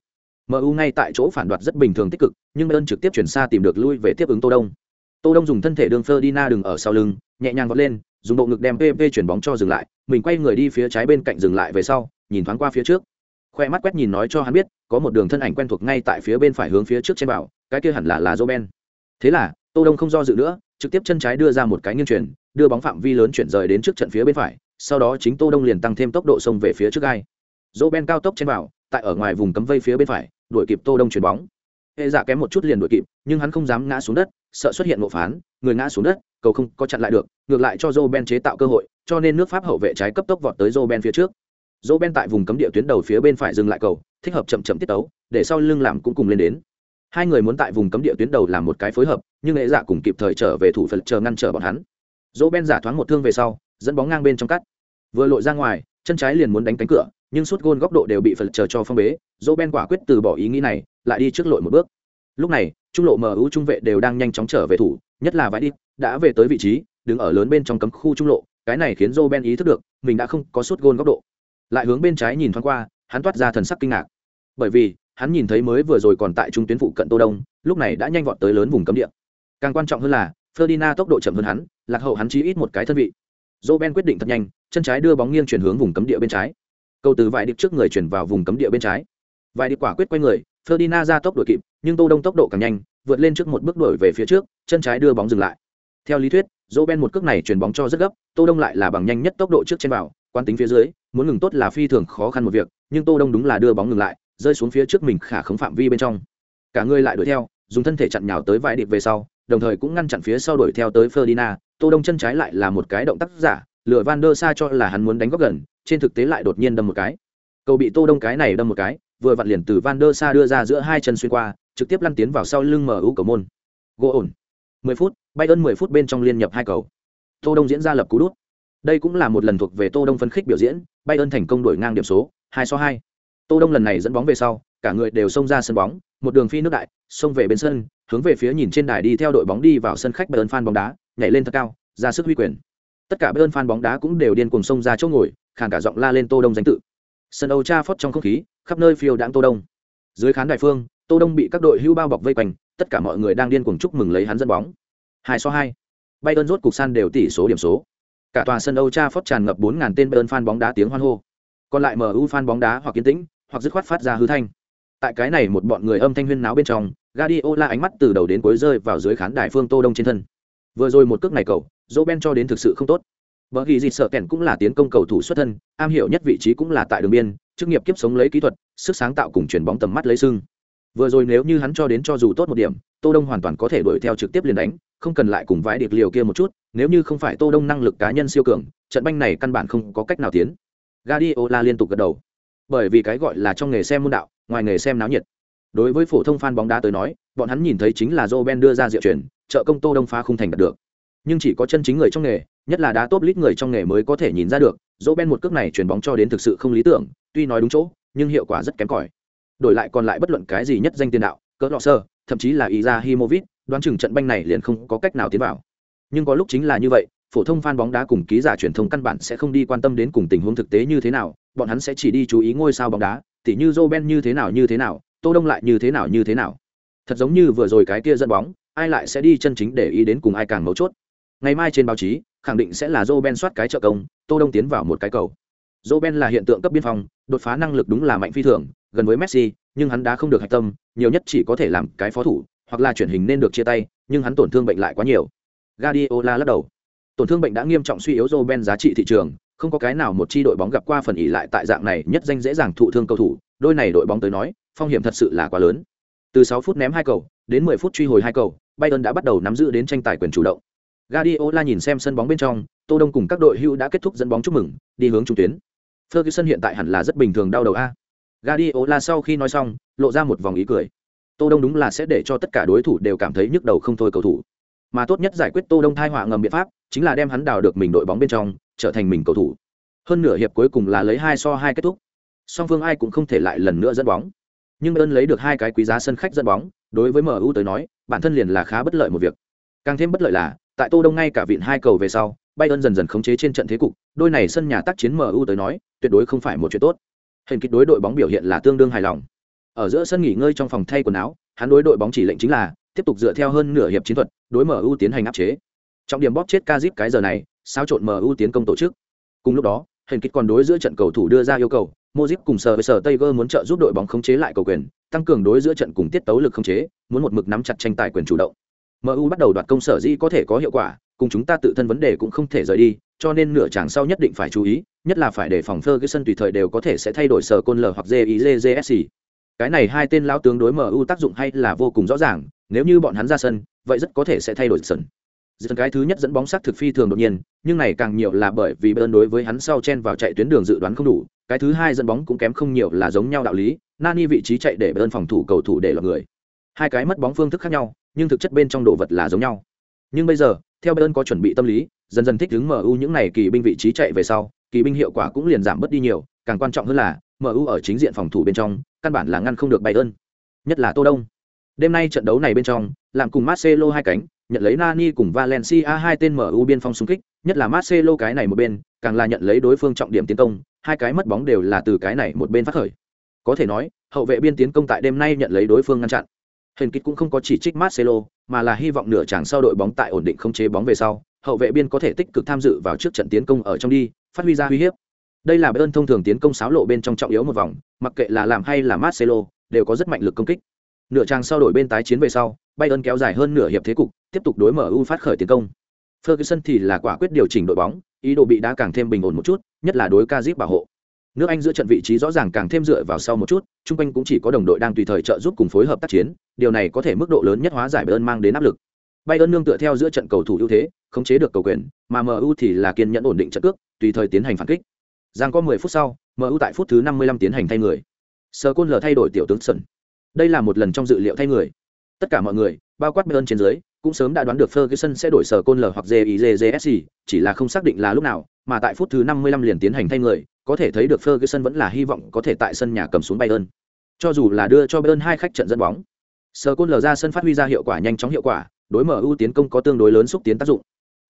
MU ngay tại chỗ phản đoạt rất bình thường tích cực, nhưng Bayern trực tiếp chuyển xa tìm được lui về tiếp ứng Tô Đông. Tô Đông dùng thân thể đường Ferdinand đừng ở sau lưng, nhẹ nhàng vọt lên, dùng bộ ngực đem PP chuyển bóng cho dừng lại, mình quay người đi phía trái bên cạnh dừng lại về sau, nhìn thoáng qua phía trước. Khoe mắt quét nhìn nói cho hắn biết, có một đường thân ảnh quen thuộc ngay tại phía bên phải hướng phía trước trên bảo, cái kia hẳn là là Roben. Thế là, Tô Đông không do dự nữa, trực tiếp chân trái đưa ra một cái nghiêng chuyển, đưa bóng phạm vi lớn chuyển rời đến trước trận phía bên phải, sau đó chính Tô Đông liền tăng thêm tốc độ xông về phía trước gai. Roben cao tốc trên vào, tại ở ngoài vùng cấm vây phía bên phải, đuổi kịp Tô Đông chuyển bóng. Hệ dạ kém một chút liền đuổi kịp, nhưng hắn không dám ngã xuống đất, sợ xuất hiện ngộ phán, người ngã xuống đất, cầu không có chặn lại được, ngược lại cho Roben chế tạo cơ hội, cho nên nước Pháp hậu vệ trái cấp tốc vọt tới Roben phía trước. Roben tại vùng cấm địa tuyến đầu phía bên phải dừng lại cầu, thích hợp chậm chậm tiết tấu, để sau lưng làm cũng cùng lên đến. Hai người muốn tại vùng cấm địa tuyến đầu làm một cái phối hợp, nhưng lễ dạ cùng kịp thời trở về thủ phật chờ ngăn trở bọn hắn. Roben giả thoáng một thương về sau, dẫn bóng ngang bên trong cắt. Vừa lội ra ngoài, chân trái liền muốn đánh cánh cửa, nhưng suốt gôn góc độ đều bị phật chờ cho phong bế, Roben quả quyết từ bỏ ý nghĩ này, lại đi trước lội một bước. Lúc này, trung lộ MU trung vệ đều đang nhanh chóng trở về thủ, nhất là vãi đi, đã về tới vị trí, đứng ở lớn bên trong cấm khu trung lộ, cái này khiến Roben ý thức được, mình đã không có suốt gôn góc độ. Lại hướng bên trái nhìn thoáng qua, hắn toát ra thần sắc kinh ngạc. Bởi vì, hắn nhìn thấy mới vừa rồi còn tại trung tuyến phụ cận Tô Đông, lúc này đã nhanh vọt tới lớn vùng cấm địa. Càng quan trọng hơn là, Ferdinand tốc độ chậm hơn hắn, lạc hậu hắn chí ít một cái thân vị. Roben quyết định thật nhanh, chân trái đưa bóng nghiêng chuyển hướng vùng cấm địa bên trái. cầu từ vài điệp trước người chuyển vào vùng cấm địa bên trái. Vài điệp quả quyết quay người, Ferdinand ra tốc độ kịp, nhưng Tô Đông tốc độ càng nhanh, vượt lên trước một bước đuổi về phía trước, chân trái đưa bóng dừng lại. Theo lý thuyết, Roben một cước này chuyển bóng cho rất gấp, Tô Đông lại là bằng nhanh nhất tốc độ trước trên vào, quán tính phía dưới muốn ngừng tốt là phi thường khó khăn một việc nhưng tô đông đúng là đưa bóng ngừng lại rơi xuống phía trước mình khả khống phạm vi bên trong. Cả người lại đuổi theo, dùng thân thể chặn nhào tới vài điệp về sau, đồng thời cũng ngăn chặn phía sau đuổi theo tới Ferdinand. Tô đông chân trái lại là một cái động tác giả lựa van der sa cho là hắn muốn đánh góc gần, trên thực tế lại đột nhiên đâm một cái. Cầu bị tô đông cái này đâm một cái, vừa vặn liền từ van der sa đưa ra giữa hai chân xuyên qua, trực tiếp lăn tiến vào sau lưng mu cầu môn. Gỗ ổn. 10 phút bay ơn 10 phút bên trong liên nhập hai cầu. Tô đông diễn ra lập cú đút. Đây cũng là một lần thuộc về tô đông phân khích biểu diễn bay ơn thành công đổi ngang điểm số, hai so hai tô đông lần này dẫn bóng về sau, cả người đều xông ra sân bóng, một đường phi nước đại, xông về bên sân, hướng về phía nhìn trên đài đi theo đội bóng đi vào sân khách Bayern fan bóng đá, nhảy lên thật cao, ra sức huy quyền. Tất cả Bayern fan bóng đá cũng đều điên cuồng xông ra chỗ ngồi, khàn cả giọng la lên tô đông danh tự. Sân Old Trafford trong không khí, khắp nơi phiêu đãng tô đông. Dưới khán đài phương, tô đông bị các đội hưu bao bọc vây quanh, tất cả mọi người đang điên cuồng chúc mừng lấy hắn dẫn bóng. Hai so hai. Bay rốt cục san đều tỷ số điểm số. Cả tòa sân Old Trafford tràn ngập bốn ngàn tên Bayern fan bóng đá tiếng hoan hô. Còn lại mu fan bóng đá hoặc kiên tĩnh hoặc dứt khoát phát ra hư thanh tại cái này một bọn người âm thanh huyên náo bên trong Guardiola ánh mắt từ đầu đến cuối rơi vào dưới khán đài phương Tô Đông trên thân. Vừa rồi một cước này cầu, Roben cho đến thực sự không tốt. Bởi vì gì sợ kèn cũng là tiến công cầu thủ xuất thân, am hiểu nhất vị trí cũng là tại đường biên, chức nghiệp kiếp sống lấy kỹ thuật, sức sáng tạo cùng chuyển bóng tầm mắt lấy sưng. Vừa rồi nếu như hắn cho đến cho dù tốt một điểm, Tô Đông hoàn toàn có thể đuổi theo trực tiếp liền đánh, không cần lại cùng vãi điệp liều kia một chút, nếu như không phải Tô Đông năng lực cá nhân siêu cường, trận banh này căn bản không có cách nào tiến. Guardiola liên tục gật đầu. Bởi vì cái gọi là trong nghề xem môn đạo, ngoài nghề xem náo nhiệt. Đối với phổ thông fan bóng đá tới nói, bọn hắn nhìn thấy chính là Ben đưa ra diệu chuyển, trợ công Tô Đông phá không thành đạt được. Nhưng chỉ có chân chính người trong nghề, nhất là đá top lít người trong nghề mới có thể nhìn ra được, Ben một cước này chuyển bóng cho đến thực sự không lý tưởng, tuy nói đúng chỗ, nhưng hiệu quả rất kém cỏi. Đổi lại còn lại bất luận cái gì nhất danh tiền đạo, cỡ lọ sơ, thậm chí là Izahimovic, đoán chừng trận banh này liền không có cách nào tiến vào. Nhưng có lúc chính là như vậy, phổ thông fan bóng đá cùng ký giả truyền thông căn bản sẽ không đi quan tâm đến cùng tình huống thực tế như thế nào, bọn hắn sẽ chỉ đi chú ý ngôi sao bóng đá, tỉ như Roben như thế nào như thế nào, Tô Đông lại như thế nào như thế nào. Thật giống như vừa rồi cái kia dẫn bóng, ai lại sẽ đi chân chính để ý đến cùng ai càng mấu chốt. Ngày mai trên báo chí, khẳng định sẽ là Roben soát cái trợ công, Tô Đông tiến vào một cái cầu. Roben là hiện tượng cấp biên phòng, đột phá năng lực đúng là mạnh phi thường, gần với Messi, nhưng hắn đá không được hạch tâm, nhiều nhất chỉ có thể làm cái phó thủ, hoặc là chuyển hình nên được chia tay, nhưng hắn tổn thương bệnh lại quá nhiều. Guardiola lắc đầu. Tổn thương bệnh đã nghiêm trọng suy yếu Ben giá trị thị trường, không có cái nào một chi đội bóng gặp qua phần ỉ lại tại dạng này nhất danh dễ dàng thụ thương cầu thủ, đôi này đội bóng tới nói, phong hiểm thật sự là quá lớn. Từ 6 phút ném hai cầu, đến 10 phút truy hồi hai cầu, Bayern đã bắt đầu nắm giữ đến tranh tài quyền chủ động. Guardiola nhìn xem sân bóng bên trong, Tô Đông cùng các đội hưu đã kết thúc dẫn bóng chúc mừng, đi hướng trung tuyến. Ferguson hiện tại hẳn là rất bình thường đau đầu a. Guardiola sau khi nói xong, lộ ra một vòng ý cười. Tô Đông đúng là sẽ để cho tất cả đối thủ đều cảm thấy nhức đầu không thôi cầu thủ. Mà tốt nhất giải quyết Tô Đông thai họa ngầm biện pháp, chính là đem hắn đào được mình đội bóng bên trong, trở thành mình cầu thủ. Hơn nửa hiệp cuối cùng là lấy hai so hai kết thúc. Song phương ai cũng không thể lại lần nữa dẫn bóng. Nhưng ơn lấy được hai cái quý giá sân khách dẫn bóng, đối với MU tới nói, bản thân liền là khá bất lợi một việc. Càng thêm bất lợi là, tại Tô Đông ngay cả vịn hai cầu về sau, Bayern dần dần khống chế trên trận thế cục, đôi này sân nhà tác chiến MU tới nói, tuyệt đối không phải một chuyện tốt. Hình kích đối đội bóng biểu hiện là tương đương hài lòng. Ở giữa sân nghỉ ngơi trong phòng thay quần áo, hắn đối đội bóng chỉ lệnh chính là tiếp tục dựa theo hơn nửa hiệp chiến thuật, đối MU tiến hành áp chế. Trọng điểm bóp chết Kazip cái giờ này, sao trộn MU tiến công tổ chức. Cùng lúc đó, hình kích còn đối giữa trận cầu thủ đưa ra yêu cầu, Modric cùng sở với sở Tiger muốn trợ giúp đội bóng khống chế lại cầu quyền, tăng cường đối giữa trận cùng tiết tấu lực khống chế, muốn một mực nắm chặt tranh tài quyền chủ động. MU bắt đầu đoạt công sở di có thể có hiệu quả, cùng chúng ta tự thân vấn đề cũng không thể rời đi, cho nên nửa chàng sau nhất định phải chú ý, nhất là phải đề phòng Ferguson tùy thời đều có thể sẽ thay đổi sở côn L hoặc JIJJSC. Cái này hai tên lão tướng đối MU tác dụng hay là vô cùng rõ ràng, nếu như bọn hắn ra sân, vậy rất có thể sẽ thay đổi sân. Dần cái thứ nhất dẫn bóng sát thực phi thường đột nhiên, nhưng này càng nhiều là bởi vì Bayern đối với hắn sau chen vào chạy tuyến đường dự đoán không đủ, cái thứ hai dẫn bóng cũng kém không nhiều là giống nhau đạo lý, Nani vị trí chạy để Bayern phòng thủ cầu thủ để lọt người. Hai cái mất bóng phương thức khác nhau, nhưng thực chất bên trong đồ vật là giống nhau. Nhưng bây giờ, theo Bayern có chuẩn bị tâm lý, dần dần thích ứng MU những này kỳ binh vị trí chạy về sau, kỳ binh hiệu quả cũng liền giảm bớt đi nhiều, càng quan trọng hơn là MU ở chính diện phòng thủ bên trong, căn bản là ngăn không được Bayern. Nhất là Tô Đông. Đêm nay trận đấu này bên trong, làm cùng Marcelo hai cánh, nhận lấy Nani cùng Valencia hai tên MU biên phong xung kích, nhất là Marcelo cái này một bên, càng là nhận lấy đối phương trọng điểm tiến công, hai cái mất bóng đều là từ cái này một bên phát khởi. Có thể nói, hậu vệ biên tiến công tại đêm nay nhận lấy đối phương ngăn chặn. Hình kích cũng không có chỉ trích Marcelo, mà là hy vọng nửa chàng sau đội bóng tại ổn định không chế bóng về sau, hậu vệ biên có thể tích cực tham dự vào trước trận tiến công ở trong đi, phát huy ra uy hiếp. Đây là Bayern thông thường tiến công sáo lộ bên trong trọng yếu một vòng, mặc kệ là làm hay là Marcelo, đều có rất mạnh lực công kích. Nửa chàng sau đổi bên tái chiến về sau, Bayern kéo dài hơn nửa hiệp thế cục, tiếp tục đối MU phát khởi tiến công. Ferguson thì là quả quyết điều chỉnh đội bóng, ý đồ bị đá càng thêm bình ổn một chút, nhất là đối Kazip bảo hộ. Nước Anh giữa trận vị trí rõ ràng càng thêm dựa vào sau một chút, trung quanh cũng chỉ có đồng đội đang tùy thời trợ giúp cùng phối hợp tác chiến, điều này có thể mức độ lớn nhất hóa giải Bayern mang đến áp lực. Bayern nương tựa theo giữa trận cầu thủ ưu thế, khống chế được cầu quyền, mà MU thì là kiên nhẫn ổn định trận cước, tùy thời tiến hành phản kích. Giang có 10 phút sau, MU tại phút thứ 55 tiến hành thay người. Sir Côn thay đổi tiểu tướng Sân. Đây là một lần trong dự liệu thay người. Tất cả mọi người, bao quát Bayern trên dưới, cũng sớm đã đoán được Ferguson sẽ đổi sở Côn hoặc gizsc chỉ là không xác định là lúc nào, mà tại phút thứ 55 liền tiến hành thay người, có thể thấy được Ferguson vẫn là hy vọng có thể tại sân nhà cầm xuống Bayern. Cho dù là đưa cho Bayern hai khách trận dẫn bóng. sở Côn ra sân phát huy ra hiệu quả nhanh chóng hiệu quả, đối mở ưu tiến công có tương đối lớn xúc tiến tác dụng.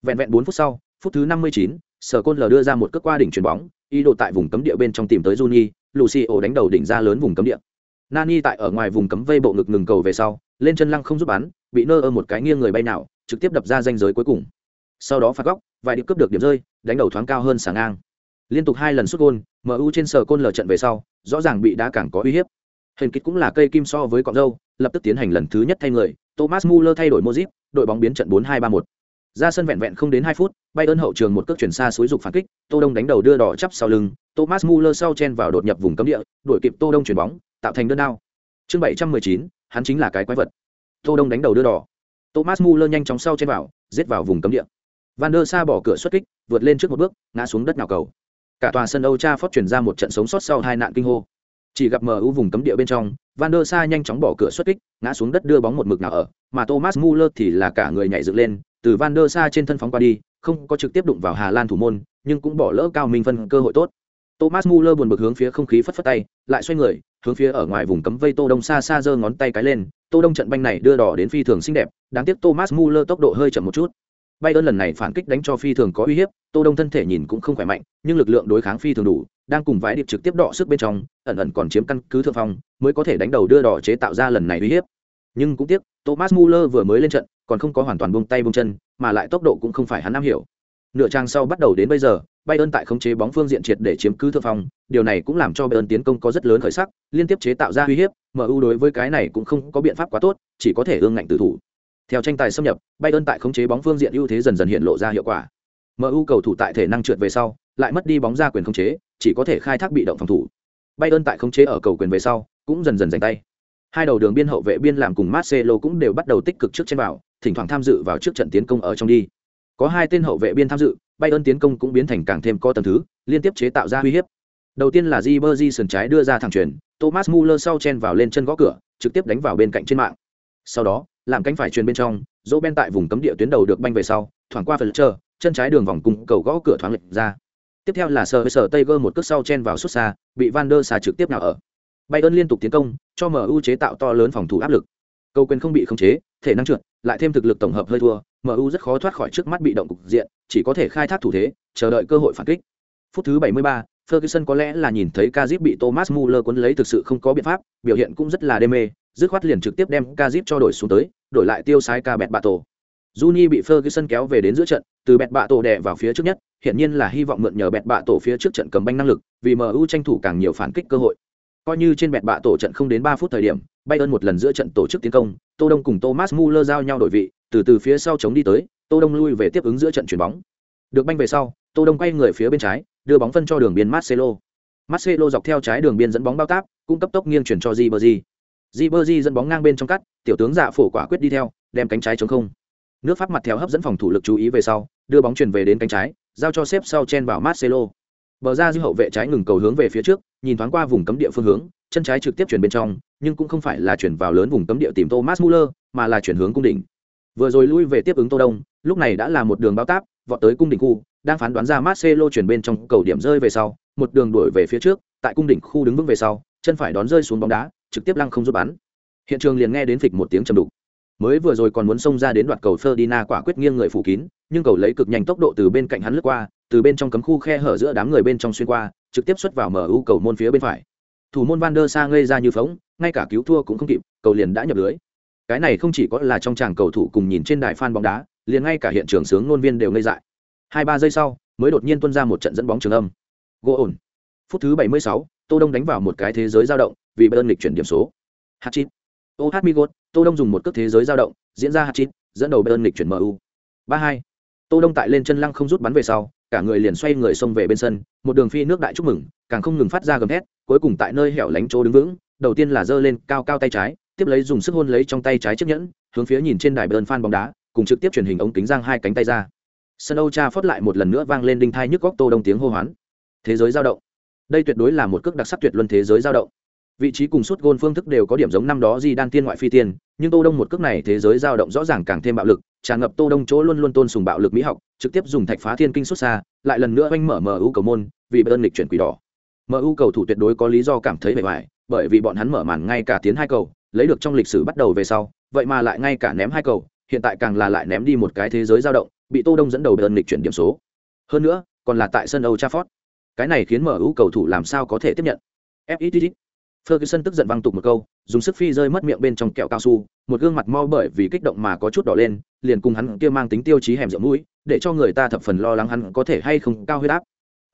Vẹn vẹn 4 phút sau, phút thứ 59, Sở Côn L đưa ra một cước qua đỉnh chuyền bóng, ý đồ tại vùng cấm địa bên trong tìm tới Juni, Lucio đánh đầu đỉnh ra lớn vùng cấm địa. Nani tại ở ngoài vùng cấm vây bộ ngực ngừng cầu về sau, lên chân lăng không giúp bắn, bị nơ ơ một cái nghiêng người bay nào, trực tiếp đập ra danh giới cuối cùng. Sau đó phạt góc, vài điểm cướp được điểm rơi, đánh đầu thoáng cao hơn sáng ngang. Liên tục hai lần sút gôn, MU trên Sở Côn lờ trận về sau, rõ ràng bị đá càng có uy hiếp. Hình kích cũng là cây kim so với cọng dâu, lập tức tiến hành lần thứ nhất thay người, Thomas Muller thay đổi Modric, đội bóng biến trận 4-2-3-1. Ra sân vẹn vẹn không đến 2 phút, Bayern hậu trường một cước chuyển xa suối dục phản kích, Tô Đông đánh đầu đưa đỏ chắp sau lưng, Thomas Muller sau chen vào đột nhập vùng cấm địa, đuổi kịp Tô Đông chuyển bóng, tạo thành đơn đao. Chương 719, hắn chính là cái quái vật. Tô Đông đánh đầu đưa đỏ. Thomas Muller nhanh chóng sau chen vào, giết vào vùng cấm địa. Van der Sa bỏ cửa xuất kích, vượt lên trước một bước, ngã xuống đất nào cầu. Cả tòa sân Âu Trafford chuyển ra một trận sống sót sau hai nạn kinh hô. Chỉ gặp MU vùng cấm địa bên trong, Van der Sa nhanh chóng bỏ cửa xuất kích, ngã xuống đất đưa bóng một mực nào ở, mà Thomas Muller thì là cả người nhảy dựng lên, từ Van der Sa trên thân phóng qua đi, không có trực tiếp đụng vào Hà Lan thủ môn, nhưng cũng bỏ lỡ cao minh phân cơ hội tốt. Thomas Muller buồn bực hướng phía không khí phất phất tay, lại xoay người, hướng phía ở ngoài vùng cấm vây Tô Đông xa xa giơ ngón tay cái lên, Tô Đông trận banh này đưa đỏ đến phi thường xinh đẹp, đáng tiếc Thomas Muller tốc độ hơi chậm một chút. Bayern lần này phản kích đánh cho phi thường có uy hiếp, Tô Đông thân thể nhìn cũng không khỏe mạnh, nhưng lực lượng đối kháng phi thường đủ, đang cùng vãi điệp trực tiếp đọ sức bên trong, ẩn ẩn còn chiếm căn cứ thượng phong, mới có thể đánh đầu đưa đỏ chế tạo ra lần này uy hiếp. Nhưng cũng tiếc, Thomas Muller vừa mới lên trận, còn không có hoàn toàn buông tay buông chân, mà lại tốc độ cũng không phải hắn am hiểu. Nửa trang sau bắt đầu đến bây giờ, Bayern tại khống chế bóng phương diện triệt để chiếm cứ thượng phong, điều này cũng làm cho Bayern tiến công có rất lớn khởi sắc, liên tiếp chế tạo ra uy hiếp, MU đối với cái này cũng không có biện pháp quá tốt, chỉ có thể ương ngạnh tự thủ. Theo tranh tài xâm nhập, Bayern tại khống chế bóng phương diện ưu thế dần dần hiện lộ ra hiệu quả. MU cầu thủ tại thể năng trượt về sau, lại mất đi bóng ra quyền khống chế, chỉ có thể khai thác bị động phòng thủ. Bayern tại khống chế ở cầu quyền về sau, cũng dần dần giành tay. Hai đầu đường biên hậu vệ biên làm cùng Marcelo cũng đều bắt đầu tích cực trước trên vào, thỉnh thoảng tham dự vào trước trận tiến công ở trong đi. Có hai tên hậu vệ biên tham dự, Bayern tiến công cũng biến thành càng thêm có tầm thứ, liên tiếp chế tạo ra uy hiếp. Đầu tiên là Ribery sườn trái đưa ra thẳng chuyển, Thomas Muller sau chen vào lên chân gõ cửa, trực tiếp đánh vào bên cạnh trên mạng. Sau đó, làm cánh phải truyền bên trong, Dỗ Ben tại vùng cấm địa tuyến đầu được banh về sau, thoảng qua phần chờ, chân trái đường vòng cùng cầu gõ cửa thoáng lệch ra. Tiếp theo là sờ sờ Tiger một cước sau chen vào xuất xa, bị Van der xà trực tiếp nào ở. Bayern liên tục tiến công, cho MU chế tạo to lớn phòng thủ áp lực. Cầu quyền không bị khống chế, thể năng trượt, lại thêm thực lực tổng hợp hơi thua, MU rất khó thoát khỏi trước mắt bị động cục diện, chỉ có thể khai thác thủ thế, chờ đợi cơ hội phản kích. Phút thứ 73, Ferguson có lẽ là nhìn thấy Kazip bị Thomas Muller cuốn lấy thực sự không có biện pháp, biểu hiện cũng rất là đê mê, dứt khoát liền trực tiếp đem Kazip cho đổi xuống tới, đổi lại tiêu sái ca bẹt bạ tổ. Juni bị Ferguson kéo về đến giữa trận, từ bẹt bạ tổ đè vào phía trước nhất, hiện nhiên là hy vọng mượn nhờ bẹt bạ tổ phía trước trận cầm banh năng lực, vì MU tranh thủ càng nhiều phản kích cơ hội. Coi như trên bẹt bạ tổ trận không đến 3 phút thời điểm, Bayern một lần giữa trận tổ chức tiến công, Tô Đông cùng Thomas Muller giao nhau đổi vị, từ từ phía sau chống đi tới, Tô Đông lui về tiếp ứng giữa trận chuyển bóng. Được banh về sau, Tô Đông quay người phía bên trái, đưa bóng phân cho đường biên Marcelo. Marcelo dọc theo trái đường biên dẫn bóng bao táp, cũng cấp tốc nghiêng chuyển cho Ribery. Ribery dẫn bóng ngang bên trong cắt, tiểu tướng Dạ phổ quả quyết đi theo, đem cánh trái chống không. Nước Pháp mặt theo hấp dẫn phòng thủ lực chú ý về sau, đưa bóng chuyển về đến cánh trái, giao cho xếp sau chen vào Marcelo. Bờ ra dư hậu vệ trái ngừng cầu hướng về phía trước, nhìn thoáng qua vùng cấm địa phương hướng, chân trái trực tiếp chuyển bên trong, nhưng cũng không phải là chuyển vào lớn vùng cấm địa tìm Thomas Muller, mà là chuyển hướng cung đỉnh. Vừa rồi lui về tiếp ứng Tô Đông, lúc này đã là một đường bao táp, vọt tới cung đỉnh khu, đang phán đoán ra Marcelo chuyển bên trong cầu điểm rơi về sau, một đường đuổi về phía trước, tại cung đỉnh khu đứng vững về sau, chân phải đón rơi xuống bóng đá, trực tiếp lăng không giúp bắn. Hiện trường liền nghe đến phịch một tiếng trầm đục. Mới vừa rồi còn muốn xông ra đến đoạt cầu Ferdinand quả quyết nghiêng người phủ kín, nhưng cầu lấy cực nhanh tốc độ từ bên cạnh hắn lướt qua, từ bên trong cấm khu khe hở giữa đám người bên trong xuyên qua, trực tiếp xuất vào MU cầu môn phía bên phải. Thủ môn Van der Sa ngây ra như phóng, ngay cả cứu thua cũng không kịp, cầu liền đã nhập lưới. Cái này không chỉ có là trong tràng cầu thủ cùng nhìn trên đài fan bóng đá, liền ngay cả hiện trường sướng ngôn viên đều ngây dại. Hai ba giây sau, mới đột nhiên tuôn ra một trận dẫn bóng trường âm. Gỗ ổn. Phút thứ 76, Tô Đông đánh vào một cái thế giới dao động, vì Bayern lịch chuyển điểm số. Hat-trick. OH Migot, Tô Đông dùng một cước thế giới dao động, diễn ra hạt chín, dẫn đầu Bayern lịch chuyển MU. 3-2. tô đông tại lên chân lăng không rút bắn về sau cả người liền xoay người xông về bên sân một đường phi nước đại chúc mừng càng không ngừng phát ra gầm thét cuối cùng tại nơi hẻo lánh chỗ đứng vững đầu tiên là giơ lên cao cao tay trái tiếp lấy dùng sức hôn lấy trong tay trái chiếc nhẫn, hướng phía nhìn trên đài bơn phan bóng đá, cùng trực tiếp truyền hình ống kính giang hai cánh tay ra. Sân âu cha phót lại một lần nữa vang lên đinh thai nhức góc tô đông tiếng hô hoán. Thế giới giao động. Đây tuyệt đối là một cước đặc sắc tuyệt luân thế giới giao động. Vị trí cùng suốt gôn phương thức đều có điểm giống năm đó di đan tiên ngoại phi tiên, nhưng tô đông một cước này thế giới giao động rõ ràng càng thêm bạo lực, tràn ngập tô đông chỗ luôn luôn tôn sùng bạo lực mỹ học, trực tiếp dùng thạch phá thiên kinh xuất xa, lại lần nữa anh mở mu cầu môn, vì bơn lịch chuyển quỷ đỏ. Mu cầu thủ tuyệt đối có lý do cảm thấy bề ngoài, bởi vì bọn hắn mở màn ngay cả tiến hai cầu lấy được trong lịch sử bắt đầu về sau vậy mà lại ngay cả ném hai cầu hiện tại càng là lại ném đi một cái thế giới dao động bị tô đông dẫn đầu bơn lịch chuyển điểm số hơn nữa còn là tại sân Old Trafford cái này khiến mu cầu thủ làm sao có thể tiếp nhận FITT Ferguson tức giận văng tục một câu, dùng sức phi rơi mất miệng bên trong kẹo cao su, một gương mặt mo bởi vì kích động mà có chút đỏ lên, liền cùng hắn kia mang tính tiêu chí hẻm rượu mũi, để cho người ta thập phần lo lắng hắn có thể hay không cao huyết áp.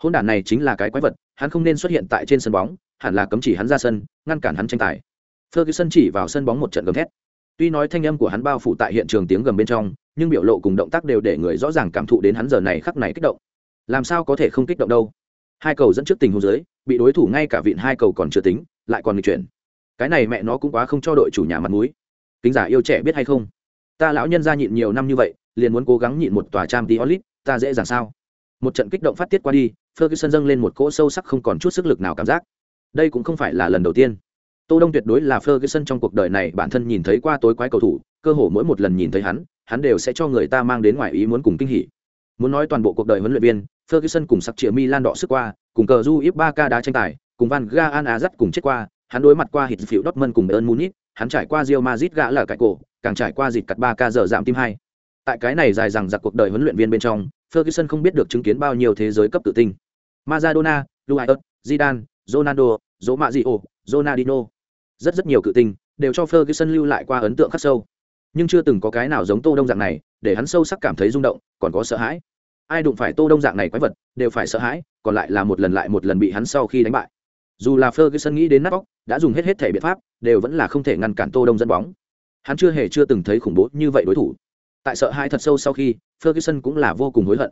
Hôn đản này chính là cái quái vật, hắn không nên xuất hiện tại trên sân bóng, hẳn là cấm chỉ hắn ra sân, ngăn cản hắn tranh tài. Ferguson chỉ vào sân bóng một trận gầm thét. Tuy nói thanh âm của hắn bao phủ tại hiện trường tiếng gầm bên trong, nhưng biểu lộ cùng động tác đều để người rõ ràng cảm thụ đến hắn giờ này khắc này kích động. Làm sao có thể không kích động đâu? Hai cầu dẫn trước tình huống dưới, bị đối thủ ngay cả vịn hai cầu còn chưa tính, lại còn nghịch chuyển cái này mẹ nó cũng quá không cho đội chủ nhà mặt mũi kính giả yêu trẻ biết hay không ta lão nhân gia nhịn nhiều năm như vậy liền muốn cố gắng nhịn một tòa trang tí olit ta dễ dàng sao một trận kích động phát tiết qua đi ferguson dâng lên một cỗ sâu sắc không còn chút sức lực nào cảm giác đây cũng không phải là lần đầu tiên tô đông tuyệt đối là ferguson trong cuộc đời này bản thân nhìn thấy qua tối quái cầu thủ cơ hồ mỗi một lần nhìn thấy hắn hắn đều sẽ cho người ta mang đến ngoài ý muốn cùng kinh hỉ muốn nói toàn bộ cuộc đời huấn luyện viên ferguson cùng sắc chĩa milan đỏ sức qua cùng cờ du ít ba k đá tranh tài cùng Van Gaal Azat cùng chết qua, hắn đối mặt qua hít phiểu Dortmund cùng Bayern Munich, hắn trải qua Real Madrid gã lở cải cổ, càng trải qua dịp cắt ba ca giờ giảm tim hai. Tại cái này dài dằng giặc cuộc đời huấn luyện viên bên trong, Ferguson không biết được chứng kiến bao nhiêu thế giới cấp tự tinh. Maradona, Luis Zidane, Ronaldo, Romario, Ronaldinho, rất rất nhiều cự tinh đều cho Ferguson lưu lại qua ấn tượng khắc sâu. Nhưng chưa từng có cái nào giống Tô Đông dạng này, để hắn sâu sắc cảm thấy rung động, còn có sợ hãi. Ai đụng phải Tô Đông dạng này quái vật, đều phải sợ hãi, còn lại là một lần lại một lần bị hắn sau khi đánh bại dù là Ferguson nghĩ đến nát bóc, đã dùng hết hết thể biện pháp, đều vẫn là không thể ngăn cản Tô Đông dẫn bóng. Hắn chưa hề chưa từng thấy khủng bố như vậy đối thủ. Tại sợ hãi thật sâu sau khi, Ferguson cũng là vô cùng hối hận.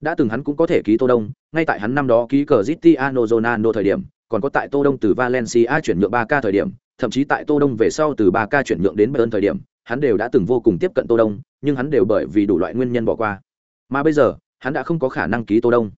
Đã từng hắn cũng có thể ký Tô Đông, ngay tại hắn năm đó ký Cristiano Ronaldo thời điểm, còn có tại Tô Đông từ Valencia chuyển nhượng 3K thời điểm, thậm chí tại Tô Đông về sau từ 3K chuyển nhượng đến Bayern thời điểm, hắn đều đã từng vô cùng tiếp cận Tô Đông, nhưng hắn đều bởi vì đủ loại nguyên nhân bỏ qua. Mà bây giờ, hắn đã không có khả năng ký Tô Đông.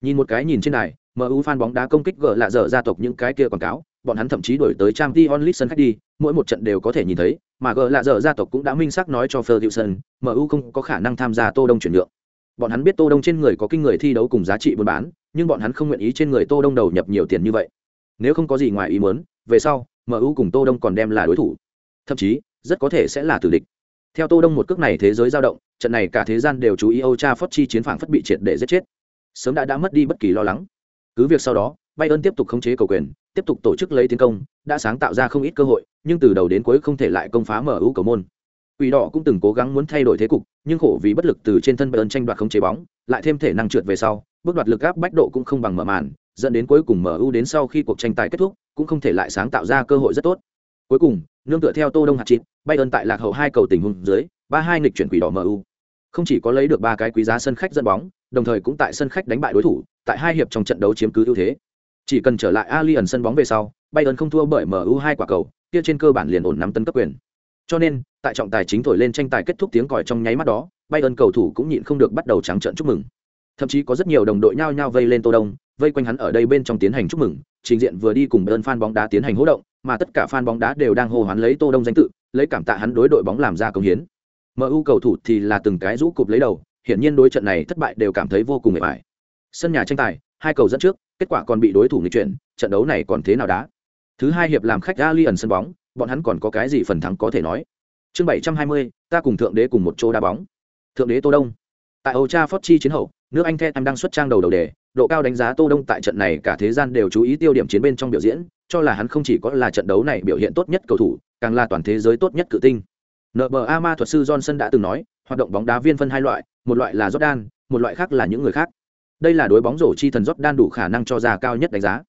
Nhìn một cái nhìn trên này, MU fan bóng đá công kích gỡ lạ dở gia tộc những cái kia quảng cáo, bọn hắn thậm chí đổi tới Champions League sân khách đi, mỗi một trận đều có thể nhìn thấy, mà gỡ lạ dở gia tộc cũng đã minh xác nói cho Ferguson, MU không có khả năng tham gia Tô Đông chuyển nhượng. Bọn hắn biết Tô Đông trên người có kinh người thi đấu cùng giá trị buôn bán, nhưng bọn hắn không nguyện ý trên người Tô Đông đầu nhập nhiều tiền như vậy. Nếu không có gì ngoài ý muốn, về sau, MU cùng Tô Đông còn đem là đối thủ. Thậm chí, rất có thể sẽ là tử địch. Theo Tô Đông một cước này thế giới dao động, trận này cả thế gian đều chú ý Âu Cha Phất chi chiến phảng phất bị triệt để giết chết. Sớm đã đã mất đi bất kỳ lo lắng. Cứ việc sau đó, Bayern tiếp tục khống chế cầu quyền, tiếp tục tổ chức lấy tiến công, đã sáng tạo ra không ít cơ hội, nhưng từ đầu đến cuối không thể lại công phá mở ưu cầu môn. Quỷ đỏ cũng từng cố gắng muốn thay đổi thế cục, nhưng khổ vì bất lực từ trên thân Bayern tranh đoạt khống chế bóng, lại thêm thể năng trượt về sau, bước đoạt lực áp bách độ cũng không bằng mở màn, dẫn đến cuối cùng MU đến sau khi cuộc tranh tài kết thúc, cũng không thể lại sáng tạo ra cơ hội rất tốt. Cuối cùng, nương tựa theo Tô Đông hạt Chín, Bayern tại lạc hậu hai cầu tình huống dưới, ba hai nghịch chuyển quỷ đỏ MU. Không chỉ có lấy được ba cái quý giá sân khách dẫn bóng, đồng thời cũng tại sân khách đánh bại đối thủ, tại hai hiệp trong trận đấu chiếm cứ ưu thế. Chỉ cần trở lại Alien sân bóng về sau, Bayern không thua bởi MU hai quả cầu, kia trên cơ bản liền ổn nắm tấn cấp quyền. Cho nên, tại trọng tài chính thổi lên tranh tài kết thúc tiếng còi trong nháy mắt đó, Bayern cầu thủ cũng nhịn không được bắt đầu trắng trợn chúc mừng. Thậm chí có rất nhiều đồng đội nhao nhao vây lên Tô Đông, vây quanh hắn ở đây bên trong tiến hành chúc mừng, trình diện vừa đi cùng đơn fan bóng đá tiến hành hô động, mà tất cả fan bóng đá đều đang hô hoán lấy Tô Đông danh tự, lấy cảm tạ hắn đối đội bóng làm ra công hiến. MU cầu thủ thì là từng cái rũ cụp lấy đầu, hiển nhiên đối trận này thất bại đều cảm thấy vô cùng mệt mỏi. Sân nhà tranh tài, hai cầu dẫn trước, kết quả còn bị đối thủ nghịch chuyển, trận đấu này còn thế nào đá? Thứ hai hiệp làm khách Allianz sân bóng, bọn hắn còn có cái gì phần thắng có thể nói. Chương 720, ta cùng thượng đế cùng một chỗ đá bóng. Thượng đế Tô Đông. Tại Old Trafford chi chiến hậu, nước Anh Tottenham đang xuất trang đầu đầu đề, độ cao đánh giá Tô Đông tại trận này cả thế gian đều chú ý tiêu điểm chiến bên trong biểu diễn, cho là hắn không chỉ có là trận đấu này biểu hiện tốt nhất cầu thủ, càng là toàn thế giới tốt nhất cự tinh. NBA ma thuật sư Johnson đã từng nói, hoạt động bóng đá viên phân hai loại, một loại là Jordan, một loại khác là những người khác. Đây là đối bóng rổ chi thần Jordan đủ khả năng cho ra cao nhất đánh giá.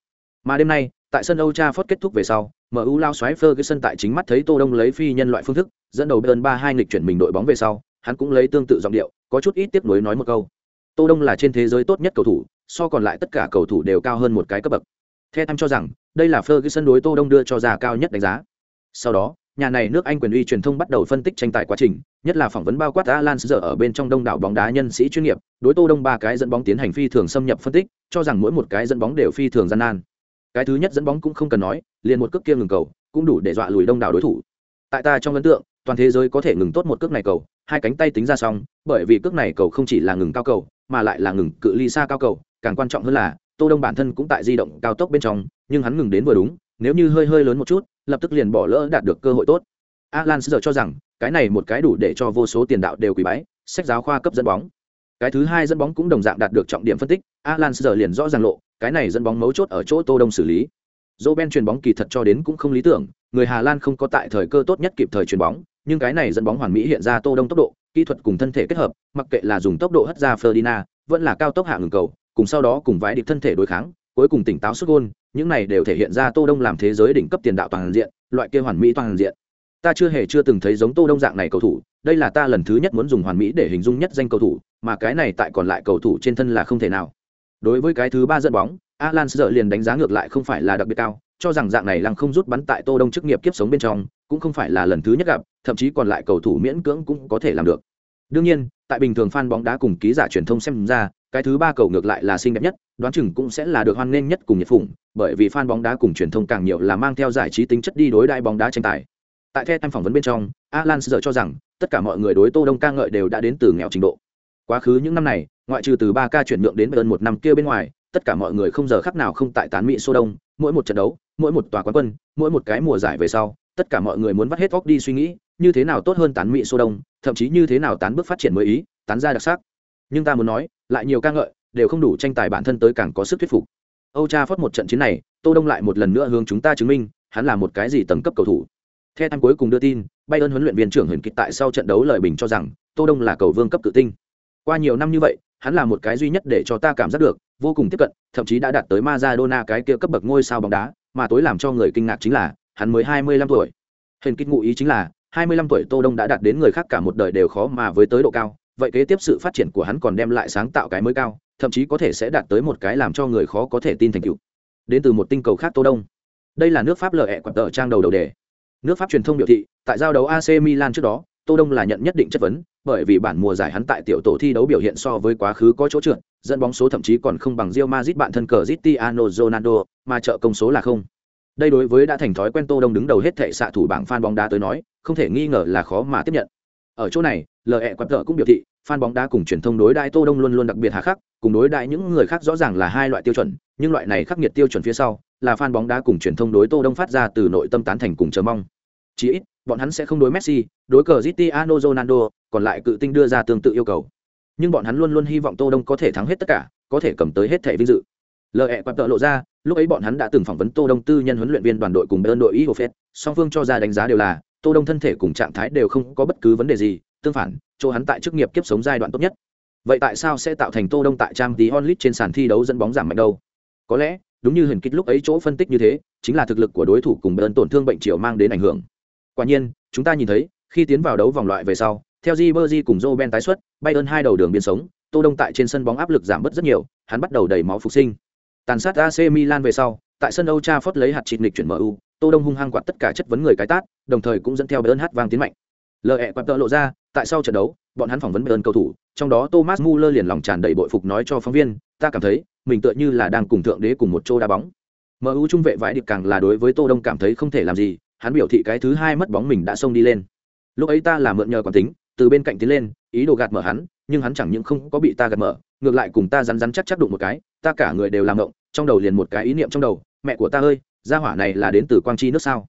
Mà đêm nay, tại sân Old Trafford kết thúc về sau, MU lao xoáy Ferguson tại chính mắt thấy Tô Đông lấy phi nhân loại phương thức, dẫn đầu Bayern 3-2 nghịch chuyển mình đội bóng về sau, hắn cũng lấy tương tự giọng điệu, có chút ít tiếp nối nói một câu tô đông là trên thế giới tốt nhất cầu thủ so còn lại tất cả cầu thủ đều cao hơn một cái cấp bậc the tham cho rằng đây là ferguson đối tô đông đưa cho ra cao nhất đánh giá sau đó nhà này nước Anh quyền uy truyền thông bắt đầu phân tích tranh tài quá trình, nhất là phỏng vấn bao quát Alan giờ ở bên trong đông đảo bóng đá nhân sĩ chuyên nghiệp, đối Tô Đông ba cái dẫn bóng tiến hành phi thường xâm nhập phân tích, cho rằng mỗi một cái dẫn bóng đều phi thường gian nan. Cái thứ nhất dẫn bóng cũng không cần nói, liền một cước kia ngừng cầu, cũng đủ để dọa lùi đông đảo đối thủ. Tại ta trong ấn tượng, toàn thế giới có thể ngừng tốt một cước này cầu, hai cánh tay tính ra xong, bởi vì cước này cầu không chỉ là ngừng cao cầu, mà lại là ngừng cự ly xa cao cầu, càng quan trọng hơn là, Tô Đông bản thân cũng tại di động cao tốc bên trong, nhưng hắn ngừng đến vừa đúng, nếu như hơi hơi lớn một chút, lập tức liền bỏ lỡ đạt được cơ hội tốt. Alan giờ cho rằng cái này một cái đủ để cho vô số tiền đạo đều quỳ bái sách giáo khoa cấp dẫn bóng. Cái thứ hai dẫn bóng cũng đồng dạng đạt được trọng điểm phân tích alan giờ liền rõ ràng lộ cái này dẫn bóng mấu chốt ở chỗ tô đông xử lý. Dỗ ben chuyền bóng kỳ thật cho đến cũng không lý tưởng người hà lan không có tại thời cơ tốt nhất kịp thời chuyền bóng nhưng cái này dẫn bóng hoàn mỹ hiện ra tô đông tốc độ, kỹ thuật cùng thân thể kết hợp, mặc kệ là dùng tốc độ hất ra ferdinand, vẫn là cao tốc hạ ngừng cầu, cùng sau đó cùng vái địch thân thể đối kháng, cuối cùng tỉnh táo xuất gôn, những này đều thể hiện ra tô đông làm thế giới đỉnh cấp tiền đạo toàn diện, loại kia hoàn mỹ toàn diện. Ta chưa hề chưa từng thấy giống tô đông dạng này cầu thủ, đây là ta lần thứ nhất muốn dùng hoàn mỹ để hình dung nhất danh cầu thủ, mà cái này tại còn lại cầu thủ trên thân là không thể nào. Đối với cái thứ ba dẫn bóng, alan sợ liền đánh giá ngược lại không phải là đặc biệt cao, cho rằng dạng này lăng không rút bắn tại tô đông chức nghiệp kiếp sống bên trong cũng không phải là lần thứ nhất gặp, thậm chí còn lại cầu thủ miễn cưỡng cũng có thể làm được. Đương nhiên, tại bình thường fan bóng đá cùng ký giả truyền thông xem ra, cái thứ ba cầu ngược lại là xinh đẹp nhất, đoán chừng cũng sẽ là được hoan nghênh nhất cùng nhiệt phủng bởi vì fan bóng đá cùng truyền thông càng nhiều là mang theo giải trí tính chất đi đối đại bóng đá tranh tài. Tại the time phỏng vấn bên trong, alan giờ cho rằng, tất cả mọi người đối tô đông ca ngợi đều đã đến từ nghèo trình độ. Quá khứ những năm này, ngoại trừ từ ba ca chuyển nhượng đến bayern một năm kia bên ngoài, tất cả mọi người không giờ khắc nào không tại tán mỹ số đông, mỗi một trận đấu, mỗi một tòa quán quân, mỗi một cái mùa giải về sau tất cả mọi người muốn vắt hết óc đi suy nghĩ như thế nào tốt hơn tán mỹ sô đông thậm chí như thế nào tán bước phát triển mới ý tán ra đặc sắc. Nhưng ta muốn nói lại nhiều ca ngợi đều không đủ tranh tài bản thân tới càng có sức thuyết phục. Âu cha phót một trận chiến này tô đông lại một lần nữa hướng chúng ta chứng minh hắn là một cái gì tầng cấp cầu thủ. Theo tham cuối cùng đưa tin, Bayern huấn luyện viên trưởng Huyền Kịch tại sau trận đấu lời bình cho rằng, Tô Đông là cầu vương cấp tự tinh. Qua nhiều năm như vậy, hắn là một cái duy nhất để cho ta cảm giác được, vô cùng tiếp cận, thậm chí đã đạt tới Maradona cái kia cấp bậc ngôi sao bóng đá, mà tối làm cho người kinh ngạc chính là, hắn mới 25 tuổi. Huyền Kịch ngụ ý chính là, 25 tuổi Tô Đông đã đạt đến người khác cả một đời đều khó mà với tới độ cao, vậy kế tiếp sự phát triển của hắn còn đem lại sáng tạo cái mới cao, thậm chí có thể sẽ đạt tới một cái làm cho người khó có thể tin thành tựu. Đến từ một tinh cầu khác Tô Đông. Đây là nước Pháp lờ e quạt tờ trang đầu đầu đề Nước Pháp truyền thông biểu thị, tại giao đấu AC Milan trước đó, Tô Đông là nhận nhất định chất vấn, bởi vì bản mùa giải hắn tại tiểu tổ thi đấu biểu hiện so với quá khứ có chỗ trượt, dẫn bóng số thậm chí còn không bằng Real Madrid bạn thân cờ Cristiano Ronaldo, mà trợ công số là không. Đây đối với đã thành thói quen Tô Đông đứng đầu hết thệ xạ thủ bảng fan bóng đá tới nói, không thể nghi ngờ là khó mà tiếp nhận. Ở chỗ này, lời LE Quạt cũng biểu thị, fan bóng đá cùng truyền thông đối đại Tô Đông luôn luôn đặc biệt hà khắc, cùng đối đại những người khác rõ ràng là hai loại tiêu chuẩn, nhưng loại này khắc nghiệt tiêu chuẩn phía sau, là fan bóng đá cùng truyền thông đối Tô Đông phát ra từ nội tâm tán thành cùng chờ mong. Chí ít bọn hắn sẽ không đối messi đối cờ Cristiano ronaldo còn lại cự tinh đưa ra tương tự yêu cầu. Nhưng bọn hắn luôn luôn hy vọng tô đông có thể thắng hết tất cả có thể cầm tới hết thẻ vinh dự. Lời hẹ quạt tợ lộ ra lúc ấy bọn hắn đã từng phỏng vấn tô đông tư nhân huấn luyện viên đoàn đội cùng bên đội ý phết song phương cho ra đánh giá đều là tô đông thân thể cùng trạng thái đều không có bất cứ vấn đề gì tương phản chỗ hắn tại chức nghiệp kiếp sống giai đoạn tốt nhất. Vậy tại sao sẽ tạo thành tô đông tại trang tí onlit trên sàn thi đấu dẫn bóng giảm mạnh đâu? Có lẽ đúng như hình kích lúc ấy chỗ phân tích như thế chính là thực lực của đối thủ cùng bên tổn thương bệnh triệu mang đến ảnh hưởng. Quả nhiên, chúng ta nhìn thấy, khi tiến vào đấu vòng loại về sau, theo Ribery cùng Roben tái xuất, Bayern hai đầu đường biên sống, Tô Đông tại trên sân bóng áp lực giảm bớt rất nhiều, hắn bắt đầu đầy máu phục sinh. Tàn sát AC Milan về sau, tại sân Old Trafford lấy hạt chịt nghịch chuyển MU, Tô Đông hung hăng quạt tất cả chất vấn người cái tát, đồng thời cũng dẫn theo Bayern hát vang tiến mạnh. Lệ quạt tợ lộ ra, tại sau trận đấu, bọn hắn phỏng vấn Bayern cầu thủ, trong đó Thomas Muller liền lòng tràn đầy bội phục nói cho phóng viên, ta cảm thấy, mình tựa như là đang cùng thượng đế cùng một chỗ đá bóng. MU trung vệ vãi điệp càng là đối với Tô Đông cảm thấy không thể làm gì, hắn biểu thị cái thứ hai mất bóng mình đã xông đi lên lúc ấy ta là mượn nhờ quán tính từ bên cạnh tiến lên ý đồ gạt mở hắn nhưng hắn chẳng những không có bị ta gạt mở ngược lại cùng ta rắn rắn chắc chắc đụng một cái, ta cả người đều làm ngộng, trong đầu liền một cái ý niệm trong đầu, mẹ của ta ơi, gia hỏa này là đến từ quang chi nước sao?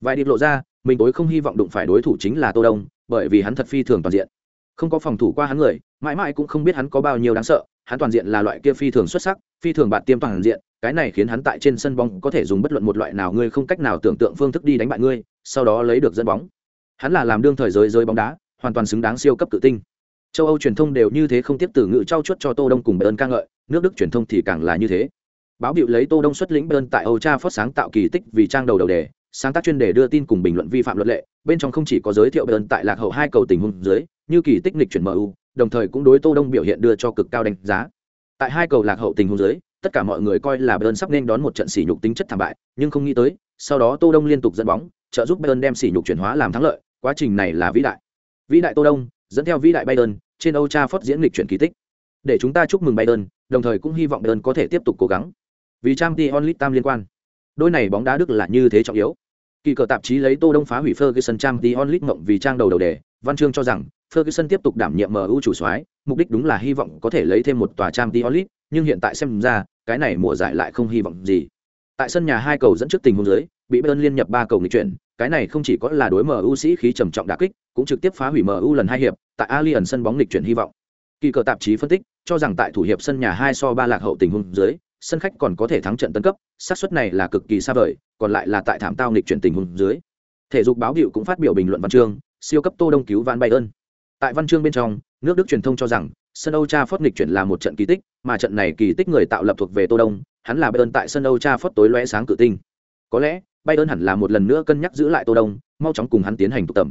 Vài điệp lộ ra, mình tối không hy vọng đụng phải đối thủ chính là tô đông, bởi vì hắn thật phi thường toàn diện. Không có phòng thủ qua hắn người, mãi mãi cũng không biết hắn có bao nhiêu đáng sợ, hắn toàn diện là loại kia phi thường xuất sắc, phi thường bạn tiêm toàn diện, cái này khiến hắn tại trên sân bóng có thể dùng bất luận một loại nào ngươi không cách nào tưởng tượng phương thức đi đánh bại ngươi, sau đó lấy được dẫn bóng. Hắn là làm đương thời giới giới bóng đá, hoàn toàn xứng đáng siêu cấp tự tinh châu âu truyền thông đều như thế không tiếp từ ngự trao chuốt cho tô đông cùng bayern ca ngợi nước đức truyền thông thì càng là như thế báo hiệu lấy tô đông xuất lĩnh bayern tại âu tra phát sáng tạo kỳ tích vì trang đầu đầu đề sáng tác chuyên đề đưa tin cùng bình luận vi phạm luật lệ bên trong không chỉ có giới thiệu bayern tại lạc hậu hai cầu tình huống dưới như kỳ tích lịch chuyển mu đồng thời cũng đối Tô Đông biểu hiện đưa cho cực cao đánh giá. Tại hai cầu lạc hậu tình huống dưới, tất cả mọi người coi là Bayern sắp nên đón một trận sỉ nhục tính chất thảm bại, nhưng không nghĩ tới, sau đó Tô Đông liên tục dẫn bóng, trợ giúp Bayern đem sỉ nhục chuyển hóa làm thắng lợi, quá trình này là vĩ đại. Vĩ đại Tô Đông, dẫn theo vĩ đại Bayern, trên Old Trafford diễn lịch chuyển kỳ tích. Để chúng ta chúc mừng Bayern, đồng thời cũng hy vọng Bayern có thể tiếp tục cố gắng. Vì Champions League tam liên quan, đôi này bóng đá Đức là như thế trọng yếu. Kỳ cờ tạp chí lấy Tô Đông phá hủy Ferguson Champions League mộng vì trang đầu đầu đề, văn chương cho rằng Ferguson tiếp tục đảm nhiệm MU chủ soái, mục đích đúng là hy vọng có thể lấy thêm một tòa Champions League, nhưng hiện tại xem ra, cái này mùa giải lại không hy vọng gì. Tại sân nhà hai cầu dẫn trước tình huống dưới, bị Bayern liên nhập ba cầu nghịch chuyển, cái này không chỉ có là đối MU sĩ khí trầm trọng đả kích, cũng trực tiếp phá hủy MU lần hai hiệp, tại Allianz sân bóng lịch chuyển hy vọng. Kỳ cờ tạp chí phân tích, cho rằng tại thủ hiệp sân nhà hai so ba lạc hậu tình huống dưới, sân khách còn có thể thắng trận tấn cấp, xác suất này là cực kỳ xa vời, còn lại là tại thảm tao nghịch chuyển tình huống dưới. Thể dục báo hiệu cũng phát biểu bình luận văn chương, siêu cấp Tô Đông cứu Van Bayern. Tại văn chương bên trong, nước Đức truyền thông cho rằng, sân Âu Trafford nghịch chuyển là một trận kỳ tích, mà trận này kỳ tích người tạo lập thuộc về Tô Đông, hắn là Bayern tại sân Âu Trafford tối lóe sáng cử tinh. Có lẽ, Bay ơn hẳn là một lần nữa cân nhắc giữ lại Tô Đông, mau chóng cùng hắn tiến hành tụ tập.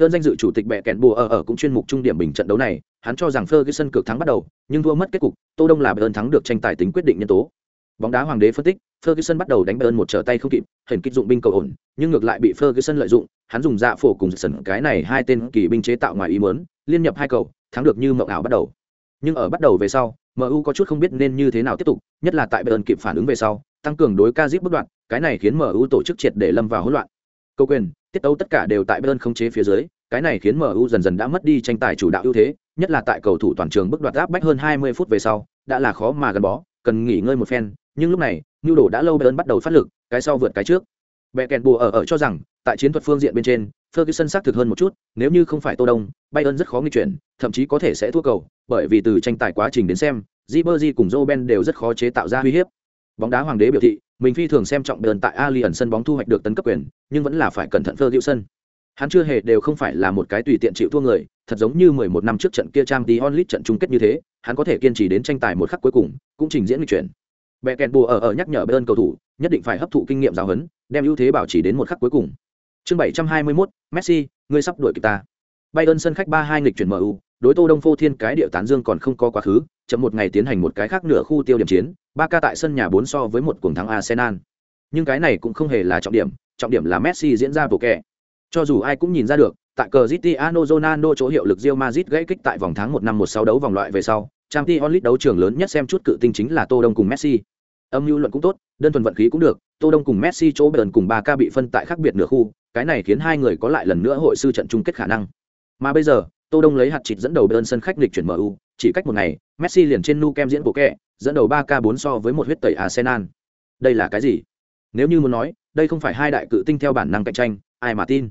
ơn danh dự chủ tịch bệ kẹn bùa ở ở cũng chuyên mục trung điểm bình trận đấu này, hắn cho rằng Ferguson cược thắng bắt đầu, nhưng thua mất kết cục, Tô Đông là Bayern thắng được tranh tài tính quyết định nhân tố. Bóng đá hoàng đế phân tích, Ferguson bắt đầu đánh Bayern một trở tay không kịp, hình kích dụng binh cầu ổn, nhưng ngược lại bị Ferguson lợi dụng, hắn dùng dạ phổ cùng sần cái này hai tên kỳ binh chế tạo ngoài ý muốn, liên nhập hai cầu, thắng được như mộng ảo bắt đầu. Nhưng ở bắt đầu về sau, MU có chút không biết nên như thế nào tiếp tục, nhất là tại Bayern kịp phản ứng về sau, tăng cường đối Kazip bất đoạn, cái này khiến MU tổ chức triệt để lâm vào hỗn loạn. Câu quyền, tiết tấu tất cả đều tại Bayern khống chế phía dưới, cái này khiến MU dần dần đã mất đi tranh tài chủ đạo ưu thế, nhất là tại cầu thủ toàn trường bức đoạt áp bách hơn 20 phút về sau, đã là khó mà gắn bó, cần nghỉ ngơi một phen, nhưng lúc này, nhu đồ đã lâu Bayern bắt đầu phát lực, cái sau vượt cái trước. Bẻ kèn bùa ở ở cho rằng, tại chiến thuật phương diện bên trên, Ferguson xác thực hơn một chút, nếu như không phải Tô Đông, Bayern rất khó nghịch chuyển, thậm chí có thể sẽ thua cầu, bởi vì từ tranh tài quá trình đến xem, Ribery cùng Robben đều rất khó chế tạo ra uy hiếp. Bóng đá hoàng đế biểu thị, mình phi thường xem trọng bờn tại Allianz sân bóng thu hoạch được tấn cấp quyền, nhưng vẫn là phải cẩn thận Ferguson. Hắn chưa hề đều không phải là một cái tùy tiện chịu thua người, thật giống như 11 năm trước trận kia Champions onlit trận chung kết như thế, hắn có thể kiên trì đến tranh tài một khắc cuối cùng, cũng trình diễn lịch chuyển. Bè kèn bùa ở ở nhắc nhở bờn cầu thủ, nhất định phải hấp thụ kinh nghiệm giáo huấn, đem ưu thế bảo trì đến một khắc cuối cùng. Chương 721, Messi, ngươi sắp đuổi kịp ta. Bayern sân khách 3-2 nghịch chuyển MU, đối Tô Đông Phô Thiên cái địa tán dương còn không có quá khứ, chậm một ngày tiến hành một cái khác nửa khu tiêu điểm chiến, Barca tại sân nhà bốn so với một cuồng thắng Arsenal. Nhưng cái này cũng không hề là trọng điểm, trọng điểm là Messi diễn ra bộ kẻ. Cho dù ai cũng nhìn ra được, tại Cristiano Ronaldo chỗ hiệu lực Real Madrid gãy kích tại vòng tháng 1 năm 16 đấu vòng loại về sau, Champions League đấu trường lớn nhất xem chút cự tinh chính là Tô Đông cùng Messi. Âm mưu luận cũng tốt, đơn thuần vận khí cũng được, Tô Đông cùng Messi chỗ bền cùng Barca bị phân tại khác biệt nửa khu, cái này khiến hai người có lại lần nữa hội sư trận chung kết khả năng. Mà bây giờ, Tô Đông lấy hạt chịt dẫn đầu bên sân khách lịch chuyển MU, chỉ cách một ngày, Messi liền trên nu kem diễn bộ kẹ, dẫn đầu 3K4 so với một huyết tẩy Arsenal. Đây là cái gì? Nếu như muốn nói, đây không phải hai đại cự tinh theo bản năng cạnh tranh, ai mà tin?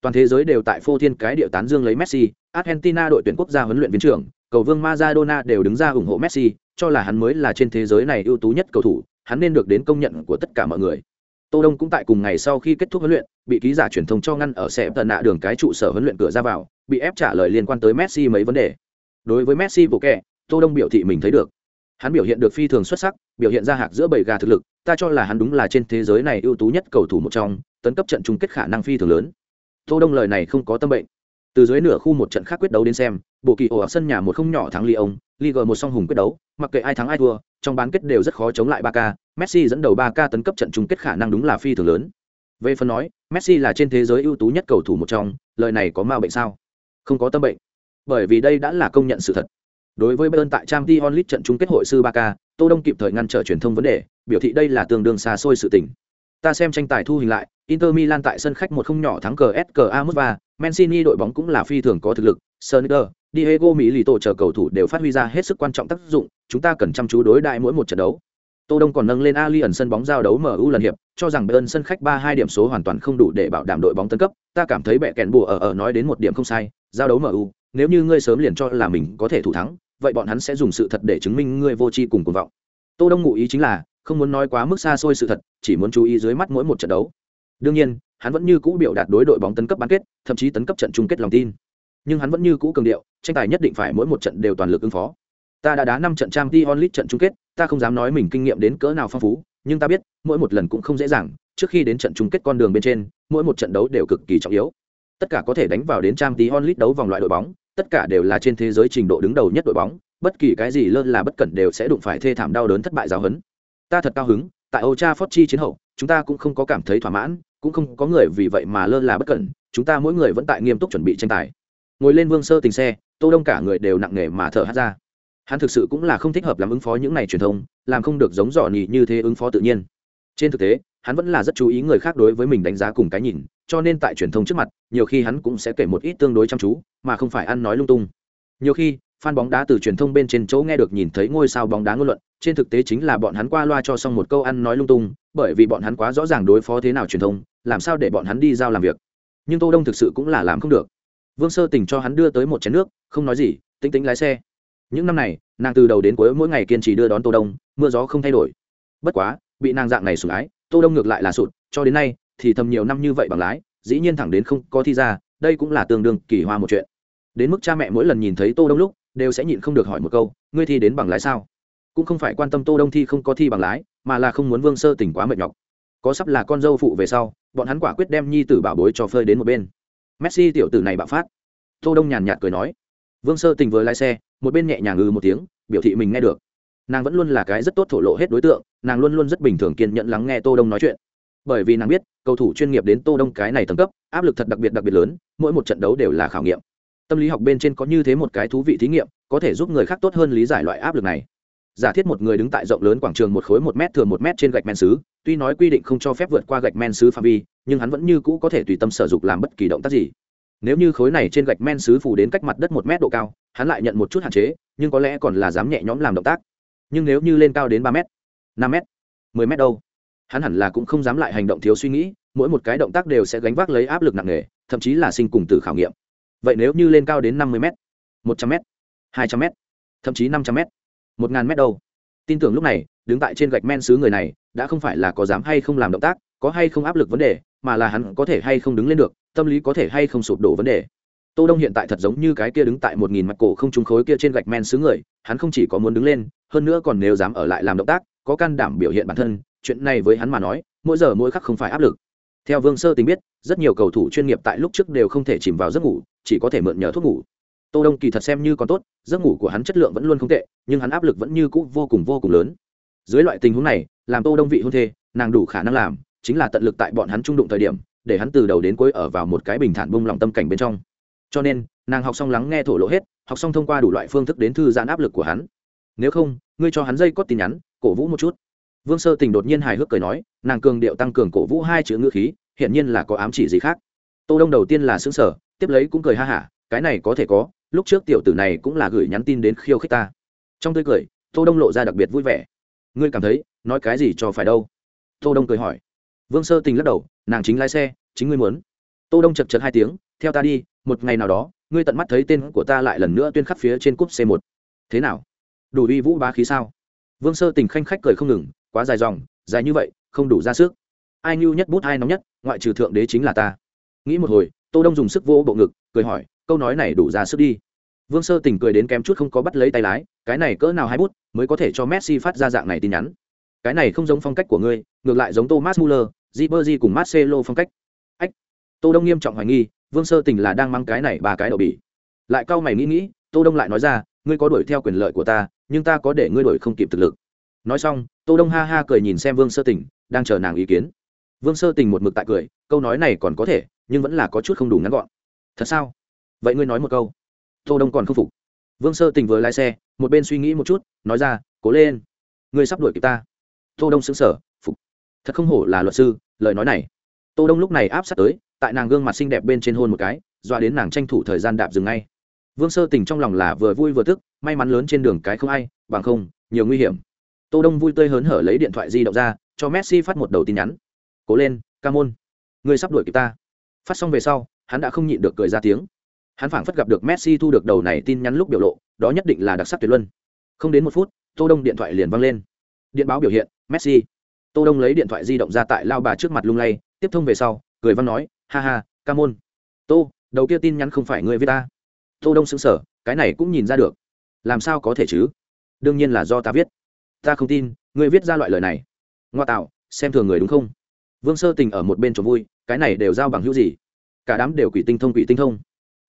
Toàn thế giới đều tại phô thiên cái điệu tán dương lấy Messi, Argentina đội tuyển quốc gia huấn luyện viên trưởng, cầu vương Maradona đều đứng ra ủng hộ Messi, cho là hắn mới là trên thế giới này ưu tú nhất cầu thủ, hắn nên được đến công nhận của tất cả mọi người. Tô Đông cũng tại cùng ngày sau khi kết thúc huấn luyện, bị ký giả truyền thông cho ngăn ở xe tận nạ đường cái trụ sở huấn luyện cửa ra vào, bị ép trả lời liên quan tới Messi mấy vấn đề. Đối với Messi bộ kệ, Tô Đông biểu thị mình thấy được. Hắn biểu hiện được phi thường xuất sắc, biểu hiện ra hạc giữa bầy gà thực lực, ta cho là hắn đúng là trên thế giới này ưu tú nhất cầu thủ một trong, tấn cấp trận chung kết khả năng phi thường lớn. Tô Đông lời này không có tâm bệnh. Từ dưới nửa khu một trận khác quyết đấu đến xem, bộ kỳ ổ ở sân nhà một không nhỏ thắng Lyon, Ligue một song hùng quyết đấu, mặc kệ ai thắng ai thua, trong bán kết đều rất khó chống lại Barca, Messi dẫn đầu Barca tấn cấp trận chung kết khả năng đúng là phi thường lớn. Về phần nói, Messi là trên thế giới ưu tú nhất cầu thủ một trong, lời này có ma bệnh sao? Không có tâm bệnh. Bởi vì đây đã là công nhận sự thật. Đối với Bayern tại trang t onlit trận chung kết hội sư ba k Tô Đông kịp thời ngăn trở truyền thông vấn đề, biểu thị đây là tương đương xa xôi sự tình. Ta xem tranh tài thu hình lại, Inter Milan tại sân khách một không nhỏ thắng cờ SKA Moscow, Mancini đội bóng cũng là phi thường có thực lực, Sonicer, Diego Milito chờ cầu thủ đều phát huy ra hết sức quan trọng tác dụng, chúng ta cần chăm chú đối đại mỗi một trận đấu. Tô Đông còn nâng lên Allianz sân bóng giao đấu MU lần hiệp, cho rằng Bayern sân khách 3-2 điểm số hoàn toàn không đủ để bảo đảm đội bóng tấn cấp, ta cảm thấy bẻ kèn bùa ở ở nói đến một điểm không sai, giao đấu MU, nếu như ngươi sớm liền cho là mình có thể thủ thắng, vậy bọn hắn sẽ dùng sự thật để chứng minh ngươi vô tri cùng cuồng vọng. Tô Đông ngụ ý chính là, không muốn nói quá mức xa xôi sự thật, chỉ muốn chú ý dưới mắt mỗi một trận đấu. Đương nhiên, hắn vẫn như cũ biểu đạt đối đội bóng tấn cấp bán kết, thậm chí tấn cấp trận chung kết lòng tin. Nhưng hắn vẫn như cũ cường điệu, tranh tài nhất định phải mỗi một trận đều toàn lực ứng phó. Ta đã đá năm trận Champions League trận chung kết, ta không dám nói mình kinh nghiệm đến cỡ nào phong phú, nhưng ta biết, mỗi một lần cũng không dễ dàng, trước khi đến trận chung kết con đường bên trên, mỗi một trận đấu đều cực kỳ trọng yếu. Tất cả có thể đánh vào đến trang tí onlit đấu vòng loại đội bóng, tất cả đều là trên thế giới trình độ đứng đầu nhất đội bóng bất kỳ cái gì lơ là bất cẩn đều sẽ đụng phải thê thảm đau đớn thất bại giáo hấn ta thật cao hứng tại Old Trafford chi chiến hậu chúng ta cũng không có cảm thấy thỏa mãn cũng không có người vì vậy mà lơ là bất cẩn chúng ta mỗi người vẫn tại nghiêm túc chuẩn bị tranh tài. Ngồi lên vương sơ tình xe tô đông cả người đều nặng nề mà thở hắt ra hắn thực sự cũng là không thích hợp làm ứng phó những này truyền thông, làm không được giống dò nỉ như thế ứng phó tự nhiên. Trên thực tế, hắn vẫn là rất chú ý người khác đối với mình đánh giá cùng cái nhìn, cho nên tại truyền thông trước mặt, nhiều khi hắn cũng sẽ kể một ít tương đối chăm chú, mà không phải ăn nói lung tung. Nhiều khi, fan bóng đá từ truyền thông bên trên chỗ nghe được nhìn thấy ngôi sao bóng đá ngôn luận, trên thực tế chính là bọn hắn qua loa cho xong một câu ăn nói lung tung, bởi vì bọn hắn quá rõ ràng đối phó thế nào truyền thông, làm sao để bọn hắn đi giao làm việc. Nhưng tô đông thực sự cũng là làm không được. Vương sơ tình cho hắn đưa tới một chén nước, không nói gì, tính tính lái xe những năm này nàng từ đầu đến cuối mỗi ngày kiên trì đưa đón tô đông mưa gió không thay đổi. Bất quá bị nàng dạng này sủng ái, tô đông ngược lại là sụt cho đến nay thì thầm nhiều năm như vậy bằng lái dĩ nhiên thẳng đến không có thi ra đây cũng là tương đương kỳ hoa một chuyện. Đến mức cha mẹ mỗi lần nhìn thấy tô đông lúc đều sẽ nhịn không được hỏi một câu ngươi thi đến bằng lái sao? Cũng không phải quan tâm tô đông thi không có thi bằng lái mà là không muốn vương sơ tỉnh quá mệt nhọc. Có sắp là con dâu phụ về sau bọn hắn quả quyết đem nhi tử bảo bối cho phơi đến một bên. Messi tiểu tử này bạo phát. Tô đông nhàn nhạt cười nói vương sơ tình vừa lái xe, một bên nhẹ nhàng ngừ một tiếng, biểu thị mình nghe được. Nàng vẫn luôn là cái rất tốt thổ lộ hết đối tượng, nàng luôn luôn rất bình thường kiên nhẫn lắng nghe tô đông nói chuyện. Bởi vì nàng biết, cầu thủ chuyên nghiệp đến tô đông cái này tầng cấp, áp lực thật đặc biệt đặc biệt lớn, mỗi một trận đấu đều là khảo nghiệm. Tâm lý học bên trên có như thế một cái thú vị thí nghiệm, có thể giúp người khác tốt hơn lý giải loại áp lực này. Giả thiết một người đứng tại rộng lớn quảng trường một khối một mét thường một mét trên gạch men xứ, tuy nói quy định không cho phép vượt qua gạch men xứ phạm vi, nhưng hắn vẫn như cũ có thể tùy tâm sở dục làm bất kỳ động tác gì nếu như khối này trên gạch men xứ phủ đến cách mặt đất một mét độ cao, hắn lại nhận một chút hạn chế, nhưng có lẽ còn là dám nhẹ nhõm làm động tác. Nhưng nếu như lên cao đến ba m năm m mười m đâu, hắn hẳn là cũng không dám lại hành động thiếu suy nghĩ, mỗi một cái động tác đều sẽ gánh vác lấy áp lực nặng nề, thậm chí là sinh cùng tử khảo nghiệm. Vậy nếu như lên cao đến năm mươi m một trăm m hai trăm m thậm chí năm trăm m một ngàn m đâu? Tin tưởng lúc này, đứng tại trên gạch men xứ người này, đã không phải là có dám hay không làm động tác, có hay không áp lực vấn đề, mà là hắn có thể hay không đứng lên được tâm lý có thể hay không sụp đổ vấn đề. Tô đông hiện tại thật giống như cái kia đứng tại một nghìn mặt cổ không trung khối kia trên gạch men xứ người, hắn không chỉ có muốn đứng lên, hơn nữa còn nếu dám ở lại làm động tác, có can đảm biểu hiện bản thân, chuyện này với hắn mà nói, mỗi giờ mỗi khắc không phải áp lực. Theo vương sơ tính biết, rất nhiều cầu thủ chuyên nghiệp tại lúc trước đều không thể chìm vào giấc ngủ, chỉ có thể mượn nhờ thuốc ngủ. Tô đông kỳ thật xem như còn tốt, giấc ngủ của hắn chất lượng vẫn luôn không tệ, nhưng hắn áp lực vẫn như cũ vô cùng vô cùng lớn. Dưới loại tình huống này, làm tô đông vị hôn thê, nàng đủ khả năng làm, chính là tận lực tại bọn hắn trung đụng thời điểm để hắn từ đầu đến cuối ở vào một cái bình thản bung lòng tâm cảnh bên trong. Cho nên, nàng học xong lắng nghe thổ lộ hết, học xong thông qua đủ loại phương thức đến thư giãn áp lực của hắn. Nếu không, ngươi cho hắn dây cót tin nhắn, cổ vũ một chút. Vương sơ tình đột nhiên hài hước cười nói, nàng cường điệu tăng cường cổ vũ hai chữ ngữ khí, hiển nhiên là có ám chỉ gì khác. Tô đông đầu tiên là xứng sở tiếp lấy cũng cười ha hả, cái này có thể có, lúc trước tiểu tử này cũng là gửi nhắn tin đến khiêu khích ta. Trong tươi cười, tô đông lộ ra đặc biệt vui vẻ. Ngươi cảm thấy, nói cái gì cho phải đâu? Tô đông cười hỏi. Vương sơ tình lắc đầu nàng chính lái xe, chính ngươi muốn. Tô đông chật chật hai tiếng, theo ta đi, một ngày nào đó, ngươi tận mắt thấy tên của ta lại lần nữa tuyên khắc phía trên cúp c 1 thế nào? Đủ uy vũ bá khí sao? Vương sơ tình khanh khách cười không ngừng, quá dài dòng, dài như vậy, không đủ ra sức. Ai nhu nhất bút ai nóng nhất, ngoại trừ thượng đế chính là ta. Nghĩ một hồi, tô đông dùng sức vô bộ ngực, cười hỏi, câu nói này đủ ra sức đi. Vương sơ tình cười đến kém chút không có bắt lấy tay lái, cái này cỡ nào hai bút, mới có thể cho messi phát ra dạng này tin nhắn. Cái này không giống phong cách của ngươi, ngược lại giống thomas muller Ribery cùng marcelo phong cách. Ách, tô đông nghiêm trọng hoài nghi, vương sơ tình là đang mang cái này ba cái đầu bỉ lại cao mày nghĩ nghĩ, tô đông lại nói ra, ngươi có đuổi theo quyền lợi của ta, nhưng ta có để ngươi đuổi không kịp thực lực. Nói xong, tô đông ha ha cười nhìn xem vương sơ tình, đang chờ nàng ý kiến. Vương sơ tình một mực tại cười, câu nói này còn có thể, nhưng vẫn là có chút không đủ ngắn gọn. Thật sao? Vậy ngươi nói một câu. Tô đông còn không phục. Vương sơ tình vừa lái xe, một bên suy nghĩ một chút, nói ra, cố lên. Ngươi sắp đuổi kịp ta. Tô đông sững sờ, phục thật không hổ là luật sư, lời nói này. Tô đông lúc này áp sát tới, tại nàng gương mặt xinh đẹp bên trên hôn một cái, dọa đến nàng tranh thủ thời gian đạp dừng ngay. Vương sơ tình trong lòng là vừa vui vừa tức, may mắn lớn trên đường cái không ai, bằng không, nhiều nguy hiểm. Tô đông vui tươi hớn hở lấy điện thoại di động ra, cho messi phát một đầu tin nhắn. Cố lên, ca môn người sắp đuổi kịp ta. Phát xong về sau, hắn đã không nhịn được cười ra tiếng. Hắn phảng phất gặp được messi thu được đầu này tin nhắn lúc biểu lộ, đó nhất định là đặc sắc tuyệt luân. Không đến một phút, tô đông điện thoại liền văng lên. Điện báo biểu hiện, messi tô đông lấy điện thoại di động ra tại lao bà trước mặt lung lay tiếp thông về sau cười văn nói ha ha ca môn. Tô đầu kia tin nhắn không phải người với ta. Tô đông sững sờ cái này cũng nhìn ra được. Làm sao có thể chứ? Đương nhiên là do ta viết. Ta không tin ngươi viết ra loại lời này. Ngoa tạo xem thường người đúng không? Vương sơ tình ở một bên trò vui cái này đều giao bằng hữu gì? Cả đám đều quỷ tinh thông quỷ tinh thông.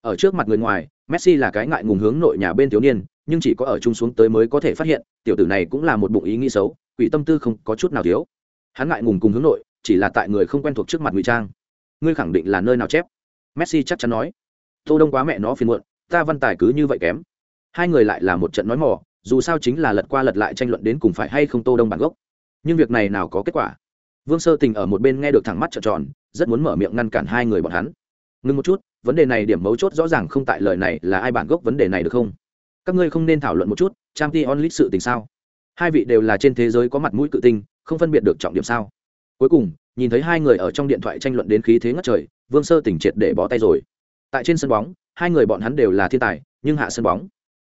Ở trước mặt người ngoài, Messi là cái ngại ngùng hướng nội nhà bên thiếu niên, nhưng chỉ có ở chung xuống tới mới có thể phát hiện, tiểu tử này cũng là một bụng ý nghĩ xấu, quỷ tâm tư không có chút nào thiếu. Hắn ngại ngùng cùng hướng nội, chỉ là tại người không quen thuộc trước mặt ngụy trang. Ngươi khẳng định là nơi nào chép? Messi chắc chắn nói. Tô Đông quá mẹ nó phiền muộn, ta văn tài cứ như vậy kém. Hai người lại là một trận nói mò, dù sao chính là lật qua lật lại tranh luận đến cùng phải hay không Tô Đông bản gốc. Nhưng việc này nào có kết quả. Vương Sơ Tình ở một bên nghe được thẳng mắt trợn tròn, rất muốn mở miệng ngăn cản hai người bọn hắn. Ngưng một chút, vấn đề này điểm mấu chốt rõ ràng không tại lời này là ai bản gốc vấn đề này được không? Các ngươi không nên thảo luận một chút, trang t onlit sự tình sao? Hai vị đều là trên thế giới có mặt mũi cự tinh, không phân biệt được trọng điểm sao? Cuối cùng, nhìn thấy hai người ở trong điện thoại tranh luận đến khí thế ngất trời, Vương Sơ tỉnh triệt để bó tay rồi. Tại trên sân bóng, hai người bọn hắn đều là thiên tài, nhưng hạ sân bóng,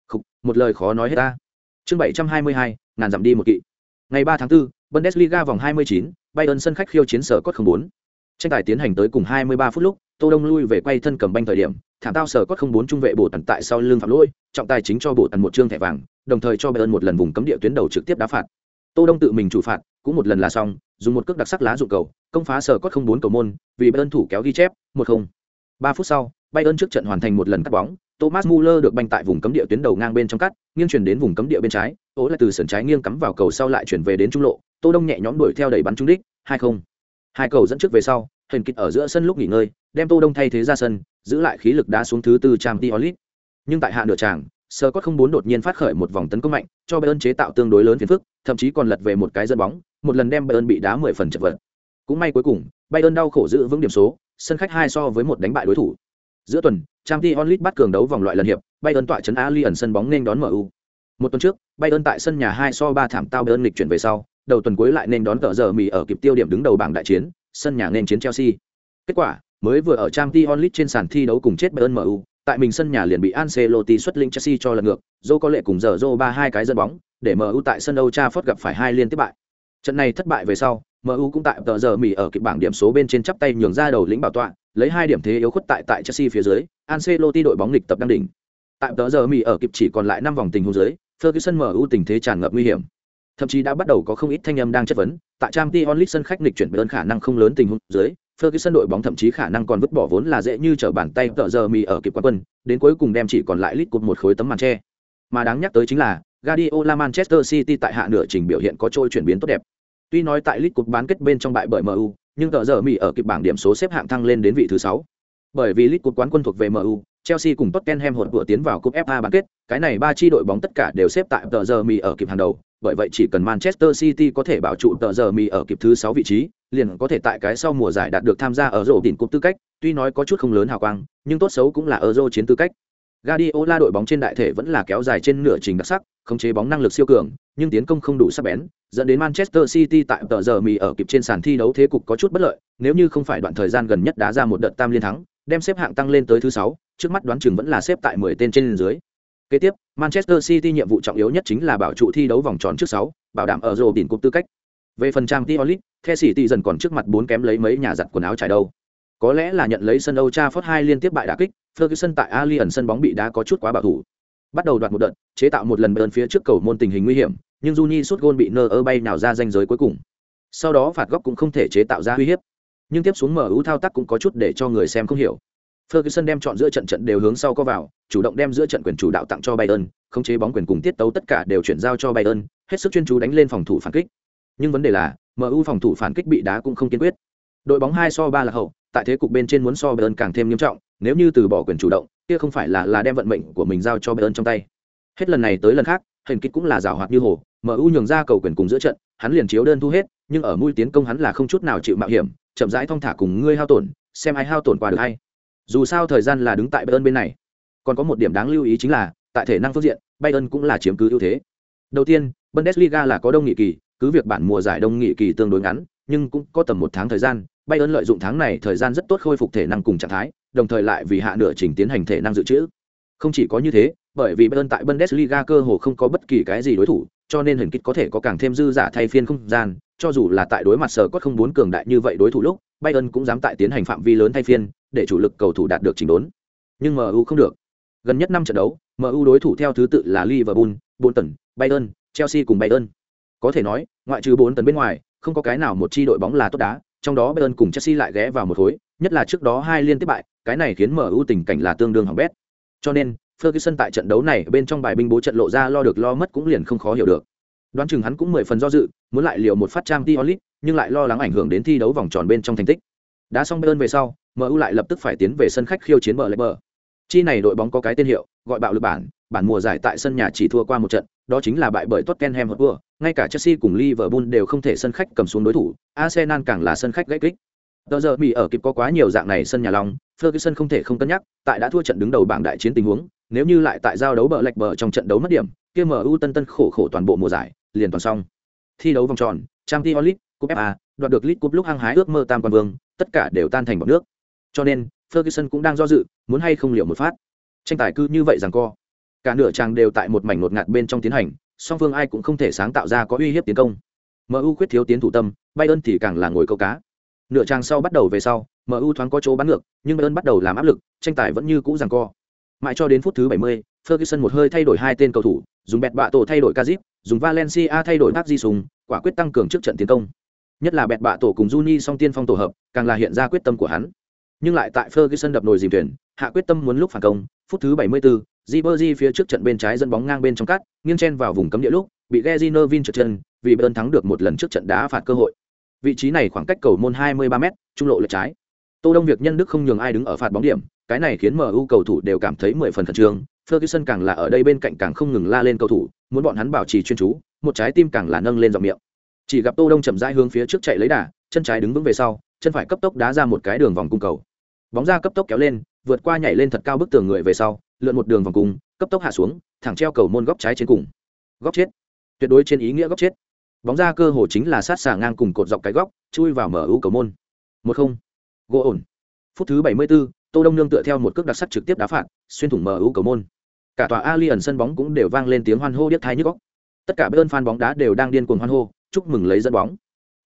Khục, một lời khó nói hết ta. Chương 722, ngàn dặm đi một kỵ. Ngày ba tháng 4, Bundesliga vòng 29, Bayern sân khách khiêu chiến sở cốt 04. Tranh tài tiến hành tới cùng 23 phút lúc, Tô Đông lui về quay thân cầm banh thời điểm, thảm tao sở cốt 04 trung vệ bổ tần tại sau lưng phạm lỗi, trọng tài chính cho bổ tần một trương thẻ vàng, đồng thời cho Bayern một lần vùng cấm địa tuyến đầu trực tiếp đá phạt. Tô Đông tự mình chủ phạt, cũng một lần là xong, dùng một cước đặc sắc lá dụng cầu, công phá sở cốt 04 cầu môn, vì Bayern thủ kéo ghi chép, 1-0. 3 phút sau, Bayern trước trận hoàn thành một lần cắt bóng, Thomas Muller được banh tại vùng cấm địa tuyến đầu ngang bên trong cắt, nghiêng chuyển đến vùng cấm địa bên trái, ố lại từ sườn trái nghiêng cắm vào cầu sau lại chuyển về đến trung lộ, Tô Đông nhẹ nhõm đuổi theo đẩy bắn trúng đích, 2-0. Hai cầu dẫn trước về sau, hình kịch ở giữa sân lúc nghỉ ngơi, đem Tô Đông thay thế ra sân, giữ lại khí lực đá xuống thứ tư trang t olit Nhưng tại hạ nửa tràng, sơ cốt không bốn đột nhiên phát khởi một vòng tấn công mạnh, cho Bayern chế tạo tương đối lớn phiền phức, thậm chí còn lật về một cái dẫn bóng, một lần đem Bayern bị đá 10 phần chật vật. Cũng may cuối cùng, Bayern đau khổ giữ vững điểm số, sân khách hai so với một đánh bại đối thủ. Giữa tuần, Champions League bắt cường đấu vòng loại lần hiệp, Bayern tọa trấn Allianz sân bóng nên đón MU. Một tuần trước, Bayern tại sân nhà hai so ba thảm tao Bayern lịch chuyển về sau, đầu tuần cuối lại nên đón tờ giờ mì ở kịp tiêu điểm đứng đầu bảng đại chiến, sân nhà nên chiến Chelsea. Kết quả, mới vừa ở Champions League trên sàn thi đấu cùng chết Bayern MU, tại mình sân nhà liền bị Ancelotti xuất linh Chelsea cho lần ngược, Zô có lệ cùng giờ Zô ba hai cái dân bóng, để MU tại sân Old Trafford gặp phải hai liên tiếp bại. Trận này thất bại về sau, MU cũng tại tờ giờ mì ở kịp bảng điểm số bên trên chắp tay nhường ra đầu lĩnh bảo tọa, lấy hai điểm thế yếu khuất tại tại Chelsea phía dưới, Ancelotti đội bóng lịch tập đang đỉnh. Tại tờ giờ mì ở kịp chỉ còn lại năm vòng tình huống dưới, Ferguson MU tình thế tràn ngập nguy hiểm. Thậm chí đã bắt đầu có không ít thanh âm đang chất vấn, tại Champions League sân khách nghịch chuyển bên khả năng không lớn tình huống dưới, Ferguson đội bóng thậm chí khả năng còn vứt bỏ vốn là dễ như trở bàn tay tờ giờ mì ở kịp quán quân, đến cuối cùng đem chỉ còn lại lít cột một khối tấm màn che. Mà đáng nhắc tới chính là, Guardiola Manchester City tại hạ nửa trình biểu hiện có trôi chuyển biến tốt đẹp. Tuy nói tại lít cột bán kết bên trong bại bởi MU, nhưng tờ giờ mì ở kịp bảng điểm số xếp hạng thăng lên đến vị thứ 6. Bởi vì lít cột quán quân thuộc về MU, Chelsea cùng Tottenham hỗn vừa tiến vào cúp FA bán kết, cái này ba chi đội bóng tất cả đều xếp tại tờ giờ mì ở kịp hàng đầu, bởi vậy chỉ cần Manchester City có thể bảo trụ tờ giờ mì ở kịp thứ 6 vị trí, liền có thể tại cái sau mùa giải đạt được tham gia ở rổ đỉnh cúp tư cách, tuy nói có chút không lớn hào quang, nhưng tốt xấu cũng là Euro chiến tư cách. Guardiola đội bóng trên đại thể vẫn là kéo dài trên nửa trình đặc sắc, khống chế bóng năng lực siêu cường, nhưng tiến công không đủ sắc bén, dẫn đến Manchester City tại tờ giờ mì ở kịp trên sàn thi đấu thế cục có chút bất lợi, nếu như không phải đoạn thời gian gần nhất đá ra một đợt tam liên thắng, đem xếp hạng tăng lên tới thứ 6, trước mắt đoán chừng vẫn là xếp tại 10 tên trên dưới. Kế tiếp, Manchester City nhiệm vụ trọng yếu nhất chính là bảo trụ thi đấu vòng tròn trước 6, bảo đảm ở rổ đỉnh cúp tư cách. Về phần trang Tiolit, The City dần còn trước mặt bốn kém lấy mấy nhà giặt quần áo trải đâu. Có lẽ là nhận lấy sân Old Trafford 2 liên tiếp bại đả kích, Ferguson tại Allianz sân bóng bị đá có chút quá bảo thủ. Bắt đầu đoạt một đợt, chế tạo một lần bên phía trước cầu môn tình hình nguy hiểm, nhưng Juni sút gôn bị nơ ơ bay nào ra danh giới cuối cùng. Sau đó phạt góc cũng không thể chế tạo ra uy hiếp. Nhưng tiếp xuống mở ưu thao tác cũng có chút để cho người xem không hiểu. Ferguson đem chọn giữa trận trận đều hướng sau có vào, chủ động đem giữa trận quyền chủ đạo tặng cho Bayern, khống chế bóng quyền cùng tiết tấu tất cả đều chuyển giao cho Bayern, hết sức chuyên chú đánh lên phòng thủ phản kích. Nhưng vấn đề là, MU phòng thủ phản kích bị đá cũng không kiên quyết. Đội bóng 2 so 3 là hậu, tại thế cục bên trên muốn so Bayern càng thêm nghiêm trọng, nếu như từ bỏ quyền chủ động, kia không phải là là đem vận mệnh của mình giao cho Bayern trong tay. Hết lần này tới lần khác, hình kích cũng là giàu hoạt như hồ, MU nhường ra cầu quyền cùng giữa trận, hắn liền chiếu đơn thu hết, nhưng ở mũi tiến công hắn là không chút nào chịu mạo hiểm, chậm rãi thong thả cùng ngươi hao tổn, xem ai hao tổn qua được hay. Dù sao thời gian là đứng tại Bayern bên này. Còn có một điểm đáng lưu ý chính là, tại thể năng phương diện, Bayern cũng là chiếm cứ ưu thế. Đầu tiên, Bundesliga là có đông nghị kỳ, cứ việc bản mùa giải đông nghị kỳ tương đối ngắn, nhưng cũng có tầm một tháng thời gian, Bayern lợi dụng tháng này thời gian rất tốt khôi phục thể năng cùng trạng thái, đồng thời lại vì hạ nửa trình tiến hành thể năng dự trữ. Không chỉ có như thế, bởi vì Bayern tại Bundesliga cơ hồ không có bất kỳ cái gì đối thủ, cho nên hình kích có thể có càng thêm dư giả thay phiên không gian, cho dù là tại đối mặt sở có không bốn cường đại như vậy đối thủ lúc, Bayern cũng dám tại tiến hành phạm vi lớn thay phiên, để chủ lực cầu thủ đạt được chỉnh đốn. Nhưng MU không được. Gần nhất năm trận đấu, MU đối thủ theo thứ tự là Liverpool, Bolton, Bayern, Chelsea cùng Bayern. Có thể nói, ngoại trừ bốn tấn bên ngoài, không có cái nào một chi đội bóng là tốt đá, trong đó Bayern cùng Chelsea lại ghé vào một khối, nhất là trước đó hai liên tiếp bại, cái này khiến MU tình cảnh là tương đương hỏng bét. Cho nên, Ferguson tại trận đấu này bên trong bài binh bố trận lộ ra lo được lo mất cũng liền không khó hiểu được. Đoán chừng hắn cũng mười phần do dự, muốn lại liệu một phát trang Tiolit, nhưng lại lo lắng ảnh hưởng đến thi đấu vòng tròn bên trong thành tích. Đã xong Bayern về sau, MU lại lập tức phải tiến về sân khách khiêu chiến bờ lệ bờ. Chi này đội bóng có cái tên hiệu, gọi bạo lực bản, bản mùa giải tại sân nhà chỉ thua qua một trận, đó chính là bại bởi Tottenham Hotspur, ngay cả Chelsea cùng Liverpool đều không thể sân khách cầm xuống đối thủ, Arsenal càng là sân khách gãy kích. Tờ giờ bị ở kịp có quá nhiều dạng này sân nhà lòng, Ferguson không thể không cân nhắc, tại đã thua trận đứng đầu bảng đại chiến tình huống, nếu như lại tại giao đấu bờ lệch bờ trong trận đấu mất điểm, kia MU tân tân khổ khổ toàn bộ mùa giải, liền toàn xong. Thi đấu vòng tròn, Champions League, Cup FA, đoạt được League Cup lúc hăng hái ước mơ tam quan vương, tất cả đều tan thành bọt nước. Cho nên, Ferguson cũng đang do dự, muốn hay không liệu một phát. Tranh tài cứ như vậy rằng co. Cả nửa chàng đều tại một mảnh ngột ngạt bên trong tiến hành, song phương ai cũng không thể sáng tạo ra có uy hiếp tiến công. MU quyết thiếu tiến thủ tâm, Bayern thì càng là ngồi câu cá. Nửa trang sau bắt đầu về sau, MU thoáng có chỗ bắn ngược, nhưng Bayern bắt đầu làm áp lực, tranh tài vẫn như cũ giằng co. Mãi cho đến phút thứ 70, Ferguson một hơi thay đổi hai tên cầu thủ, dùng bẹt bạ tổ thay đổi Kazip, dùng Valencia thay đổi bác di sùng quả quyết tăng cường trước trận tiến công. Nhất là bẹt bạ tổ cùng Juni song tiên phong tổ hợp, càng là hiện ra quyết tâm của hắn. Nhưng lại tại Ferguson đập nồi dìm thuyền, hạ quyết tâm muốn lúc phản công, phút thứ 74, Ribery phía trước trận bên trái dẫn bóng ngang bên trong cắt, nghiêng chen vào vùng cấm địa lúc, bị Gezi vin trượt chân, vì Bayern thắng được một lần trước trận đá phạt cơ hội. Vị trí này khoảng cách cầu môn 23m, trung lộ lệch trái. Tô Đông việc nhân đức không nhường ai đứng ở phạt bóng điểm, cái này khiến MU cầu thủ đều cảm thấy mười phần khẩn trương. Ferguson càng là ở đây bên cạnh càng không ngừng la lên cầu thủ, muốn bọn hắn bảo trì chuyên chú, một trái tim càng là nâng lên giọng miệng. Chỉ gặp Tô Đông chậm rãi hướng phía trước chạy lấy đà, chân trái đứng vững về sau, chân phải cấp tốc đá ra một cái đường vòng cung cầu. Bóng ra cấp tốc kéo lên, vượt qua nhảy lên thật cao bức tường người về sau, lượn một đường vòng cung, cấp tốc hạ xuống, thẳng treo cầu môn góc trái trên cùng. Góc chết. Tuyệt đối trên ý nghĩa góc chết. Bóng ra cơ hồ chính là sát xả ngang cùng cột dọc cái góc, chui vào mở ưu cầu môn. Một không. Gỗ ổn. Phút thứ 74, Tô Đông nương tựa theo một cước đặc sắc trực tiếp đá phạt, xuyên thủng mở ưu cầu môn. Cả tòa Allianz sân bóng cũng đều vang lên tiếng hoan hô điếc tai nhức góc Tất cả bên fan bóng đá đều đang điên cuồng hoan hô, chúc mừng lấy dẫn bóng.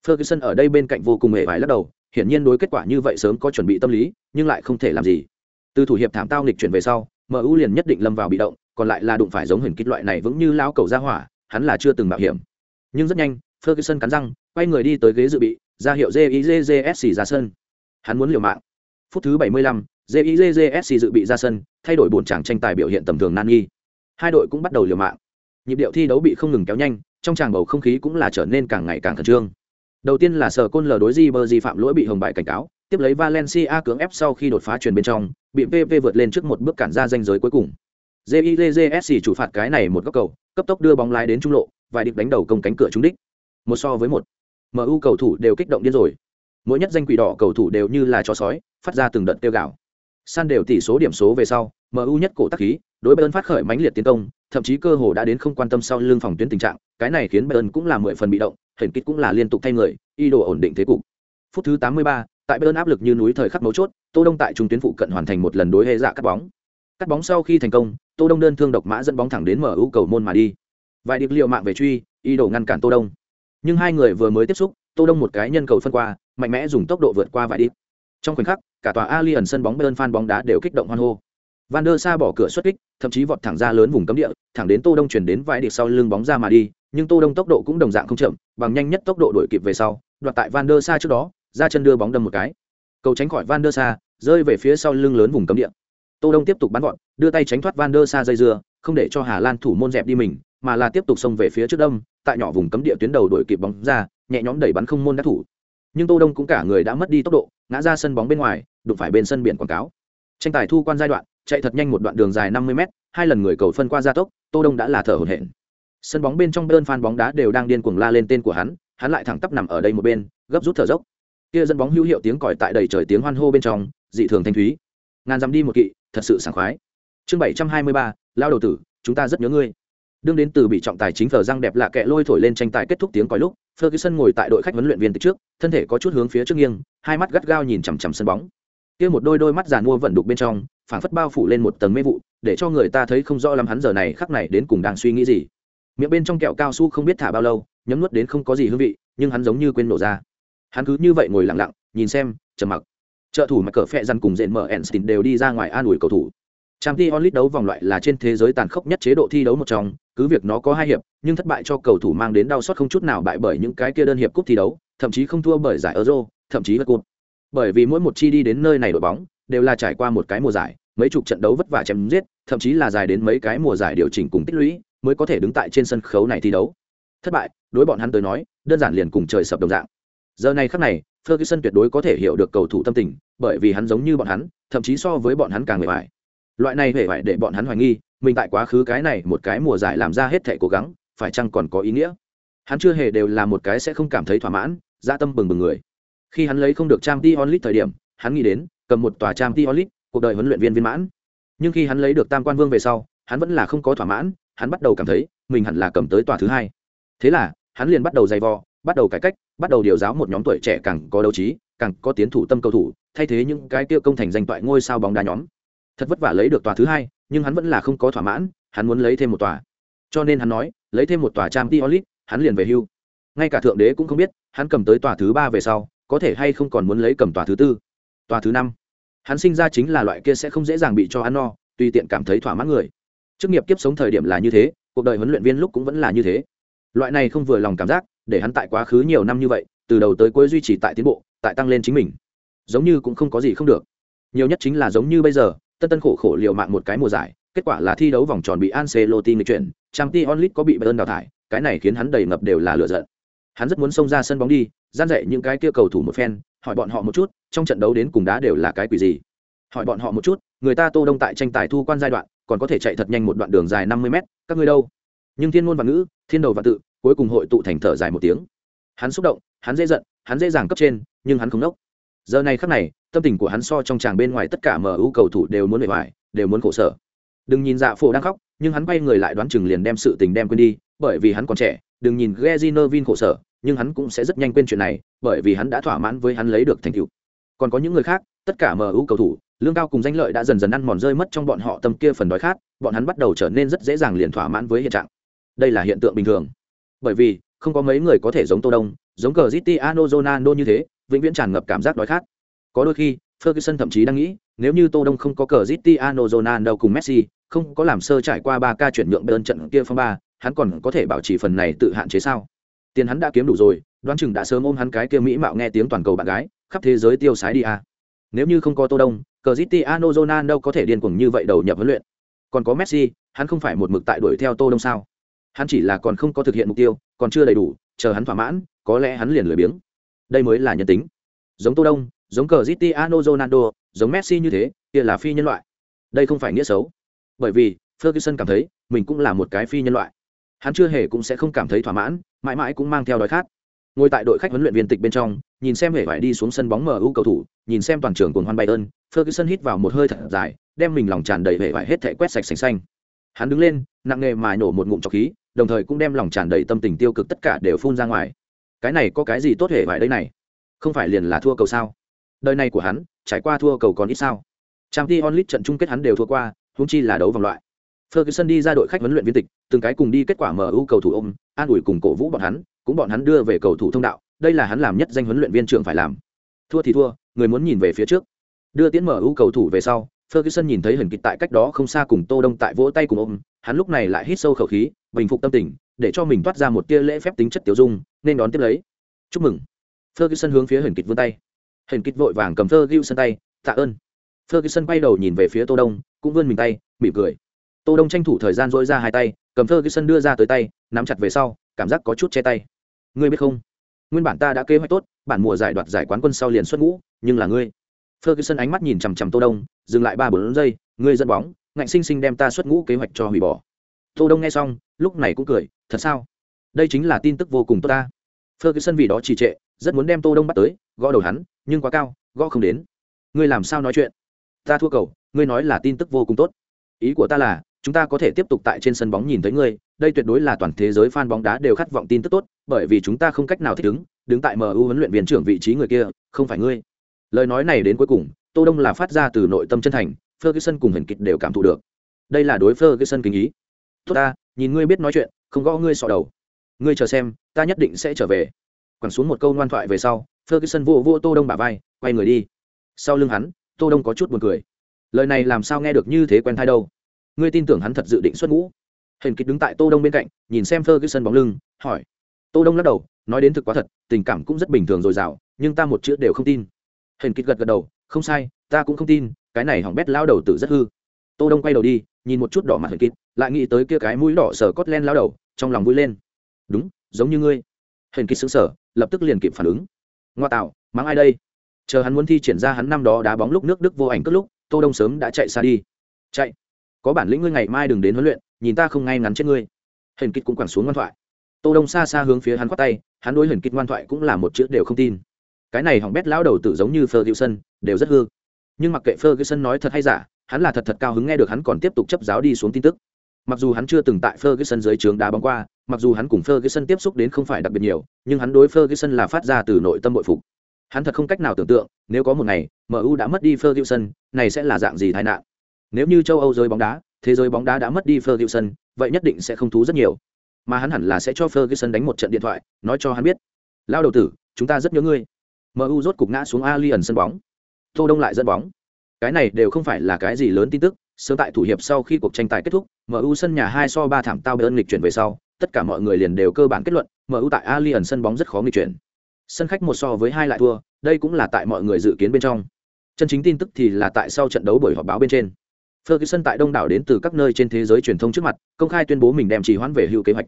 Ferguson ở đây bên cạnh vô cùng mệt mỏi lắc đầu, hiển nhiên đối kết quả như vậy sớm có chuẩn bị tâm lý, nhưng lại không thể làm gì. Từ thủ hiệp thảm tao nghịch chuyển về sau, MU liền nhất định lâm vào bị động, còn lại là đụng phải giống hình kích loại này vững như lao cầu ra hỏa, hắn là chưa từng mạo hiểm. Nhưng rất nhanh, Ferguson cắn răng, quay người đi tới ghế dự bị, ra hiệu JIJJSC ra sân. Hắn muốn liều mạng. Phút thứ 75, JIJJSC dự bị ra sân, thay đổi bốn chàng tranh tài biểu hiện tầm thường nan nghi. Hai đội cũng bắt đầu liều mạng. Nhịp điệu thi đấu bị không ngừng kéo nhanh, trong tràng bầu không khí cũng là trở nên càng ngày càng khẩn trương. Đầu tiên là sở côn lờ đối Ribery phạm lỗi bị hồng bại cảnh cáo, tiếp lấy Valencia cưỡng ép sau khi đột phá truyền bên trong, bị PP vượt lên trước một bước cản ra danh giới cuối cùng. JIJSC chủ phạt cái này một góc cầu, cấp tốc đưa bóng lái đến trung lộ, vài điệp đánh đầu công cánh cửa trúng đích. Một so với một. MU cầu thủ đều kích động điên rồi. Mỗi nhất danh quỷ đỏ cầu thủ đều như là chó sói, phát ra từng đợt tiêu gạo. San đều tỷ số điểm số về sau, MU nhất cổ tác khí, đối Bayern phát khởi mãnh liệt tiến công, thậm chí cơ hồ đã đến không quan tâm sau lưng phòng tuyến tình trạng, cái này khiến Bayern cũng là mười phần bị động, hình kích cũng là liên tục thay người, ý đồ ổn định thế cục. Phút thứ 83, tại Bayern áp lực như núi thời khắc mấu chốt, Tô Đông tại trung tuyến phụ cận hoàn thành một lần đối hệ dạ cắt bóng. Cắt bóng sau khi thành công, Tô Đông đơn thương độc mã dẫn bóng thẳng đến mở ưu cầu môn mà đi. Vài điệp liệu mạng về truy, ý đồ ngăn cản Tô Đông. Nhưng hai người vừa mới tiếp xúc, Tô Đông một cái nhân cầu phân qua, mạnh mẽ dùng tốc độ vượt qua vài điệp. Trong khoảnh khắc, cả tòa Allianz sân bóng Bayern fan bóng đá đều kích động hoan hô. Van der Sa bỏ cửa xuất kích, thậm chí vọt thẳng ra lớn vùng cấm địa, thẳng đến Tô Đông chuyển đến vãi địch sau lưng bóng ra mà đi, nhưng Tô Đông tốc độ cũng đồng dạng không chậm, bằng nhanh nhất tốc độ đuổi kịp về sau, đoạt tại Van der Sa trước đó, ra chân đưa bóng đâm một cái. Cầu tránh khỏi Van der Sa, rơi về phía sau lưng lớn vùng cấm địa. Tô Đông tiếp tục bắn gọn, đưa tay tránh thoát Van der Sa dây dưa, không để cho Hà Lan thủ môn dẹp đi mình, mà là tiếp tục xông về phía trước đâm, tại nhỏ vùng cấm địa tuyến đầu đuổi kịp bóng ra, nhẹ nhõm đẩy bắn không môn đã thủ. Nhưng Tô Đông cũng cả người đã mất đi tốc độ, ngã ra sân bóng bên ngoài, đụng phải bên sân biển quảng cáo. Tranh tài thu quan giai đoạn, chạy thật nhanh một đoạn đường dài 50m, hai lần người cầu phân qua gia tốc, Tô Đông đã là thở hổn hển. Sân bóng bên trong đơn fan bóng đá đều đang điên cuồng la lên tên của hắn, hắn lại thẳng tắp nằm ở đây một bên, gấp rút thở dốc. Kia dẫn bóng hữu hiệu tiếng còi tại đầy trời tiếng hoan hô bên trong, dị thường thanh thúy. Ngàn dặm đi một kỵ, thật sự sảng khoái. Chương 723, lao đầu tử, chúng ta rất nhớ ngươi. Đương đến từ bị trọng tài chính phở răng đẹp lạ kệ lôi thổi lên tranh tài kết thúc tiếng còi lúc, Ferguson ngồi tại đội khách huấn luyện viên từ trước, thân thể có chút hướng phía trước nghiêng, hai mắt gắt gao nhìn chằm chằm sân bóng. Kia một đôi đôi mắt giàn mua vận đục bên trong, phảng phất bao phủ lên một tầng mê vụ, để cho người ta thấy không rõ lắm hắn giờ này khắc này đến cùng đang suy nghĩ gì. Miệng bên trong kẹo cao su không biết thả bao lâu, nhấm nuốt đến không có gì hương vị, nhưng hắn giống như quên nổ ra. Hắn cứ như vậy ngồi lặng lặng, nhìn xem, trầm mặc. Trợ thủ mà cờ phẹ dằn cùng dện mở enstin đều đi ra ngoài an ủi cầu thủ. Champions League đấu vòng loại là trên thế giới tàn khốc nhất chế độ thi đấu một trong, cứ việc nó có hai hiệp, nhưng thất bại cho cầu thủ mang đến đau xót không chút nào bại bởi những cái kia đơn hiệp cúp thi đấu, thậm chí không thua bởi giải Euro, thậm chí là cúp. Bởi vì mỗi một chi đi đến nơi này đội bóng, đều là trải qua một cái mùa giải mấy chục trận đấu vất vả chém giết thậm chí là dài đến mấy cái mùa giải điều chỉnh cùng tích lũy mới có thể đứng tại trên sân khấu này thi đấu. Thất bại đối bọn hắn tới nói đơn giản liền cùng trời sập đồng dạng. Giờ này khắc này ferguson tuyệt đối có thể hiểu được cầu thủ tâm tình bởi vì hắn giống như bọn hắn thậm chí so với bọn hắn càng hề vải loại này hề vải để bọn hắn hoài nghi mình tại quá khứ cái này một cái mùa giải làm ra hết thể cố gắng phải chăng còn có ý nghĩa? Hắn chưa hề đều là một cái sẽ không cảm thấy thỏa mãn gia tâm bừng bừng người khi hắn lấy không được trang t onlit thời điểm, hắn nghĩ đến, cầm một tòa trang t onlit, cuộc đời huấn luyện viên viên mãn. Nhưng khi hắn lấy được tam quan vương về sau, hắn vẫn là không có thỏa mãn, hắn bắt đầu cảm thấy, mình hẳn là cầm tới tòa thứ hai. Thế là, hắn liền bắt đầu dày vò, bắt đầu cải cách, bắt đầu điều giáo một nhóm tuổi trẻ càng có đấu trí, càng có tiến thủ tâm cầu thủ, thay thế những cái tiêu công thành danh toại ngôi sao bóng đá nhóm. Thật vất vả lấy được tòa thứ hai, nhưng hắn vẫn là không có thỏa mãn, hắn muốn lấy thêm một tòa. Cho nên hắn nói, lấy thêm một tòa trang t onlit, hắn liền về hưu. Ngay cả thượng đế cũng không biết, hắn cầm tới tòa thứ ba về sau có thể hay không còn muốn lấy cầm tòa thứ tư, tòa thứ năm. Hắn sinh ra chính là loại kia sẽ không dễ dàng bị cho ăn no, tùy tiện cảm thấy thỏa mãn người. Chức nghiệp kiếp sống thời điểm là như thế, cuộc đời huấn luyện viên lúc cũng vẫn là như thế. Loại này không vừa lòng cảm giác, để hắn tại quá khứ nhiều năm như vậy, từ đầu tới cuối duy trì tại tiến bộ, tại tăng lên chính mình. Giống như cũng không có gì không được. Nhiều nhất chính là giống như bây giờ, tân tân khổ khổ liều mạng một cái mùa giải, kết quả là thi đấu vòng tròn bị Ancelotti nghịch chuyển trang t onlit có bị bayern đào thải, cái này khiến hắn đầy ngập đều là lựa giận hắn rất muốn xông ra sân bóng đi, gian dạy những cái kia cầu thủ một phen, hỏi bọn họ một chút, trong trận đấu đến cùng đá đều là cái quỷ gì? Hỏi bọn họ một chút, người ta tô đông tại tranh tài thu quan giai đoạn, còn có thể chạy thật nhanh một đoạn đường dài năm mươi mét, các ngươi đâu? Nhưng thiên ngôn và ngữ, thiên đầu và tự, cuối cùng hội tụ thành thở dài một tiếng. Hắn xúc động, hắn dễ giận, hắn dễ dàng cấp trên, nhưng hắn không nốc. Giờ này khắc này, tâm tình của hắn so trong tràng bên ngoài tất cả mu cầu thủ đều muốn bề ngoài đều muốn khổ sở. Đừng nhìn dạ phổ đang khóc, nhưng hắn quay người lại đoán chừng liền đem sự tình đem quên đi, bởi vì hắn còn trẻ đừng nhìn Gezinovin khổ sở, nhưng hắn cũng sẽ rất nhanh quên chuyện này, bởi vì hắn đã thỏa mãn với hắn lấy được thành tựu. Còn có những người khác, tất cả mu cầu thủ, lương cao cùng danh lợi đã dần dần ăn mòn rơi mất trong bọn họ tâm kia phần đói khát, bọn hắn bắt đầu trở nên rất dễ dàng liền thỏa mãn với hiện trạng. Đây là hiện tượng bình thường. Bởi vì, không có mấy người có thể giống tô đông, giống Cristiano ronaldo như thế, vĩnh viễn tràn ngập cảm giác đói khát. Có đôi khi, ferguson thậm chí đang nghĩ, nếu như tô đông không có Cristiano ronaldo cùng messi, không có làm sơ trải qua ba ca chuyển nhượng bên trận kia phong ba hắn còn có thể bảo trì phần này tự hạn chế sao? Tiền hắn đã kiếm đủ rồi, đoán chừng đã sớm ôm hắn cái kia mỹ mạo nghe tiếng toàn cầu bạn gái, khắp thế giới tiêu sái đi à. nếu như không có tô đông cờ zitiano ronaldo có thể điên cuồng như vậy đầu nhập huấn luyện. Còn có messi, hắn không phải một mực tại đuổi theo tô đông sao? Hắn chỉ là còn không có thực hiện mục tiêu, còn chưa đầy đủ, chờ hắn thỏa mãn, có lẽ hắn liền lười biếng. Đây mới là nhân tính. Giống tô đông, giống cờ zitiano ronaldo, giống messi như thế, kia là phi nhân loại. Đây không phải nghĩa xấu. Bởi vì ferguson cảm thấy mình cũng là một cái phi nhân loại hắn chưa hề cũng sẽ không cảm thấy thỏa mãn, mãi mãi cũng mang theo đói khát. Ngồi tại đội khách huấn luyện viên tịch bên trong, nhìn xem hệ vải đi xuống sân bóng mu cầu thủ, nhìn xem toàn trường cồn hoan bayern, ferguson hít vào một hơi thật dài, đem mình lòng tràn đầy hệ vải hết thể quét sạch sành xanh. Hắn đứng lên, nặng nề mài nổ một ngụm trọc khí, đồng thời cũng đem lòng tràn đầy tâm tình tiêu cực tất cả đều phun ra ngoài. Cái này có cái gì tốt hệ vải đây này? Không phải liền là thua cầu sao? Đời này của hắn, trải qua thua cầu còn ít sao? Trang t onlit trận chung kết hắn đều thua qua húng chi là đấu vòng loại ferguson đi ra đội khách huấn luyện viên tịch, từng cái cùng đi kết quả mu cầu thủ ôm, an ủi cùng cổ vũ bọn hắn, cũng bọn hắn đưa về cầu thủ thông đạo, đây là hắn làm nhất danh huấn luyện viên trưởng phải làm. Thua thì thua, người muốn nhìn về phía trước. Đưa tiến mu cầu thủ về sau, ferguson nhìn thấy hình kịch tại cách đó không xa cùng tô đông tại vỗ tay cùng ôm, hắn lúc này lại hít sâu khẩu khí, bình phục tâm tình, để cho mình toát ra một tia lễ phép tính chất tiểu dung, nên đón tiếp lấy. Chúc mừng. Ferguson hướng phía hình kịch vươn tay. Hình kịch vội vàng cầm ferguson tay, tạ ơn. Ferguson quay đầu nhìn về phía tô đông, cũng vươn mình tay, mỉm cười tô đông tranh thủ thời gian dỗi ra hai tay, cầm thơ cái sân đưa ra tới tay, nắm chặt về sau, cảm giác có chút che tay. Ngươi biết không? Nguyên bản ta đã kế hoạch tốt, bản mùa giải đoạt giải quán quân sau liền xuất ngũ, nhưng là ngươi. Ferguson ánh mắt nhìn chằm chằm tô đông, dừng lại ba bốn giây, ngươi dẫn bóng, ngạnh sinh sinh đem ta xuất ngũ kế hoạch cho hủy bỏ. Tô đông nghe xong, lúc này cũng cười, thật sao? Đây chính là tin tức vô cùng tốt ta. Ferguson vì đó trì trệ, rất muốn đem tô đông bắt tới, gõ đầu hắn, nhưng quá cao, gõ không đến. Ngươi làm sao nói chuyện? Ta thua cầu, ngươi nói là tin tức vô cùng tốt. Ý của ta là chúng ta có thể tiếp tục tại trên sân bóng nhìn thấy ngươi, đây tuyệt đối là toàn thế giới fan bóng đá đều khát vọng tin tức tốt, bởi vì chúng ta không cách nào thích ứng đứng tại mu huấn luyện viên trưởng vị trí người kia, không phải ngươi. Lời nói này đến cuối cùng, tô đông là phát ra từ nội tâm chân thành, ferguson cùng hình kịch đều cảm thụ được. Đây là đối ferguson kính ý. Tốt ta, nhìn ngươi biết nói chuyện, không gõ ngươi sọ đầu. Ngươi chờ xem, ta nhất định sẽ trở về. Quẳng xuống một câu ngoan thoại về sau, ferguson vô vô tô đông bả vai, quay người đi. Sau lưng hắn, tô đông có chút buồn cười. Lời này làm sao nghe được như thế quen thai đâu? Ngươi tin tưởng hắn thật dự định xuất ngũ? Hình kịch đứng tại tô đông bên cạnh, nhìn xem ferguson bóng lưng, hỏi. Tô đông lắc đầu, nói đến thực quá thật, tình cảm cũng rất bình thường dồi dào, nhưng ta một chữ đều không tin. Hình kịch gật gật đầu, không sai, ta cũng không tin, cái này hỏng bét lao đầu tử rất hư. Tô đông quay đầu đi, nhìn một chút đỏ mặt hận kịch, lại nghĩ tới kia cái mũi đỏ sờ cốt len lao đầu, trong lòng vui lên. Đúng, giống như ngươi. Hận kịch sững sờ, lập tức liền kịp phản ứng. Ngoa tạo, mắng ai đây? Chờ hắn muốn thi triển ra hắn năm đó đá bóng lúc nước đức vô ảnh cất lúc, tô đông sớm đã chạy xa đi. Chạy có bản lĩnh ngươi ngày mai đừng đến huấn luyện, nhìn ta không ngay ngắn chết ngươi. Hển kịch cũng quẳng xuống ngoan thoại. Tô đông xa xa hướng phía hắn quát tay, hắn đối hển kịch ngoan thoại cũng là một chữ đều không tin. Cái này hỏng bét lão đầu tử giống như ferguson đều rất hư. Nhưng mặc kệ ferguson nói thật hay giả, hắn là thật thật cao hứng nghe được hắn còn tiếp tục chấp giáo đi xuống tin tức. Mặc dù hắn chưa từng tại ferguson dưới trướng đá bóng qua, mặc dù hắn cùng ferguson tiếp xúc đến không phải đặc biệt nhiều, nhưng hắn đối ferguson là phát ra từ nội tâm bội phục. Hắn thật không cách nào tưởng tượng, nếu có một ngày mu đã mất đi ferguson này sẽ là dạng gì tai nạn nếu như châu âu giới bóng đá, thế giới bóng đá đã mất đi ferguson, vậy nhất định sẽ không thú rất nhiều. Mà hắn hẳn là sẽ cho ferguson đánh một trận điện thoại, nói cho hắn biết. Lao đầu tử, chúng ta rất nhớ ngươi. Mu rốt cục ngã xuống alien sân bóng. Tô đông lại dẫn bóng. Cái này đều không phải là cái gì lớn tin tức. Sớm tại thủ hiệp sau khi cuộc tranh tài kết thúc mu sân nhà hai so ba thảm tao bị ơn lịch chuyển về sau, tất cả mọi người liền đều cơ bản kết luận mu tại alien sân bóng rất khó nghịch chuyển. Sân khách một so với hai lại thua, đây cũng là tại mọi người dự kiến bên trong. Chân chính tin tức thì là tại sau trận đấu buổi họp báo bên trên ferguson tại đông đảo đến từ các nơi trên thế giới truyền thông trước mặt công khai tuyên bố mình đem trì hoãn về hưu kế hoạch.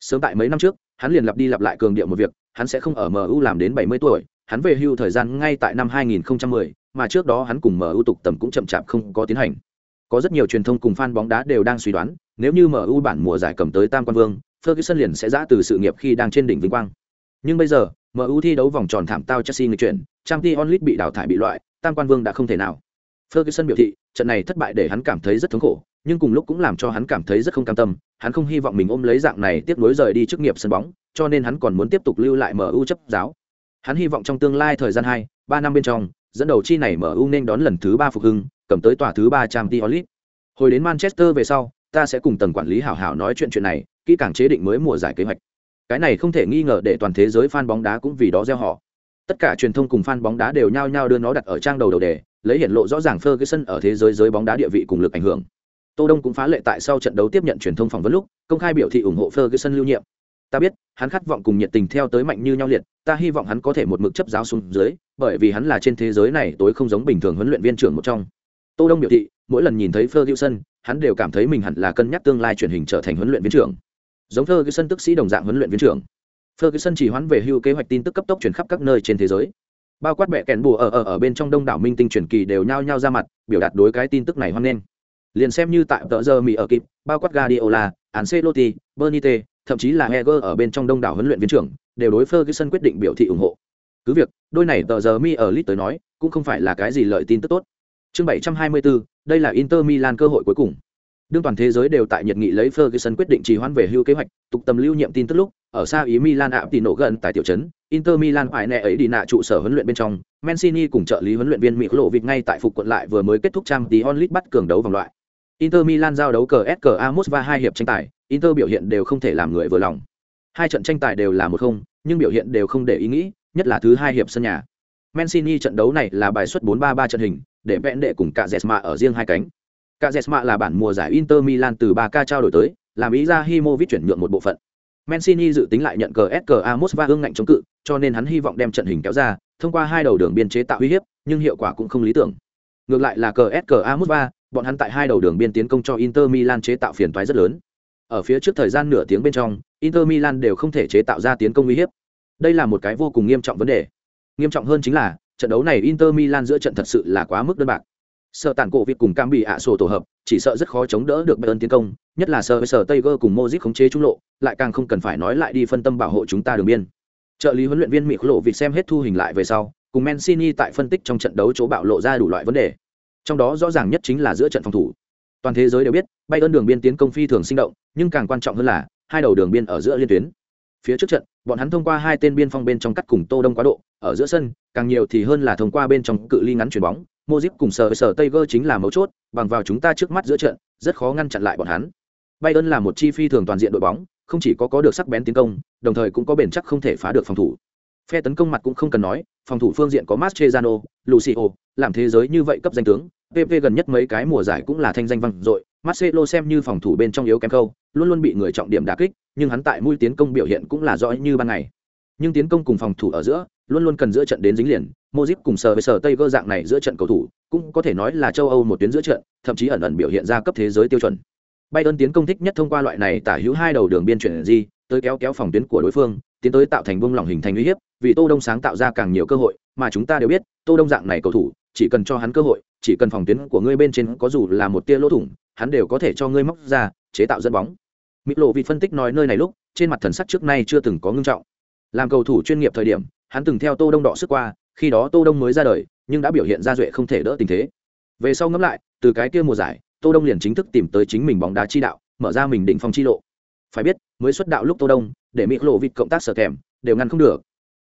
Sớm tại mấy năm trước hắn liền lặp đi lặp lại cường điệu một việc hắn sẽ không ở mu làm đến 70 tuổi hắn về hưu thời gian ngay tại năm 2010, mà trước đó hắn cùng mu tục tầm cũng chậm chạp không có tiến hành. Có rất nhiều truyền thông cùng fan bóng đá đều đang suy đoán nếu như mu bản mùa giải cầm tới tam quan vương ferguson liền sẽ giã từ sự nghiệp khi đang trên đỉnh vinh quang. Nhưng bây giờ MU thi đấu vòng tròn thảm tao Chelsea người chuyển, Champions League bị đào thải bị loại, tam quan vương đã không thể nào. Ferguson biểu thị, trận này thất bại để hắn cảm thấy rất thống khổ, nhưng cùng lúc cũng làm cho hắn cảm thấy rất không cam tâm, hắn không hy vọng mình ôm lấy dạng này tiếp nối rời đi chức nghiệp sân bóng, cho nên hắn còn muốn tiếp tục lưu lại MU chấp giáo. Hắn hy vọng trong tương lai thời gian 2, 3 năm bên trong, dẫn đầu chi này MU nên đón lần thứ 3 phục hưng, cầm tới tòa thứ 3 Champions League. Hồi đến Manchester về sau, ta sẽ cùng tầng quản lý hảo hảo nói chuyện chuyện này, kỹ càng chế định mới mùa giải kế hoạch. Cái này không thể nghi ngờ để toàn thế giới fan bóng đá cũng vì đó gieo họ. Tất cả truyền thông cùng fan bóng đá đều nhao nhao đưa nó đặt ở trang đầu đầu đề, lấy hiện lộ rõ ràng Ferguson ở thế giới giới bóng đá địa vị cùng lực ảnh hưởng. Tô Đông cũng phá lệ tại sau trận đấu tiếp nhận truyền thông phỏng vấn lúc, công khai biểu thị ủng hộ Ferguson lưu nhiệm. Ta biết, hắn khát vọng cùng nhiệt tình theo tới mạnh như nhau liệt, ta hy vọng hắn có thể một mực chấp giáo xuống dưới, bởi vì hắn là trên thế giới này tối không giống bình thường huấn luyện viên trưởng một trong. Tô Đông biểu thị, mỗi lần nhìn thấy Ferguson, hắn đều cảm thấy mình hẳn là cân nhắc tương lai truyền hình trở thành huấn luyện viên trưởng giống Ferguson tức sĩ đồng dạng huấn luyện viên trưởng. Ferguson chỉ hoãn về hưu kế hoạch tin tức cấp tốc truyền khắp các nơi trên thế giới. Bao quát bẻ kèn bùa ở ở ở bên trong đông đảo minh tinh truyền kỳ đều nhao nhao ra mặt, biểu đạt đối cái tin tức này hoan nghênh. Liền xem như tại tờ giờ Mỹ ở kịp, bao quát Guardiola, Ancelotti, Benitez, thậm chí là Heger ở bên trong đông đảo huấn luyện viên trưởng, đều đối Ferguson quyết định biểu thị ủng hộ. Cứ việc, đôi này tờ giờ Mi ở Lit tới nói, cũng không phải là cái gì lợi tin tức tốt. Chương 724, đây là Inter Milan cơ hội cuối cùng đương toàn thế giới đều tại nhiệt nghị lấy Ferguson quyết định trì hoãn về hưu kế hoạch, tục tầm lưu nhiệm tin tức lúc, ở xa ý Milan ạ tỷ nổ gần tại tiểu trấn, Inter Milan phải nẹ ấy đi nạ trụ sở huấn luyện bên trong, Mancini cùng trợ lý huấn luyện viên Mỹ lộ vịt ngay tại phục quận lại vừa mới kết thúc trang tí onlit bắt cường đấu vòng loại. Inter Milan giao đấu cờ SKA Mosva hai hiệp tranh tài, Inter biểu hiện đều không thể làm người vừa lòng. Hai trận tranh tài đều là một không, nhưng biểu hiện đều không để ý nghĩ, nhất là thứ hai hiệp sân nhà. Mancini trận đấu này là bài xuất 4-3-3 trận hình, để vẹn đệ cùng cả Jesma ở riêng hai cánh. Cả Jesma là bản mùa giải Inter Milan từ 3K trao đổi tới, làm ý ra Himovic chuyển nhượng một bộ phận. Mancini dự tính lại nhận cờ SKA Mosva hương ngạnh chống cự, cho nên hắn hy vọng đem trận hình kéo ra, thông qua hai đầu đường biên chế tạo uy hiếp, nhưng hiệu quả cũng không lý tưởng. Ngược lại là cờ SKA Mosva, bọn hắn tại hai đầu đường biên tiến công cho Inter Milan chế tạo phiền toái rất lớn. Ở phía trước thời gian nửa tiếng bên trong, Inter Milan đều không thể chế tạo ra tiến công uy hiếp. Đây là một cái vô cùng nghiêm trọng vấn đề. Nghiêm trọng hơn chính là, trận đấu này Inter Milan giữa trận thật sự là quá mức đơn bạc sợ tàn cổ việc cùng cam bị ạ sổ tổ hợp, chỉ sợ rất khó chống đỡ được bayern tiến công, nhất là sợ sở tây gơ cùng mozip khống chế trung lộ, lại càng không cần phải nói lại đi phân tâm bảo hộ chúng ta đường biên. Trợ lý huấn luyện viên mỹ lộ việc xem hết thu hình lại về sau, cùng mancini tại phân tích trong trận đấu chỗ bạo lộ ra đủ loại vấn đề. Trong đó rõ ràng nhất chính là giữa trận phòng thủ. Toàn thế giới đều biết, bayern đường biên tiến công phi thường sinh động, nhưng càng quan trọng hơn là, hai đầu đường biên ở giữa liên tuyến. Phía trước trận, bọn hắn thông qua hai tên biên phong bên trong cắt cùng tô đông quá độ, ở giữa sân, càng nhiều thì hơn là thông qua bên trong cự ly ngắn chuyền bóng Modric cùng sở sở Tiger chính là mấu chốt, bằng vào chúng ta trước mắt giữa trận, rất khó ngăn chặn lại bọn hắn. Bayern là một chi phi thường toàn diện đội bóng, không chỉ có có được sắc bén tiến công, đồng thời cũng có bền chắc không thể phá được phòng thủ. Phe tấn công mặt cũng không cần nói, phòng thủ phương diện có Mascherano, Lucio, làm thế giới như vậy cấp danh tướng, PP gần nhất mấy cái mùa giải cũng là thanh danh vang dội, Marcelo xem như phòng thủ bên trong yếu kém câu, luôn luôn bị người trọng điểm đả kích, nhưng hắn tại mũi tiến công biểu hiện cũng là rõ như ban ngày nhưng tiến công cùng phòng thủ ở giữa, luôn luôn cần giữa trận đến dính liền. Mozip cùng sờ với sờ Tây gơ dạng này giữa trận cầu thủ, cũng có thể nói là châu Âu một tuyến giữa trận, thậm chí ẩn ẩn biểu hiện ra cấp thế giới tiêu chuẩn. Bayern tiến công thích nhất thông qua loại này tả hữu hai đầu đường biên chuyển di, tới kéo kéo phòng tuyến của đối phương, tiến tới tạo thành buông lỏng hình thành uy hiếp, vì tô đông sáng tạo ra càng nhiều cơ hội, mà chúng ta đều biết, tô đông dạng này cầu thủ, chỉ cần cho hắn cơ hội, chỉ cần phòng tuyến của ngươi bên trên có dù là một tia lỗ thủng, hắn đều có thể cho ngươi móc ra, chế tạo dẫn bóng. Mỹ lộ vị phân tích nói nơi này lúc, trên mặt thần sắc trước nay chưa từng có ngưng trọng làm cầu thủ chuyên nghiệp thời điểm, hắn từng theo tô đông đọ sức qua, khi đó tô đông mới ra đời, nhưng đã biểu hiện ra duệ không thể đỡ tình thế. Về sau ngẫm lại, từ cái kia mùa giải, tô đông liền chính thức tìm tới chính mình bóng đá chi đạo, mở ra mình định phong chi lộ. Phải biết, mới xuất đạo lúc tô đông, để mỹ lộ vịt cộng tác sở kèm đều ngăn không được.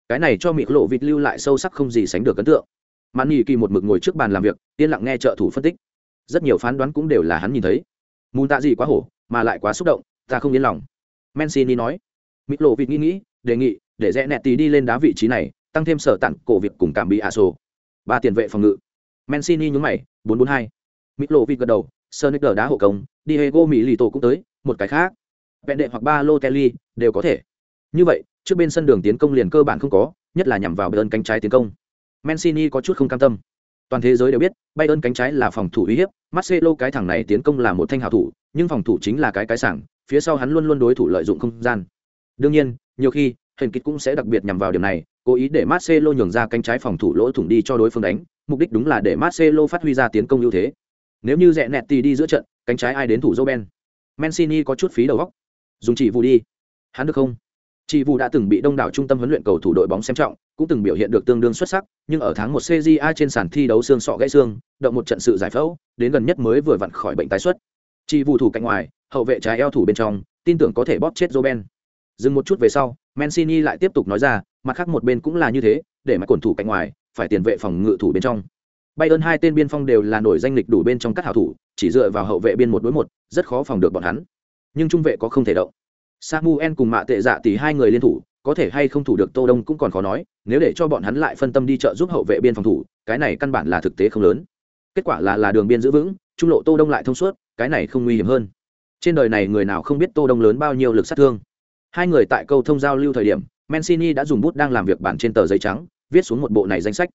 Cái này cho mỹ lộ vịt lưu lại sâu sắc không gì sánh được ấn tượng. Mãn nhị kỳ một mực ngồi trước bàn làm việc, yên lặng nghe trợ thủ phân tích. Rất nhiều phán đoán cũng đều là hắn nhìn thấy. Mùn tạ gì quá hổ, mà lại quá xúc động, ta không yên lòng. Mencini nói. Mỹ lộ vịt nghĩ nghĩ, đề nghị để rẽ nẹt tí đi lên đá vị trí này tăng thêm sở tặng cổ việc cùng cảm bị a sổ ba tiền vệ phòng ngự mancini nhún mày bốn bốn hai mỹ lộ vịt gật đầu Sonic đá hộ công, Diego tổ cũng tới, một cái khác, vẹn đệ hoặc ba lô telly đều có thể. Như vậy, trước bên sân đường tiến công liền cơ bản không có, nhất là nhằm vào Bayern cánh trái tiến công. Mancini có chút không cam tâm. Toàn thế giới đều biết, Bayern cánh trái là phòng thủ uy hiếp, Marcelo cái thằng này tiến công là một thanh hảo thủ, nhưng phòng thủ chính là cái cái sảng, phía sau hắn luôn luôn đối thủ lợi dụng không gian. Đương nhiên, nhiều khi, hình kịch cũng sẽ đặc biệt nhằm vào điểm này, cố ý để Marcelo nhường ra cánh trái phòng thủ lỗ thủng đi cho đối phương đánh, mục đích đúng là để Marcelo phát huy ra tiến công ưu thế. Nếu như rẽ nẹt tì đi giữa trận, cánh trái ai đến thủ Roben? Mancini có chút phí đầu góc Dùng chỉ vụ đi. Hắn được không? Chỉ vụ đã từng bị đông đảo trung tâm huấn luyện cầu thủ đội bóng xem trọng, cũng từng biểu hiện được tương đương xuất sắc, nhưng ở tháng một CJA trên sàn thi đấu xương sọ gãy xương, động một trận sự giải phẫu, đến gần nhất mới vừa vặn khỏi bệnh tái xuất. Chỉ vụ thủ cạnh ngoài, hậu vệ trái eo thủ bên trong, tin tưởng có thể bóp chết Roben. Dừng một chút về sau, Mancini lại tiếp tục nói ra, mặt khác một bên cũng là như thế, để mà cổn thủ cạnh ngoài, phải tiền vệ phòng ngự thủ bên trong. Bayern hai tên biên phong đều là nổi danh lịch đủ bên trong các hảo thủ, chỉ dựa vào hậu vệ biên một đối một, rất khó phòng được bọn hắn. Nhưng trung vệ có không thể động. Samuel cùng Mạ Tệ Dạ tỷ hai người liên thủ, có thể hay không thủ được Tô Đông cũng còn khó nói, nếu để cho bọn hắn lại phân tâm đi trợ giúp hậu vệ biên phòng thủ, cái này căn bản là thực tế không lớn. Kết quả là là đường biên giữ vững, trung lộ Tô Đông lại thông suốt, cái này không nguy hiểm hơn. Trên đời này người nào không biết Tô Đông lớn bao nhiêu lực sát thương. Hai người tại câu thông giao lưu thời điểm, Mancini đã dùng bút đang làm việc bản trên tờ giấy trắng, viết xuống một bộ này danh sách.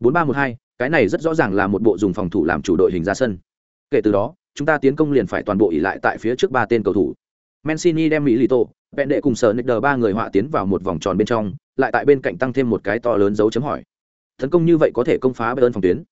4312, cái này rất rõ ràng là một bộ dùng phòng thủ làm chủ đội hình ra sân. Kể từ đó chúng ta tiến công liền phải toàn bộ ỉ lại tại phía trước ba tên cầu thủ. Mancini đem mỹ lito bèn đệ cùng sở nick ba người họa tiến vào một vòng tròn bên trong lại tại bên cạnh tăng thêm một cái to lớn dấu chấm hỏi. Tấn công như vậy có thể công phá bayern phòng tuyến?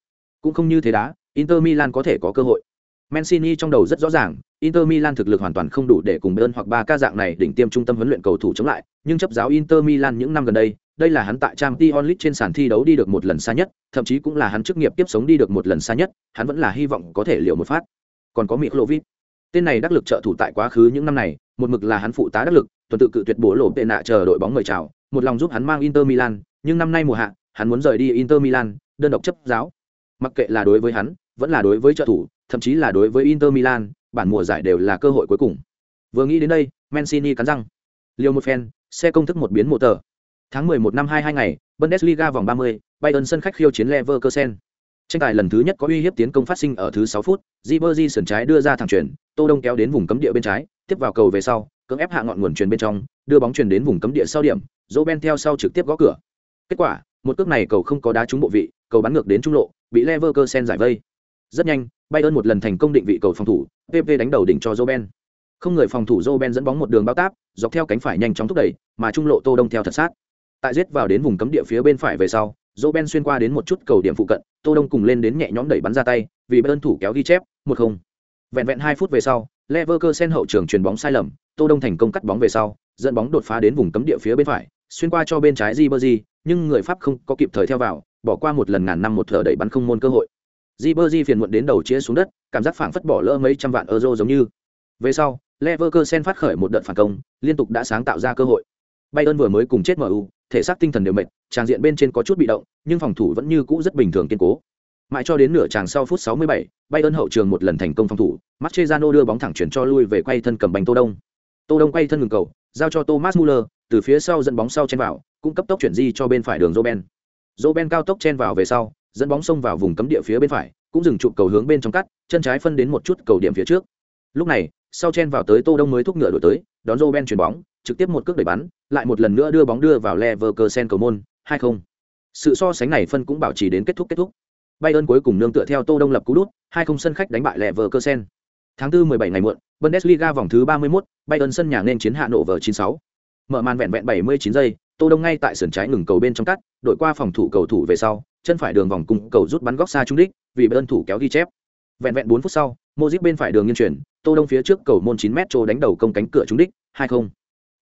Cũng không như thế đá inter milan có thể có cơ hội. Mancini trong đầu rất rõ ràng inter milan thực lực hoàn toàn không đủ để cùng bayern hoặc ba ca dạng này đỉnh tiêm trung tâm huấn luyện cầu thủ chống lại, nhưng chấp giáo inter milan những năm gần đây đây là hắn tại Champions League trên sàn thi đấu đi được một lần xa nhất, thậm chí cũng là hắn chức nghiệp tiếp sống đi được một lần xa nhất, hắn vẫn là hy vọng có thể liệu một phát. Còn có mỹ tên này đắc lực trợ thủ tại quá khứ những năm này, một mực là hắn phụ tá đắc lực, tuần tự cự tuyệt bổ lộ tệ nạ chờ đội bóng mời chào, một lòng giúp hắn mang inter milan, nhưng năm nay mùa hạ, hắn muốn rời đi inter milan, đơn độc chấp giáo. Mặc kệ là đối với hắn, vẫn là đối với trợ thủ, thậm chí là đối với inter milan bản mùa giải đều là cơ hội cuối cùng vừa nghĩ đến đây mancini cắn răng liều một phen xe công thức một biến một tờ Tháng 11 năm 22 ngày, Bundesliga vòng 30, Bayern sân khách khiêu chiến Leverkusen. Tranh tài lần thứ nhất có uy hiếp tiến công phát sinh ở thứ 6 phút, Ribery sườn trái đưa ra thẳng chuyển, Tô Đông kéo đến vùng cấm địa bên trái, tiếp vào cầu về sau, cưỡng ép hạ ngọn nguồn truyền bên trong, đưa bóng truyền đến vùng cấm địa sau điểm, Roben theo sau trực tiếp gõ cửa. Kết quả, một cước này cầu không có đá trúng bộ vị, cầu bắn ngược đến trung lộ, bị Leverkusen giải vây. Rất nhanh, Bayern một lần thành công định vị cầu phòng thủ, PP đánh đầu đỉnh cho Roben. Không người phòng thủ Roben dẫn bóng một đường bao táp, dọc theo cánh phải nhanh chóng thúc đẩy, mà trung lộ Tô Đông theo thật sát tại giết vào đến vùng cấm địa phía bên phải về sau dỗ ben xuyên qua đến một chút cầu điểm phụ cận tô đông cùng lên đến nhẹ nhõm đẩy bắn ra tay vì bayern thủ kéo ghi chép một không vẹn vẹn hai phút về sau leverkusen hậu trường chuyền bóng sai lầm tô đông thành công cắt bóng về sau dẫn bóng đột phá đến vùng cấm địa phía bên phải xuyên qua cho bên trái Ribery, nhưng người Pháp không có kịp thời theo vào, bỏ qua một lần ngàn năm một thở đẩy bắn không môn cơ hội. Ribery phiền muộn đến đầu chia xuống đất, cảm giác phảng phất bỏ lỡ mấy trăm vạn euro giống như. Về sau, Leverkusen phát khởi một đợt phản công, liên tục đã sáng tạo ra cơ hội. Bayern vừa mới cùng chết MU, thể xác tinh thần đều mệt, tràng diện bên trên có chút bị động, nhưng phòng thủ vẫn như cũ rất bình thường kiên cố. Mãi cho đến nửa tràng sau phút 67, Bayern hậu trường một lần thành công phòng thủ, Mascherano đưa bóng thẳng chuyển cho lui về quay thân cầm bánh Tô Đông. Tô Đông quay thân ngừng cầu, giao cho Thomas Muller, từ phía sau dẫn bóng sau chen vào, cũng cấp tốc chuyển di cho bên phải đường Roben. Roben cao tốc chen vào về sau, dẫn bóng xông vào vùng cấm địa phía bên phải, cũng dừng trụ cầu hướng bên trong cắt, chân trái phân đến một chút cầu điểm phía trước. Lúc này, sau chen vào tới Tô Đông mới thúc ngựa đổi tới, đón Roben chuyển bóng, trực tiếp một cước đẩy bắn, lại một lần nữa đưa bóng đưa vào Leverkusen cầu môn, 2-0. Sự so sánh này phân cũng bảo trì đến kết thúc kết thúc. Bayern cuối cùng nương tựa theo Tô Đông lập cú đút, 2-0 sân khách đánh bại Leverkusen. Tháng 4 17 ngày muộn, Bundesliga vòng thứ 31, Bayern sân nhà nên chiến hạ nổ vở 96. Mở màn vẹn vẹn 79 giây, Tô Đông ngay tại sườn trái ngừng cầu bên trong cắt, đội qua phòng thủ cầu thủ về sau, chân phải đường vòng cung cầu rút bắn góc xa trúng đích, vì Bayern thủ kéo ghi chép. Vẹn vẹn 4 phút sau, Modric bên phải đường nghiên chuyển, Tô Đông phía trước cầu môn 9m trô đánh đầu công cánh cửa trúng đích, 2-0.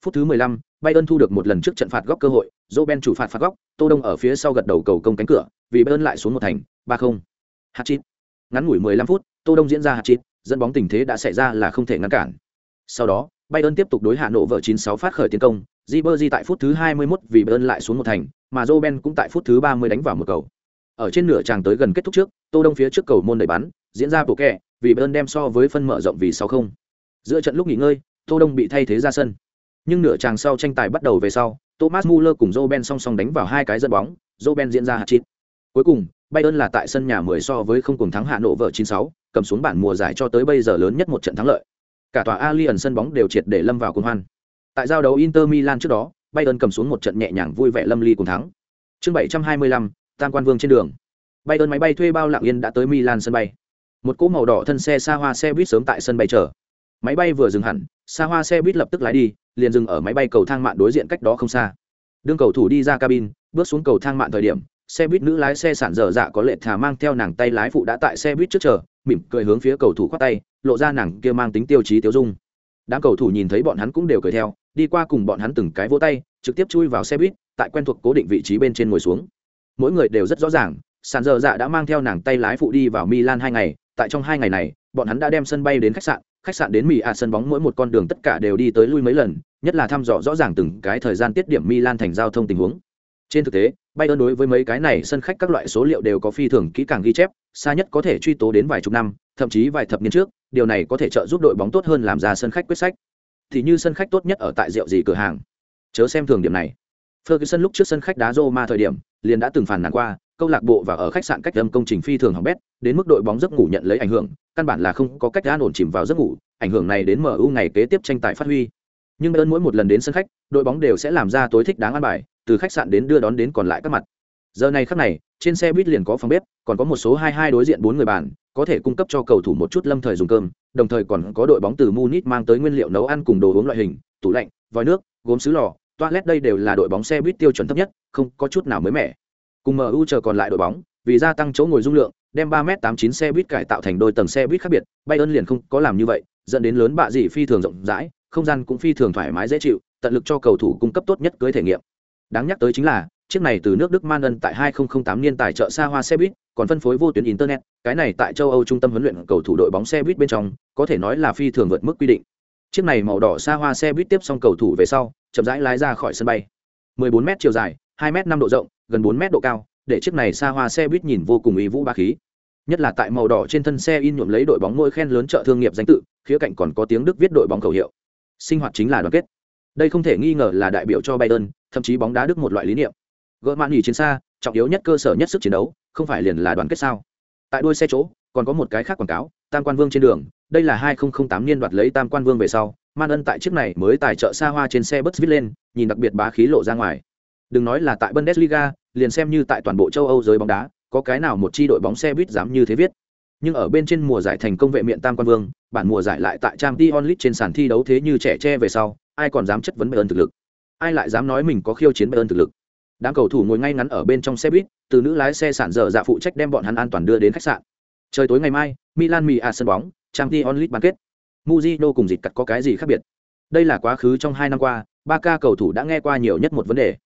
Phút thứ 15, Bayern thu được một lần trước trận phạt góc cơ hội, Roben chủ phạt phạt góc, Tô Đông ở phía sau gật đầu cầu công cánh cửa, vì Bayern lại xuống một thành, Ba không. Hạt chít. Ngắn ngủi 15 phút, Tô Đông diễn ra hạt chít, dẫn bóng tình thế đã xảy ra là không thể ngăn cản. Sau đó, Bayern tiếp tục đối hạ nổ vợ 96 phát khởi tiến công, Ribery tại phút thứ 21 vì Bayern lại xuống một thành, mà Robben cũng tại phút thứ 30 đánh vào một cầu. Ở trên nửa tràng tới gần kết thúc trước, Tô Đông phía trước cầu môn đẩy bắn, diễn ra bộ kẹ, vì Bayern đem so với phân mở rộng vì 6-0. Giữa trận lúc nghỉ ngơi, Tô Đông bị thay thế ra sân. Nhưng nửa tràng sau tranh tài bắt đầu về sau, Thomas Muller cùng Robben song song đánh vào hai cái dẫn bóng, Robben diễn ra hat-trick. Cuối cùng, Bayern là tại sân nhà 10 so với không cùng thắng hạ nổ vợ 96, cầm xuống bản mùa giải cho tới bây giờ lớn nhất một trận thắng lợi. Cả tòa Allianz sân bóng đều triệt để lâm vào cuồng hoan. Tại giao đấu Inter Milan trước đó, Bayern cầm xuống một trận nhẹ nhàng vui vẻ lâm ly cùng thắng. Chương 725, Tam Quan Vương trên đường. Bayern máy bay thuê bao lặng yên đã tới Milan sân bay. Một cỗ màu đỏ thân xe xa hoa xe buýt sớm tại sân bay chờ. Máy bay vừa dừng hẳn, xa hoa xe buýt lập tức lái đi, liền dừng ở máy bay cầu thang mạn đối diện cách đó không xa. Đương cầu thủ đi ra cabin, bước xuống cầu thang mạn thời điểm, xe buýt nữ lái xe sản dở dạ có lệ thả mang theo nàng tay lái phụ đã tại xe buýt trước chờ mỉm cười hướng phía cầu thủ khoát tay lộ ra nàng kia mang tính tiêu chí tiêu dung. Đám cầu thủ nhìn thấy bọn hắn cũng đều cười theo đi qua cùng bọn hắn từng cái vỗ tay trực tiếp chui vào xe buýt tại quen thuộc cố định vị trí bên trên ngồi xuống. Mỗi người đều rất rõ ràng Sàn dở dạ đã mang theo nàng tay lái phụ đi vào milan hai ngày tại trong hai ngày này bọn hắn đã đem sân bay đến khách sạn khách sạn đến mỹ ạ sân bóng mỗi một con đường tất cả đều đi tới lui mấy lần nhất là thăm dò rõ ràng từng cái thời gian tiết điểm milan thành giao thông tình huống. Trên thực tế bay ơn đối với mấy cái này sân khách các loại số liệu đều có phi thường kỹ càng ghi chép, xa nhất có thể truy tố đến vài chục năm, thậm chí vài thập niên trước, điều này có thể trợ giúp đội bóng tốt hơn làm ra sân khách quyết sách. Thì như sân khách tốt nhất ở tại rượu gì cửa hàng. Chớ xem thường điểm này. Ferguson lúc trước sân khách đá Roma thời điểm, liền đã từng phản nàn qua, câu lạc bộ và ở khách sạn cách âm công trình phi thường hỏng bét, đến mức đội bóng giấc ngủ nhận lấy ảnh hưởng, căn bản là không có cách an ổn chìm vào giấc ngủ, ảnh hưởng này đến MU ngày kế tiếp tranh tài phát huy. Nhưng Bayern mỗi một lần đến sân khách, đội bóng đều sẽ làm ra tối thích đáng an bài, từ khách sạn đến đưa đón đến còn lại các mặt giờ này khắc này, trên xe buýt liền có phòng bếp, còn có một số hai hai đối diện bốn người bàn, có thể cung cấp cho cầu thủ một chút lâm thời dùng cơm, đồng thời còn có đội bóng từ munich mang tới nguyên liệu nấu ăn cùng đồ uống loại hình, tủ lạnh, vòi nước, gốm xứ lò, toilet đây đều là đội bóng xe buýt tiêu chuẩn thấp nhất, không có chút nào mới mẻ. Cùng mu chờ còn lại đội bóng, vì gia tăng chỗ ngồi dung lượng, đem ba m tám chín xe buýt cải tạo thành đôi tầng xe buýt khác biệt, bayern liền không có làm như vậy, dẫn đến lớn bạ dị phi thường rộng rãi, không gian cũng phi thường thoải mái dễ chịu, tận lực cho cầu thủ cung cấp tốt nhất cưới thể nghiệm. Đáng nhắc tới chính là chiếc này từ nước Đức Man ân tại 2008 niên tài trợ xa hoa xe buýt, còn phân phối vô tuyến internet, cái này tại châu Âu trung tâm huấn luyện cầu thủ đội bóng xe buýt bên trong, có thể nói là phi thường vượt mức quy định. Chiếc này màu đỏ xa hoa xe buýt tiếp xong cầu thủ về sau, chậm rãi lái ra khỏi sân bay. 14m chiều dài, 2m5 độ rộng, gần 4m độ cao, để chiếc này xa hoa xe buýt nhìn vô cùng uy vũ ba khí. Nhất là tại màu đỏ trên thân xe in nhuộm lấy đội bóng ngôi khen lớn trợ thương nghiệp danh tự, khía cạnh còn có tiếng Đức viết đội bóng khẩu hiệu. Sinh hoạt chính là đoàn kết. Đây không thể nghi ngờ là đại biểu cho Bayern, thậm chí bóng đá Đức một loại lý niệm gỡ mạn nghỉ chiến xa, trọng yếu nhất cơ sở nhất sức chiến đấu, không phải liền là đoàn kết sao? Tại đuôi xe chỗ, còn có một cái khác quảng cáo, tam quan vương trên đường, đây là hai nghìn tám niên đoạt lấy tam quan vương về sau, man ân tại chiếc này mới tài trợ xa hoa trên xe bus vít lên, nhìn đặc biệt bá khí lộ ra ngoài. Đừng nói là tại bundesliga, liền xem như tại toàn bộ châu âu giới bóng đá, có cái nào một chi đội bóng xe buýt dám như thế viết. Nhưng ở bên trên mùa giải thành công vệ miện tam quan vương, bản mùa giải lại tại trang t onlit trên sàn thi đấu thế như trẻ tre về sau, ai còn dám chất vấn bayern thực lực? Ai lại dám nói mình có khiêu chiến bayern thực lực? Đám cầu thủ ngồi ngay ngắn ở bên trong xe buýt, từ nữ lái xe sản dở dạ phụ trách đem bọn hắn an toàn đưa đến khách sạn. Trời tối ngày mai, milan mì à sân bóng trang t onlit bán kết muzino cùng dịch cắt có cái gì khác biệt? Đây là quá khứ trong hai năm qua ba ca cầu thủ đã nghe qua nhiều nhất một vấn đề.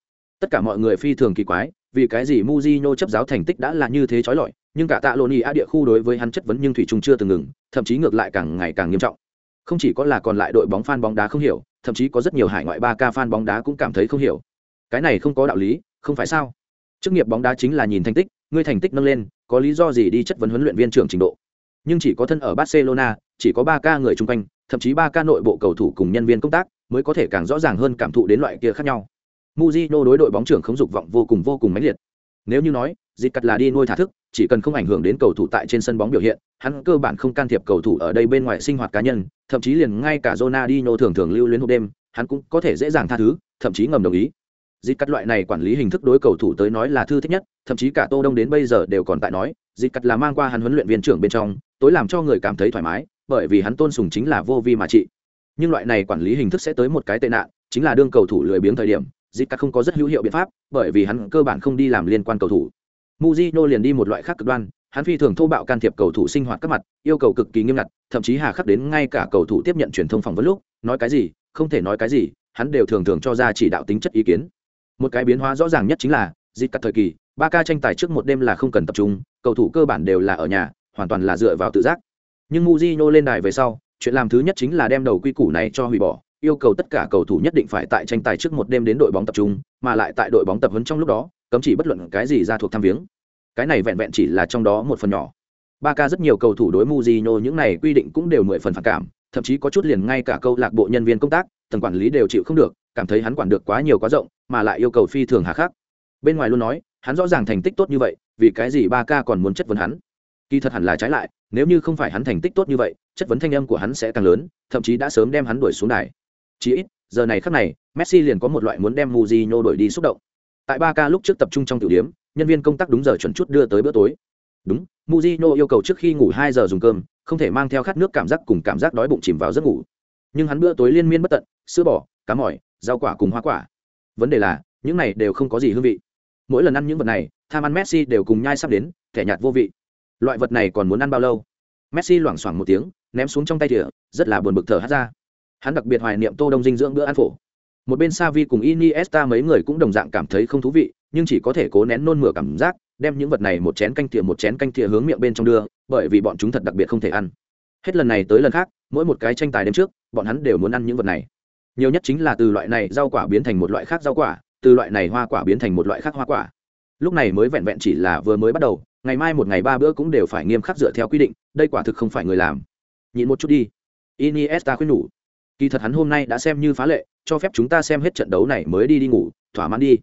Tất cả mọi người phi thường kỳ quái, vì cái gì muzino chấp giáo thành tích đã là như thế trói lọi, nhưng cả tạ lộn ý a địa khu đối với hắn chất vấn nhưng thủy trung chưa từng ngừng, thậm chí ngược lại càng ngày càng nghiêm trọng. Không chỉ có là còn lại đội bóng fan bóng đá không hiểu, thậm chí có rất nhiều hải ngoại ba ca fan bóng đá cũng cảm thấy không hiểu cái này không có đạo lý, không phải sao? Chức nghiệp bóng đá chính là nhìn thành tích, ngươi thành tích nâng lên, có lý do gì đi chất vấn huấn luyện viên trưởng trình độ? Nhưng chỉ có thân ở barcelona, chỉ có ba ca người chung quanh, thậm chí ba ca nội bộ cầu thủ cùng nhân viên công tác mới có thể càng rõ ràng hơn cảm thụ đến loại kia khác nhau. Muzino đối đội bóng trưởng không dục vọng vô cùng vô cùng mãnh liệt. Nếu như nói dịp cắt là đi nuôi thả thức, chỉ cần không ảnh hưởng đến cầu thủ tại trên sân bóng biểu hiện, hắn cơ bản không can thiệp cầu thủ ở đây bên ngoài sinh hoạt cá nhân, thậm chí liền ngay cả Ronaldinho thường thường lưu luyến hộp đêm, hắn cũng có thể dễ dàng tha thứ, thậm chí ngầm đồng ý dịch cắt loại này quản lý hình thức đối cầu thủ tới nói là thư thích nhất, thậm chí cả tô đông đến bây giờ đều còn tại nói, dịch cắt là mang qua hắn huấn luyện viên trưởng bên trong, tối làm cho người cảm thấy thoải mái, bởi vì hắn tôn sùng chính là vô vi mà trị. Nhưng loại này quản lý hình thức sẽ tới một cái tệ nạn, chính là đương cầu thủ lười biếng thời điểm, dịch cắt không có rất hữu hiệu biện pháp, bởi vì hắn cơ bản không đi làm liên quan cầu thủ. Mujino liền đi một loại khác cực đoan, hắn phi thường thô bạo can thiệp cầu thủ sinh hoạt các mặt, yêu cầu cực kỳ nghiêm ngặt, thậm chí hà khắc đến ngay cả cầu thủ tiếp nhận truyền thông phỏng vấn lúc, nói cái gì, không thể nói cái gì, hắn đều thường thường cho ra chỉ đạo tính chất ý kiến một cái biến hóa rõ ràng nhất chính là dịp cắt thời kỳ, ba ca tranh tài trước một đêm là không cần tập trung, cầu thủ cơ bản đều là ở nhà, hoàn toàn là dựa vào tự giác. Nhưng Mujino lên đài về sau, chuyện làm thứ nhất chính là đem đầu quy củ này cho hủy bỏ, yêu cầu tất cả cầu thủ nhất định phải tại tranh tài trước một đêm đến đội bóng tập trung, mà lại tại đội bóng tập huấn trong lúc đó, cấm chỉ bất luận cái gì ra thuộc tham viếng. Cái này vẹn vẹn chỉ là trong đó một phần nhỏ. Ba ca rất nhiều cầu thủ đối Mujino những này quy định cũng đều mười phần phản cảm thậm chí có chút liền ngay cả câu lạc bộ nhân viên công tác, tầng quản lý đều chịu không được, cảm thấy hắn quản được quá nhiều quá rộng, mà lại yêu cầu phi thường hà khắc. Bên ngoài luôn nói, hắn rõ ràng thành tích tốt như vậy, vì cái gì ba ca còn muốn chất vấn hắn? Kỳ thật hẳn là trái lại, nếu như không phải hắn thành tích tốt như vậy, chất vấn thanh âm của hắn sẽ càng lớn, thậm chí đã sớm đem hắn đuổi xuống đài. Chí ít, giờ này khắc này, messi liền có một loại muốn đem muzino đuổi đi xúc động. Tại ba ca lúc trước tập trung trong tiểu điểm, nhân viên công tác đúng giờ chuẩn chút đưa tới bữa tối. Đúng muzino yêu cầu trước khi ngủ hai giờ dùng cơm không thể mang theo khát nước cảm giác cùng cảm giác đói bụng chìm vào giấc ngủ. Nhưng hắn bữa tối liên miên bất tận sữa bò cá mỏi rau quả cùng hoa quả. Vấn đề là những này đều không có gì hương vị. Mỗi lần ăn những vật này tham ăn messi đều cùng nhai sắp đến thẻ nhạt vô vị. Loại vật này còn muốn ăn bao lâu? Messi loảng xoảng một tiếng ném xuống trong tay thỉa rất là buồn bực thở hát ra. Hắn đặc biệt hoài niệm tô đông dinh dưỡng bữa ăn phổ. Một bên Savi cùng Iniesta mấy người cũng đồng dạng cảm thấy không thú vị, nhưng chỉ có thể cố nén nôn mửa cảm giác, đem những vật này một chén canh thìa một chén canh thìa hướng miệng bên trong đưa, bởi vì bọn chúng thật đặc biệt không thể ăn. Hết lần này tới lần khác, mỗi một cái tranh tài đêm trước, bọn hắn đều muốn ăn những vật này. Nhiều nhất chính là từ loại này rau quả biến thành một loại khác rau quả, từ loại này hoa quả biến thành một loại khác hoa quả. Lúc này mới vẹn vẹn chỉ là vừa mới bắt đầu, ngày mai một ngày ba bữa cũng đều phải nghiêm khắc dựa theo quy định, đây quả thực không phải người làm. Nhịn một chút đi. Iniesta khuyên nhủ. Kỳ thật hắn hôm nay đã xem như phá lệ, cho phép chúng ta xem hết trận đấu này mới đi đi ngủ thỏa mãn đi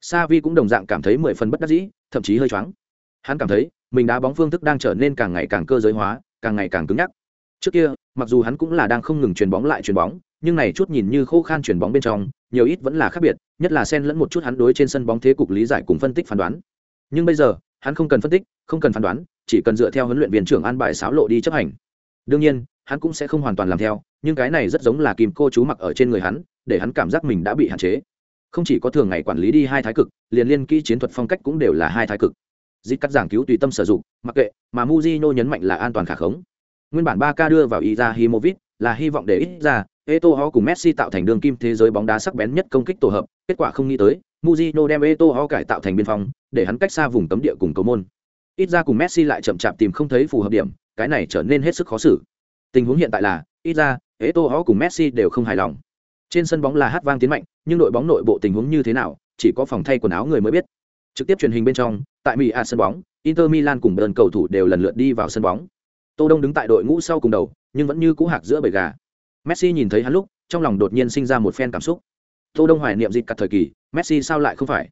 sa vi cũng đồng dạng cảm thấy mười phần bất đắc dĩ thậm chí hơi choáng. Hắn cảm thấy, mình đá bóng phương thức đang trở nên càng ngày càng cơ giới hóa, càng ngày càng cứng nhắc. Trước kia, mặc dù hắn cũng là đang không ngừng chuyền bóng lại chuyền bóng, nhưng này chút nhìn như khô khan chuyền bóng bên trong, nhiều ít vẫn là khác biệt, nhất là xen lẫn một chút hắn đối trên sân bóng thế cục lý giải cùng phân tích phán đoán. Nhưng bây giờ, hắn không cần phân tích, không cần phán đoán, chỉ cần dựa theo huấn luyện viên trưởng an bài sáo lộ đi chấp hành. Đương nhiên, hắn cũng sẽ không hoàn toàn làm theo, nhưng cái này rất giống là kìm cô chú mặc ở trên người hắn, để hắn cảm giác mình đã bị hạn chế không chỉ có thường ngày quản lý đi hai thái cực liền liên kỹ chiến thuật phong cách cũng đều là hai thái cực dịch cắt giảng cứu tùy tâm sử dụng mặc kệ mà muzino nhấn mạnh là an toàn khả khống nguyên bản ba k đưa vào Izahimovic là hy vọng để ít ra Eto'o cùng Messi tạo thành đường kim thế giới bóng đá sắc bén nhất công kích tổ hợp, kết quả không nghĩ tới, Mujino đem Eto'o cải tạo thành biên phòng, để hắn cách xa vùng cấm địa cùng cầu môn. Ít ra cùng Messi lại chậm chạp tìm không thấy phù hợp điểm, cái này trở nên hết sức khó xử. Tình huống hiện tại là, ít ra, Eto'o cùng Messi đều không hài lòng. Trên sân bóng là hát vang tiến mạnh, nhưng đội bóng nội bộ tình huống như thế nào, chỉ có phòng thay quần áo người mới biết. Trực tiếp truyền hình bên trong, tại Mỹ A sân bóng, Inter Milan cùng đơn cầu thủ đều lần lượt đi vào sân bóng. Tô Đông đứng tại đội ngũ sau cùng đầu, nhưng vẫn như cũ hạc giữa bầy gà. Messi nhìn thấy hắn lúc, trong lòng đột nhiên sinh ra một phen cảm xúc. Tô Đông hoài niệm dịch cật thời kỳ, Messi sao lại không phải?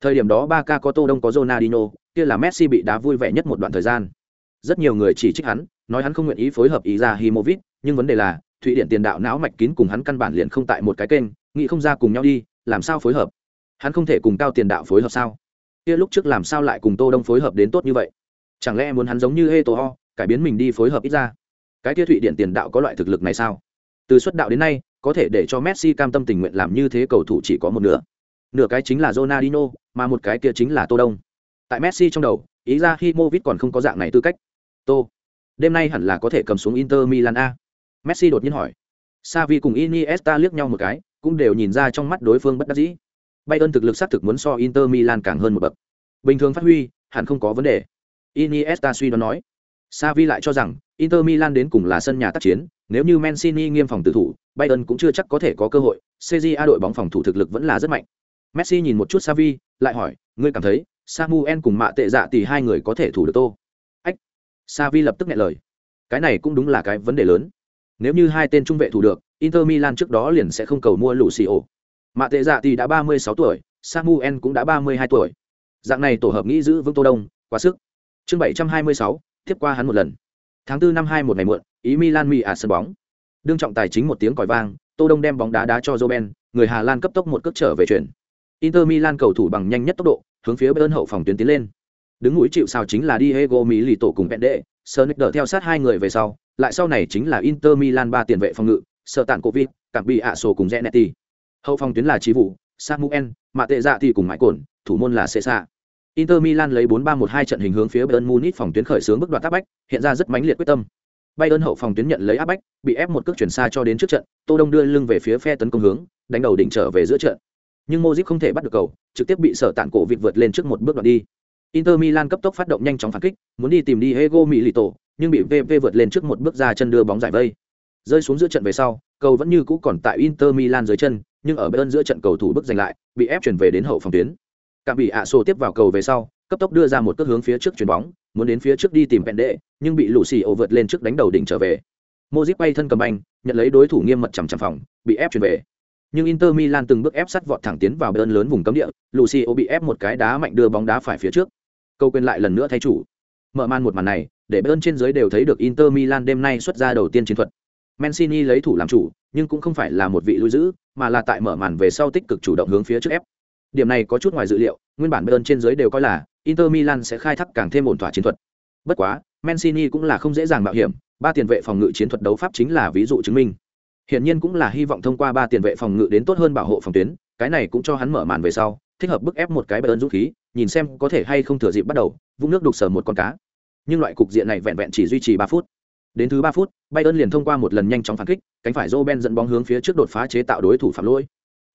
Thời điểm đó Barca có Tô Đông có Ronaldinho, kia là Messi bị đá vui vẻ nhất một đoạn thời gian. Rất nhiều người chỉ trích hắn, nói hắn không nguyện ý phối hợp ý ra Himovic, nhưng vấn đề là, thụy điển tiền đạo não mạch kín cùng hắn căn bản liền không tại một cái kênh, nghĩ không ra cùng nhau đi, làm sao phối hợp? Hắn không thể cùng cao tiền đạo phối hợp sao? Kia lúc trước làm sao lại cùng tô đông phối hợp đến tốt như vậy? Chẳng lẽ muốn hắn giống như hê tô ho, cải biến mình đi phối hợp ít ra? Cái kia thụy điển tiền đạo có loại thực lực này sao? Từ xuất đạo đến nay, có thể để cho messi cam tâm tình nguyện làm như thế cầu thủ chỉ có một nửa. Nửa cái chính là Ronaldinho, mà một cái kia chính là tô đông. Tại messi trong đầu ý ra khi Mo Vít còn không có dạng này tư cách. Tô, đêm nay hẳn là có thể cầm xuống inter milan a. Messi đột nhiên hỏi. Xavi cùng Iniesta liếc nhau một cái, cũng đều nhìn ra trong mắt đối phương bất đắc dĩ. Bayern thực lực xác thực muốn so Inter Milan càng hơn một bậc. Bình thường phát huy, hẳn không có vấn đề. Iniesta suy đoán nói. Xavi lại cho rằng Inter Milan đến cùng là sân nhà tác chiến, nếu như Mancini nghiêm phòng tử thủ, Bayern cũng chưa chắc có thể có cơ hội. CJA đội bóng phòng thủ thực lực vẫn là rất mạnh. Messi nhìn một chút Xavi, lại hỏi, ngươi cảm thấy Samuel cùng Mạ Tệ Dạ tỷ hai người có thể thủ được tô? Ách. Xavi lập tức nhẹ lời. Cái này cũng đúng là cái vấn đề lớn. Nếu như hai tên trung vệ thủ được, Inter Milan trước đó liền sẽ không cầu mua Lucio. Mạ Tệ Dạ thì đã 36 tuổi, Samuel cũng đã 32 tuổi. Dạng này tổ hợp nghĩ giữ vững Tô Đông, quá sức. Chương 726, tiếp qua hắn một lần. Tháng 4 năm 2 một ngày muộn, ý Milan Mỹ à sân bóng. Đương trọng tài chính một tiếng còi vang, Tô Đông đem bóng đá đá cho Roben, người Hà Lan cấp tốc một cước trở về chuyển. Inter Milan cầu thủ bằng nhanh nhất tốc độ, hướng phía bên hậu phòng tuyến tiến lên. Đứng mũi chịu sao chính là Diego Milito cùng Pende, Sonic theo sát hai người về sau, lại sau này chính là Inter Milan ba tiền vệ phòng ngự, Sở Tạn vi, Cảm Bị ạ sổ cùng Zanetti. Hậu phòng tuyến là Chí Vũ, Samuel, Mạ Tệ Dạ thì cùng Mãi Cổn, thủ môn là Cesa. Inter Milan lấy 4-3-1-2 trận hình hướng phía Bayern Munich phòng tuyến khởi xướng bước đoạt áp bách, hiện ra rất mãnh liệt quyết tâm. Bayern hậu phòng tuyến nhận lấy áp bách, bị ép một cước chuyển xa cho đến trước trận, Tô Đông đưa lưng về phía phe tấn công hướng, đánh đầu đỉnh trở về giữa trận. Nhưng Modric không thể bắt được cầu, trực tiếp bị sở tạn cổ vịt vượt lên trước một bước đoạn đi. Inter Milan cấp tốc phát động nhanh chóng phản kích, muốn đi tìm đi Diego Milito, nhưng bị VV vượt lên trước một bước ra chân đưa bóng giải vây. Rơi xuống giữa trận về sau, cầu vẫn như cũ còn tại Inter Milan dưới chân, nhưng ở bên giữa trận cầu thủ bước giành lại, bị ép chuyển về đến hậu phòng tuyến. Cả bị ạ sổ tiếp vào cầu về sau, cấp tốc đưa ra một cước hướng phía trước chuyển bóng, muốn đến phía trước đi tìm Pende, nhưng bị Lucio vượt lên trước đánh đầu đỉnh trở về. Modric quay thân cầm anh, nhận lấy đối thủ nghiêm mật chằm chằm phòng, bị ép chuyển về. Nhưng Inter Milan từng bước ép sát vọt thẳng tiến vào bên lớn vùng cấm địa, Lucio bị ép một cái đá mạnh đưa bóng đá phải phía trước. Câu quên lại lần nữa thay chủ. Mở màn một màn này, để bên trên dưới đều thấy được Inter Milan đêm nay xuất ra đầu tiên chiến thuật. Mancini lấy thủ làm chủ, nhưng cũng không phải là một vị lui giữ, mà là tại mở màn về sau tích cực chủ động hướng phía trước ép. Điểm này có chút ngoài dự liệu, nguyên bản bên trên dưới đều coi là Inter Milan sẽ khai thác càng thêm ổn thỏa chiến thuật. Bất quá, Mancini cũng là không dễ dàng mạo hiểm, ba tiền vệ phòng ngự chiến thuật đấu pháp chính là ví dụ chứng minh. Hiển nhiên cũng là hy vọng thông qua ba tiền vệ phòng ngự đến tốt hơn bảo hộ phòng tuyến, cái này cũng cho hắn mở màn về sau, thích hợp bức ép một cái Bayern dũng khí, nhìn xem có thể hay không thừa dịp bắt đầu, vung nước đục sở một con cá. Nhưng loại cục diện này vẹn vẹn chỉ duy trì ba phút. Đến thứ ba phút, Bayern liền thông qua một lần nhanh chóng phản kích, cánh phải Robben dẫn bóng hướng phía trước đột phá chế tạo đối thủ phạm lỗi.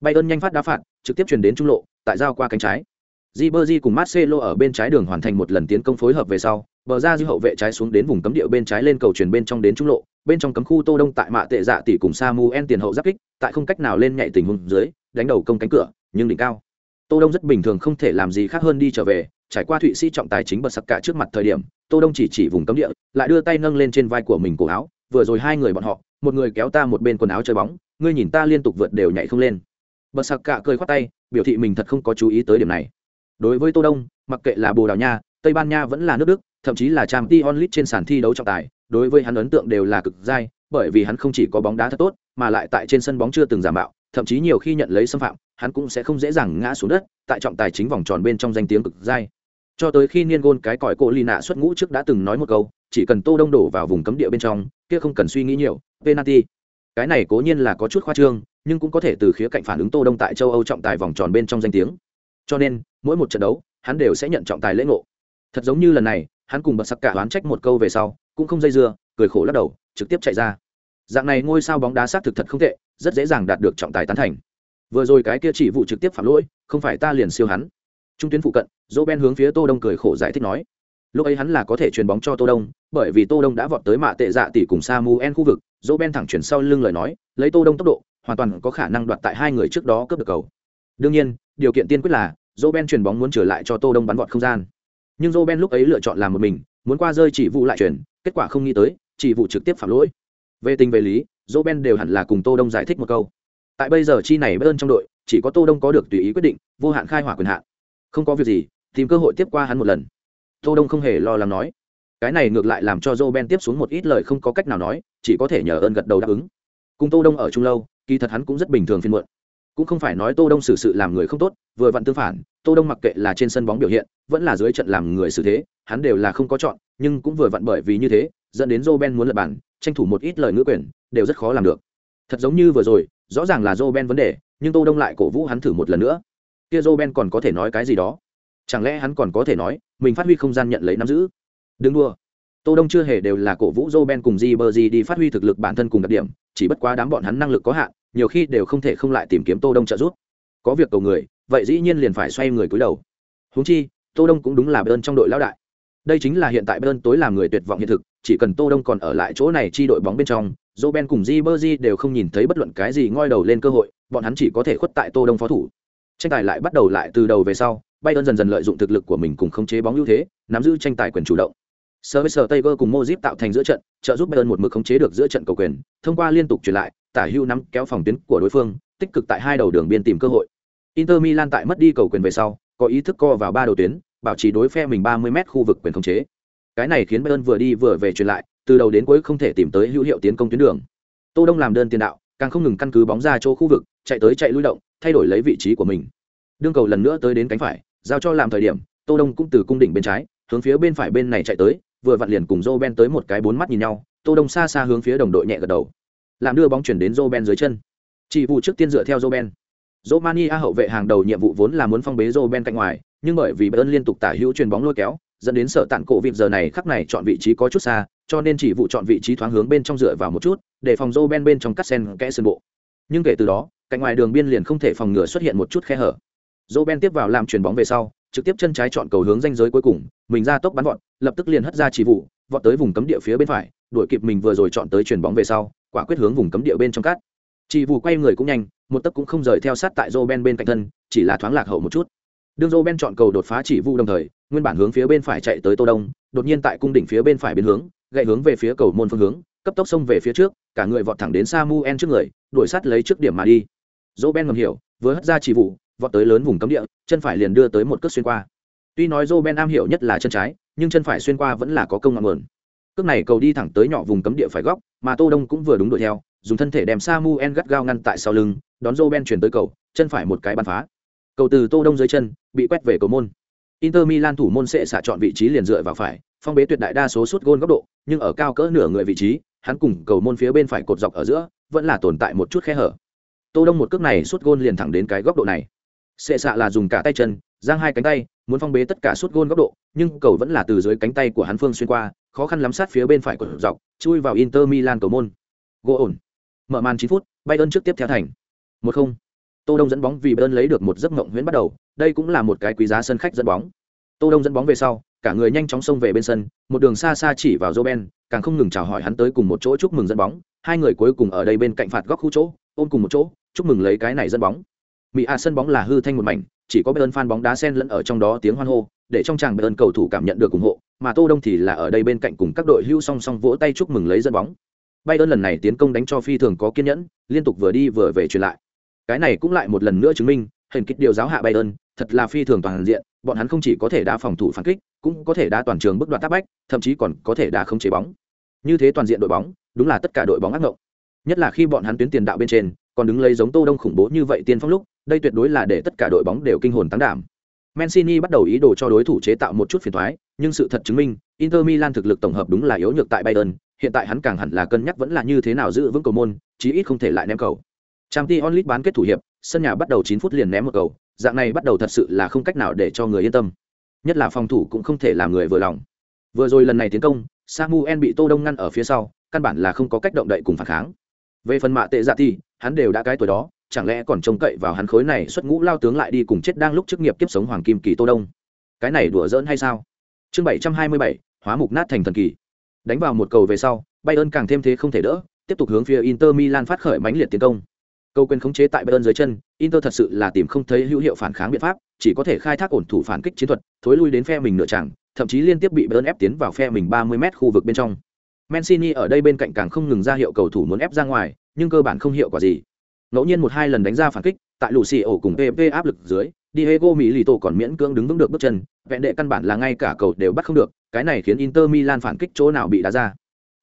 Bayern nhanh phát đá phạt, trực tiếp truyền đến trung lộ, tại giao qua cánh trái. Ribery cùng Marcelo ở bên trái đường hoàn thành một lần tiến công phối hợp về sau, bờ ra dư hậu vệ trái xuống đến vùng cấm địa bên trái lên cầu truyền bên trong đến trung lộ, bên trong cấm khu Tô Đông tại mạ tệ dạ tỷ cùng Samuel tiền hậu giáp kích, tại không cách nào lên nhảy tình huống dưới, đánh đầu công cánh cửa, nhưng đỉnh cao. Tô Đông rất bình thường không thể làm gì khác hơn đi trở về, trải qua Thụy Sĩ trọng tài chính bật sặc cả trước mặt thời điểm, Tô Đông chỉ chỉ vùng cấm địa, lại đưa tay nâng lên trên vai của mình cổ áo, vừa rồi hai người bọn họ, một người kéo ta một bên quần áo chơi bóng, ngươi nhìn ta liên tục vượt đều nhảy không lên. Bật sặc cả cười khoát tay, biểu thị mình thật không có chú ý tới điểm này đối với tô đông mặc kệ là bồ đào nha tây ban nha vẫn là nước đức thậm chí là trang t onlit trên sàn thi đấu trọng tài đối với hắn ấn tượng đều là cực dai bởi vì hắn không chỉ có bóng đá thật tốt mà lại tại trên sân bóng chưa từng giả mạo thậm chí nhiều khi nhận lấy xâm phạm hắn cũng sẽ không dễ dàng ngã xuống đất tại trọng tài chính vòng tròn bên trong danh tiếng cực dai cho tới khi niên gôn cái còi cổ lì nạ xuất ngũ trước đã từng nói một câu, chỉ cần tô đông đổ vào vùng cấm địa bên trong, kia không cần suy nghĩ nhiều, penalty. Cái này cố nhiên là có chút khoa trương, nhưng cũng có thể từ khía cạnh phản ứng tô đông tại châu âu trọng tài vòng tròn bên trong danh tiếng. Cho nên, mỗi một trận đấu, hắn đều sẽ nhận trọng tài lễ ngộ. Thật giống như lần này, hắn cùng bật sắc cả đoán trách một câu về sau, cũng không dây dưa, cười khổ lắc đầu, trực tiếp chạy ra. Dạng này ngôi sao bóng đá xác thực thật không tệ, rất dễ dàng đạt được trọng tài tán thành. Vừa rồi cái kia chỉ vụ trực tiếp phạm lỗi, không phải ta liền siêu hắn trung tuyến phụ cận, dỗ ben hướng phía tô đông cười khổ giải thích nói. Lúc ấy hắn là có thể chuyền bóng cho tô đông, bởi vì tô đông đã vọt tới mạ tệ dạ tỷ cùng samuel khu vực, dỗ ben thẳng chuyển sau lưng lời nói, lấy tô đông tốc độ, hoàn toàn có khả năng đoạt tại hai người trước đó cướp được cầu. Đương nhiên, điều kiện tiên quyết là, dỗ ben chuyền bóng muốn trở lại cho tô đông bắn vọt không gian. Nhưng dỗ ben lúc ấy lựa chọn làm một mình, muốn qua rơi chỉ vụ lại chuyển, kết quả không nghĩ tới, chỉ vụ trực tiếp phạm lỗi. Về tình về lý, dỗ ben đều hẳn là cùng tô đông giải thích một câu. Tại bây giờ chi này bất ơn trong đội, chỉ có tô đông có được tùy ý quyết định, vô hạn khai hỏa quyền hạn không có việc gì, tìm cơ hội tiếp qua hắn một lần. Tô đông không hề lo lắng nói. Cái này ngược lại làm cho joe ben tiếp xuống một ít lời không có cách nào nói, chỉ có thể nhờ ơn gật đầu đáp ứng. Cùng tô đông ở chung lâu, kỳ thật hắn cũng rất bình thường phiên muộn. Cũng không phải nói tô đông xử sự làm người không tốt, vừa vặn tương phản, tô đông mặc kệ là trên sân bóng biểu hiện, vẫn là dưới trận làm người xử thế, hắn đều là không có chọn, nhưng cũng vừa vặn bởi vì như thế, dẫn đến joe ben muốn lật bản, tranh thủ một ít lời ngữ quyền, đều rất khó làm được. Thật giống như vừa rồi, rõ ràng là joe ben vấn đề, nhưng tô đông lại cổ vũ hắn thử một lần nữa kia joe ben còn có thể nói cái gì đó? Chẳng lẽ hắn còn có thể nói, mình phát huy không gian nhận lấy nắm giữ? Đừng đua tô đông chưa hề đều là cổ vũ joe ben cùng di bơ đi phát huy thực lực bản thân cùng đặc điểm, chỉ bất quá đám bọn hắn năng lực có hạn, nhiều khi đều không thể không lại tìm kiếm tô đông trợ giúp. Có việc cầu người, vậy dĩ nhiên liền phải xoay người cúi đầu. Huống chi, tô đông cũng đúng là bên trong đội lão đại. Đây chính là hiện tại bên tối làm người tuyệt vọng hiện thực, chỉ cần tô đông còn ở lại chỗ này chi đội bóng bên trong, joe ben cùng di bơ đều không nhìn thấy bất luận cái gì ngoi đầu lên cơ hội, bọn hắn chỉ có thể khuất tại tô đông phó thủ tranh tài lại bắt đầu lại từ đầu về sau Bayern dần dần lợi dụng thực lực của mình cùng khống chế bóng ưu thế, nắm giữ tranh tài quyền chủ động. Service Tiger cùng Modric tạo thành giữa trận, trợ giúp Bayern một mực khống chế được giữa trận cầu quyền, thông qua liên tục chuyển lại, tả hưu nắm kéo phòng tuyến của đối phương, tích cực tại hai đầu đường biên tìm cơ hội. Inter Milan tại mất đi cầu quyền về sau, có ý thức co vào ba đầu tuyến, bảo trì đối phe mình 30m khu vực quyền khống chế. Cái này khiến Bayern vừa đi vừa về chuyển lại, từ đầu đến cuối không thể tìm tới hữu hiệu tiến công tuyến đường. Tô Đông làm đơn tiền đạo, càng không ngừng căn cứ bóng ra chỗ khu vực chạy tới chạy lui động thay đổi lấy vị trí của mình. Đương cầu lần nữa tới đến cánh phải giao cho làm thời điểm tô đông cũng từ cung đỉnh bên trái hướng phía bên phải bên này chạy tới vừa vặn liền cùng joe ben tới một cái bốn mắt nhìn nhau tô đông xa xa hướng phía đồng đội nhẹ gật đầu. Làm đưa bóng chuyển đến joe ben dưới chân. Chỉ vụ trước tiên dựa theo joe ben. Romania hậu vệ hàng đầu nhiệm vụ vốn là muốn phong bế Joe Ben cạnh ngoài, nhưng bởi vì Bayern liên tục tả hữu chuyền bóng lôi kéo, dẫn đến sợ tạn cổ vịt giờ này khắc này chọn vị trí có chút xa, cho nên chỉ vụ chọn vị trí thoáng hướng bên trong dựa vào một chút, để phòng Joe Ben bên trong cắt sen kẽ sườn bộ. Nhưng kể từ đó, cạnh ngoài đường biên liền không thể phòng ngừa xuất hiện một chút khe hở. Joe Ben tiếp vào làm chuyền bóng về sau, trực tiếp chân trái chọn cầu hướng ranh giới cuối cùng, mình ra tốc bắn vọt, lập tức liền hất ra chỉ vụ, vọt tới vùng cấm địa phía bên phải, đuổi kịp mình vừa rồi chọn tới chuyền bóng về sau, quả quyết hướng vùng cấm địa bên trong cắt. Chỉ vụ quay người cũng nhanh, một tấc cũng không rời theo sát tại Joe Ben bên cạnh thân, chỉ là thoáng lạc hậu một chút. Đường Joe Ben chọn cầu đột phá chỉ vụ đồng thời, nguyên bản hướng phía bên phải chạy tới Tô Đông, đột nhiên tại cung đỉnh phía bên phải biến hướng, gậy hướng về phía cầu môn phương hướng, cấp tốc xông về phía trước, cả người vọt thẳng đến Samuel trước người, đuổi sát lấy trước điểm mà đi. dỗ Ben ngầm hiểu, vừa hất ra chỉ vụ, vọt tới lớn vùng cấm địa, chân phải liền đưa tới một cước xuyên qua. Tuy nói dỗ Ben am hiểu nhất là chân trái, nhưng chân phải xuyên qua vẫn là có công ngọn nguồn. Cước này cầu đi thẳng tới nhỏ vùng cấm địa phải góc, mà Tô Đông cũng vừa đúng đuổi theo, dùng thân thể đem Samuel gắt gao ngăn tại sau lưng, đón Roben chuyển tới cầu, chân phải một cái bắn phá. Cầu từ Tô Đông dưới chân, bị quét về cầu môn. Inter Milan thủ môn sẽ xả chọn vị trí liền dựa vào phải, phong bế tuyệt đại đa số suốt gôn góc độ, nhưng ở cao cỡ nửa người vị trí, hắn cùng cầu môn phía bên phải cột dọc ở giữa, vẫn là tồn tại một chút khe hở. Tô Đông một cước này sút gôn liền thẳng đến cái góc độ này. Sẽ xạ là dùng cả tay chân, giang hai cánh tay, muốn phong bế tất cả sút gôn góc độ, nhưng cầu vẫn là từ dưới cánh tay của hắn phương xuyên qua, khó khăn lắm sát phía bên phải cột dọc, chui vào Inter Milan cầu môn. Gỗ ổn. Mở màn 9 phút, Bayern trước tiếp theo thành. 1-0. Tô Đông dẫn bóng vì Bayern lấy được một giấc mộng huyễn bắt đầu, đây cũng là một cái quý giá sân khách dẫn bóng. Tô Đông dẫn bóng về sau, cả người nhanh chóng xông về bên sân, một đường xa xa chỉ vào Roben, càng không ngừng chào hỏi hắn tới cùng một chỗ chúc mừng dẫn bóng, hai người cuối cùng ở đây bên cạnh phạt góc khu chỗ, ôm cùng một chỗ, chúc mừng lấy cái này dẫn bóng. Mỹ A sân bóng là hư thanh một mảnh, chỉ có bên fan bóng đá sen lẫn ở trong đó tiếng hoan hô, để trong chàng bên cầu thủ cảm nhận được ủng hộ, mà Tô Đông thì là ở đây bên cạnh cùng các đội hưu song song vỗ tay chúc mừng lấy dẫn bóng. Bayern lần này tiến công đánh cho phi thường có kiên nhẫn, liên tục vừa đi vừa về truyền lại. Cái này cũng lại một lần nữa chứng minh, hình kích điều giáo hạ bay ơn thật là phi thường toàn diện, bọn hắn không chỉ có thể đá phòng thủ phản kích, cũng có thể đá toàn trường bức đoạn tác bách, thậm chí còn có thể đá không chế bóng. Như thế toàn diện đội bóng, đúng là tất cả đội bóng ác ngộng. Nhất là khi bọn hắn tuyến tiền đạo bên trên, còn đứng lấy giống Tô Đông khủng bố như vậy tiên phong lúc, đây tuyệt đối là để tất cả đội bóng đều kinh hồn tăng đảm. Mancini bắt đầu ý đồ cho đối thủ chế tạo một chút phiền toái, nhưng sự thật chứng minh, Inter Milan thực lực tổng hợp đúng là yếu nhược tại Bayern, hiện tại hắn càng hẳn là cân nhắc vẫn là như thế nào giữ vững cầu môn, chí ít không thể lại ném cầu. Champions League bán kết thủ hiệp, sân nhà bắt đầu 9 phút liền ném một cầu, dạng này bắt đầu thật sự là không cách nào để cho người yên tâm. Nhất là phòng thủ cũng không thể làm người vừa lòng. Vừa rồi lần này tiến công, Samuel bị Tô Đông ngăn ở phía sau, căn bản là không có cách động đậy cùng phản kháng. Về phần mạ tệ dạ thì, hắn đều đã cái tuổi đó, chẳng lẽ còn trông cậy vào hắn khối này xuất ngũ lao tướng lại đi cùng chết đang lúc chức nghiệp kiếp sống hoàng kim kỳ Tô Đông. Cái này đùa giỡn hay sao? Chương 727, hóa mục nát thành thần kỳ. Đánh vào một cầu về sau, Bayern càng thêm thế không thể đỡ, tiếp tục hướng phía Inter Milan phát khởi mãnh liệt tiến công. Câu quyền khống chế tại Bayern dưới chân, Inter thật sự là tìm không thấy hữu hiệu phản kháng biện pháp, chỉ có thể khai thác ổn thủ phản kích chiến thuật, thối lui đến phe mình nửa chẳng, thậm chí liên tiếp bị Bayern ép tiến vào phe mình 30m khu vực bên trong. Mancini ở đây bên cạnh càng không ngừng ra hiệu cầu thủ muốn ép ra ngoài, nhưng cơ bản không hiệu quả gì. Ngẫu nhiên một hai lần đánh ra phản kích, tại Lucio cùng PP áp lực dưới, Diego Milito còn miễn cưỡng đứng vững được bước chân, vẹn đệ căn bản là ngay cả cầu đều bắt không được, cái này khiến Inter Milan phản kích chỗ nào bị đá ra.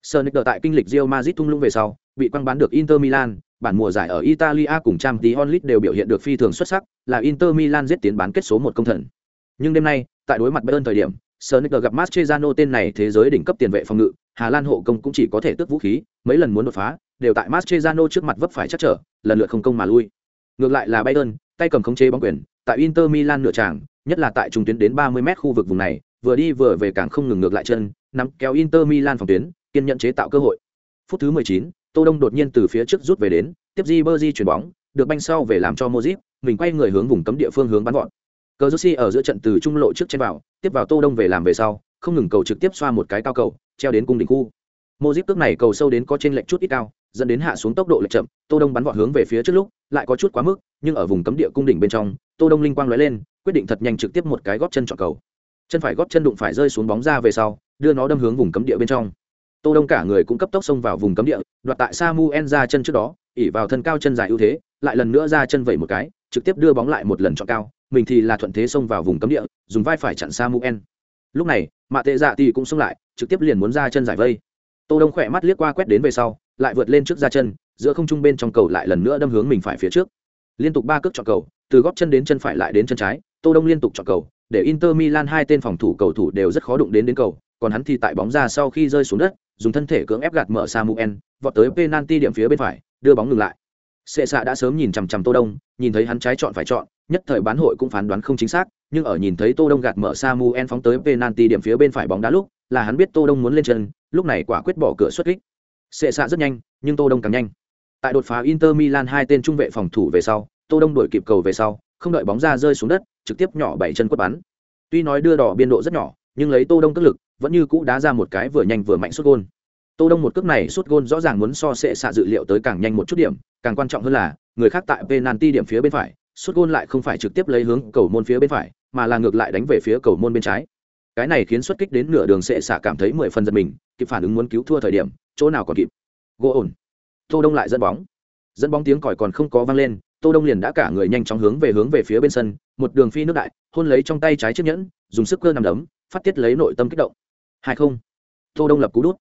Sonic tại kinh lịch Real Madrid tung lũng về sau, bị quăng bán được Inter Milan, bản mùa giải ở Italia cùng Champions League đều biểu hiện được phi thường xuất sắc, là Inter Milan giết tiến bán kết số một công thần. Nhưng đêm nay, tại đối mặt Bayern thời điểm, Sonic gặp Mascherano tên này thế giới đỉnh cấp tiền vệ phòng ngự, Hà Lan hộ công cũng chỉ có thể tước vũ khí, mấy lần muốn đột phá, đều tại Mascherano trước mặt vấp phải chắc trở, lần lượt không công mà lui. Ngược lại là Bayern, tay cầm khống chế bóng quyền, tại Inter Milan nửa tràng, nhất là tại trung tuyến đến 30m khu vực vùng này, vừa đi vừa về càng không ngừng ngược lại chân, nắm kéo Inter Milan phòng tuyến, kiên nhận chế tạo cơ hội. Phút thứ 19, Tô Đông đột nhiên từ phía trước rút về đến, tiếp di Berji chuyển bóng, được banh sau về làm cho Modric, mình quay người hướng vùng cấm địa phương hướng bắn gọn. Cờ ở giữa trận từ trung lộ trước trên vào, tiếp vào Tô Đông về làm về sau, không ngừng cầu trực tiếp xoa một cái cao cầu, treo đến cung đỉnh khu. Modric cước này cầu sâu đến có trên lệch chút ít cao, dẫn đến hạ xuống tốc độ lệch chậm, Tô Đông bắn vọt hướng về phía trước lúc, lại có chút quá mức, nhưng ở vùng cấm địa cung đỉnh bên trong, Tô Đông linh quang lóe lên, quyết định thật nhanh trực tiếp một cái góp chân chọn cầu. Chân phải góp chân đụng phải rơi xuống bóng ra về sau, đưa nó đâm hướng vùng cấm địa bên trong tô đông cả người cũng cấp tốc xông vào vùng cấm địa, đoạt tại samuel ra chân trước đó, ỉ vào thân cao chân dài ưu thế, lại lần nữa ra chân vẩy một cái, trực tiếp đưa bóng lại một lần chọn cao, mình thì là thuận thế xông vào vùng cấm địa, dùng vai phải chặn samuel. Lúc này, mạ tệ dạ thì cũng xông lại, trực tiếp liền muốn ra chân giải vây. Tô đông khỏe mắt liếc qua quét đến về sau, lại vượt lên trước ra chân, giữa không trung bên trong cầu lại lần nữa đâm hướng mình phải phía trước. Liên tục ba cước chọn cầu, từ góp chân đến chân phải lại đến chân trái, tô đông liên tục chọn cầu, để inter milan hai tên phòng thủ cầu thủ đều rất khó đụng đến đến cầu, còn hắn thì tại bóng ra sau khi rơi xuống đất dùng thân thể cưỡng ép gạt mở samuel, vọt tới penalty điểm phía bên phải, đưa bóng ngừng lại. Sệ xạ đã sớm nhìn chằm chằm tô đông, nhìn thấy hắn trái chọn phải chọn, nhất thời bán hội cũng phán đoán không chính xác, nhưng ở nhìn thấy tô đông gạt mở samuel phóng tới penalty điểm phía bên phải bóng đá lúc, là hắn biết tô đông muốn lên chân, lúc này quả quyết bỏ cửa xuất kích. Sệ xạ rất nhanh, nhưng tô đông càng nhanh. Tại đột phá inter milan hai tên trung vệ phòng thủ về sau, tô đông đuổi kịp cầu về sau, không đợi bóng ra rơi xuống đất, trực tiếp nhỏ bảy chân quất bắn. Tuy nói đưa đỏ biên độ rất nhỏ, nhưng lấy tô đông cất lực vẫn như cũ đá ra một cái vừa nhanh vừa mạnh suốt gôn. Tô đông một cước này suốt gôn rõ ràng muốn so sệ xạ dự liệu tới càng nhanh một chút điểm, càng quan trọng hơn là, người khác tại penalty điểm phía bên phải, suốt gôn lại không phải trực tiếp lấy hướng cầu môn phía bên phải, mà là ngược lại đánh về phía cầu môn bên trái. Cái này khiến xuất kích đến nửa đường sệ xạ cảm thấy mười phần giật mình, kịp phản ứng muốn cứu thua thời điểm, chỗ nào còn kịp. Gỗ ổn. Tô đông lại dẫn bóng. Dẫn bóng tiếng còi còn không có vang lên, tô đông liền đã cả người nhanh chóng hướng về hướng về phía bên sân, một đường phi nước đại, hôn lấy trong tay trái chiếc nhẫn, dùng sức cơ nằm đấm, phát tiết lấy nội tâm kích động hai không. Tô đông lập cú đút.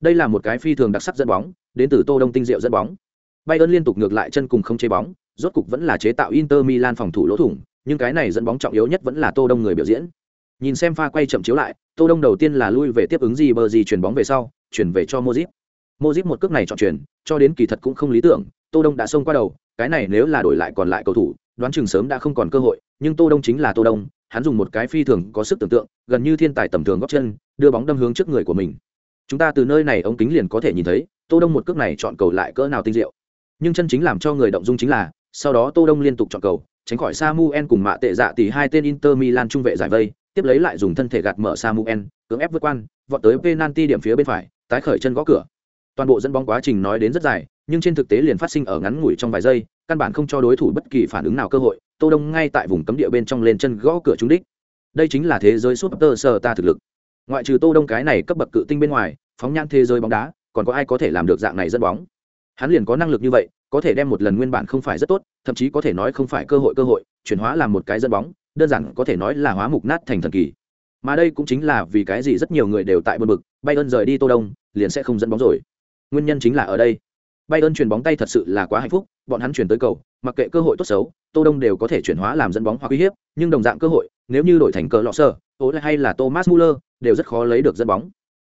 Đây là một cái phi thường đặc sắc dẫn bóng, đến từ tô đông tinh diệu dẫn bóng. Bayern liên tục ngược lại chân cùng không chế bóng, rốt cục vẫn là chế tạo inter milan phòng thủ lỗ thủng, nhưng cái này dẫn bóng trọng yếu nhất vẫn là tô đông người biểu diễn. Nhìn xem pha quay chậm chiếu lại, tô đông đầu tiên là lui về tiếp ứng gì bờ gì chuyển bóng về sau, chuyển về cho mozip mozip một cước này chọn chuyển, cho đến kỳ thật cũng không lý tưởng, tô đông đã xông qua đầu, cái này nếu là đổi lại còn lại cầu thủ, đoán chừng sớm đã không còn cơ hội, nhưng tô đông chính là tô đông hắn dùng một cái phi thường có sức tưởng tượng, gần như thiên tài tầm thường góc chân, đưa bóng đâm hướng trước người của mình. Chúng ta từ nơi này ống kính liền có thể nhìn thấy, tô đông một cước này chọn cầu lại cỡ nào tinh diệu. Nhưng chân chính làm cho người động dung chính là, sau đó tô đông liên tục chọn cầu, tránh khỏi samuel cùng mạ tệ dạ tỷ hai tên inter milan trung vệ giải vây, tiếp lấy lại dùng thân thể gạt mở samuel, cưỡng ép vượt quan vọt tới penalty điểm phía bên phải, tái khởi chân gõ cửa. Toàn bộ dẫn bóng quá trình nói đến rất dài, nhưng trên thực tế liền phát sinh ở ngắn ngủi trong vài giây căn bản không cho đối thủ bất kỳ phản ứng nào cơ hội, tô đông ngay tại vùng cấm địa bên trong lên chân gõ cửa trúng đích. Đây chính là thế giới súp tơ sơ ta thực lực. Ngoại trừ tô đông cái này cấp bậc cự tinh bên ngoài, phóng nhãn thế giới bóng đá, còn có ai có thể làm được dạng này dẫn bóng? Hắn liền có năng lực như vậy, có thể đem một lần nguyên bản không phải rất tốt, thậm chí có thể nói không phải cơ hội cơ hội, chuyển hóa làm một cái dẫn bóng, đơn giản có thể nói là hóa mục nát thành thần kỳ. Mà đây cũng chính là vì cái gì rất nhiều người đều tại buồn bực, bay ơn rời đi tô đông, liền sẽ không dẫn bóng rồi. Nguyên nhân chính là ở đây bay ơn chuyền bóng tay thật sự là quá hạnh phúc, bọn hắn chuyển tới cầu, mặc kệ cơ hội tốt xấu, tô đông đều có thể chuyển hóa làm dẫn bóng hoặc uy hiếp, nhưng đồng dạng cơ hội, nếu như đổi thành cờ lọ sơ ố hay là thomas muller, đều rất khó lấy được dẫn bóng.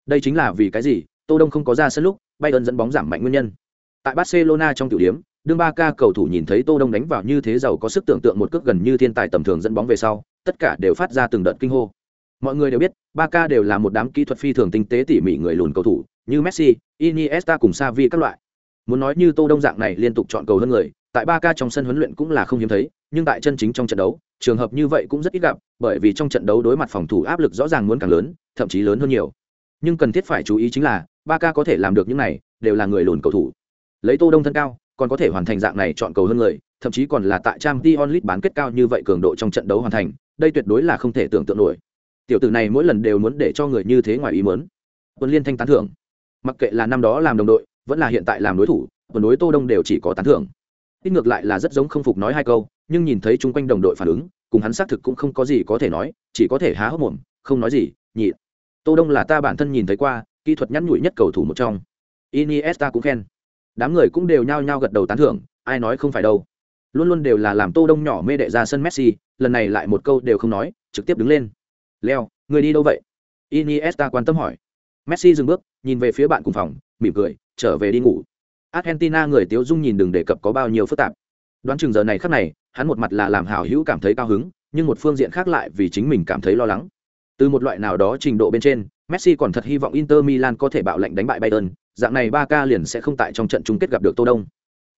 Đây chính là vì cái gì, tô đông không có ra sân lúc, bay ơn dẫn bóng giảm mạnh nguyên nhân. Tại barcelona trong tiểu điểm, đương ba ca cầu thủ nhìn thấy tô đông đánh vào như thế giàu có sức tưởng tượng một cước gần như thiên tài tầm thường dẫn bóng về sau, tất cả đều phát ra từng đợt kinh hô. Mọi người đều biết, ba ca đều là một đám kỹ thuật phi thường tinh tế tỉ mỉ người lùn cầu thủ, như messi, iniesta cùng Xavi các loại muốn nói như tô đông dạng này liên tục chọn cầu hơn người, tại ba ca trong sân huấn luyện cũng là không hiếm thấy, nhưng tại chân chính trong trận đấu, trường hợp như vậy cũng rất ít gặp, bởi vì trong trận đấu đối mặt phòng thủ áp lực rõ ràng muốn càng lớn, thậm chí lớn hơn nhiều. Nhưng cần thiết phải chú ý chính là, ba ca có thể làm được những này, đều là người lùn cầu thủ. Lấy tô đông thân cao, còn có thể hoàn thành dạng này chọn cầu hơn người, thậm chí còn là tại trang t onlit bán kết cao như vậy cường độ trong trận đấu hoàn thành, đây tuyệt đối là không thể tưởng tượng nổi. Tiểu tử này mỗi lần đều muốn để cho người như thế ngoài ý muốn. Quân liên thanh tán thưởng. Mặc kệ là năm đó làm đồng đội vẫn là hiện tại làm đối thủ, còn đối tô đông đều chỉ có tán thưởng. Ít ngược lại là rất giống không phục nói hai câu, nhưng nhìn thấy chung quanh đồng đội phản ứng, cùng hắn xác thực cũng không có gì có thể nói, chỉ có thể há hốc mồm, không nói gì, nhị. Tô đông là ta bản thân nhìn thấy qua, kỹ thuật nhắn nhủi nhất cầu thủ một trong. Iniesta cũng khen. Đám người cũng đều nhao nhao gật đầu tán thưởng, ai nói không phải đâu. Luôn luôn đều là làm tô đông nhỏ mê đệ ra sân messi, lần này lại một câu đều không nói, trực tiếp đứng lên. Leo, người đi đâu vậy? Iniesta quan tâm hỏi. Messi dừng bước, nhìn về phía bạn cùng phòng mỉm cười, trở về đi ngủ. Argentina người tiếu dung nhìn đừng đề cập có bao nhiêu phức tạp. Đoán chừng giờ này khắc này, hắn một mặt là làm hảo hữu cảm thấy cao hứng, nhưng một phương diện khác lại vì chính mình cảm thấy lo lắng. Từ một loại nào đó trình độ bên trên, messi còn thật hy vọng inter milan có thể bạo lệnh đánh bại bayern, dạng này ba ca liền sẽ không tại trong trận chung kết gặp được tô đông.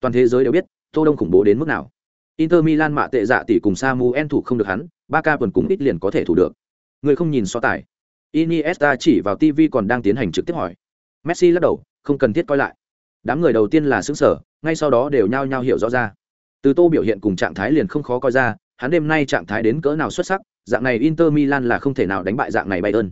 Toàn thế giới đều biết, tô đông khủng bố đến mức nào. Inter milan mạ tệ dạ tỷ cùng samuel thủ không được hắn ba ca tuần cũng ít liền có thể thủ được. Người không nhìn so tài. Iniesta chỉ vào tv còn đang tiến hành trực tiếp hỏi. Messi lắc đầu không cần thiết coi lại. Đám người đầu tiên là xứng sở ngay sau đó đều nhao nhao hiểu rõ ra. Từ tô biểu hiện cùng trạng thái liền không khó coi ra, hắn đêm nay trạng thái đến cỡ nào xuất sắc, dạng này inter milan là không thể nào đánh bại dạng này bayern.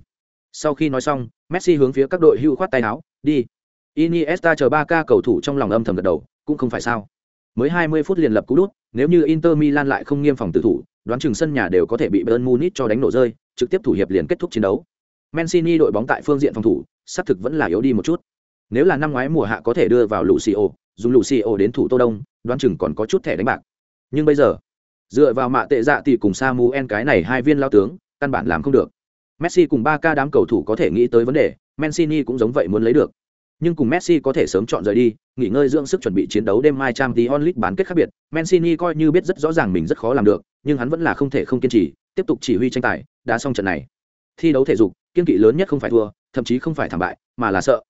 Sau khi nói xong, messi hướng phía các đội hưu khoát tay áo, đi. Iniesta chờ ba ca cầu thủ trong lòng âm thầm gật đầu, cũng không phải sao. Mới 20 phút liền lập cú đút, nếu như inter milan lại không nghiêm phòng tự thủ, đoán chừng sân nhà đều có thể bị bayern munich cho đánh nổ rơi, trực tiếp thủ hiệp liền kết thúc chiến đấu. Mancini đội bóng tại phương diện phòng thủ, xác thực vẫn là yếu đi một chút nếu là năm ngoái mùa hạ có thể đưa vào lũ sì ô, dùng lũ xì ô đến thủ tô đông đoán chừng còn có chút thẻ đánh bạc. Nhưng bây giờ dựa vào mạ tệ dạ thì cùng samuel cái này hai viên lao tướng căn bản làm không được. Messi cùng ba ca đám cầu thủ có thể nghĩ tới vấn đề mancini cũng giống vậy muốn lấy được. Nhưng cùng messi có thể sớm chọn rời đi nghỉ ngơi dưỡng sức chuẩn bị chiến đấu đêm mai trang tí onlit bán kết khác biệt mancini coi như biết rất rõ ràng mình rất khó làm được nhưng hắn vẫn là không thể không kiên trì tiếp tục chỉ huy tranh tài đã xong trận này. Thi đấu thể dục kiên kỵ lớn nhất không phải thua thậm chí không phải thảm bại mà là sợ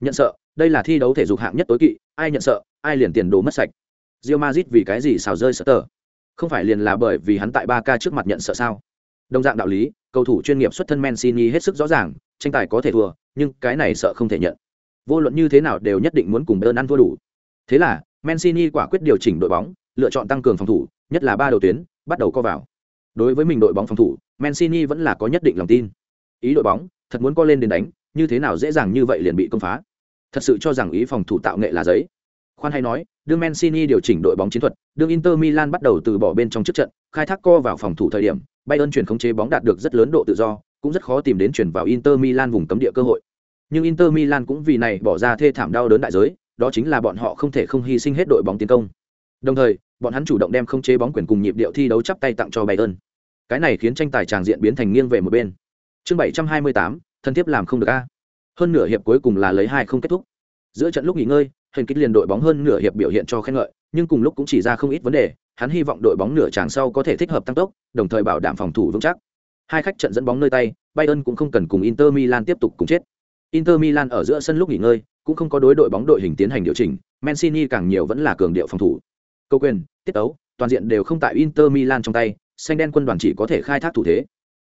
nhận sợ, đây là thi đấu thể dục hạng nhất tối kỵ, ai nhận sợ, ai liền tiền đồ mất sạch. Rio mazit vì cái gì xào rơi sợ tờ? Không phải liền là bởi vì hắn tại ba ca trước mặt nhận sợ sao? Đồng dạng đạo lý, cầu thủ chuyên nghiệp xuất thân mancini hết sức rõ ràng, tranh tài có thể thua, nhưng cái này sợ không thể nhận. Vô luận như thế nào đều nhất định muốn cùng bern ăn thua đủ. Thế là, mancini quả quyết điều chỉnh đội bóng, lựa chọn tăng cường phòng thủ, nhất là ba đầu tuyến, bắt đầu co vào. Đối với mình đội bóng phòng thủ, mancini vẫn là có nhất định lòng tin. Ý đội bóng, thật muốn co lên đến đánh, như thế nào dễ dàng như vậy liền bị công phá thật sự cho rằng ý phòng thủ tạo nghệ là giấy. Khoan hay nói đương mancini điều chỉnh đội bóng chiến thuật đương inter milan bắt đầu từ bỏ bên trong trước trận khai thác co vào phòng thủ thời điểm bayern chuyển khống chế bóng đạt được rất lớn độ tự do cũng rất khó tìm đến chuyển vào inter milan vùng cấm địa cơ hội. Nhưng inter milan cũng vì này bỏ ra thê thảm đau đớn đại giới đó chính là bọn họ không thể không hy sinh hết đội bóng tiến công. Đồng thời bọn hắn chủ động đem không chế bóng quyền cùng nhịp điệu thi đấu chắp tay tặng cho bayern. Cái này khiến tranh tài tràng diện biến thành nghiêng về một bên. Chương 728, thân thiết làm không được a hơn nửa hiệp cuối cùng là lấy hai không kết thúc. Giữa trận lúc nghỉ ngơi hình kích liền đội bóng hơn nửa hiệp biểu hiện cho khen ngợi nhưng cùng lúc cũng chỉ ra không ít vấn đề hắn hy vọng đội bóng nửa tràng sau có thể thích hợp tăng tốc đồng thời bảo đảm phòng thủ vững chắc. Hai khách trận dẫn bóng nơi tay bayern cũng không cần cùng inter milan tiếp tục cùng chết. Inter milan ở giữa sân lúc nghỉ ngơi cũng không có đối đội bóng đội hình tiến hành điều chỉnh mancini càng nhiều vẫn là cường điệu phòng thủ. Câu quyền tiết ấu, toàn diện đều không tại inter milan trong tay xanh đen quân đoàn chỉ có thể khai thác thủ thế.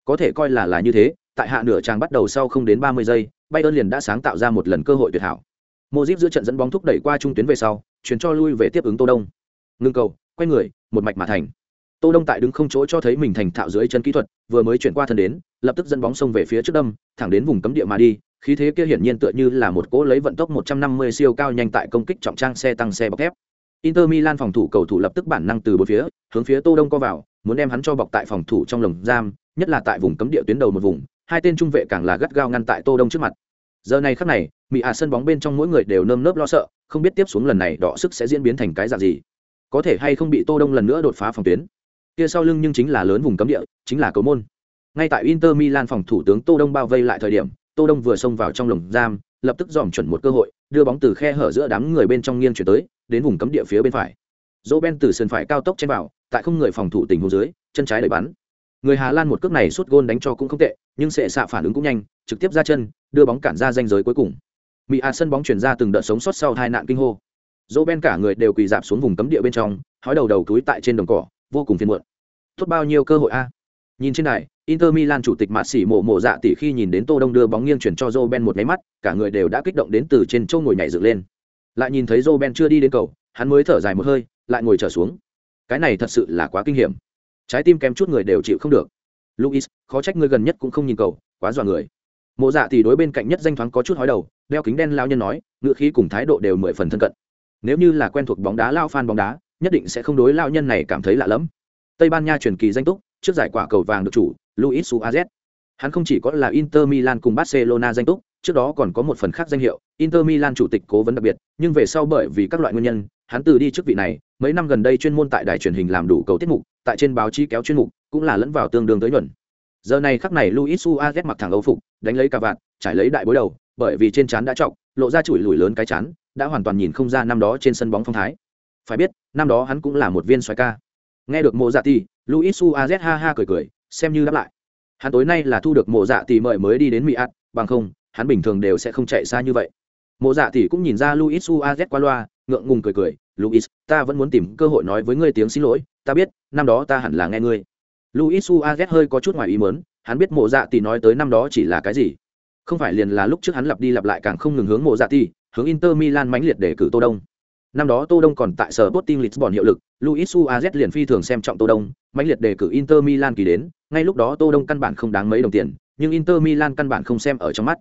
Có thể coi là là như thế tại hạ nửa tràng bắt đầu sau không đến ba mươi giây bayern liền đã sáng tạo ra một lần cơ hội tuyệt hảo Modric giữa trận dẫn bóng thúc đẩy qua trung tuyến về sau, chuyển cho lui về tiếp ứng Tô Đông. Ngưng cầu, quay người, một mạch mà thành. Tô Đông tại đứng không chỗ cho thấy mình thành thạo dưới chân kỹ thuật, vừa mới chuyển qua thân đến, lập tức dẫn bóng xông về phía trước đâm, thẳng đến vùng cấm địa mà đi, khí thế kia hiển nhiên tựa như là một cỗ lấy vận tốc 150 siêu cao nhanh tại công kích trọng trang xe tăng xe bọc thép. Inter Milan phòng thủ cầu thủ lập tức bản năng từ bốn phía, hướng phía Tô Đông co vào, muốn đem hắn cho bọc tại phòng thủ trong lồng giam, nhất là tại vùng cấm địa tuyến đầu một vùng, hai tên trung vệ càng là gắt gao ngăn tại Tô Đông trước mặt. Giờ này khắc này mỹ ạ sân bóng bên trong mỗi người đều nơm nớp lo sợ, không biết tiếp xuống lần này đọ sức sẽ diễn biến thành cái dạng gì. Có thể hay không bị tô đông lần nữa đột phá phòng tuyến. Kia sau lưng nhưng chính là lớn vùng cấm địa, chính là cầu môn. Ngay tại inter milan phòng thủ tướng tô đông bao vây lại thời điểm, tô đông vừa xông vào trong lồng giam, lập tức dòm chuẩn một cơ hội, đưa bóng từ khe hở giữa đám người bên trong nghiêng chuyển tới, đến vùng cấm địa phía bên phải. Dỗ ben từ sân phải cao tốc chen vào, tại không người phòng thủ tình huống dưới, chân trái đẩy bắn người hà lan một cước này suốt gôn đánh cho cũng không tệ, nhưng sẽ xạ phản ứng cũng nhanh, trực tiếp ra chân, đưa bóng cản ra danh giới cuối cùng. Mỹ a sân bóng chuyển ra từng đợt sống sót sau hai nạn kinh hô. Dỗ ben cả người đều quỳ dạp xuống vùng cấm địa bên trong, hói đầu đầu túi tại trên đồng cỏ, vô cùng phiền muộn. Tốt bao nhiêu cơ hội a. Nhìn trên này inter milan chủ tịch mạt xỉ mộ mộ dạ tỷ khi nhìn đến tô đông đưa bóng nghiêng chuyển cho joe ben một máy mắt, cả người đều đã kích động đến từ trên châu ngồi nhảy dựng lên. Lại nhìn thấy joe ben chưa đi đến cầu, hắn mới thở dài một hơi, lại ngồi trở xuống. Cái này thật sự là quá kinh hiểm trái tim kém chút người đều chịu không được. Luis khó trách ngươi gần nhất cũng không nhìn cầu quá dọa người. Mộ dạ thì đối bên cạnh nhất danh thoáng có chút hói đầu, đeo kính đen lao nhân nói, ngựa khí cùng thái độ đều mười phần thân cận. Nếu như là quen thuộc bóng đá lao fan bóng đá, nhất định sẽ không đối lao nhân này cảm thấy lạ lẫm. Tây ban nha truyền kỳ danh túc, trước giải quả cầu vàng được chủ, luis suarez. Hắn không chỉ có là inter milan cùng barcelona danh túc, trước đó còn có một phần khác danh hiệu, inter milan chủ tịch cố vấn đặc biệt, nhưng về sau bởi vì các loại nguyên nhân, hắn từ đi chức vị này, mấy năm gần đây chuyên môn tại đài truyền hình làm đủ cầu tiết mục tại trên báo chí kéo chuyên mục, cũng là lẫn vào tương đương tới nhuận. Giờ này khắc này luis suarez mặc thẳng âu phục, đánh lấy cà vạt, trải lấy đại bối đầu, bởi vì trên trán đã trọng lộ ra chùi lùi lớn cái chán đã hoàn toàn nhìn không ra năm đó trên sân bóng phong thái. Phải biết, năm đó hắn cũng là một viên xoài ca. Nghe được mộ dạ ti luis suarez ha ha cười cười, xem như đáp lại. Hắn tối nay là thu được mộ dạ tỷ mời mới đi đến mỹ ạt bằng không, hắn bình thường đều sẽ không chạy xa như vậy mộ dạ tỷ cũng nhìn ra luis suarez qua loa, ngượng ngùng cười cười, luis, ta vẫn muốn tìm cơ hội nói với ngươi tiếng xin lỗi, ta biết, năm đó ta hẳn là nghe ngươi. Luis suarez hơi có chút ngoài ý mớn hắn biết mộ dạ tỷ nói tới năm đó chỉ là cái gì. Không phải liền là lúc trước hắn lặp đi lặp lại càng không ngừng hướng mộ dạ tỷ, hướng inter milan mãnh liệt để cử tô đông. Năm đó tô đông còn tại sở botting Lisbon hiệu lực, luis suarez liền phi thường xem trọng tô đông, mãnh liệt đề cử inter milan kỳ đến, ngay lúc đó tô đông căn bản không đáng mấy đồng tiền, nhưng inter milan căn bản không xem ở trong mắt.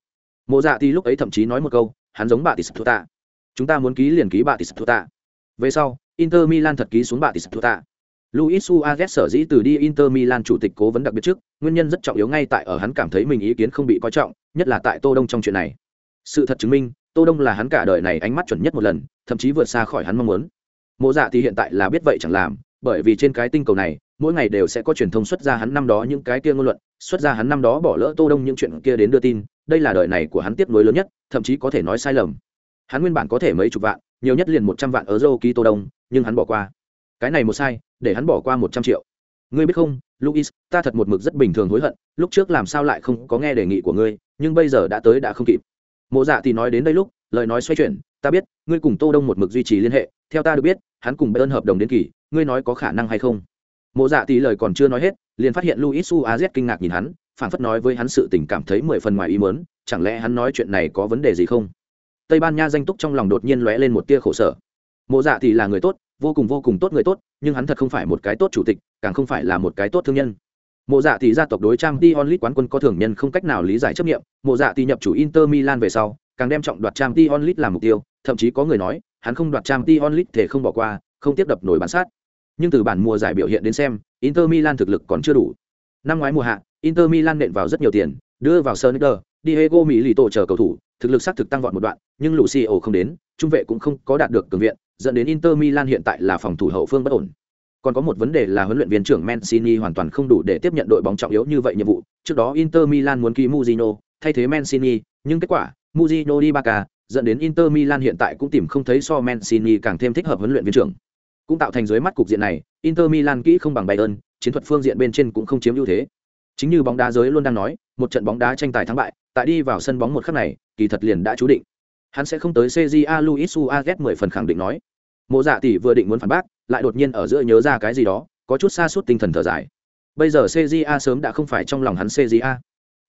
Mộ dạ tỷ lúc ấy thậm chí nói một câu hắn giống bà tỷ chúng ta muốn ký liền ký bà tỷ về sau inter milan thật ký xuống bà tỷ Luis Suarez sở dĩ từ đi Inter Milan chủ tịch cố vấn đặc biệt trước, nguyên nhân rất trọng yếu ngay tại ở hắn cảm thấy mình ý kiến không bị coi trọng, nhất là tại Tô Đông trong chuyện này. Sự thật chứng minh, tô đông là hắn cả đời này ánh mắt chuẩn nhất một lần thậm chí vượt xa khỏi hắn mong muốn. Mộ dạ thì hiện tại là biết vậy chẳng làm bởi vì trên cái tinh cầu này mỗi ngày đều sẽ có truyền thông xuất ra hắn năm đó những cái kia ngôn luận, xuất ra hắn năm đó bỏ lỡ tô đông những chuyện kia đến đưa tin, đây là đời này của hắn tiếp nối lớn nhất, thậm chí có thể nói sai lầm. Hắn nguyên bản có thể mấy chục vạn, nhiều nhất liền một trăm vạn euro ký tô đông, nhưng hắn bỏ qua. Cái này một sai, để hắn bỏ qua một trăm triệu. Ngươi biết không, luis, ta thật một mực rất bình thường hối hận, lúc trước làm sao lại không có nghe đề nghị của ngươi, nhưng bây giờ đã tới đã không kịp. Mộ dạ thì nói đến đây lúc, lời nói xoay chuyển, ta biết, ngươi cùng tô đông một mực duy trì liên hệ, theo ta được biết, hắn cùng bayern hợp đồng đến kỳ, ngươi nói có khả năng hay không? Mộ dạ Tỷ lời còn chưa nói hết, liền phát hiện luis suarez kinh ngạc nhìn hắn phản phất nói với hắn sự tình cảm thấy mười phần ngoài ý mớn chẳng lẽ hắn nói chuyện này có vấn đề gì không? Tây ban nha danh túc trong lòng đột nhiên lóe lên một tia khổ sở. Mộ dạ Tỷ là người tốt, vô cùng vô cùng tốt người tốt, nhưng hắn thật không phải một cái tốt chủ tịch, càng không phải là một cái tốt thương nhân. Mộ dạ Tỷ gia tộc đối trang t onlit quán quân có thường nhân không cách nào lý giải chấp nghiệm mộ dạ Tỷ nhập chủ inter milan về sau, càng đem trọng đoạt trang t onlit làm mục tiêu, thậm chí có người nói, hắn không đoạt trang t onlit thể không bỏ qua, không tiếp đập nổi bán sát nhưng từ bản mùa giải biểu hiện đến xem inter milan thực lực còn chưa đủ năm ngoái mùa hạ inter milan nện vào rất nhiều tiền đưa vào Sonder, Diego Milito chờ cầu thủ, thực lực xác thực tăng vọt một đoạn, nhưng Lucio không đến, trung vệ cũng không có đạt được cường viện, dẫn đến Inter Milan hiện tại là phòng thủ hậu phương bất ổn. Còn có một vấn đề là huấn luyện viên trưởng Mancini hoàn toàn không đủ để tiếp nhận đội bóng trọng yếu như vậy nhiệm vụ. Trước đó Inter Milan muốn ký Mujino, thay thế Mancini, nhưng kết quả Mujino đi Barca, dẫn đến Inter Milan hiện tại cũng tìm không thấy so Mancini càng thêm thích hợp huấn luyện viên trưởng. Cũng tạo thành dưới mắt cục diện này, Inter Milan kỹ không bằng Bayern, chiến thuật phương diện bên trên cũng không chiếm ưu thế. Chính như bóng đá giới luôn đang nói, một trận bóng đá tranh tài thắng bại, tại đi vào sân bóng một khắc này, kỳ thật liền đã chú định. Hắn sẽ không tới CJA Luis Suarez 10 phần khẳng định nói. Mộ Dạ tỷ vừa định muốn phản bác, lại đột nhiên ở giữa nhớ ra cái gì đó, có chút xa suốt tinh thần thở dài. Bây giờ CJA sớm đã không phải trong lòng hắn CJA.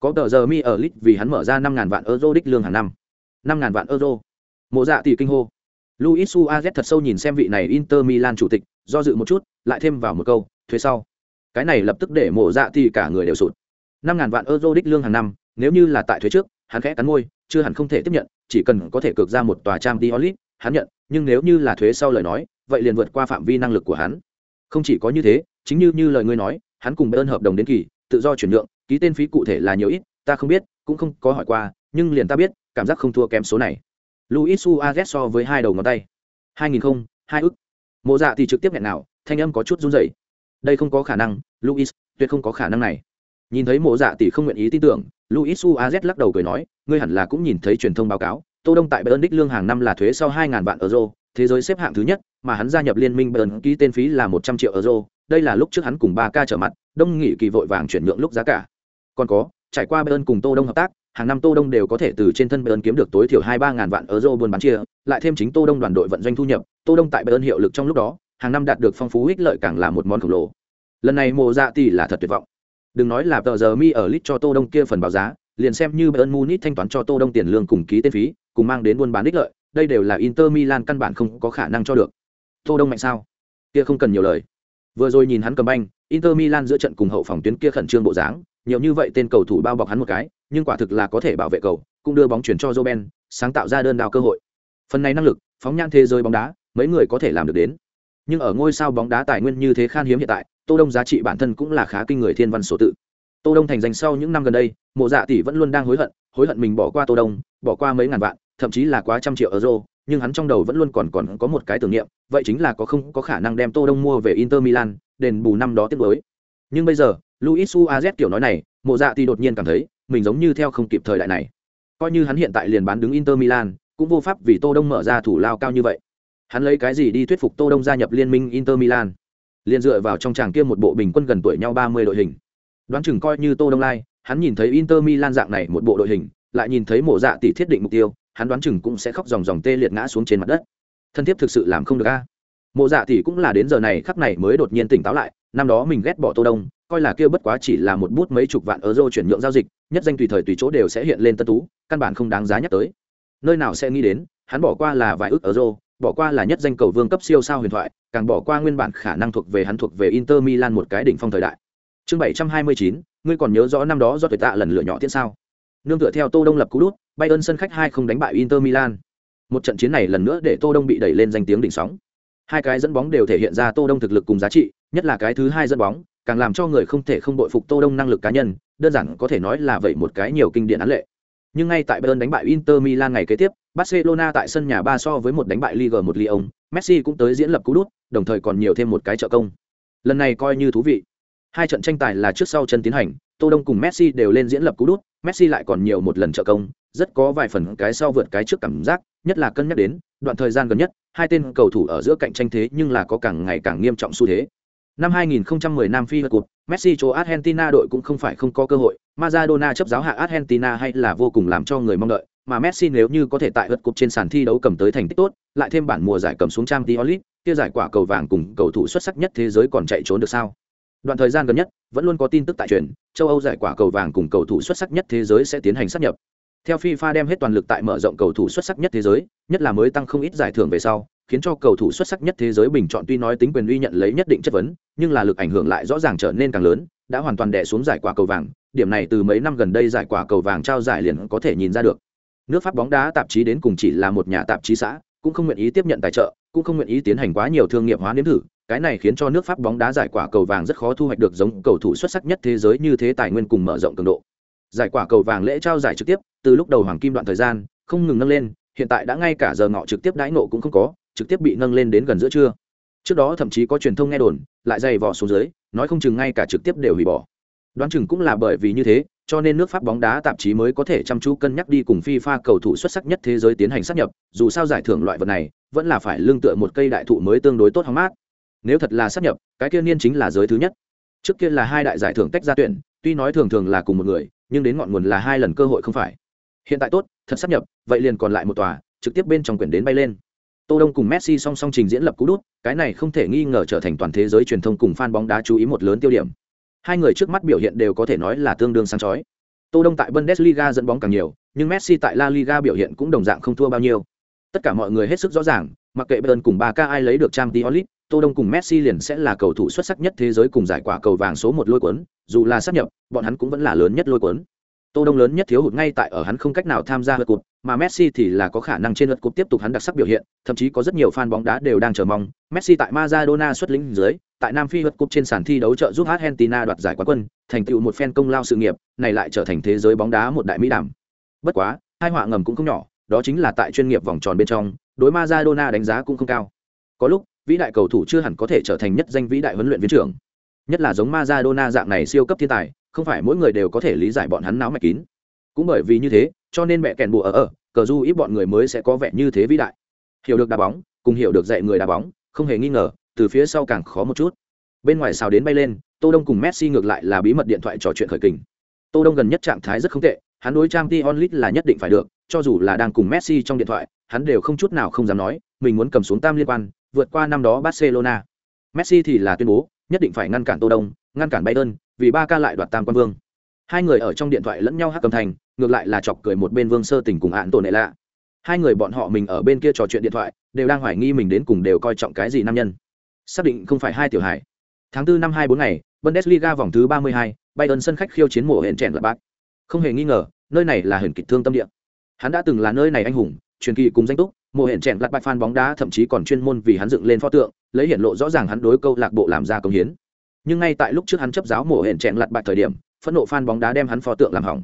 Có tờ giờ mi ở lit vì hắn mở ra 5000 vạn euro đích lương hàng năm. 5000 vạn euro. Mộ Dạ tỷ kinh hô. Luis Suarez thật sâu nhìn xem vị này Inter Milan chủ tịch, do dự một chút, lại thêm vào một câu, thuế sau. Cái này lập tức để mổ Dạ thì cả người đều sụt. 5000 vạn euro đích lương hàng năm, nếu như là tại thuế trước, hắn khẽ cắn môi, chưa hẳn không thể tiếp nhận, chỉ cần có thể cược ra một tòa trang Diolit, hắn nhận, nhưng nếu như là thuế sau lời nói, vậy liền vượt qua phạm vi năng lực của hắn. Không chỉ có như thế, chính như như lời ngươi nói, hắn cùng Bayern hợp đồng đến kỳ, tự do chuyển nhượng, ký tên phí cụ thể là nhiều ít, ta không biết, cũng không có hỏi qua, nhưng liền ta biết, cảm giác không thua kém số này. Luis Suarez so với hai đầu ngón tay. 2000 không, hai ức. Mộ Dạ thì trực tiếp nghẹn nào, thanh âm có chút run rẩy. Đây không có khả năng, Luis, tuyệt không có khả năng này. Nhìn thấy Mộ Dạ tỷ không nguyện ý tin tưởng, Luis Suarez lắc đầu cười nói, ngươi hẳn là cũng nhìn thấy truyền thông báo cáo, Tô Đông tại Bayern đích lương hàng năm là thuế sau 2000 vạn euro, thế giới xếp hạng thứ nhất, mà hắn gia nhập liên minh Bayern ký tên phí là 100 triệu euro, đây là lúc trước hắn cùng 3K trở mặt, Đông Nghị kỳ vội vàng chuyển nhượng lúc giá cả. Còn có, trải qua Bayern cùng Tô Đông hợp tác, hàng năm Tô Đông đều có thể từ trên thân Bayern kiếm được tối thiểu 2-3 ngàn vạn euro buôn bán chia, lại thêm chính Tô Đông đoàn đội vận doanh thu nhập, Tô Đông tại Bayern hiệu lực trong lúc đó, hàng năm đạt được phong phú ích lợi càng là một món khổng lồ. Lần này Mộ Dạ tỷ là thật tuyệt vọng. Đừng nói là tờ giờ mi ở lit cho Tô Đông kia phần báo giá, liền xem như Bayern Munich thanh toán cho Tô Đông tiền lương cùng ký tên phí, cùng mang đến buôn bán ích lợi, đây đều là Inter Milan căn bản không có khả năng cho được. Tô Đông mạnh sao? Kia không cần nhiều lời. Vừa rồi nhìn hắn cầm banh, Inter Milan giữa trận cùng hậu phòng tuyến kia khẩn trương bộ dáng, nhiều như vậy tên cầu thủ bao bọc hắn một cái, nhưng quả thực là có thể bảo vệ cầu, cũng đưa bóng chuyển cho Roben, sáng tạo ra đơn đào cơ hội. Phần này năng lực, phóng nhãn thế giới bóng đá, mấy người có thể làm được đến. Nhưng ở ngôi sao bóng đá tài nguyên như thế khan hiếm hiện tại, Tô Đông giá trị bản thân cũng là khá kinh người thiên văn số tự. Tô Đông thành danh sau những năm gần đây, Mộ Dạ tỷ vẫn luôn đang hối hận, hối hận mình bỏ qua Tô Đông, bỏ qua mấy ngàn vạn, thậm chí là quá trăm triệu euro, nhưng hắn trong đầu vẫn luôn còn còn có một cái tưởng niệm, vậy chính là có không có khả năng đem Tô Đông mua về Inter Milan, đền bù năm đó tiếc nuối. Nhưng bây giờ, Luis Suarez kiểu nói này, Mộ Dạ tỷ đột nhiên cảm thấy, mình giống như theo không kịp thời đại này. Coi như hắn hiện tại liền bán đứng Inter Milan, cũng vô pháp vì Tô Đông mở ra thủ lao cao như vậy. Hắn lấy cái gì đi thuyết phục Tô Đông gia nhập liên minh Inter Milan? Liên dựa vào trong chàng kia một bộ bình quân gần tuổi nhau 30 đội hình. Đoán chừng coi như Tô Đông Lai, hắn nhìn thấy Inter Milan dạng này một bộ đội hình, lại nhìn thấy mộ dạ tỷ thiết định mục tiêu, hắn đoán chừng cũng sẽ khóc ròng ròng tê liệt ngã xuống trên mặt đất. Thân thiết thực sự làm không được a. Mộ dạ tỷ cũng là đến giờ này khắc này mới đột nhiên tỉnh táo lại, năm đó mình ghét bỏ Tô Đông, coi là kia bất quá chỉ là một bút mấy chục vạn euro chuyển nhượng giao dịch, nhất danh tùy thời tùy chỗ đều sẽ hiện lên tân tú, căn bản không đáng giá nhắc tới. Nơi nào sẽ nghĩ đến, hắn bỏ qua là vài ức euro, bỏ qua là nhất danh cầu vương cấp siêu sao huyền thoại, càng bỏ qua nguyên bản khả năng thuộc về hắn thuộc về Inter Milan một cái đỉnh phong thời đại. Chương 729, ngươi còn nhớ rõ năm đó do tuổi tạ lần lửa nhỏ tiễn sao? Nương tựa theo Tô Đông lập cú đút, Bayern sân khách 2 không đánh bại Inter Milan. Một trận chiến này lần nữa để Tô Đông bị đẩy lên danh tiếng đỉnh sóng. Hai cái dẫn bóng đều thể hiện ra Tô Đông thực lực cùng giá trị, nhất là cái thứ hai dẫn bóng, càng làm cho người không thể không bội phục Tô Đông năng lực cá nhân, đơn giản có thể nói là vậy một cái nhiều kinh điển án lệ. Nhưng ngay tại Bayern đánh bại Inter Milan ngày kế tiếp, Barcelona tại sân nhà ba so với một đánh bại Liga một Lyon, Messi cũng tới diễn lập cú đút, đồng thời còn nhiều thêm một cái trợ công. Lần này coi như thú vị. Hai trận tranh tài là trước sau chân tiến hành, Tô Đông cùng Messi đều lên diễn lập cú đút, Messi lại còn nhiều một lần trợ công, rất có vài phần cái sau vượt cái trước cảm giác, nhất là cân nhắc đến, đoạn thời gian gần nhất, hai tên cầu thủ ở giữa cạnh tranh thế nhưng là có càng ngày càng nghiêm trọng xu thế. Năm 2010 Nam Phi World Cup, Messi cho Argentina đội cũng không phải không có cơ hội, Maradona chấp giáo hạ Argentina hay là vô cùng làm cho người mong đợi, mà Messi nếu như có thể tại World Cup trên sàn thi đấu cầm tới thành tích tốt, lại thêm bản mùa giải cầm xuống Champions League, kia giải quả cầu vàng cùng cầu thủ xuất sắc nhất thế giới còn chạy trốn được sao? Đoạn thời gian gần nhất, vẫn luôn có tin tức tại truyền, châu Âu giải quả cầu vàng cùng cầu thủ xuất sắc nhất thế giới sẽ tiến hành sát nhập. Theo FIFA đem hết toàn lực tại mở rộng cầu thủ xuất sắc nhất thế giới, nhất là mới tăng không ít giải thưởng về sau, khiến cho cầu thủ xuất sắc nhất thế giới bình chọn tuy nói tính quyền uy nhận lấy nhất định chất vấn, nhưng là lực ảnh hưởng lại rõ ràng trở nên càng lớn, đã hoàn toàn đè xuống giải quả cầu vàng, điểm này từ mấy năm gần đây giải quả cầu vàng trao giải liền có thể nhìn ra được. Nước Pháp bóng đá tạp chí đến cùng chỉ là một nhà tạp chí xã, cũng không nguyện ý tiếp nhận tài trợ, cũng không nguyện ý tiến hành quá nhiều thương nghiệp hóa nếm thử, cái này khiến cho nước Pháp bóng đá giải quả cầu vàng rất khó thu hoạch được giống cầu thủ xuất sắc nhất thế giới như thế tài nguyên cùng mở rộng cường độ. Giải quả cầu vàng lễ trao giải trực tiếp, từ lúc đầu hoàng kim đoạn thời gian, không ngừng nâng lên, hiện tại đã ngay cả giờ ngọ trực tiếp đãi nộ cũng không có, trực tiếp bị nâng lên đến gần giữa trưa. Trước đó thậm chí có truyền thông nghe đồn, lại dày vò xuống dưới, nói không chừng ngay cả trực tiếp đều hủy bỏ. Đoán chừng cũng là bởi vì như thế, cho nên nước pháp bóng đá tạp chí mới có thể chăm chú cân nhắc đi cùng fifa cầu thủ xuất sắc nhất thế giới tiến hành sát nhập, dù sao giải thưởng loại vật này, vẫn là phải lương tựa một cây đại thụ mới tương đối tốt hóng mát. Nếu thật là sát nhập, cái kia niên chính là giới thứ nhất. Trước kia là hai đại giải thưởng tách ra tuyển, tuy nói thường thường là cùng một người, nhưng đến ngọn nguồn là hai lần cơ hội không phải. Hiện tại tốt, thật sát nhập, vậy liền còn lại một tòa, trực tiếp bên trong quyển đến bay lên. Tô Đông cùng Messi song song trình diễn lập cú đút, cái này không thể nghi ngờ trở thành toàn thế giới truyền thông cùng fan bóng đá chú ý một lớn tiêu điểm. Hai người trước mắt biểu hiện đều có thể nói là tương đương sáng chói. Tô Đông tại Bundesliga dẫn bóng càng nhiều, nhưng Messi tại La Liga biểu hiện cũng đồng dạng không thua bao nhiêu. Tất cả mọi người hết sức rõ ràng, mặc kệ Bayern cùng Barca ai lấy được Champions League, Tô Đông cùng Messi liền sẽ là cầu thủ xuất sắc nhất thế giới cùng giải quả cầu vàng số một lôi cuốn, dù là sát nhập, bọn hắn cũng vẫn là lớn nhất lôi cuốn. Tô Đông lớn nhất thiếu hụt ngay tại ở hắn không cách nào tham gia lượt cột, mà Messi thì là có khả năng trên lượt cột tiếp tục hắn đặc sắc biểu hiện, thậm chí có rất nhiều fan bóng đá đều đang chờ mong Messi tại Maradona xuất lĩnh dưới, tại Nam Phi lượt cột trên sàn thi đấu trợ giúp Argentina đoạt giải quán quân, thành tựu một phen công lao sự nghiệp, này lại trở thành thế giới bóng đá một đại mỹ đảm. Bất quá, hai họa ngầm cũng không nhỏ, đó chính là tại chuyên nghiệp vòng tròn bên trong, đối Maradona đánh giá cũng không cao. Có lúc, vĩ đại cầu thủ chưa hẳn có thể trở thành nhất danh vĩ đại huấn luyện viên trưởng. Nhất là giống Maradona dạng này siêu cấp thiên tài, không phải mỗi người đều có thể lý giải bọn hắn náo mạch kín. Cũng bởi vì như thế, cho nên mẹ kèn bùa ở ở, cờ du ít bọn người mới sẽ có vẻ như thế vĩ đại. Hiểu được đá bóng, cùng hiểu được dạy người đá bóng, không hề nghi ngờ, từ phía sau càng khó một chút. Bên ngoài xào đến bay lên, tô đông cùng messi ngược lại là bí mật điện thoại trò chuyện khởi kình. Tô đông gần nhất trạng thái rất không tệ, hắn đối trang t onlit là nhất định phải được, cho dù là đang cùng messi trong điện thoại, hắn đều không chút nào không dám nói, mình muốn cầm xuống tam liên quan, vượt qua năm đó barcelona. Messi thì là tuyên bố, nhất định phải ngăn cản tô đông, ngăn cản bayern vì ba ca lại đoạt tam quan vương. Hai người ở trong điện thoại lẫn nhau hắc cầm thành, ngược lại là chọc cười một bên vương sơ tình cùng ạn tổ nệ lạ. Hai người bọn họ mình ở bên kia trò chuyện điện thoại, đều đang hoài nghi mình đến cùng đều coi trọng cái gì nam nhân. Xác định không phải hai tiểu hải tháng tư năm hai bốn ngày, bundesliga vòng thứ ba mươi hai, bayern sân khách khiêu chiến mùa hẹn trẻn là bác. Không hề nghi ngờ, nơi này là hình kịch thương tâm địa. Hắn đã từng là nơi này anh hùng, truyền kỳ cùng danh túc, mùa hẹn trẻn lặt bạch fan bóng đá thậm chí còn chuyên môn vì hắn dựng lên pho tượng, lấy hiện lộ rõ ràng hắn đối câu lạc bộ làm ra công hiến nhưng ngay tại lúc trước hắn chấp giáo mổ hẹn chẹn lặt bại thời điểm, phẫn nộ fan bóng đá đem hắn pho tượng làm hỏng.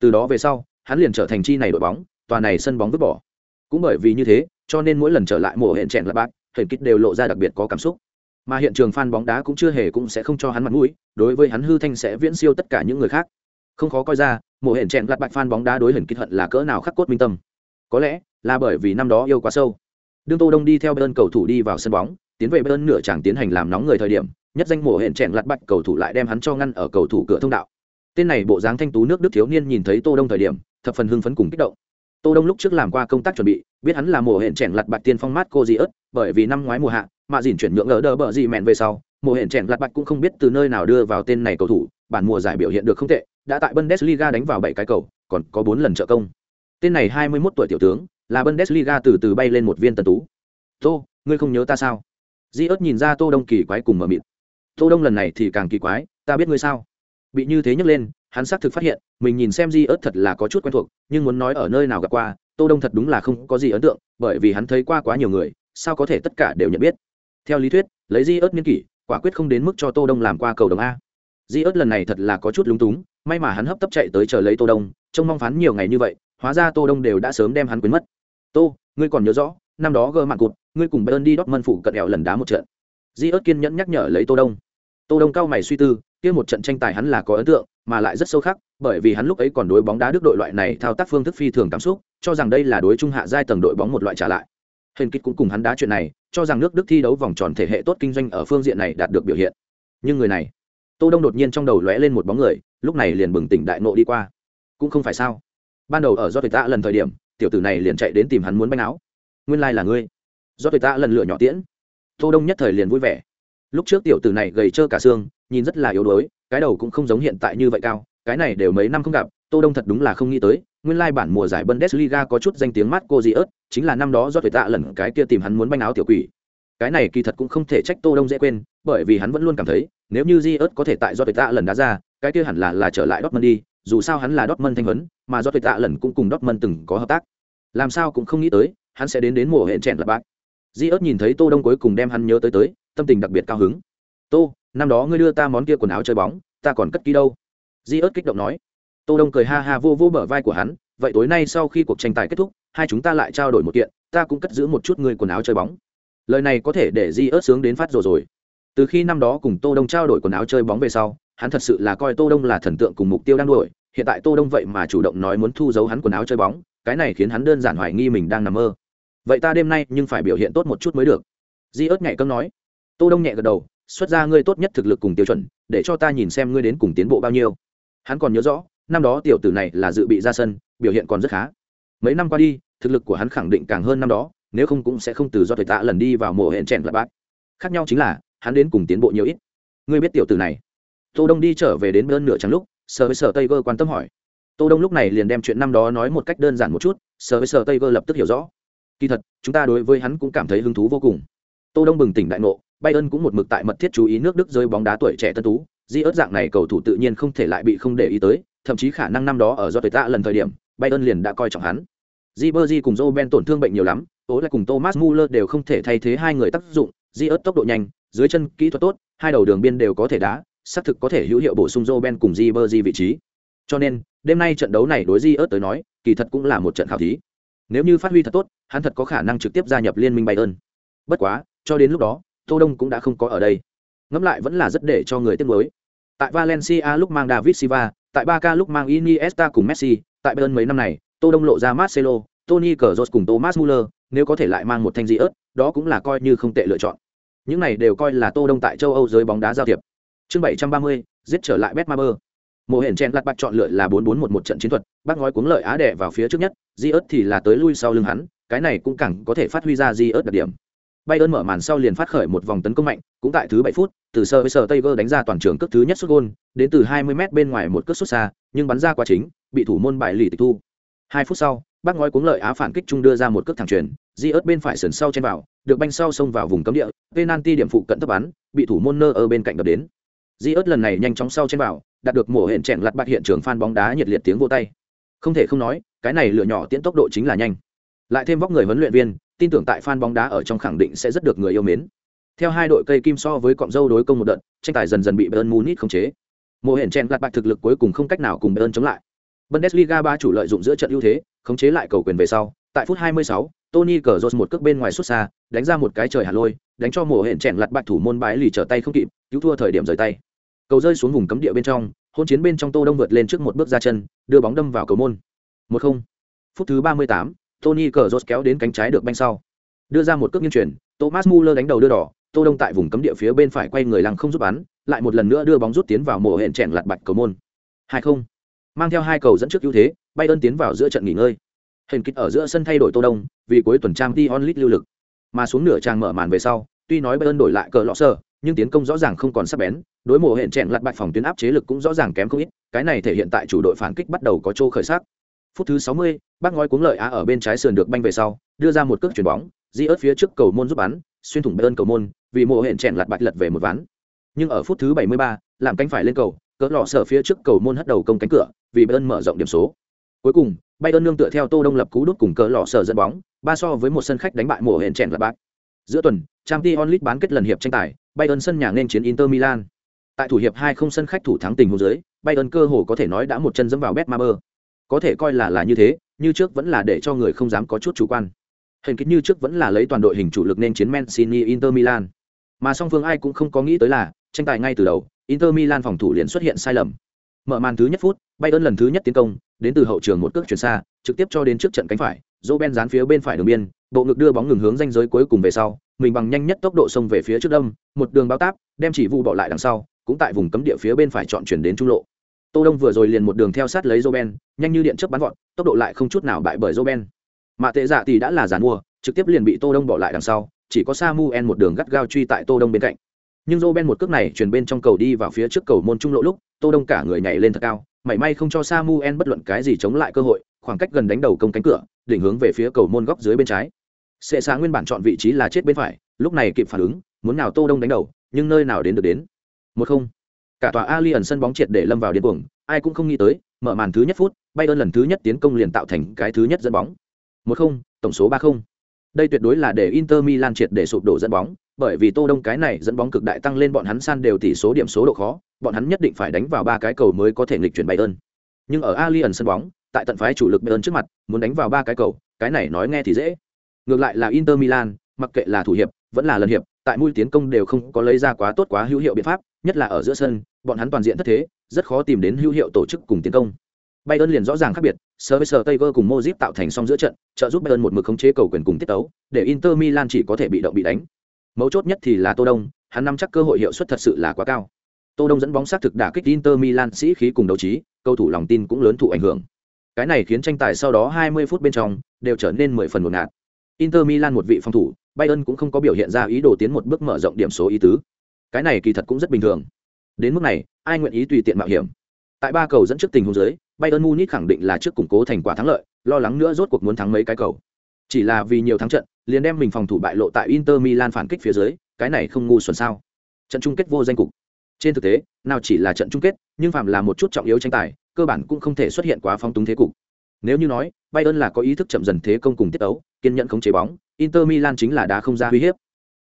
Từ đó về sau, hắn liền trở thành chi này đội bóng, tòa này sân bóng vứt bỏ. Cũng bởi vì như thế, cho nên mỗi lần trở lại mổ hẹn chẹn lặt bại hển kích đều lộ ra đặc biệt có cảm xúc. Mà hiện trường fan bóng đá cũng chưa hề cũng sẽ không cho hắn mặt mũi, đối với hắn hư thanh sẽ viễn siêu tất cả những người khác. Không khó coi ra, mổ hẹn chẹn lặt bại fan bóng đá đối hển kích hận là cỡ nào khắc cốt minh tâm. Có lẽ là bởi vì năm đó yêu quá sâu. Đương tô đông đi theo bên cầu thủ đi vào sân bóng, tiến về bên nửa chẳng tiến hành làm nóng người thời điểm nhất danh mổ hẹn chèn lặt bạch cầu thủ lại đem hắn cho ngăn ở cầu thủ cửa thông đạo. Tên này bộ dáng thanh tú nước đức thiếu niên nhìn thấy tô đông thời điểm, thập phần hưng phấn cùng kích động. Tô đông lúc trước làm qua công tác chuẩn bị, biết hắn là mổ hẹn chèn lặt bạch tiên phong mát cô gì ớt bởi vì năm ngoái mùa hạ mà dỉn chuyển nhượng ở đờ bờ gì mẹn về sau, mổ hẹn chèn lặt bạch cũng không biết từ nơi nào đưa vào tên này cầu thủ, bản mùa giải biểu hiện được không tệ, đã tại bundesliga đánh vào bảy cái cầu, còn có bốn lần trợ công. Tên này hai mươi 21 tuổi tiểu tướng, là bundesliga từ từ bay lên một viên tần tú. Tô, ngươi không nhớ ta sao? Di ớt nhìn ra tô đông kỳ quái cùng mở mịt tô đông lần này thì càng kỳ quái, ta biết ngươi sao? Bị như thế nhấc lên, hắn xác thực phát hiện, mình nhìn xem di ớt thật là có chút quen thuộc, nhưng muốn nói ở nơi nào gặp qua, tô đông thật đúng là không có gì ấn tượng, bởi vì hắn thấy qua quá nhiều người, sao có thể tất cả đều nhận biết? Theo lý thuyết, lấy di ớt niên kỷ, quả quyết không đến mức cho tô đông làm qua cầu đồng a. Di ớt lần này thật là có chút lúng túng, may mà hắn hấp tấp chạy tới chờ lấy tô đông, trông mong phán nhiều ngày như vậy, hóa ra tô đông đều đã sớm đem hắn quên mất. Tô, ngươi còn nhớ rõ, năm đó gơ mạng cụt, ngươi cùng bayern đi đót mân phủ cận ẹo lần đá một trận di ớt kiên nhẫn nhắc nhở lấy tô đông. Tô đông cao mày suy tư, kia một trận tranh tài hắn là có ấn tượng, mà lại rất sâu khắc, bởi vì hắn lúc ấy còn đối bóng đá đức đội loại này thao tác phương thức phi thường cảm xúc, cho rằng đây là đối trung hạ giai tầng đội bóng một loại trả lại. Hình kích cũng cùng hắn đá chuyện này, cho rằng nước đức thi đấu vòng tròn thể hệ tốt kinh doanh ở phương diện này đạt được biểu hiện. Nhưng người này, tô đông đột nhiên trong đầu lóe lên một bóng người, lúc này liền bừng tỉnh đại nộ đi qua. Cũng không phải sao. Ban đầu ở do tuyệt tạ lần thời điểm, tiểu tử này liền chạy đến tìm hắn muốn bánh áo. Nguyên lai là ngươi. Do tuyệt tạ lần lựa nhỏ tiễn tô đông nhất thời liền vui vẻ. Lúc trước tiểu tử này gầy trơ cả xương, nhìn rất là yếu đuối, cái đầu cũng không giống hiện tại như vậy cao, cái này đều mấy năm không gặp, tô đông thật đúng là không nghĩ tới, nguyên lai bản mùa giải bundesliga có chút danh tiếng mát cô gì ớt chính là năm đó do tuyệt tạ lần cái kia tìm hắn muốn banh áo tiểu quỷ. Cái này kỳ thật cũng không thể trách tô đông dễ quên, bởi vì hắn vẫn luôn cảm thấy, nếu như di ớt có thể tại do tuyệt tạ lần đá ra, cái kia hẳn là là trở lại dortmund đi, dù sao hắn là dortmund thanh vấn mà do tuyệt tạ lần cũng cùng dortmund từng có hợp tác. Làm sao cũng không nghĩ tới, hắn sẽ đến đến mùa hẹn chèn là bác di ớt nhìn thấy tô đông cuối cùng đem hắn nhớ tới tới, tâm tình đặc biệt cao hứng. Tô, năm đó ngươi đưa ta món kia quần áo chơi bóng, ta còn cất ký đâu? Di ớt kích động nói. Tô đông cười ha ha vô vô bờ vai của hắn, vậy tối nay sau khi cuộc tranh tài kết thúc, hai chúng ta lại trao đổi một kiện, ta cũng cất giữ một chút người quần áo chơi bóng. Lời này có thể để di ớt sướng đến phát rồi rồi. Từ khi năm đó cùng tô đông trao đổi quần áo chơi bóng về sau, hắn thật sự là coi tô đông là thần tượng cùng mục tiêu đang đuổi. Hiện tại tô đông vậy mà chủ động nói muốn thu giấu hắn quần áo chơi bóng, cái này khiến hắn đơn giản hoài nghi mình đang nằm mơ vậy ta đêm nay nhưng phải biểu hiện tốt một chút mới được. Di ớt nhẹ cấm nói. Tô đông nhẹ gật đầu, xuất ra ngươi tốt nhất thực lực cùng tiêu chuẩn, để cho ta nhìn xem ngươi đến cùng tiến bộ bao nhiêu. Hắn còn nhớ rõ, năm đó tiểu tử này là dự bị ra sân, biểu hiện còn rất khá. Mấy năm qua đi, thực lực của hắn khẳng định càng hơn năm đó, nếu không cũng sẽ không từ do thời tạ lần đi vào mùa hẹn chèn lại bác. Khác nhau chính là, hắn đến cùng tiến bộ nhiều ít. Ngươi biết tiểu tử này. Tô đông đi trở về đến bên nửa trắng lúc sờ với sờ tây vơ quan tâm hỏi. Tô đông lúc này liền đem chuyện năm đó nói một cách đơn giản một chút sờ với sờ tây vơ lập tức hiểu rõ kỳ thật, chúng ta đối với hắn cũng cảm thấy hứng thú vô cùng. Tô đông bừng tỉnh đại ngộ bayern cũng một mực tại mật thiết chú ý nước đức rơi bóng đá tuổi trẻ tân tú. Di ớt dạng này cầu thủ tự nhiên không thể lại bị không để ý tới, thậm chí khả năng năm đó ở do tuổi tạ lần thời điểm bayern liền đã coi trọng hắn. Di bơ di cùng joe ben tổn thương bệnh nhiều lắm, tối lại cùng thomas muller đều không thể thay thế hai người tác dụng. Di ớt tốc độ nhanh, dưới chân kỹ thuật tốt, hai đầu đường biên đều có thể đá, xác thực có thể hữu hiệu bổ sung joe ben cùng di bơ di vị trí. Cho nên, đêm nay trận đấu này đối di ớt tới nói, kỳ thật cũng là một trận khảo thí nếu như phát huy thật tốt hắn thật có khả năng trực tiếp gia nhập liên minh bayern. Bất quá cho đến lúc đó tô đông cũng đã không có ở đây. Ngẫm lại vẫn là rất để cho người tiếc nuối. Tại valencia lúc mang david silva tại barca lúc mang iniesta cùng messi tại bayern mấy năm này tô đông lộ ra marcelo tony cazorla cùng thomas muller nếu có thể lại mang một thanh di ớt đó cũng là coi như không tệ lựa chọn. Những này đều coi là tô đông tại châu âu giới bóng đá giao thiệp. Chương 730, giết trở lại betmaber mùa hển chen lặt bạch chọn lựa là 4-4-1-1 trận chiến thuật bác ngói cuống lợi á đẻ vào phía trước nhất di ớt thì là tới lui sau lưng hắn cái này cũng càng có thể phát huy ra di ớt đặc điểm Bay ơn mở màn sau liền phát khởi một vòng tấn công mạnh, cũng tại thứ bảy phút, từ sơ với sơ tây vơ đánh ra toàn trường cước thứ nhất sút gôn, đến từ 20m bên ngoài một cước sút xa, nhưng bắn ra quá chính, bị thủ môn bại lì tịch thu. Hai phút sau, bác ngói cuống lợi á phản kích trung đưa ra một cước thẳng truyền, di ớt bên phải sườn sau trên vào, được banh sau xông vào vùng cấm địa, penalty điểm phụ cận thấp bắn, bị thủ môn nơ ở bên cạnh đập đến. Di ớt lần này nhanh chóng sau trên vào, đạt được mổ hẹn chèn lặt bạc hiện trường fan bóng đá nhiệt liệt tiếng vỗ tay. Không thể không nói, cái này lựa nhỏ tiến tốc độ chính là nhanh. Lại thêm vóc người huấn luyện viên, tin tưởng tại fan bóng đá ở trong khẳng định sẽ rất được người yêu mến. Theo hai đội cây kim so với cọng dâu đối công một đợt, tranh tài dần dần bị Bayern Munich khống chế. Mùa hẹn chèn lặt bạc thực lực cuối cùng không cách nào cùng Bayern chống lại. Bundesliga ba chủ lợi dụng giữa trận ưu thế, khống chế lại cầu quyền về sau. Tại phút 26, Tony Cazorla một cước bên ngoài xuất xa, đánh ra một cái trời hạt lôi, đánh cho mùa hẹn chèn lặt bạc thủ môn bái lì trở tay không kịp, cứu thua thời điểm rời tay. Cầu rơi xuống vùng cấm địa bên trong, hôn chiến bên trong Tô Đông vượt lên trước một bước ra chân, đưa bóng đâm vào cầu môn. 1-0. Phút thứ 38, Tony cờ rốt kéo đến cánh trái được banh sau. Đưa ra một cước nghiêng chuyển, Thomas Muller đánh đầu đưa đỏ, Tô Đông tại vùng cấm địa phía bên phải quay người lăng không giúp bắn, lại một lần nữa đưa bóng rút tiến vào mổ hẹn chèn lặt bạch cầu môn. 2-0. Mang theo hai cầu dẫn trước ưu thế, bay ơn tiến vào giữa trận nghỉ ngơi. Hình kích ở giữa sân thay đổi Tô Đông, vì cuối tuần trang Dion onlit lưu lực. Mà xuống nửa trang mở màn về sau, tuy nói bay ơn đổi lại cờ lọ sơ, nhưng tiến công rõ ràng không còn sắc bén, đối mộ hẹn chèn lật bạch phòng tuyến áp chế lực cũng rõ ràng kém không ít, cái này thể hiện tại chủ đội phản kích bắt đầu có chỗ khởi sắc phút thứ 60, bác ngói cuống lợi á ở bên trái sườn được banh về sau, đưa ra một cước chuyển bóng, di ớt phía trước cầu môn giúp bắn, xuyên thủng bên cầu môn, vì mộ hẹn chèn lật bạch lật về một ván. Nhưng ở phút thứ 73, làm cánh phải lên cầu, cỡ lọ sở phía trước cầu môn hất đầu công cánh cửa, vì Bayern mở rộng điểm số. Cuối cùng, bay ơn nương tựa theo Tô Đông lập cú đút cùng cỡ lọ sở dẫn bóng, ba so với một sân khách đánh bại mộ hẹn chèn lật bạch. Giữa tuần, Champions League bán kết lần hiệp tranh tài, Bayern sân nhà nên chiến Inter Milan. Tại thủ hiệp 2 không sân khách thủ thắng tình huống dưới, Bayern cơ hồ có thể nói đã một chân dẫm vào Betmaber có thể coi là là như thế như trước vẫn là để cho người không dám có chút chủ quan. Hình kích như trước vẫn là lấy toàn đội hình chủ lực nên chiến Mancini Inter Milan. Mà song phương ai cũng không có nghĩ tới là tranh tài ngay từ đầu Inter Milan phòng thủ liền xuất hiện sai lầm. Mở màn thứ nhất phút Bayern lần thứ nhất tiến công đến từ hậu trường một cước chuyển xa trực tiếp cho đến trước trận cánh phải. Roben dán phía bên phải đường biên, bộ ngực đưa bóng ngừng hướng danh giới cuối cùng về sau, mình bằng nhanh nhất tốc độ xông về phía trước đông một đường bao táp, đem chỉ vụ bỏ lại đằng sau, cũng tại vùng cấm địa phía bên phải chọn chuyển đến trung lộ. Tô đông vừa rồi liền một đường theo sát lấy Roben nhanh như điện chớp bắn vọt, tốc độ lại không chút nào bại bởi Roben mà tệ dạ thì đã là giàn mua, trực tiếp liền bị tô đông bỏ lại đằng sau, chỉ có samuel một đường gắt gao truy tại tô đông bên cạnh. Nhưng Roben một cước này chuyển bên trong cầu đi vào phía trước cầu môn trung lộ lúc, tô đông cả người nhảy lên thật cao, mảy may không cho samuel bất luận cái gì chống lại cơ hội khoảng cách gần đánh đầu công cánh cửa định hướng về phía cầu môn góc dưới bên trái. Sệ xạ nguyên bản chọn vị trí là chết bên phải, lúc này kịp phản ứng, muốn nào tô đông đánh đầu, nhưng nơi nào đến được đến. Một không. Cả tòa alien sân bóng triệt để lâm vào điên cuồng, ai cũng không nghĩ tới, mở màn thứ nhất phút bay đơn lần thứ nhất tiến công liền tạo thành cái thứ nhất dẫn bóng. Một không, tổng số ba không. Đây tuyệt đối là để inter milan triệt để sụp đổ dẫn bóng, bởi vì tô đông cái này dẫn bóng cực đại tăng lên bọn hắn san đều tỷ số điểm số độ khó, bọn hắn nhất định phải đánh vào ba cái cầu mới có thể nghịch chuyển bay đơn nhưng ở alien sân bóng tại tận phái chủ lực bayern trước mặt muốn đánh vào ba cái cầu cái này nói nghe thì dễ ngược lại là inter milan mặc kệ là thủ hiệp vẫn là lần hiệp tại mũi tiến công đều không có lấy ra quá tốt quá hữu hiệu biện pháp nhất là ở giữa sân bọn hắn toàn diện thất thế rất khó tìm đến hữu hiệu tổ chức cùng tiến công Bayern liền rõ ràng khác biệt, Service Tiger cùng Modric tạo thành song giữa trận, trợ giúp Bayern một mực khống chế cầu quyền cùng tiết tấu, để Inter Milan chỉ có thể bị động bị đánh. Mấu chốt nhất thì là Tô Đông, hắn nắm chắc cơ hội hiệu suất thật sự là quá cao. Tô Đông dẫn bóng sát thực đả kích Inter Milan sĩ khí cùng đấu trí, cầu thủ lòng tin cũng lớn thụ ảnh hưởng. Cái này khiến tranh tài sau đó 20 phút bên trong đều trở nên 10 phần một ngạt. Inter Milan một vị phòng thủ, Bayern cũng không có biểu hiện ra ý đồ tiến một bước mở rộng điểm số ý tứ. Cái này kỳ thật cũng rất bình thường. Đến mức này, ai nguyện ý tùy tiện mạo hiểm. Tại ba cầu dẫn trước tình huống dưới, Bayern Munich khẳng định là trước củng cố thành quả thắng lợi, lo lắng nữa rốt cuộc muốn thắng mấy cái cầu. Chỉ là vì nhiều thắng trận, liền đem mình phòng thủ bại lộ tại Inter Milan phản kích phía dưới, cái này không ngu xuẩn sao? Trận chung kết vô danh cục. Trên thực tế, nào chỉ là trận chung kết, nhưng phạm là một chút trọng yếu tranh tài, cơ bản cũng không thể xuất hiện quá phong túng thế cục. Nếu như nói, Bayern là có ý thức chậm dần thế công cùng tiết tấu, kiên nhẫn khống chế bóng, Inter Milan chính là đá không ra uy hiếp.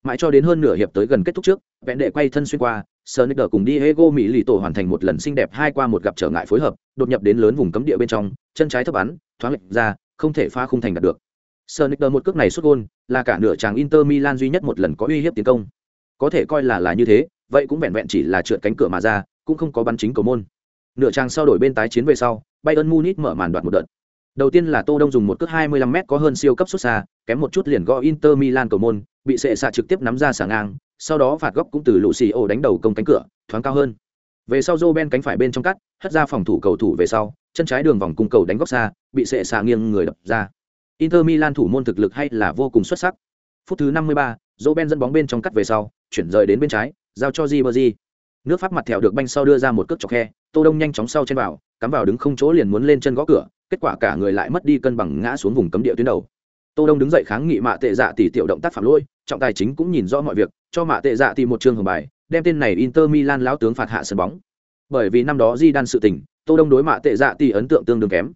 Mãi cho đến hơn nửa hiệp tới gần kết thúc trước, vẹn đệ quay thân xuyên qua, Sonicer cùng Diego Mỹ lì tổ hoàn thành một lần xinh đẹp hai qua một gặp trở ngại phối hợp, đột nhập đến lớn vùng cấm địa bên trong, chân trái thấp bắn, thoáng lệch ra, không thể phá khung thành đạt được. Sonicer một cước này xuất gôn, là cả nửa chàng Inter Milan duy nhất một lần có uy hiếp tiến công. Có thể coi là là như thế, vậy cũng vẹn vẹn chỉ là trượt cánh cửa mà ra, cũng không có bắn chính cầu môn. Nửa trang sau đổi bên tái chiến về sau, Bayern Munich mở màn đoạt một đợt. Đầu tiên là Tô Đông dùng một cước 25m có hơn siêu cấp xuất xa, kém một chút liền gõ Inter Milan cầu môn, bị sệ xạ trực tiếp nắm ra sả ngang, sau đó phạt góc cũng từ Lucio đánh đầu công cánh cửa, thoáng cao hơn. Về sau Roben cánh phải bên trong cắt, hất ra phòng thủ cầu thủ về sau, chân trái đường vòng cung cầu đánh góc xa, bị sệ xạ nghiêng người đập ra. Inter Milan thủ môn thực lực hay là vô cùng xuất sắc. Phút thứ 53, Roben dẫn bóng bên trong cắt về sau, chuyển rời đến bên trái, giao cho Ribery. Nước Pháp mặt thẹo được banh sau đưa ra một cước chọc khe, Tô Đông nhanh chóng sau trên vào, cắm vào đứng không chỗ liền muốn lên chân gõ cửa, kết quả cả người lại mất đi cân bằng ngã xuống vùng cấm địa tuyến đầu. Tô đông đứng dậy kháng nghị mạ tệ dạ tỷ tiểu động tác phạm lỗi trọng tài chính cũng nhìn rõ mọi việc cho mạ tệ dạ tỷ một trường hưởng bài đem tên này inter milan lão tướng phạt hạ sân bóng. Bởi vì năm đó di đan sự tình tô đông đối mạ tệ dạ tỷ ấn tượng tương đương kém.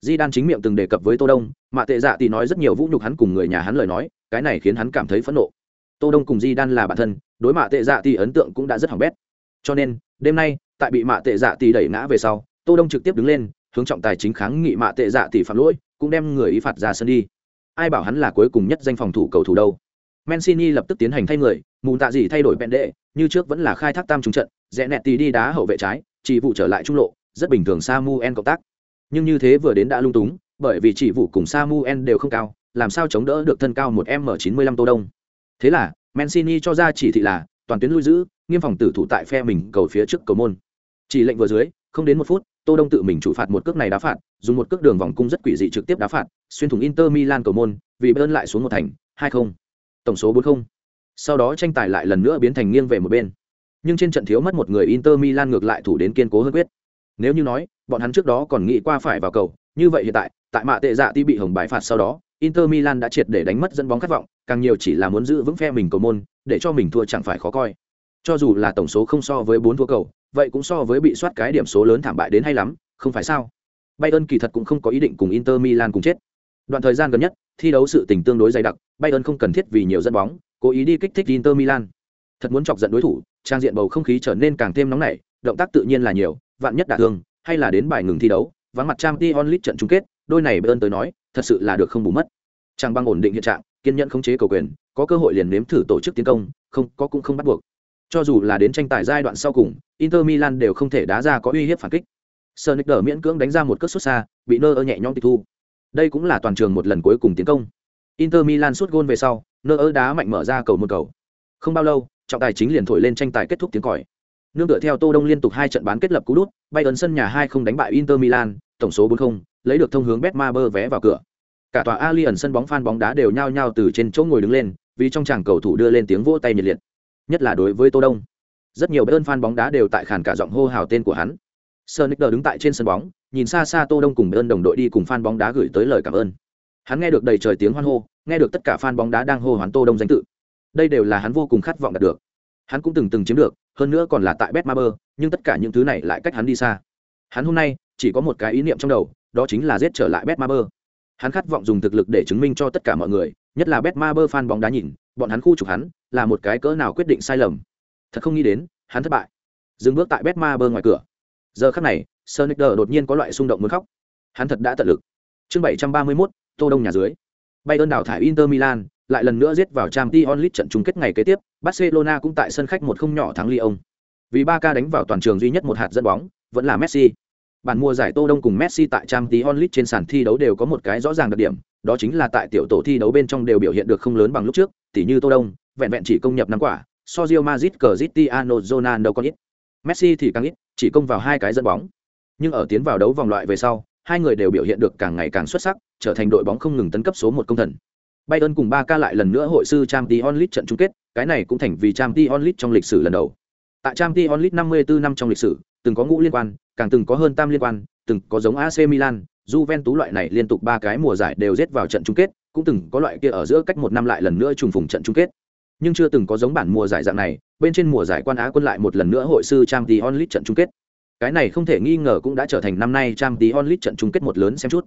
Di đan chính miệng từng đề cập với tô đông mạ tệ dạ tỷ nói rất nhiều vũ nhục hắn cùng người nhà hắn lời nói cái này khiến hắn cảm thấy phẫn nộ. Tô đông cùng di đan là bạn thân đối mạ tệ dạ tỷ ấn tượng cũng đã rất hỏng bét cho nên, đêm nay, tại bị mạ tệ dạ tỷ đẩy ngã về sau, tô đông trực tiếp đứng lên, hướng trọng tài chính kháng nghị mạ tệ dạ tỷ phạm lỗi, cũng đem người ý phạt ra sân đi. Ai bảo hắn là cuối cùng nhất danh phòng thủ cầu thủ đâu? Mancini lập tức tiến hành thay người, mù tạ gì thay đổi bèn đệ, như trước vẫn là khai thác tam trung trận, rẽ nẹt tì đi đá hậu vệ trái, chỉ vụ trở lại trung lộ, rất bình thường samuel cộng tác. Nhưng như thế vừa đến đã lung túng, bởi vì chỉ vụ cùng samuel đều không cao, làm sao chống đỡ được thân cao một m chín mươi lăm tô đông? Thế là, Mancini cho ra chỉ thị là toàn tuyến lui giữ, nghiêm phòng tử thủ tại phe mình cầu phía trước cầu môn. Chỉ lệnh vừa dưới, không đến một phút, tô đông tự mình chủ phạt một cước này đá phạt, dùng một cước đường vòng cung rất quỷ dị trực tiếp đá phạt, xuyên thủng inter milan cầu môn, vì bơn lại xuống một thành, hai không. Tổng số bốn không. Sau đó tranh tài lại lần nữa biến thành nghiêng về một bên. Nhưng trên trận thiếu mất một người inter milan ngược lại thủ đến kiên cố hơn quyết. Nếu như nói, bọn hắn trước đó còn nghĩ qua phải vào cầu, như vậy hiện tại tại mạ tệ dạ ti bị hồng bài phạt sau đó inter milan đã triệt để đánh mất dẫn bóng khát vọng, càng nhiều chỉ là muốn giữ vững phe mình cầu môn, để cho mình thua chẳng phải khó coi. Cho dù là tổng số không so với bốn thua cầu, vậy cũng so với bị soát cái điểm số lớn thảm bại đến hay lắm, không phải sao? Bayern kỳ thật cũng không có ý định cùng inter milan cùng chết. Đoạn thời gian gần nhất, thi đấu sự tình tương đối dày đặc, bayern không cần thiết vì nhiều dẫn bóng, cố ý đi kích thích inter milan. Thật muốn chọc giận đối thủ, trang diện bầu không khí trở nên càng thêm nóng nảy, động tác tự nhiên là nhiều, vạn nhất đả thương, hay là đến bài ngừng thi đấu, vắng mặt trang League trận chung kết, đôi này bayern tới nói thật sự là được không bù mất Trang băng ổn định hiện trạng kiên nhẫn khống chế cầu quyền có cơ hội liền nếm thử tổ chức tiến công không có cũng không bắt buộc cho dù là đến tranh tài giai đoạn sau cùng inter milan đều không thể đá ra có uy hiếp phản kích sơ nick đờ miễn cưỡng đánh ra một cước xuất xa, bị nơ ơ nhẹ nhõm tịch thu. Đây cũng là toàn trường một lần cuối cùng tiến công. Inter Milan sút gôn về sau, nơ ơ đá mạnh mở ra cầu một cầu. Không bao lâu, trọng tài chính liền thổi lên tranh tài kết thúc tiếng còi. Nương tựa theo Tô Đông liên tục hai trận bán kết lập cú đút, ấn sân nhà hai không đánh bại Inter Milan, tổng số 4-0, lấy được thông hướng Betmaber vé vào cửa. Cả tòa Alien sân bóng fan bóng đá đều nhao nhao từ trên chỗ ngồi đứng lên, vì trong chàng cầu thủ đưa lên tiếng vỗ tay nhiệt liệt. Nhất là đối với Tô Đông. Rất nhiều Bayern fan bóng đá đều tại khàn cả giọng hô hào tên của hắn. Sonic đứng tại trên sân bóng, nhìn xa xa Tô Đông cùng Bayern đồng đội đi cùng fan bóng đá gửi tới lời cảm ơn. Hắn nghe được đầy trời tiếng hoan hô, nghe được tất cả fan bóng đá đang hô hoán Tô Đông danh tự. Đây đều là hắn vô cùng khát vọng đạt được. Hắn cũng từng từng chiếm được, hơn nữa còn là tại Betmaber, nhưng tất cả những thứ này lại cách hắn đi xa. Hắn hôm nay chỉ có một cái ý niệm trong đầu, đó chính là giết trở lại Betmaber. Hắn khát vọng dùng thực lực để chứng minh cho tất cả mọi người, nhất là Betmaber fan bóng đá nhìn, bọn hắn khu trục hắn, là một cái cỡ nào quyết định sai lầm. Thật không nghĩ đến, hắn thất bại. Dừng bước tại Betmaber ngoài cửa. Giờ khắc này, Sonic đột nhiên có loại xung động muốn khóc. Hắn thật đã tận lực. Chương 731, Tô Đông nhà dưới. Bayern đảo thải Inter Milan, lại lần nữa giết vào Champions League trận chung kết ngày kế tiếp, Barcelona cũng tại sân khách một không nhỏ thắng Lyon. Vì Barca đánh vào toàn trường duy nhất một hạt dẫn bóng, vẫn là Messi. Bản mùa giải Tô Đông cùng Messi tại Champions League trên sàn thi đấu đều có một cái rõ ràng đặc điểm, đó chính là tại tiểu tổ thi đấu bên trong đều biểu hiện được không lớn bằng lúc trước, tỉ như Tô Đông, vẹn vẹn chỉ công nhập năm quả, so Real Madrid Cristiano Ronaldo còn ít. Messi thì càng ít, chỉ công vào hai cái dẫn bóng. Nhưng ở tiến vào đấu vòng loại về sau, hai người đều biểu hiện được càng ngày càng xuất sắc, trở thành đội bóng không ngừng tấn cấp số một công thần. Bayern cùng Barca lại lần nữa hội sư Champions League trận chung kết, cái này cũng thành vì Champions League trong lịch sử lần đầu. Tại Champions League 54 năm trong lịch sử, từng có ngũ liên quan, càng từng có hơn tam liên quan, từng có giống AC Milan, Juventus loại này liên tục ba cái mùa giải đều giết vào trận chung kết, cũng từng có loại kia ở giữa cách một năm lại lần nữa trùng phùng trận chung kết. Nhưng chưa từng có giống bản mùa giải dạng này, bên trên mùa giải quan á quân lại một lần nữa hội sư Champions League trận chung kết. Cái này không thể nghi ngờ cũng đã trở thành năm nay Champions League trận chung kết một lớn xem chút.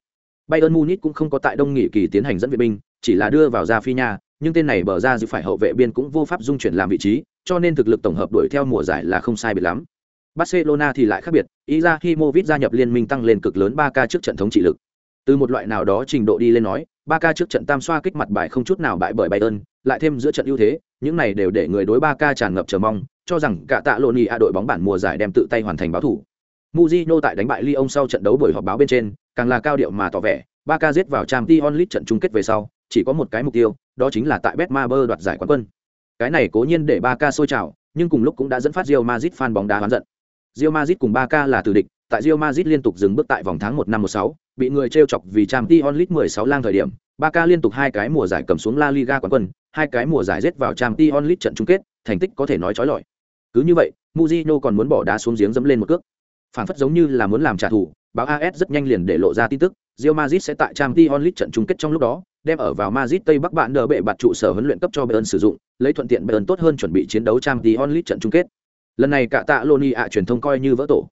Bayern Munich cũng không có tại Đông Nghị kỳ tiến hành dẫn viện binh, chỉ là đưa vào ra phi nha, nhưng tên này bờ ra giữ phải hậu vệ biên cũng vô pháp dung chuyển làm vị trí, cho nên thực lực tổng hợp đuổi theo mùa giải là không sai biệt lắm. Barcelona thì lại khác biệt, Izahimovic gia nhập liên minh tăng lên cực lớn 3K trước trận thống trị lực. Từ một loại nào đó trình độ đi lên nói, 3K trước trận tam xoa kích mặt bài không chút nào bại bởi Bayern, lại thêm giữa trận ưu thế, những này đều để người đối 3K tràn ngập chờ mong, cho rằng cả tạ Loni a đội bóng bản mùa giải đem tự tay hoàn thành báo thủ. Mujino tại đánh bại Lyon sau trận đấu buổi họp báo bên trên, càng là cao điệu mà tỏ vẻ, Barca giết vào Champions League trận chung kết về sau, chỉ có một cái mục tiêu, đó chính là tại Betmaber đoạt giải quán quân. Cái này cố nhiên để Barca sôi trào, nhưng cùng lúc cũng đã dẫn phát Real Madrid fan bóng đá hoán giận. Real Madrid cùng Barca là tử địch, tại Real Madrid liên tục dừng bước tại vòng tháng 1 năm 16, bị người trêu chọc vì Champions League 16 lang thời điểm, Barca liên tục hai cái mùa giải cầm xuống La Liga quán quân, hai cái mùa giải giết vào Champions League trận chung kết, thành tích có thể nói chói lọi. Cứ như vậy, Mourinho còn muốn bỏ đá xuống giếng dẫm lên một cước. Phản phất giống như là muốn làm trả thù, báo AS rất nhanh liền để lộ ra tin tức, Real Madrid sẽ tại Champions League trận chung kết trong lúc đó, đem ở vào Madrid Tây Bắc bạn đỡ bệ bạt trụ sở huấn luyện cấp cho Bayern sử dụng, lấy thuận tiện Bayern tốt hơn chuẩn bị chiến đấu Champions League trận chung kết. Lần này cả tạ Loni ạ truyền thông coi như vỡ tổ.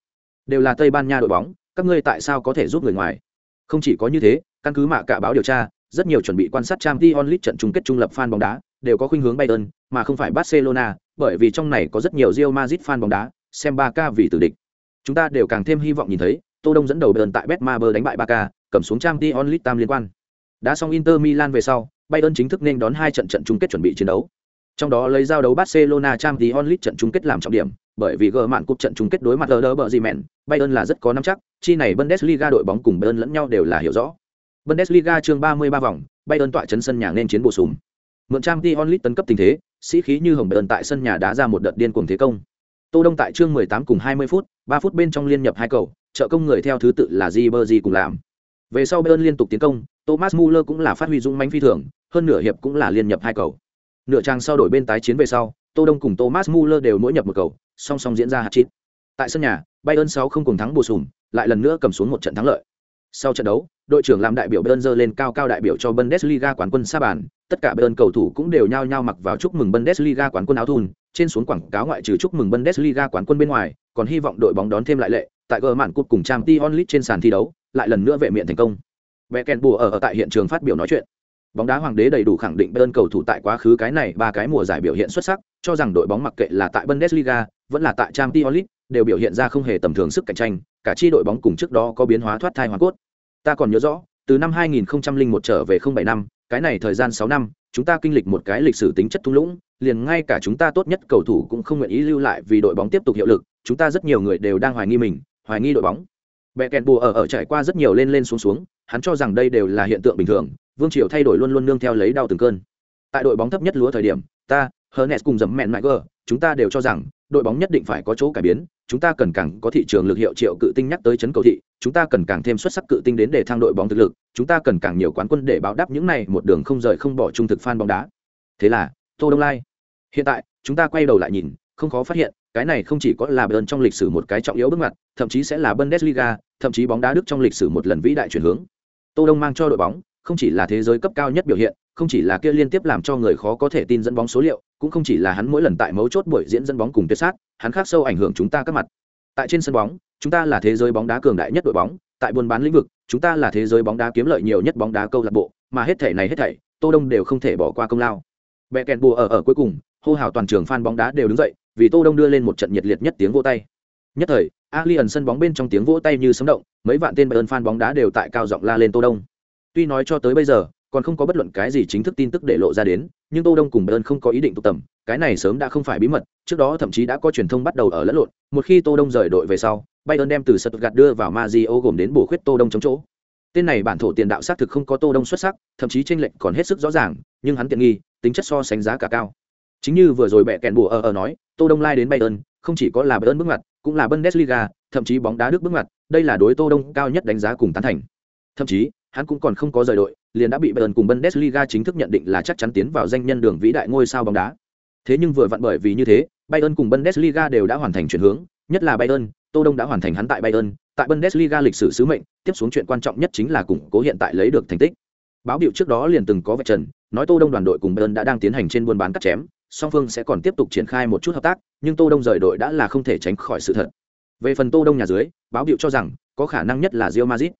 Đều là Tây Ban Nha đội bóng, các ngươi tại sao có thể giúp người ngoài? Không chỉ có như thế, căn cứ mạ cả báo điều tra, rất nhiều chuẩn bị quan sát Champions League trận chung kết trung lập fan bóng đá, đều có khuynh hướng Bayern, mà không phải Barcelona, bởi vì trong này có rất nhiều Real Madrid fan bóng đá, xem Barca vì tử địch. Chúng ta đều càng thêm hy vọng nhìn thấy, Tô Đông dẫn đầu Bayern tại Betmaber đánh bại Barca, cầm xuống Champions League tam liên quan. Đã xong Inter Milan về sau, Bayern chính thức nên đón hai trận trận chung kết chuẩn bị chiến đấu. Trong đó lấy giao đấu Barcelona Champions League trận chung kết làm trọng điểm, bởi vì gỡ mạn cúp trận chung kết đối mặt Werder Bremen, Bayern là rất có nắm chắc, chi này Bundesliga đội bóng cùng Bayern lẫn nhau đều là hiểu rõ. Bundesliga chương 33 vòng, Bayern tọa trấn sân nhà nên chiến bổ sung. Mượn Champions League tấn cấp tình thế, sĩ khí như hồng Bayern tại sân nhà đá ra một đợt điên cuồng thế công. Tô Đông tại chương 18 cùng 20 phút, 3 phút bên trong liên nhập hai cầu, trợ công người theo thứ tự là Ribery cùng làm. Về sau Bayern liên tục tiến công, Thomas Muller cũng là phát huy dũng mãnh phi thường, hơn nửa hiệp cũng là liên nhập hai cầu. Nửa trang sau đổi bên tái chiến về sau, Tô Đông cùng Thomas Muller đều mỗi nhập một cầu, song song diễn ra hạt chít. Tại sân nhà, Bayern 6 không cùng thắng bổ sung, lại lần nữa cầm xuống một trận thắng lợi. Sau trận đấu, đội trưởng làm đại biểu Bayern giơ lên cao cao đại biểu cho Bundesliga quán quân sa bàn, tất cả Bayern cầu thủ cũng đều nhao nhao mặc vào chúc mừng Bundesliga quán quân áo thun, trên xuống quảng cáo ngoại trừ chúc mừng Bundesliga quán quân bên ngoài, còn hy vọng đội bóng đón thêm lại lệ, tại gờ mạn cúp cùng Champions League trên sàn thi đấu, lại lần nữa vệ miệng thành công. Becken bùa ở, ở tại hiện trường phát biểu nói chuyện. Bóng đá hoàng đế đầy đủ khẳng định Bayern cầu thủ tại quá khứ cái này ba cái mùa giải biểu hiện xuất sắc, cho rằng đội bóng mặc kệ là tại Bundesliga, vẫn là tại Champions League, đều biểu hiện ra không hề tầm thường sức cạnh tranh, cả chi đội bóng cùng trước đó có biến hóa thoát thai hoàn cốt. Ta còn nhớ rõ từ năm 2001 trở về 07 năm cái này thời gian 6 năm chúng ta kinh lịch một cái lịch sử tính chất thung lũng liền ngay cả chúng ta tốt nhất cầu thủ cũng không nguyện ý lưu lại vì đội bóng tiếp tục hiệu lực chúng ta rất nhiều người đều đang hoài nghi mình hoài nghi đội bóng. Bẻ kèn bùa ở ở trải qua rất nhiều lên lên xuống xuống hắn cho rằng đây đều là hiện tượng bình thường vương triều thay đổi luôn luôn nương theo lấy đau từng cơn. Tại đội bóng thấp nhất lúa thời điểm, ta, Hernes cùng dấm mẹn mãi gờ, chúng ta đều cho rằng, đội bóng nhất định phải có chỗ cải biến, chúng ta cần càng có thị trường lực hiệu triệu cự tinh nhắc tới chấn cầu thị, chúng ta cần càng thêm xuất sắc cự tinh đến để thang đội bóng thực lực, chúng ta cần càng nhiều quán quân để báo đáp những này, một đường không rời không bỏ trung thực fan bóng đá. Thế là, tô đông lai, hiện tại, chúng ta quay đầu lại nhìn, không khó phát hiện, cái này không chỉ có là Bayern trong lịch sử một cái trọng yếu bước ngoặt, thậm chí sẽ là Bundesliga, thậm chí bóng đá Đức trong lịch sử một lần vĩ đại chuyển hướng. Tô đông mang cho đội bóng không chỉ là thế giới cấp cao nhất biểu hiện, không chỉ là kia liên tiếp làm cho người khó có thể tin dẫn bóng số liệu, cũng không chỉ là hắn mỗi lần tại mấu chốt buổi diễn dẫn bóng cùng tuyệt sát, hắn khác sâu ảnh hưởng chúng ta các mặt. Tại trên sân bóng, chúng ta là thế giới bóng đá cường đại nhất đội bóng, tại buôn bán lĩnh vực, chúng ta là thế giới bóng đá kiếm lợi nhiều nhất bóng đá câu lạc bộ, mà hết thể này hết thảy, tô đông đều không thể bỏ qua công lao. Bẹ kèn bùa ở ở cuối cùng, hô hào toàn trường fan bóng đá đều đứng dậy, vì tô đông đưa lên một trận nhiệt liệt nhất tiếng vỗ tay. Nhất thời alien sân bóng bên trong tiếng vỗ tay như sấm động, mấy vạn tên bayern fan bóng đá đều tại cao giọng la lên tô đông tuy nói cho tới bây giờ, còn không có bất luận cái gì chính thức tin tức để lộ ra đến, nhưng tô đông cùng bayern không có ý định tụ tập, cái này sớm đã không phải bí mật, trước đó thậm chí đã có truyền thông bắt đầu ở lẫn lộn, một khi tô đông rời đội về sau, bayern đem từ gạt đưa vào Mazio gồm đến bổ khuyết tô đông chống chỗ. Tên này bản thổ tiền đạo xác thực không có tô đông xuất sắc, thậm chí tranh lệch còn hết sức rõ ràng, nhưng hắn tiện nghi, tính chất so sánh giá cả cao. Chính như vừa rồi bẹ kẹn bùa ở ở nói, tô đông lai đến bayern, không chỉ có là bayern bước ngoặt, cũng là bundesliga, thậm chí bóng đá đức bước ngoặt, đây là đối tô đông cao nhất đánh giá cùng tán thành. Thậm chí hắn cũng còn không có rời đội, liền đã bị bayern cùng bundesliga chính thức nhận định là chắc chắn tiến vào danh nhân đường vĩ đại ngôi sao bóng đá. Thế nhưng vừa vặn bởi vì như thế, bayern cùng bundesliga đều đã hoàn thành chuyển hướng, nhất là bayern, tô đông đã hoàn thành hắn tại bayern, tại bundesliga lịch sử sứ mệnh, tiếp xuống chuyện quan trọng nhất chính là củng cố hiện tại lấy được thành tích. Báo biểu trước đó liền từng có vạch trần, nói tô đông đoàn đội cùng bayern đã đang tiến hành trên buôn bán cắt chém, song phương sẽ còn tiếp tục triển khai một chút hợp tác, nhưng tô đông rời đội đã là không thể tránh khỏi sự thật. Về phần tô đông nhà dưới, báo biểu cho rằng, có khả năng nhất là Real Madrid.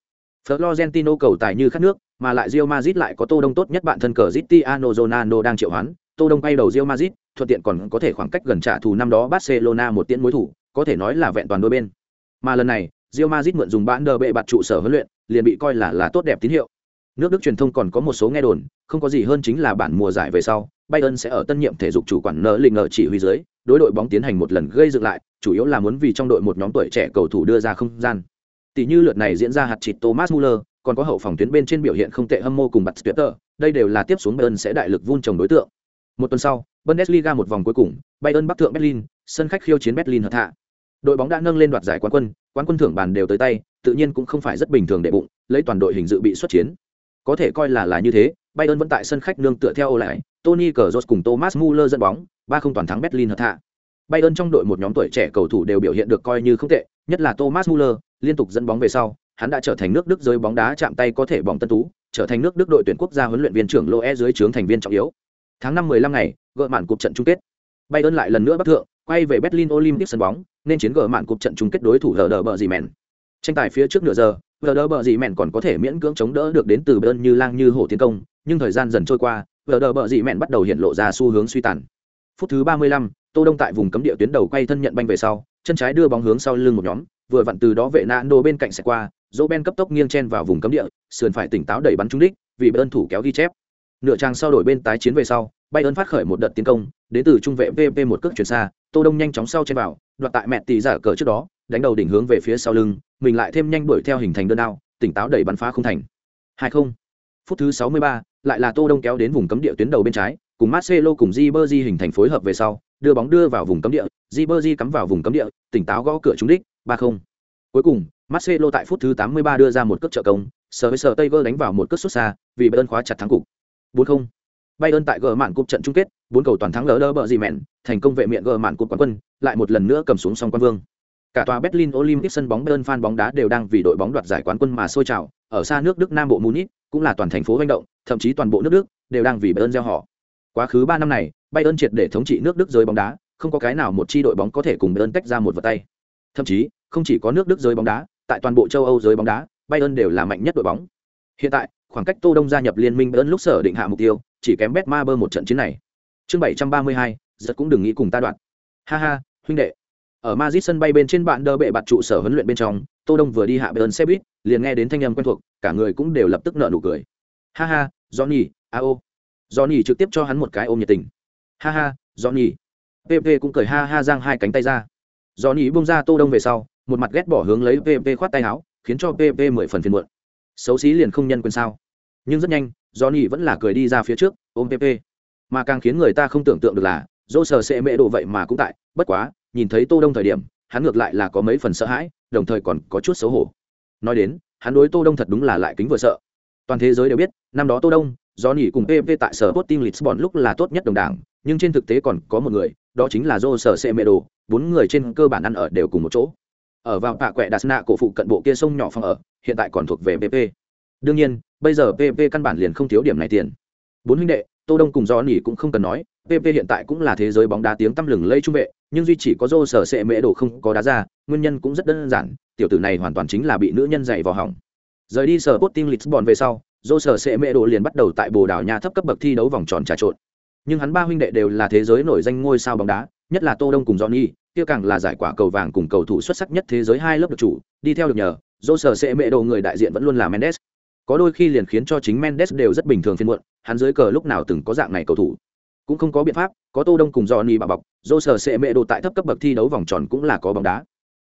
Florentino cầu tài như khát nước mà lại Real Madrid lại có tô đông tốt nhất bạn thân cờ Cristiano Ronaldo đang triệu hoán. Tô đông bay đầu Real Madrid thuận tiện còn có thể khoảng cách gần trả thù năm đó Barcelona một tiễn mối thủ có thể nói là vẹn toàn đôi bên. Mà lần này Real Madrid mượn dùng bản đờ bệ bạt trụ sở huấn luyện liền bị coi là là tốt đẹp tín hiệu. Nước Đức truyền thông còn có một số nghe đồn không có gì hơn chính là bản mùa giải về sau Bayern sẽ ở tân nhiệm thể dục chủ quản nở lình ở chỉ huy dưới, đối đội bóng tiến hành một lần gây dựng lại, chủ yếu là muốn vì trong đội một nhóm tuổi trẻ cầu thủ đưa ra không gian. Tỷ như lượt này diễn ra hạt chít Thomas Muller, còn có hậu phòng tuyến bên trên biểu hiện không tệ hâm mộ cùng bật Twitter, đây đều là tiếp xuống Bayern sẽ đại lực vun trồng đối tượng. Một tuần sau, Bundesliga một vòng cuối cùng, Bayern bắc thượng Berlin, sân khách khiêu chiến Berlin hợp hạ. Đội bóng đã nâng lên đoạt giải quán quân, quán quân thưởng bàn đều tới tay, tự nhiên cũng không phải rất bình thường để bụng, lấy toàn đội hình dự bị xuất chiến. Có thể coi là là như thế, Bayern vẫn tại sân khách nương tựa theo ô lại, Tony Kroos cùng Thomas Muller dẫn bóng, ba không toàn thắng Berlin hợp hạ. Bayern trong đội một nhóm tuổi trẻ cầu thủ đều biểu hiện được coi như không tệ, nhất là Thomas Muller, liên tục dẫn bóng về sau, hắn đã trở thành nước Đức giới bóng đá chạm tay có thể bóng tân tú, trở thành nước Đức đội tuyển quốc gia huấn luyện viên trưởng Loe dưới trướng thành viên trọng yếu. Tháng năm 15 ngày, gỡ màn cuộc trận chung kết. Bayern lại lần nữa bắt thượng, quay về Berlin Olympic sân bóng, nên chiến gỡ màn cuộc trận chung kết đối thủ Werder Bremen. Tranh tài phía trước nửa giờ, Werder Bremen còn có thể miễn cưỡng chống đỡ được đến từ Bayern như lang như hổ tiến công, nhưng thời gian dần trôi qua, Werder Bremen bờ bắt đầu hiện lộ ra xu hướng suy tàn phút thứ ba mươi lăm, tô đông tại vùng cấm địa tuyến đầu quay thân nhận banh về sau chân trái đưa bóng hướng sau lưng một nhóm vừa vặn từ đó vệ nạn đồ bên cạnh sẽ qua dỗ ben cấp tốc nghiêng chen vào vùng cấm địa sườn phải tỉnh táo đẩy bắn trúng đích vì bên thủ kéo ghi chép. Nửa trang sau đổi bên tái chiến về sau bay ơn phát khởi một đợt tiến công đến từ trung vệ vp một cước chuyển xa tô đông nhanh chóng sau chen vào đoạt tại mẹ tỷ giả cờ trước đó đánh đầu đỉnh hướng về phía sau lưng mình lại thêm nhanh đuổi theo hình thành đơn đao tỉnh táo đẩy bắn phá không thành. Hai không. Phút thứ sáu mươi ba lại là Tô Đông kéo đến vùng cấm địa tuyến đầu bên trái, cùng Marcelo cùng Ribery hình thành phối hợp về sau, đưa bóng đưa vào vùng cấm địa, Ribery cắm vào vùng cấm địa, tỉnh táo gõ cửa trúng đích, 3-0. Cuối cùng, Marcelo tại phút thứ 83 đưa ra một cước trợ công, sở với sở Taylor đánh vào một cước xuất xa, vì Bayern khóa chặt thắng cục. 4-0. Bayern tại gỡ mạn cúp trận chung kết, bốn cầu toàn thắng lỡ đỡ bợ gì mẹn, thành công vệ miệng gỡ mạn cúp quán quân, lại một lần nữa cầm xuống song quan vương. Cả tòa Berlin Olympic sân bóng Bayern fan bóng đá đều đang vì đội bóng đoạt giải quán quân mà sôi trào, ở xa nước Đức Nam bộ Munich, cũng là toàn thành phố hành động, thậm chí toàn bộ nước Đức đều đang vì Bayern gieo họ. Quá khứ 3 năm này, Bayern triệt để thống trị nước Đức giới bóng đá, không có cái nào một chi đội bóng có thể cùng Bayern tách ra một vật tay. Thậm chí, không chỉ có nước Đức giới bóng đá, tại toàn bộ châu Âu giới bóng đá, Bayern đều là mạnh nhất đội bóng. Hiện tại, khoảng cách Tô Đông gia nhập liên minh Bayern lúc sở định hạ mục tiêu, chỉ kém Betmaber một trận chiến này. Chương 732, giật cũng đừng nghĩ cùng ta đoạn. Ha ha, huynh đệ, ở Madrid sân bay bên trên bạn đờ bệ bạt trụ sở huấn luyện bên trong tô đông vừa đi hạ Bayern xe buýt liền nghe đến thanh âm quen thuộc cả người cũng đều lập tức nở nụ cười ha ha johnny a ô johnny trực tiếp cho hắn một cái ôm nhiệt tình ha ha johnny pp cũng cười ha ha giang hai cánh tay ra johnny buông ra tô đông về sau một mặt ghét bỏ hướng lấy pp khoát tay áo, khiến cho pp mười phần phiền muộn. Xấu xí liền không nhân quyền sao? Nhưng rất nhanh, johnny vẫn là cười đi ra phía trước, ôm pp mà càng khiến người ta không tưởng tượng được là dô sờ sẽ mễ đồ vậy mà cũng tại, bất quá, nhìn thấy tô đông thời điểm, hắn ngược lại là có mấy phần sợ hãi, đồng thời còn có chút xấu hổ. Nói đến, hắn đối tô đông thật đúng là lại kính vừa sợ. Toàn thế giới đều biết, năm đó tô đông do nhỉ cùng pv tại sở Sporting Lisbon lúc là tốt nhất đồng đảng, nhưng trên thực tế còn có một người, đó chính là dô sở sệ mê đồ, bốn người trên cơ bản ăn ở đều cùng một chỗ ở vào tạ quẹ đạt nạ cổ phụ cận bộ kia sông nhỏ phòng ở, hiện tại còn thuộc về pp đương nhiên, bây giờ pp căn bản liền không thiếu điểm này tiền. Bốn huynh đệ, tô đông cùng do nỉ cũng không cần nói pp hiện tại cũng là thế giới bóng đá tiếng tăm lừng lây trung vệ, nhưng duy chỉ có dô sở sệ mễ đồ không có đá ra, nguyên nhân cũng rất đơn giản, tiểu tử này hoàn toàn chính là bị nữ nhân dạy vào hỏng. Rời đi sở Sporting Lisbon về sau dô sở sệ mễ đồ liền bắt đầu tại bồ đào nha thấp cấp bậc thi đấu vòng tròn trà trộn. Nhưng hắn ba huynh đệ đều là thế giới nổi danh ngôi sao bóng đá nhất là tô đông cùng johnny, kia càng là giải quả cầu vàng cùng cầu thủ xuất sắc nhất thế giới hai lớp được chủ, đi theo được nhờ dô sở sẽ mệ đồ người đại diện vẫn luôn là mendes. Có đôi khi liền khiến cho chính mendes đều rất bình thường phiên muộn, hắn dưới cờ lúc nào từng có dạng này cầu thủ. Cũng không có biện pháp, có tô đông cùng johnny bà bọc dô sở sẽ mệ đồ tại thấp cấp bậc thi đấu vòng tròn cũng là có bóng đá.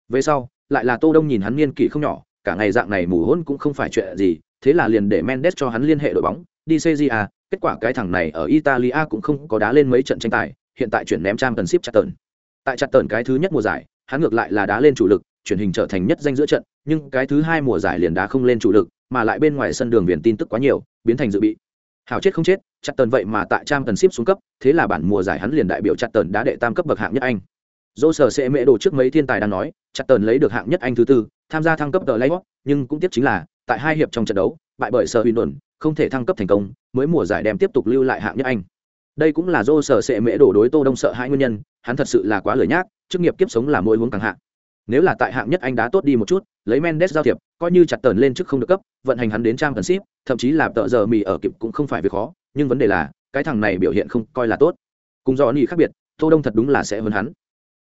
Về sau, lại là tô đông nhìn hắn niên kỷ không nhỏ, cả ngày dạng này mù hôn cũng không phải chuyện gì, thế là liền để mendes cho hắn liên hệ đội bóng, đi cja kết quả cái thằng này ở italia cũng không có đá lên mấy trận tranh tài hiện tại chuyển ném trang cần ship chặt tần tại chặt tần cái thứ nhất mùa giải, hắn ngược lại là đá lên chủ lực chuyển hình trở thành nhất danh giữa trận, nhưng cái thứ hai mùa giải liền đá không lên chủ lực, mà lại bên ngoài sân đường viền tin tức quá nhiều, biến thành dự bị. Hào chết không chết chặt tần vậy mà tại trang cần ship xuống cấp, thế là bản mùa giải hắn liền đại biểu chặt tần đã đệ tam cấp bậc hạng nhất anh. Dô sở sẽ mễ đồ trước mấy thiên tài đang nói chặt tần lấy được hạng nhất anh thứ tư, tham gia thăng cấp tờ layoff nhưng cũng tiếp chính là, tại hai hiệp trong trận đấu, bại bởi sở huy đồn không thể thăng cấp thành công, mới mùa giải đem tiếp tục lưu lại hạng nhất anh đây cũng là do sở sệ mễ đổ đối tô đông sợ hai nguyên nhân, hắn thật sự là quá lười nhác, chức nghiệp kiếp sống là mỗi hướng càng hạng nếu là tại hạng nhất anh đá tốt đi một chút, lấy mendes giao thiệp, coi như chặt tần lên trước không được cấp, vận hành hắn đến trang cần ship, thậm chí là tợ giờ mì ở kịp cũng không phải việc khó, nhưng vấn đề là, cái thằng này biểu hiện không coi là tốt. Cùng do ni khác biệt, tô đông thật đúng là sẽ hơn hắn.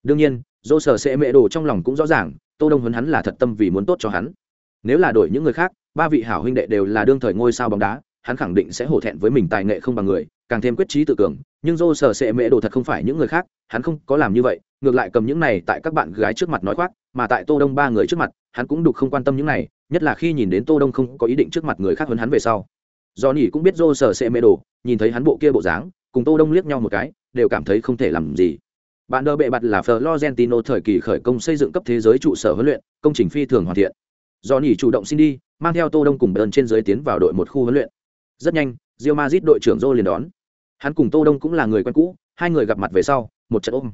Đương nhiên do sở sệ mễ đổ trong lòng cũng rõ ràng, tô đông hơn hắn là thật tâm vì muốn tốt cho hắn. Nếu là đổi những người khác, ba vị hảo huynh đệ đều là đương thời ngôi sao bóng đá, hắn khẳng định sẽ hổ thẹn với mình tài nghệ không bằng người càng thêm quyết trí tự cường, nhưng dô sở sệ mễ đồ thật không phải những người khác, hắn không có làm như vậy, ngược lại cầm những này tại các bạn gái trước mặt nói khoác, mà tại tô đông ba người trước mặt, hắn cũng đục không quan tâm những này, nhất là khi nhìn đến tô đông không có ý định trước mặt người khác hơn hắn về sau. Do nỉ cũng biết dô sở sệ mễ đồ, nhìn thấy hắn bộ kia bộ dáng, cùng tô đông liếc nhau một cái, đều cảm thấy không thể làm gì. Bạn đỡ bệ bặt là Florentino thời kỳ khởi công xây dựng cấp thế giới trụ sở huấn luyện, công trình phi thường hoàn thiện. Do nỉ chủ động xin đi, mang theo tô đông cùng bern trên dưới tiến vào đội một khu huấn luyện. Rất nhanh, Real Madrid đội trưởng joe liền đón hắn cùng tô đông cũng là người quen cũ hai người gặp mặt về sau một trận ôm.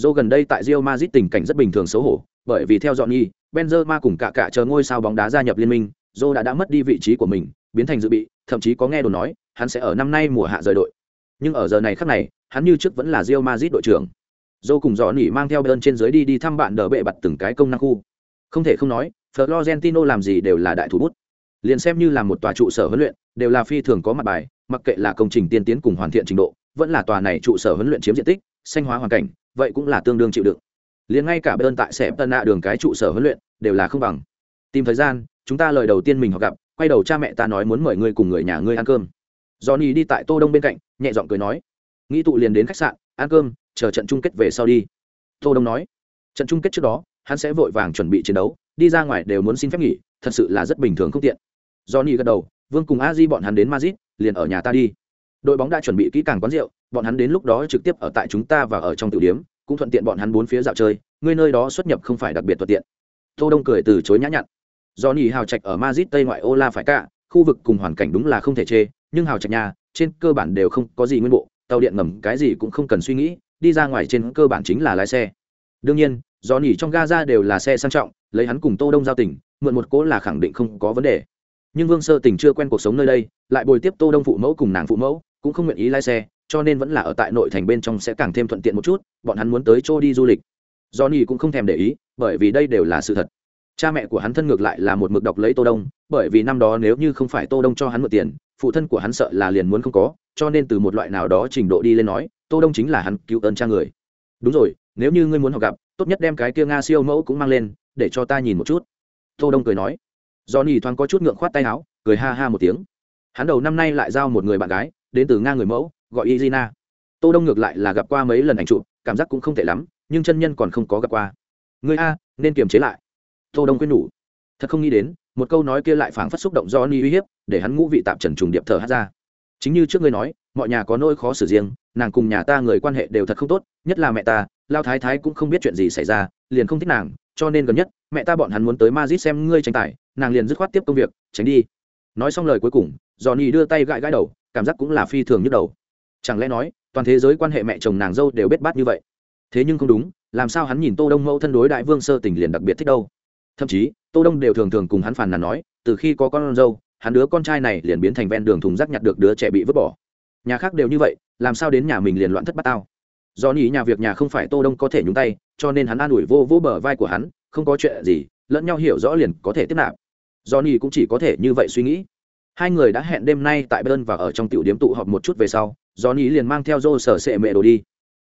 Joe gần đây tại rio mazit tình cảnh rất bình thường xấu hổ bởi vì theo dọn nhi benzema cùng cả cả chờ ngôi sao bóng đá gia nhập liên minh joe đã đã mất đi vị trí của mình biến thành dự bị thậm chí có nghe đồn nói hắn sẽ ở năm nay mùa hạ rời đội. Nhưng ở giờ này khắc này hắn như trước vẫn là rio mazit đội trưởng. Joe cùng dọn nhi mang theo bern trên dưới đi đi thăm bạn đỡ bệ bặt từng cái công năng khu. Không thể không nói Florentino làm gì đều là đại thủ bút. Liền xem như là một tòa trụ sở huấn luyện, đều là phi thường có mặt bài, mặc kệ là công trình tiên tiến cùng hoàn thiện trình độ, vẫn là tòa này trụ sở huấn luyện chiếm diện tích, xanh hóa hoàn cảnh, vậy cũng là tương đương chịu đựng. Liền ngay cả bên tại sẽ tân nạ đường cái trụ sở huấn luyện, đều là không bằng. Tìm thời gian, chúng ta lời đầu tiên mình họ gặp, quay đầu cha mẹ ta nói muốn mời ngươi cùng người nhà ngươi ăn cơm. Johnny đi tại Tô Đông bên cạnh, nhẹ giọng cười nói, nghĩ tụ liền đến khách sạn, ăn cơm, chờ trận chung kết về sau đi. Tô Đông nói, trận chung kết trước đó, hắn sẽ vội vàng chuẩn bị chiến đấu, đi ra ngoài đều muốn xin phép nghỉ thật sự là rất bình thường không tiện johnny gật đầu vương cùng a di bọn hắn đến mazit liền ở nhà ta đi. Đội bóng đã chuẩn bị kỹ càng quán rượu, bọn hắn đến lúc đó trực tiếp ở tại chúng ta và ở trong tiểu điếm cũng thuận tiện bọn hắn bốn phía dạo chơi, ngươi nơi đó xuất nhập không phải đặc biệt thuận tiện. Tô đông cười từ chối nhã nhặn. Johnny hào trạch ở madrid tây ngoại ô la phải cả khu vực cùng hoàn cảnh đúng là không thể chê, nhưng hào trạch nhà, trên cơ bản đều không có gì nguyên bộ, tàu điện ngầm cái gì cũng không cần suy nghĩ, đi ra ngoài trên cơ bản chính là lái xe. Đương nhiên do nỉ trong gaza đều là xe sang trọng, lấy hắn cùng tô đông giao tình, mượn một cỗ là khẳng định không có vấn đề nhưng vương sơ tình chưa quen cuộc sống nơi đây, lại bồi tiếp tô đông phụ mẫu cùng nàng phụ mẫu, cũng không nguyện ý lái xe, cho nên vẫn là ở tại nội thành bên trong sẽ càng thêm thuận tiện một chút, bọn hắn muốn tới chỗ đi du lịch. Johnny cũng không thèm để ý, bởi vì đây đều là sự thật. Cha mẹ của hắn thân ngược lại là một mực đọc lấy tô đông, bởi vì năm đó nếu như không phải tô đông cho hắn mượn tiền, phụ thân của hắn sợ là liền muốn không có, cho nên từ một loại nào đó trình độ đi lên nói, tô đông chính là hắn cứu ơn cha người. Đúng rồi, nếu như ngươi muốn học gặp, tốt nhất đem cái kia nga siêu mẫu cũng mang lên, để cho ta nhìn một chút. Tô đông cười nói do thoáng có chút ngượng khoát tay áo, cười ha ha một tiếng. Hắn đầu năm nay lại giao một người bạn gái, đến từ nga người mẫu, gọi izina. Tô đông ngược lại là gặp qua mấy lần ảnh chụp, cảm giác cũng không tệ lắm, nhưng chân nhân còn không có gặp qua. Ngươi a, nên kiềm chế lại. Tô đông quên nhủ. Thật không nghĩ đến, một câu nói kia lại phảng phất xúc động do uy hiếp, để hắn ngũ vị tạm trần trùng điệp thở hắt ra. Chính như trước ngươi nói, mọi nhà có nỗi khó xử riêng, nàng cùng nhà ta người quan hệ đều thật không tốt, nhất là mẹ ta, lao thái thái cũng không biết chuyện gì xảy ra, liền không thích nàng, cho nên gần nhất, mẹ ta bọn hắn muốn tới Madrid xem ngươi tranh tài nàng liền dứt khoát tiếp công việc, tránh đi. Nói xong lời cuối cùng, johnny đưa tay gãi gãi đầu, cảm giác cũng là phi thường nhức đầu. Chẳng lẽ nói, toàn thế giới quan hệ mẹ chồng nàng dâu đều bết bát như vậy? Thế nhưng không đúng, làm sao hắn nhìn tô đông mẫu thân đối đại vương sơ tình liền đặc biệt thích đâu? Thậm chí, tô đông đều thường thường cùng hắn phàn nàn nói, từ khi có con dâu, hắn đứa con trai này liền biến thành ven đường thùng rác nhặt được đứa trẻ bị vứt bỏ. Nhà khác đều như vậy, làm sao đến nhà mình liền loạn thất bát tao? Do nghĩ nhà việc nhà không phải tô đông có thể nhúng tay, cho nên hắn an ủi vô vô bờ vai của hắn, không có chuyện gì, lẫn nhau hiểu rõ liền có thể tiếp nạp do cũng chỉ có thể như vậy suy nghĩ. Hai người đã hẹn đêm nay tại bayern và ở trong tiểu điểm tụ họp một chút về sau do liền mang theo Joe sở sệ mẹ đồ đi.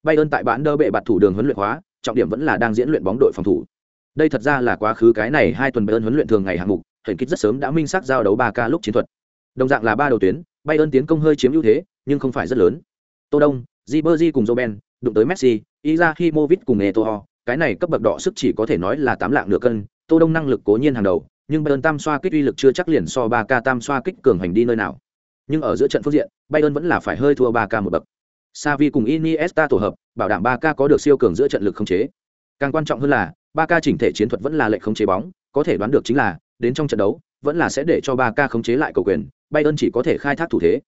Bayern tại bản đơ bệ bạt thủ đường huấn luyện hóa trọng điểm vẫn là đang diễn luyện bóng đội phòng thủ. Đây thật ra là quá khứ cái này hai tuần bayern huấn luyện thường ngày hạng mục hình kích rất sớm đã minh xác giao đấu ba k lúc chiến thuật. Đồng dạng là ba đầu tuyến bayern tiến công hơi chiếm ưu thế nhưng không phải rất lớn. Tô đông Ribery cùng Robben, đụng tới Messi, Izahimovic cùng Eto'o, cái này cấp bậc đỏ sức chỉ có thể nói là tám lạng nửa cân, Tô Đông năng lực cố nhiên hàng đầu, nhưng Bayern tam xoa kích uy lực chưa chắc liền so 3K tam xoa kích cường hành đi nơi nào. Nhưng ở giữa trận phương diện, Bayern vẫn là phải hơi thua 3K một bậc. Xavi cùng Iniesta tổ hợp, bảo đảm 3K có được siêu cường giữa trận lực không chế. Càng quan trọng hơn là, 3K chỉnh thể chiến thuật vẫn là lệnh không chế bóng, có thể đoán được chính là, đến trong trận đấu, vẫn là sẽ để cho 3K khống chế lại cầu quyền, Bayern chỉ có thể khai thác thủ thế.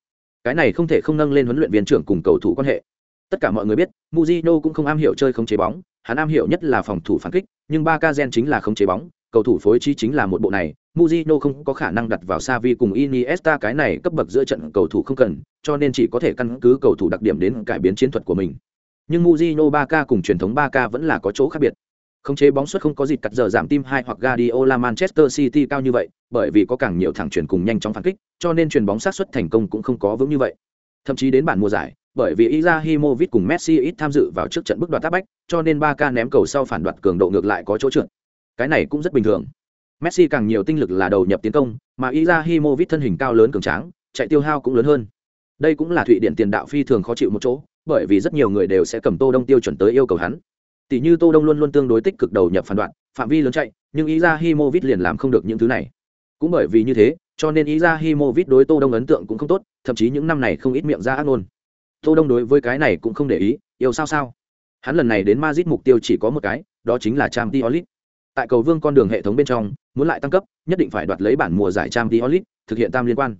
Cái này không thể không nâng lên huấn luyện viên trưởng cùng cầu thủ quan hệ. Tất cả mọi người biết, Mujino cũng không am hiểu chơi khống chế bóng, hắn am hiểu nhất là phòng thủ phản kích, nhưng 3K gen chính là khống chế bóng, cầu thủ phối trí chính là một bộ này, Mujino không có khả năng đặt vào Xavi cùng Iniesta cái này cấp bậc giữa trận cầu thủ không cần, cho nên chỉ có thể căn cứ cầu thủ đặc điểm đến cải biến chiến thuật của mình. Nhưng Mujino 3K cùng truyền thống 3K vẫn là có chỗ khác biệt. Khống chế bóng suất không có dịp cắt giờ giảm tim hai hoặc Guardiola Manchester City cao như vậy, bởi vì có càng nhiều thẳng chuyển cùng nhanh chóng phản kích, cho nên truyền bóng sát suất thành công cũng không có vững như vậy. Thậm chí đến bản mùa giải, bởi vì Izahimovic cùng Messi ít tham dự vào trước trận bức đoạt tác bách, cho nên 3K ném cầu sau phản đoạt cường độ ngược lại có chỗ trượt. Cái này cũng rất bình thường. Messi càng nhiều tinh lực là đầu nhập tiến công, mà Izahimovic thân hình cao lớn cường tráng, chạy tiêu hao cũng lớn hơn. Đây cũng là thụy điện tiền đạo phi thường khó chịu một chỗ, bởi vì rất nhiều người đều sẽ cầm Tô Đông tiêu chuẩn tới yêu cầu hắn. Tỷ như Tô Đông luôn luôn tương đối tích cực đầu nhập phản đoạn, phạm vi lớn chạy, nhưng Izahimovic liền làm không được những thứ này. Cũng bởi vì như thế, cho nên Izahimovic đối Tô Đông ấn tượng cũng không tốt, thậm chí những năm này không ít miệng ra ác ngôn. Tô Đông đối với cái này cũng không để ý, yêu sao sao. Hắn lần này đến Madrid mục tiêu chỉ có một cái, đó chính là Champions League. Tại cầu vương con đường hệ thống bên trong, muốn lại tăng cấp, nhất định phải đoạt lấy bản mùa giải Champions League, thực hiện tam liên quan.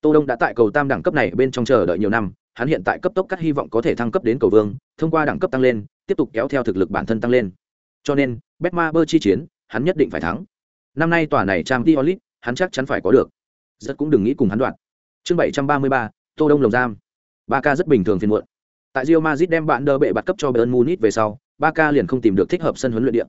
Tô Đông đã tại cầu tam đẳng cấp này bên trong chờ đợi nhiều năm, hắn hiện tại cấp tốc cắt hy vọng có thể thăng cấp đến cầu vương, thông qua đẳng cấp tăng lên, tiếp tục kéo theo thực lực bản thân tăng lên. Cho nên, Betmaber chi chiến, hắn nhất định phải thắng. Năm nay tòa này Champions League, hắn chắc chắn phải có được. Rất cũng đừng nghĩ cùng hắn đoạn. Chương 733, Tô Đông lồng giam. Ba ca rất bình thường phiền muộn. Tại Real Madrid đem bạn đỡ bệ bạt cấp cho bern Munich về sau, ba ca liền không tìm được thích hợp sân huấn luyện địa.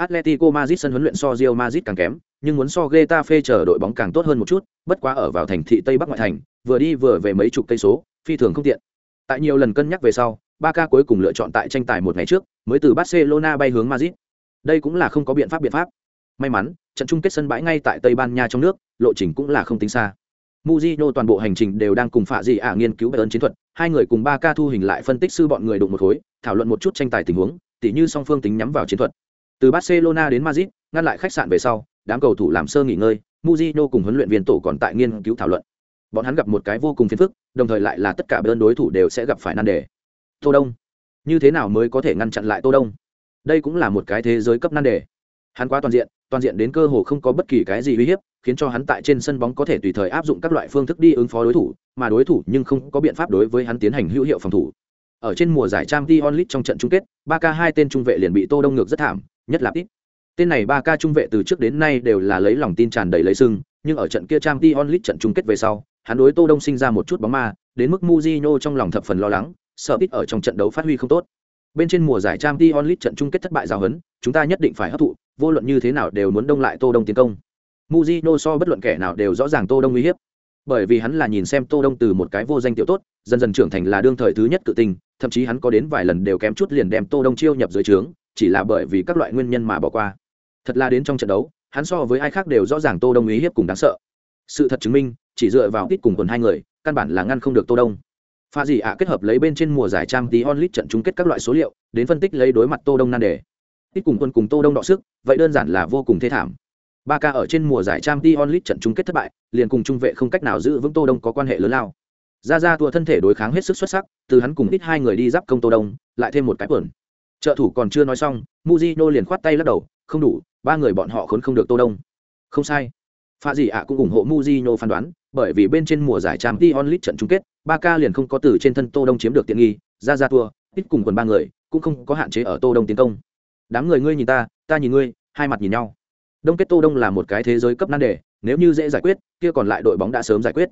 Atletico Madrid sân huấn luyện so Real Madrid càng kém, nhưng muốn so Getafe chờ đội bóng càng tốt hơn một chút, bất quá ở vào thành thị Tây Bắc ngoại thành, vừa đi vừa về mấy chục cây số, phi thường không tiện. Tại nhiều lần cân nhắc về sau, Barca cuối cùng lựa chọn tại tranh tài một ngày trước, mới từ Barcelona bay hướng Madrid. Đây cũng là không có biện pháp biện pháp. May mắn, trận chung kết sân bãi ngay tại Tây Ban Nha trong nước, lộ trình cũng là không tính xa. Mujino toàn bộ hành trình đều đang cùng Phạ Dị ả nghiên cứu Bayern chiến thuật, hai người cùng Barca thu hình lại phân tích sư bọn người đụng một khối, thảo luận một chút tranh tài tình huống, tỉ như song phương tính nhắm vào chiến thuật. Từ Barcelona đến Madrid, ngăn lại khách sạn về sau, đám cầu thủ làm sơ nghỉ ngơi, Mujino cùng huấn luyện viên tổ còn tại nghiên cứu thảo luận. Bọn hắn gặp một cái vô cùng phiền phức, đồng thời lại là tất cả bên đối thủ đều sẽ gặp phải nan đề. Tô Đông, như thế nào mới có thể ngăn chặn lại Tô Đông? Đây cũng là một cái thế giới cấp nan đề. Hắn quá toàn diện, toàn diện đến cơ hồ không có bất kỳ cái gì uy hiếp, khiến cho hắn tại trên sân bóng có thể tùy thời áp dụng các loại phương thức đi ứng phó đối thủ, mà đối thủ nhưng không có biện pháp đối với hắn tiến hành hữu hiệu phòng thủ. Ở trên mùa giải Champions League trong trận chung kết, 3K hai tên trung vệ liền bị Tô Đông ngược rất thảm, nhất là ít Tên này ba ca trung vệ từ trước đến nay đều là lấy lòng tin tràn đầy lấy sưng, nhưng ở trận kia Champions League trận chung kết về sau, hắn đối Tô Đông sinh ra một chút bóng ma, đến mức Mujinho trong lòng thập phần lo lắng, sợ ít ở trong trận đấu phát huy không tốt. Bên trên mùa giải Champions League trận chung kết thất bại giáo huấn, chúng ta nhất định phải hấp thụ, vô luận như thế nào đều muốn đông lại Tô Đông tiến công. Mujino so bất luận kẻ nào đều rõ ràng Tô Đông uy hiếp. Bởi vì hắn là nhìn xem Tô Đông từ một cái vô danh tiểu tốt, dần dần trưởng thành là đương thời thứ nhất cự tinh, thậm chí hắn có đến vài lần đều kém chút liền đem Tô Đông chiêu nhập dưới trướng, chỉ là bởi vì các loại nguyên nhân mà bỏ qua. Thật là đến trong trận đấu, hắn so với ai khác đều rõ ràng tô đông ý hiếp cùng đáng sợ. Sự thật chứng minh, chỉ dựa vào ít cùng tuần hai người, căn bản là ngăn không được tô đông. Pha gì ạ kết hợp lấy bên trên mùa giải trang tí onlit trận chung kết các loại số liệu, đến phân tích lấy đối mặt tô đông nan đề. Ít cùng quân cùng tô đông đọ sức, vậy đơn giản là vô cùng thê thảm. Ba ca ở trên mùa giải trang tí onlit trận chung kết thất bại, liền cùng trung vệ không cách nào giữ vững tô đông có quan hệ lớn lao. Ra ra tua thân thể đối kháng hết sức xuất sắc, từ hắn cùng ít hai người đi giáp công tô đông, lại thêm một cái quần trợ thủ còn chưa nói xong muzino liền khoát tay lắc đầu, không đủ, ba người bọn họ khốn không được tô đông. Không sai. Pha gì ạ cũng ủng hộ muzino phán đoán, bởi vì bên trên mùa giải trang t onlit trận chung kết, ba ca liền không có từ trên thân tô đông chiếm được tiện nghi, ra ra tua ít cùng quần ba người, cũng không có hạn chế ở tô đông tiến công. Đám người ngươi nhìn ta ta nhìn ngươi, hai mặt nhìn nhau. Đông kết tô đông là một cái thế giới cấp nan đề, nếu như dễ giải quyết, kia còn lại đội bóng đã sớm giải quyết.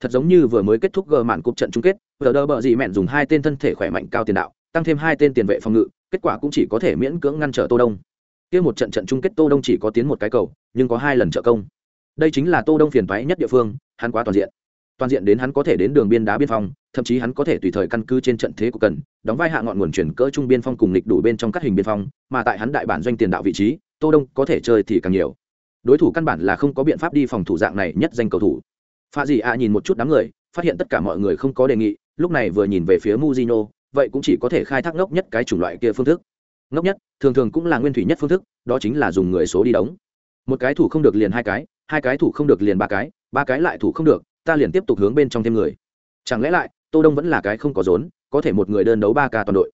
Thật giống như vừa mới kết thúc gờ mạn cục trận chung kết vờ đỡ bờ gì mẹn dùng hai tên thân thể khỏe mạnh cao tiền đạo, tăng thêm hai tên tiền vệ phòng ngự kết quả cũng chỉ có thể miễn cưỡng ngăn trở tô đông. Kia một trận trận chung kết tô đông chỉ có tiến một cái cầu, nhưng có hai lần trợ công. Đây chính là tô đông phiền toái nhất địa phương, hắn quá toàn diện. Toàn diện đến hắn có thể đến đường biên đá biên phòng, thậm chí hắn có thể tùy thời căn cứ trên trận thế của cần, đóng vai hạ ngọn nguồn chuyển cỡ trung biên phong cùng lịch đủ bên trong các hình biên phong, mà tại hắn đại bản doanh tiền đạo vị trí, tô đông có thể chơi thì càng nhiều. Đối thủ căn bản là không có biện pháp đi phòng thủ dạng này nhất danh cầu thủ. Pha gì a nhìn một chút đám người, phát hiện tất cả mọi người không có đề nghị, lúc này vừa nhìn về phía muzino vậy cũng chỉ có thể khai thác ngốc nhất cái chủng loại kia phương thức. Ngốc nhất, thường thường cũng là nguyên thủy nhất phương thức, đó chính là dùng người số đi đóng. Một cái thủ không được liền hai cái hai cái thủ không được liền ba cái ba cái lại thủ không được, ta liền tiếp tục hướng bên trong thêm người. Chẳng lẽ lại, tô đông vẫn là cái không có rốn, có thể một người đơn đấu ba ca toàn đội.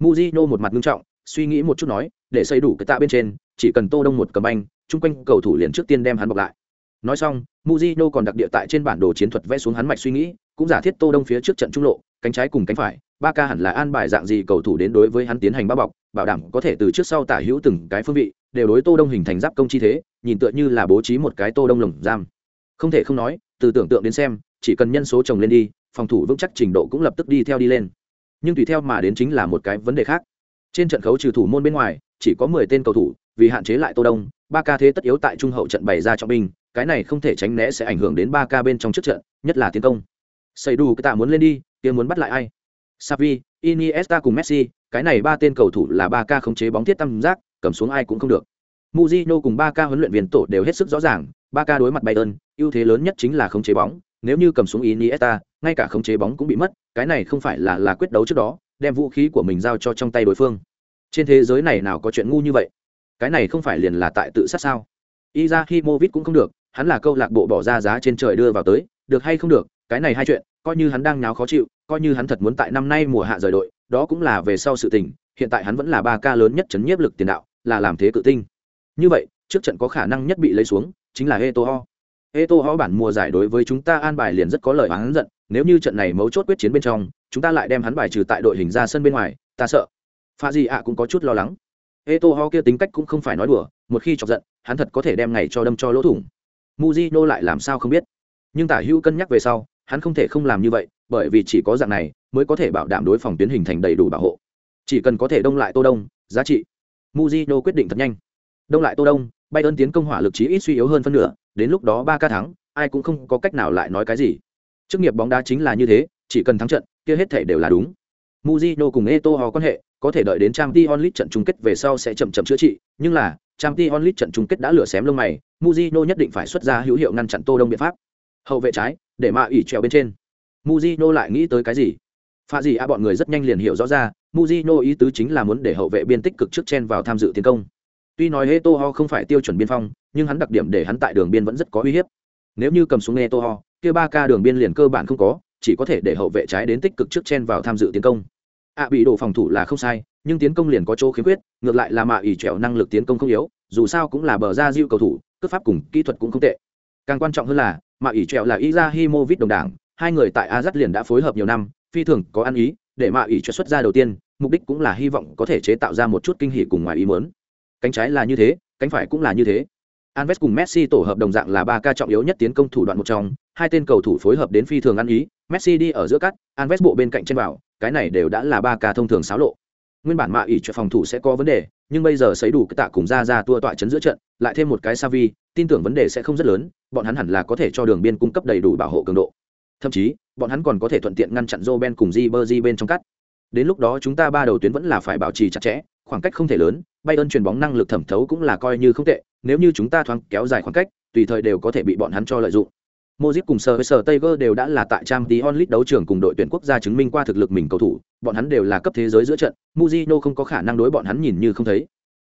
Muzino một mặt nghiêm trọng, suy nghĩ một chút nói, để xây đủ cái tạ bên trên, chỉ cần tô đông một cầm banh, chung quanh cầu thủ liền trước tiên đem hắn bọc lại. Nói xong muzino còn đặc địa tại trên bản đồ chiến thuật vẽ xuống hắn mạch suy nghĩ, cũng giả thiết tô đông phía trước trận trung lộ, cánh trái cùng cánh phải ba ca hẳn là an bài dạng gì cầu thủ đến đối với hắn tiến hành bao bọc, bảo đảm có thể từ trước sau tả hữu từng cái phương vị, đều đối tô đông hình thành giáp công chi thế, nhìn tựa như là bố trí một cái tô đông lồng giam. Không thể không nói, từ tưởng tượng đến xem, chỉ cần nhân số chồng lên đi, phòng thủ vững chắc trình độ cũng lập tức đi theo đi lên. Nhưng tùy theo mà đến chính là một cái vấn đề khác. Trên trận khấu trừ thủ môn bên ngoài, chỉ có mười tên cầu thủ, vì hạn chế lại tô đông, ba ca thế tất yếu tại trung hậu trận bày ra trọng binh, cái này không thể tránh né sẽ ảnh hưởng đến ba ca bên trong trước trận, nhất là tiến công. Xây đủ cái tạ muốn lên đi, kia muốn bắt lại ai? Savi iniesta cùng messi, cái này ba tên cầu thủ là ba ca khống chế bóng thiết tam giác, cầm xuống ai cũng không được. Mujino cùng ba ca huấn luyện viên tổ đều hết sức rõ ràng ba ca đối mặt bayern, ưu thế lớn nhất chính là khống chế bóng, nếu như cầm xuống iniesta, ngay cả khống chế bóng cũng bị mất, cái này không phải là là quyết đấu trước đó, đem vũ khí của mình giao cho trong tay đối phương. Trên thế giới này nào có chuyện ngu như vậy? Cái này không phải liền là tại tự sát sao? Izahimovic cũng không được, hắn là câu lạc bộ bỏ ra giá trên trời đưa vào tới, được hay không được, cái này hai chuyện coi như hắn đang nháo khó chịu coi như hắn thật muốn tại năm nay mùa hạ rời đội đó cũng là về sau sự tình hiện tại hắn vẫn là ba ca lớn nhất chấn nhiếp lực tiền đạo là làm thế cự tinh như vậy trước trận có khả năng nhất bị lấy xuống chính là Eto'o. Eto'o bản mùa giải đối với chúng ta an bài liền rất có lời oán giận, nếu như trận này mấu chốt quyết chiến bên trong, chúng ta lại đem hắn bài trừ tại đội hình ra sân bên ngoài, ta sợ. Pha gì ạ cũng có chút lo lắng. Eto'o kia tính cách cũng không phải nói đùa, một khi chọc giận, hắn thật có thể đem ngày cho đâm cho lỗ thủng. Mujino lại làm sao không biết. Nhưng Tả Hữu cân nhắc về sau, hắn không thể không làm như vậy, bởi vì chỉ có dạng này mới có thể bảo đảm đối phòng tuyến hình thành đầy đủ bảo hộ. Chỉ cần có thể đông lại Tô Đông, giá trị. muzino quyết định thật nhanh. Đông lại Tô Đông, bay ơn tiến công hỏa lực chí ít suy yếu hơn phân nửa, đến lúc đó ba ca thắng, ai cũng không có cách nào lại nói cái gì. Chức nghiệp bóng đá chính là như thế, chỉ cần thắng trận, kia hết thể đều là đúng. muzino cùng Etoho quan hệ, có thể đợi đến trang t onlit trận chung kết về sau sẽ chậm chậm chữa trị, nhưng là trang t onlit trận chung kết đã lửa xém lông mày, muzino nhất định phải xuất ra hữu hiệu ngăn chặn Tô Đông biện pháp. Hậu vệ trái, để Mạ ủy trèo bên trên. muzino lại nghĩ tới cái gì? Pha gì a bọn người rất nhanh liền hiểu rõ ra, muzino ý tứ chính là muốn để hậu vệ biên tích cực trước chen vào tham dự tiến công. Tuy nói Eto'o không phải tiêu chuẩn biên phong, nhưng hắn đặc điểm để hắn tại đường biên vẫn rất có uy hiếp. Nếu như cầm xuống Eto'o, kia ba ca đường biên liền cơ bản không có, chỉ có thể để hậu vệ trái đến tích cực trước chen vào tham dự tiến công. ạ bị đổ phòng thủ là không sai, nhưng tiến công liền có chỗ khiếm khuyết, ngược lại là mạ ỷ trèo năng lực tiến công không yếu, dù sao cũng là bờ ra diêu cầu thủ, cướp pháp cùng kỹ thuật cũng không tệ. Càng quan trọng hơn là, mạ ỷ trèo là Izahimovic đồng đảng, hai người tại Azat liền đã phối hợp nhiều năm, phi thường có ăn ý, để mạ ỷ trèo xuất ra đầu tiên, mục đích cũng là hy vọng có thể chế tạo ra một chút kinh hỉ cùng ngoài ý muốn cánh trái là như thế cánh phải cũng là như thế Alves cùng Messi tổ hợp đồng dạng là ba ca trọng yếu nhất tiến công thủ đoạn một trong, hai tên cầu thủ phối hợp đến phi thường ăn ý, Messi đi ở giữa cắt, Alves bộ bên cạnh trên vào, cái này đều đã là ba ca thông thường xáo lộ. Nguyên bản mạ ỷ cho phòng thủ sẽ có vấn đề, nhưng bây giờ sấy đủ cái tạ cùng ra ra tua tọa chấn giữa trận, lại thêm một cái Savi, tin tưởng vấn đề sẽ không rất lớn, bọn hắn hẳn là có thể cho đường biên cung cấp đầy đủ bảo hộ cường độ. Thậm chí, bọn hắn còn có thể thuận tiện ngăn chặn Roben cùng Di Berji bên trong cắt. Đến lúc đó chúng ta ba đầu tuyến vẫn là phải bảo trì chặt chẽ, khoảng cách không thể lớn, Bayern chuyền bóng năng lực thẩm thấu cũng là coi như không tệ, nếu như chúng ta thoáng kéo dài khoảng cách, tùy thời đều có thể bị bọn hắn cho lợi dụng. Modric cùng Sir Sir Tiger đều đã là tại trang tí onlit đấu trường cùng đội tuyển quốc gia chứng minh qua thực lực mình cầu thủ, bọn hắn đều là cấp thế giới giữa trận, Mujino không có khả năng đối bọn hắn nhìn như không thấy.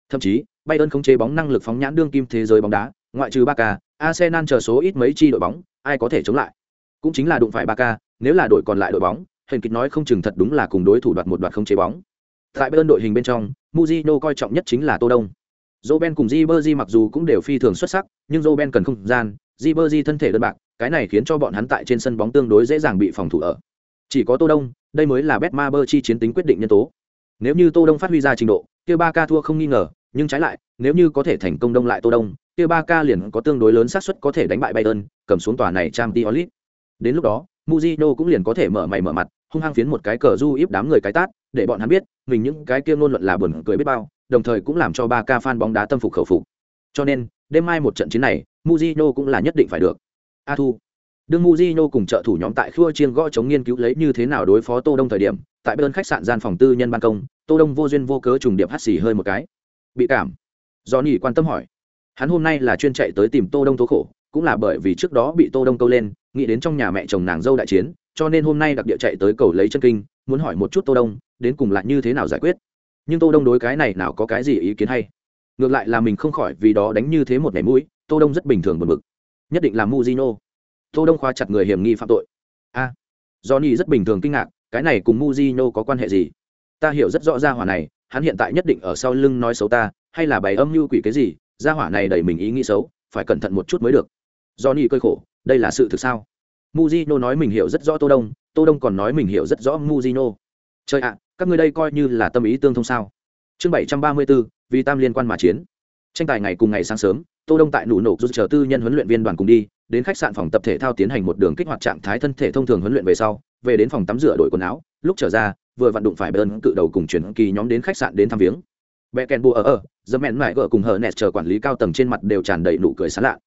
Thậm chí, Bayern không chế bóng năng lực phóng nhãn đương kim thế giới bóng đá, ngoại trừ Barca, Arsenal chờ số ít mấy chi đội bóng, ai có thể chống lại. Cũng chính là đụng phải Barca, nếu là đội còn lại đội bóng, hình kịch nói không chừng thật đúng là cùng đối thủ đoạt một đoạt không chế bóng. Tại bên đội hình bên trong, Mujino coi trọng nhất chính là Tô Đông. Roben cùng Ribery mặc dù cũng đều phi thường xuất sắc, nhưng Roben cần không gian, Ribery thân thể đơn bạc, cái này khiến cho bọn hắn tại trên sân bóng tương đối dễ dàng bị phòng thủ ở. Chỉ có Tô Đông, đây mới là Betmaber chi chiến tính quyết định nhân tố. Nếu như Tô Đông phát huy ra trình độ, kia Barca ca thua không nghi ngờ, nhưng trái lại, nếu như có thể thành công đông lại Tô Đông, kia ba ca liền có tương đối lớn xác suất có thể đánh bại Bayern, cầm xuống tòa này Champions League. Đến lúc đó, Mujino cũng liền có thể mở mày mở mặt, hung hăng phiến một cái cờ du íp đám người cái tát, để bọn hắn biết, mình những cái kia ngôn luận là buồn cười biết bao, đồng thời cũng làm cho ba ca fan bóng đá tâm phục khẩu phục. Cho nên, đêm mai một trận chiến này, Mujino cũng là nhất định phải được. A Thu. Đương Mujino cùng trợ thủ nhóm tại khua chiên gõ chống nghiên cứu lấy như thế nào đối phó Tô Đông thời điểm, tại bên khách sạn gian phòng tư nhân ban công, Tô Đông vô duyên vô cớ trùng điệp hắt xì hơi một cái. Bị cảm. Johnny quan tâm hỏi. Hắn hôm nay là chuyên chạy tới tìm Tô Đông tố khổ, cũng là bởi vì trước đó bị Tô Đông câu lên, nghĩ đến trong nhà mẹ chồng nàng dâu đại chiến, cho nên hôm nay đặc địa chạy tới cầu lấy chân kinh, muốn hỏi một chút Tô Đông, đến cùng lại như thế nào giải quyết. Nhưng Tô Đông đối cái này nào có cái gì ý kiến hay? Ngược lại là mình không khỏi vì đó đánh như thế một ngày mũi, Tô Đông rất bình thường buồn bực. Nhất định là muzino tô đông khóa chặt người hiểm nghi phạm tội a à, johnny rất bình thường kinh ngạc cái này cùng muzino có quan hệ gì ta hiểu rất rõ ra hỏa này hắn hiện tại nhất định ở sau lưng nói xấu ta hay là bày âm mưu quỷ cái gì gia hỏa này đẩy mình ý nghĩ xấu, phải cẩn thận một chút mới được. Johnny cơi khổ, đây là sự thực sao? Muzino nói mình hiểu rất rõ tô đông tô đông còn nói mình hiểu rất rõ muzino trời ạ, các ngươi đây coi như là tâm ý tương thông sao? Chương bảy trăm ba mươi bốn vì tam liên quan mà chiến. Tranh tài ngày cùng ngày sáng sớm, tô đông tại nụ nổ rút chờ tư nhân huấn luyện viên đoàn cùng đi, đến khách sạn phòng tập thể thao tiến hành một đường kích hoạt trạng thái thân thể thông thường huấn luyện về sau, về đến phòng tắm rửa đổi quần áo, lúc trở ra, vừa vặn đụng phải bơn cự đầu cùng chuyển kỳ nhóm đến khách sạn đến thăm viếng bẹ kèn bùa ở ở dâm mẹn mải gỡ cùng hờ nẹt chờ quản lý cao tầng trên mặt đều tràn đầy nụ cười sán lạ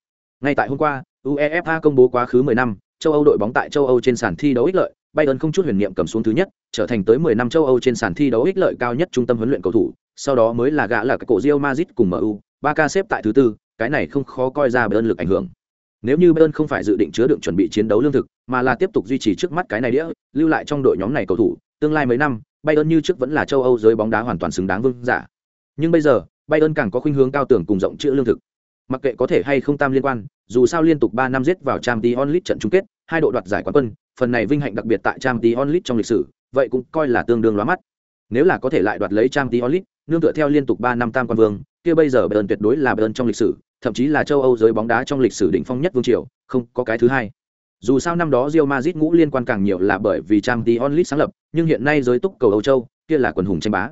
ngay tại hôm qua uefa công bố quá khứ 10 năm châu âu đội bóng tại châu âu trên sàn thi đấu ích lợi bayern không chút huyền niệm cầm xuống thứ nhất trở thành tới 10 năm châu âu trên sàn thi đấu ích lợi cao nhất trung tâm huấn luyện cầu thủ sau đó mới là gã là cái cổ Real Madrid cùng MU, Barca xếp tại thứ tư, cái này không khó coi ra Bayern lực ảnh hưởng. Nếu như Bayern không phải dự định chứa đựng chuẩn bị chiến đấu lương thực, mà là tiếp tục duy trì trước mắt cái này đĩa, lưu lại trong đội nhóm này cầu thủ, tương lai mấy năm, Bayern như trước vẫn là châu Âu giới bóng đá hoàn toàn xứng đáng vương giả. Nhưng bây giờ, Bayern càng có khuynh hướng cao tưởng cùng rộng chữ lương thực. Mặc kệ có thể hay không tam liên quan, dù sao liên tục ba năm giết vào Champions League trận chung kết, hai đội đoạt giải quán quân, phần này vinh hạnh đặc biệt tại Champions League trong lịch sử, vậy cũng coi là tương đương lóa mắt. Nếu là có thể lại đoạt lấy Champions League, nương tựa theo liên tục ba năm tam quan vương, kia bây giờ Bayern tuyệt đối là Bayern trong lịch sử, thậm chí là châu Âu giới bóng đá trong lịch sử đỉnh phong nhất vương triều, không có cái thứ hai. Dù sao năm đó Real Madrid ngũ liên quan càng nhiều là bởi vì Champions League sáng lập, nhưng hiện nay giới túc cầu Âu châu, kia là quần hùng tranh bá.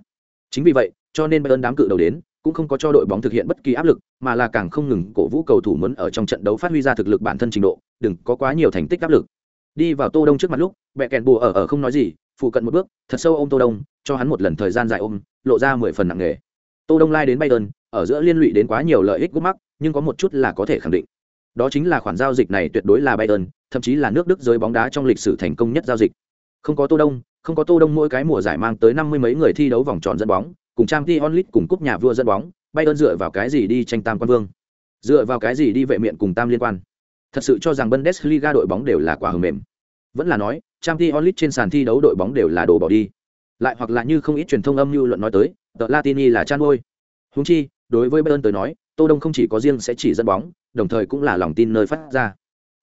Chính vì vậy, cho nên Bayern đám cự đầu đến, cũng không có cho đội bóng thực hiện bất kỳ áp lực, mà là càng không ngừng cổ vũ cầu thủ muốn ở trong trận đấu phát huy ra thực lực bản thân trình độ, đừng có quá nhiều thành tích áp lực. Đi vào Tô Đông trước mặt lúc, bẹ kèn bùa ở ở không nói gì, phụ cận một bước, thật sâu ôm Tô Đông, cho hắn một lần thời gian dài ôm, lộ ra mười phần nặng nề. Tô Đông lai đến Bayern, ở giữa liên lụy đến quá nhiều lợi ích gút mắc, nhưng có một chút là có thể khẳng định. Đó chính là khoản giao dịch này tuyệt đối là Bayern, thậm chí là nước Đức giới bóng đá trong lịch sử thành công nhất giao dịch. Không có Tô Đông, không có Tô Đông mỗi cái mùa giải mang tới năm mươi mấy người thi đấu vòng tròn dẫn bóng, cùng trang thi onlit cùng cúp nhà vua dẫn bóng, Bayern dựa vào cái gì đi tranh tam quan vương? Dựa vào cái gì đi vệ miện cùng tam liên quan? Thật sự cho rằng Bundesliga đội bóng đều là quả hờ mềm. Vẫn là nói, trang thi onlit trên sàn thi đấu đội bóng đều là đồ bỏ đi. Lại hoặc là như không ít truyền thông âm mưu luận nói tới, tờ Latini là chan ôi. Huống chi, đối với Bayern tới nói, Tô Đông không chỉ có riêng sẽ chỉ dẫn bóng, đồng thời cũng là lòng tin nơi phát ra.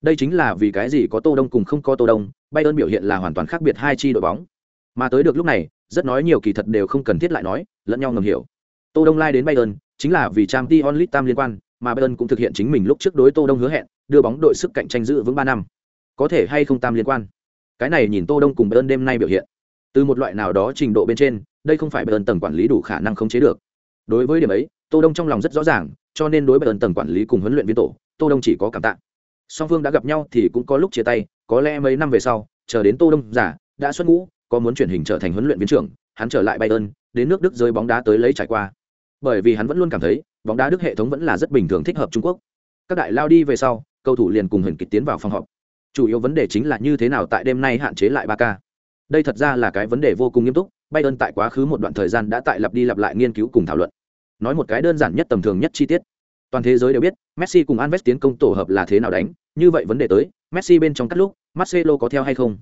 Đây chính là vì cái gì có Tô Đông cùng không có Tô Đông, Bayern biểu hiện là hoàn toàn khác biệt hai chi đội bóng. Mà tới được lúc này, rất nói nhiều kỳ thật đều không cần thiết lại nói, lẫn nhau ngầm hiểu. Tô Đông lai đến Bayern, chính là vì Trang Champions onlit tam liên quan, mà Bayern cũng thực hiện chính mình lúc trước đối Tô Đông hứa hẹn, đưa bóng đội sức cạnh tranh giữ vững 3 năm. Có thể hay không tam liên quan? Cái này nhìn Tô Đông cùng Bayern đêm nay biểu hiện. Từ một loại nào đó trình độ bên trên, đây không phải Bayern tầng quản lý đủ khả năng khống chế được. Đối với điểm ấy, Tô Đông trong lòng rất rõ ràng, cho nên đối Bayern tầng quản lý cùng huấn luyện viên tổ, Tô Đông chỉ có cảm tạ. Song phương đã gặp nhau thì cũng có lúc chia tay, có lẽ mấy năm về sau, chờ đến Tô Đông giả đã xuất ngũ, có muốn chuyển hình trở thành huấn luyện viên trưởng, hắn trở lại Bayern, đến nước Đức rơi bóng đá tới lấy trải qua. Bởi vì hắn vẫn luôn cảm thấy, bóng đá Đức hệ thống vẫn là rất bình thường thích hợp Trung Quốc. Các đại lao đi về sau, cầu thủ liền cùng Huyền kịch tiến vào phòng họp. Chủ yếu vấn đề chính là như thế nào tại đêm nay hạn chế lại 3K. Đây thật ra là cái vấn đề vô cùng nghiêm túc, Bayern tại quá khứ một đoạn thời gian đã tại lặp đi lặp lại nghiên cứu cùng thảo luận. Nói một cái đơn giản nhất tầm thường nhất chi tiết. Toàn thế giới đều biết, Messi cùng Anves tiến công tổ hợp là thế nào đánh, như vậy vấn đề tới, Messi bên trong cắt lúc, Marcelo có theo hay không?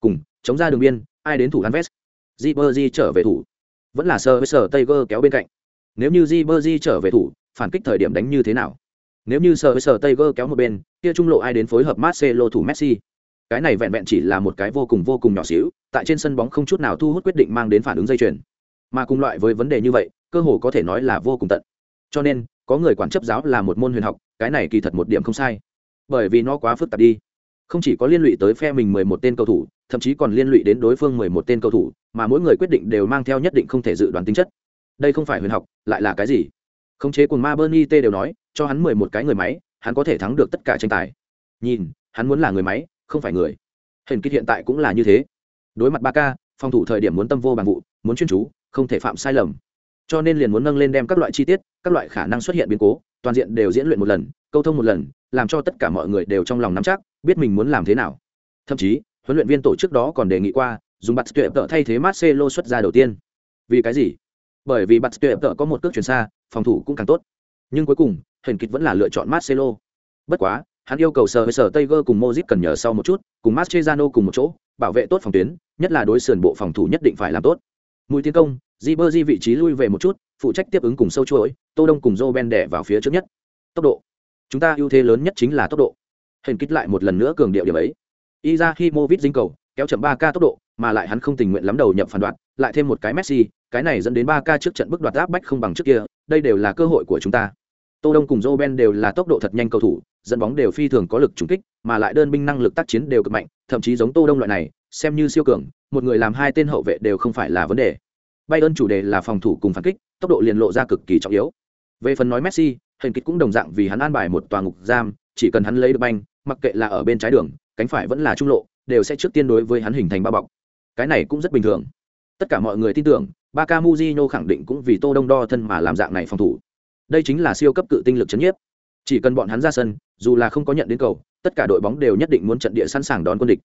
Cùng, chống ra đường biên, ai đến thủ Alves? Ribery trở về thủ. Vẫn là sờ với sờ Tiger kéo bên cạnh. Nếu như Ribery trở về thủ, phản kích thời điểm đánh như thế nào? Nếu như sờ với sờ Tiger kéo một bên, kia trung lộ ai đến phối hợp Marcelo thủ Messi? Cái này vẹn vẹn chỉ là một cái vô cùng vô cùng nhỏ xíu, tại trên sân bóng không chút nào thu hút quyết định mang đến phản ứng dây chuyền. Mà cùng loại với vấn đề như vậy, cơ hồ có thể nói là vô cùng tận. Cho nên, có người quản chấp giáo là một môn huyền học, cái này kỳ thật một điểm không sai. Bởi vì nó quá phức tạp đi. Không chỉ có liên lụy tới phe mình mười một tên cầu thủ, thậm chí còn liên lụy đến đối phương mười một tên cầu thủ, mà mỗi người quyết định đều mang theo nhất định không thể dự đoán tính chất. Đây không phải huyền học, lại là cái gì? Khống chế cùng Ma Bernie T đều nói, cho hắn mười một cái người máy, hắn có thể thắng được tất cả tranh tài. Nhìn, hắn muốn là người máy, không phải người. Hình kích hiện tại cũng là như thế. Đối mặt Barca, phòng thủ thời điểm muốn tâm vô bằng vụ, muốn chuyên chú, không thể phạm sai lầm. Cho nên liền muốn nâng lên đem các loại chi tiết, các loại khả năng xuất hiện biến cố, toàn diện đều diễn luyện một lần, câu thông một lần, làm cho tất cả mọi người đều trong lòng nắm chắc, biết mình muốn làm thế nào. Thậm chí, huấn luyện viên tổ chức đó còn đề nghị qua, dùng bạt tuyệt tợ thay thế Marcelo xuất ra đầu tiên. Vì cái gì? Bởi vì bạt tuyệt tợ có một cước chuyển xa, phòng thủ cũng càng tốt. Nhưng cuối cùng, hình kịch vẫn là lựa chọn Marcelo. Bất quá, hắn yêu cầu sở với sở Tiger cùng Modric cần nhờ sau một chút, cùng Mascherano cùng một chỗ, bảo vệ tốt phòng tuyến, nhất là đối sườn bộ phòng thủ nhất định phải làm tốt. Mũi tiến công, Ribery vị trí lui về một chút, phụ trách tiếp ứng cùng sâu chuỗi, Tô Đông cùng Joe Ben đè vào phía trước nhất. Tốc độ. Chúng ta ưu thế lớn nhất chính là tốc độ. Hình kích lại một lần nữa cường điệu điểm ấy. Izahimovic dính cầu, kéo chậm ba k tốc độ, mà lại hắn không tình nguyện lắm đầu nhập phản đoạn, lại thêm một cái Messi, cái này dẫn đến ba k trước trận bước đoạt áp bách không bằng trước kia, đây đều là cơ hội của chúng ta. Tô Đông cùng Joe Ben đều là tốc độ thật nhanh cầu thủ, dẫn bóng đều phi thường có lực trúng kích, mà lại đơn binh năng lực tác chiến đều cực mạnh, thậm chí giống Tô Đông loại này, xem như siêu cường, một người làm hai tên hậu vệ đều không phải là vấn đề. Bayern chủ đề là phòng thủ cùng phản kích, tốc độ liền lộ ra cực kỳ trọng yếu. Về phần nói Messi, hình kích cũng đồng dạng vì hắn an bài một tòa ngục giam, chỉ cần hắn lấy được banh, mặc kệ là ở bên trái đường, cánh phải vẫn là trung lộ, đều sẽ trước tiên đối với hắn hình thành bao bọc. Cái này cũng rất bình thường. Tất cả mọi người tin tưởng, ba ca muzino khẳng định cũng vì Tô Đông đo thân mà làm dạng này phòng thủ. Đây chính là siêu cấp cự tinh lực chấn nhiếp. Chỉ cần bọn hắn ra sân, dù là không có nhận đến cầu, tất cả đội bóng đều nhất định muốn trận địa sẵn sàng đón quân địch.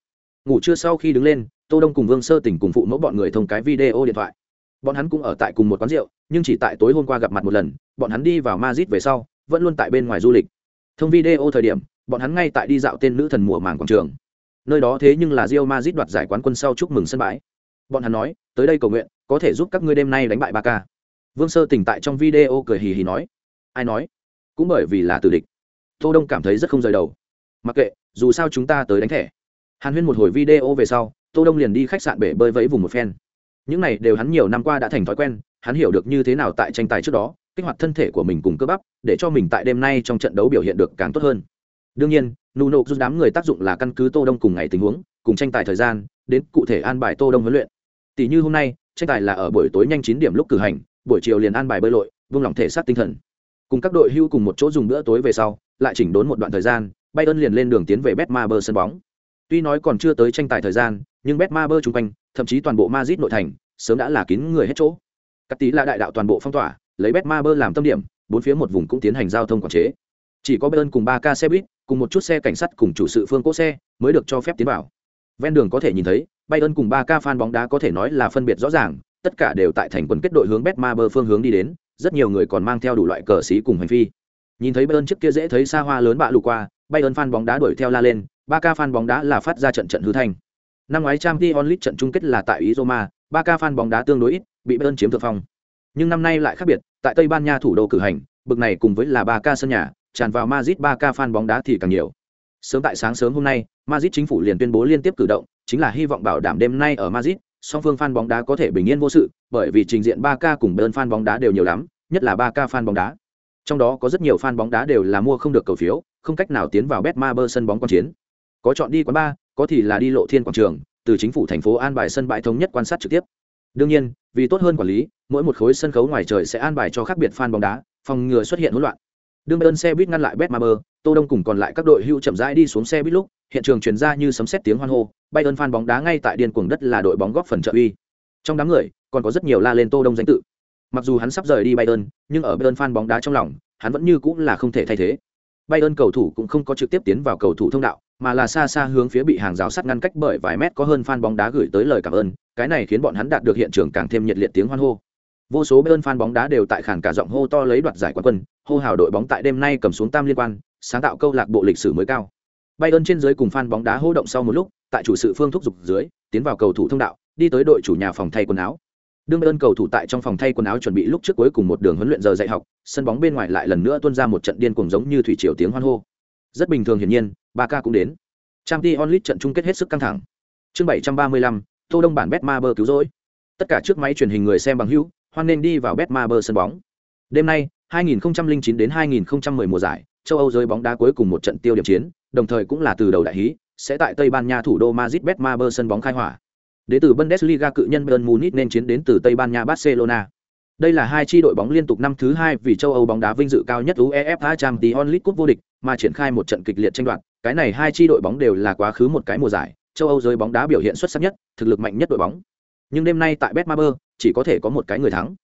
Ngủ trưa sau khi đứng lên, Tô Đông cùng Vương Sơ Tỉnh cùng phụ mẫu bọn người thông cái video điện thoại. Bọn hắn cũng ở tại cùng một quán rượu, nhưng chỉ tại tối hôm qua gặp mặt một lần, bọn hắn đi vào Madrid về sau, vẫn luôn tại bên ngoài du lịch. Thông video thời điểm, bọn hắn ngay tại đi dạo tên nữ thần mùa màng quảng trường. Nơi đó thế nhưng là rio mazit đoạt giải quán quân sau chúc mừng sân bãi. Bọn hắn nói, tới đây cầu nguyện, có thể giúp các ngươi đêm nay đánh bại Ba Ca. Vương Sơ tỉnh tại trong video cười hì hì nói, ai nói? Cũng bởi vì là tử địch. Tô Đông cảm thấy rất không rời đầu. Mặc kệ, dù sao chúng ta tới đánh thẻ. Hàn Huyên một hồi video về sau, Tô Đông liền đi khách sạn bể bơi vẫy vùng một phen. Những này đều hắn nhiều năm qua đã thành thói quen, hắn hiểu được như thế nào tại tranh tài trước đó, kích hoạt thân thể của mình cùng cơ bắp, để cho mình tại đêm nay trong trận đấu biểu hiện được càng tốt hơn. Đương nhiên, Nuno giúp đám người tác dụng là căn cứ Tô Đông cùng ngày tình huống, cùng tranh tài thời gian, đến cụ thể an bài Tô Đông huấn luyện. Tỷ như hôm nay, tranh tài là ở buổi tối nhanh chín điểm lúc cử hành, buổi chiều liền an bài bơi lội, vương lòng thể xác tinh thần. Cùng các đội hưu cùng một chỗ dùng bữa tối về sau, lại chỉnh đốn một đoạn thời gian, Bayern liền lên đường tiến về Betmaber sân bóng. Tuy nói còn chưa tới tranh tài thời gian, nhưng Betmaber chung quanh, thậm chí toàn bộ Madrid nội thành, sớm đã là kín người hết chỗ. Cắt tí là đại đạo toàn bộ phong tỏa, lấy Betmaber làm tâm điểm, bốn phía một vùng cũng tiến hành giao thông quản chế. Chỉ có Bayern cùng ba ca xe buýt, cùng một chút xe cảnh sát cùng chủ sự phương cố xe mới được cho phép tiến vào. Ven đường có thể nhìn thấy, Bayern cùng ba ca fan bóng đá có thể nói là phân biệt rõ ràng, tất cả đều tại thành quần kết đội hướng Betmaber phương hướng đi đến, rất nhiều người còn mang theo đủ loại cờ xí cùng hành phi. Nhìn thấy Bayern trước kia dễ thấy xa hoa lớn bạ lù qua, Bayern fan bóng đá đuổi theo la lên, Ba ca fan bóng đá là phát ra trận trận hư thanh. Năm ngoái Champions League trận chung kết là tại ý Roma, ba ca fan bóng đá tương đối ít, bị Bayern chiếm thượng phong. Nhưng năm nay lại khác biệt, tại Tây Ban Nha thủ đô cử hành, bực này cùng với là ba ca sân nhà, tràn vào Madrid 3K fan bóng đá thì càng nhiều. Sớm tại sáng sớm hôm nay, Madrid chính phủ liền tuyên bố liên tiếp cử động, chính là hy vọng bảo đảm đêm nay ở Madrid, song phương fan bóng đá có thể bình yên vô sự, bởi vì trình diện 3K cùng bên fan bóng đá đều nhiều lắm, nhất là 3K fan bóng đá. Trong đó có rất nhiều fan bóng đá đều là mua không được cầu phiếu, không cách nào tiến vào Betmaber sân bóng quan chiến. Có chọn đi quán bar, có thì là đi lộ thiên quảng trường, từ chính phủ thành phố an bài sân bãi thống nhất quan sát trực tiếp. Đương nhiên, vì tốt hơn quản lý, mỗi một khối sân khấu ngoài trời sẽ an bài cho khác biệt fan bóng đá, phòng ngừa xuất hiện hỗn loạn. Đương Bayern xe buýt ngăn lại Betmaber, Tô Đông cùng còn lại các đội hưu chậm rãi đi xuống xe buýt lúc, hiện trường truyền ra như sấm sét tiếng hoan hô, Bayern fan bóng đá ngay tại điên cuồng đất là đội bóng góp phần trợ uy. Trong đám người, còn có rất nhiều la lên Tô Đông danh tự. Mặc dù hắn sắp rời đi Bayern, nhưng ở Bayern fan bóng đá trong lòng, hắn vẫn như cũng là không thể thay thế. Bayern cầu thủ cũng không có trực tiếp tiến vào cầu thủ thông đạo, mà là xa xa hướng phía bị hàng rào sắt ngăn cách bởi vài mét có hơn fan bóng đá gửi tới lời cảm ơn, cái này khiến bọn hắn đạt được hiện trường càng thêm nhiệt liệt tiếng hoan hô. Vô số bên fan bóng đá đều tại khản cả giọng hô to lấy đoạt giải quán quân, hô hào đội bóng tại đêm nay cầm xuống tam liên quan, sáng tạo câu lạc bộ lịch sử mới cao. Bayern trên dưới cùng fan bóng đá hô động sau một lúc, tại chủ sự phương thúc dục dưới, tiến vào cầu thủ thông đạo, đi tới đội chủ nhà phòng thay quần áo. Đương Bayern cầu thủ tại trong phòng thay quần áo chuẩn bị lúc trước cuối cùng một đường huấn luyện giờ dạy học, sân bóng bên ngoài lại lần nữa tuôn ra một trận điên cuồng giống như thủy triều tiếng hoan hô. Rất bình thường hiển nhiên, Barca cũng đến. Champions League trận chung kết hết sức căng thẳng. Chương 735, Tô Đông bản Betmaber cứu rỗi. Tất cả trước máy truyền hình người xem bằng hữu, hoan nên đi vào Betmaber sân bóng. Đêm nay, 2009 đến 2010 mùa giải, châu Âu giới bóng đá cuối cùng một trận tiêu điểm chiến, đồng thời cũng là từ đầu đại hí, sẽ tại Tây Ban Nha thủ đô Madrid Betmaber sân bóng khai hỏa. Đến từ Bundesliga cự nhân Bayern Munich nên chiến đến từ Tây Ban Nha Barcelona. Đây là hai chi đội bóng liên tục năm thứ hai vì châu Âu bóng đá vinh dự cao nhất UEFA Champions League vô địch, mà triển khai một trận kịch liệt tranh đoạt. Cái này hai chi đội bóng đều là quá khứ một cái mùa giải, châu Âu giới bóng đá biểu hiện xuất sắc nhất, thực lực mạnh nhất đội bóng. Nhưng đêm nay tại Betmaber, chỉ có thể có một cái người thắng.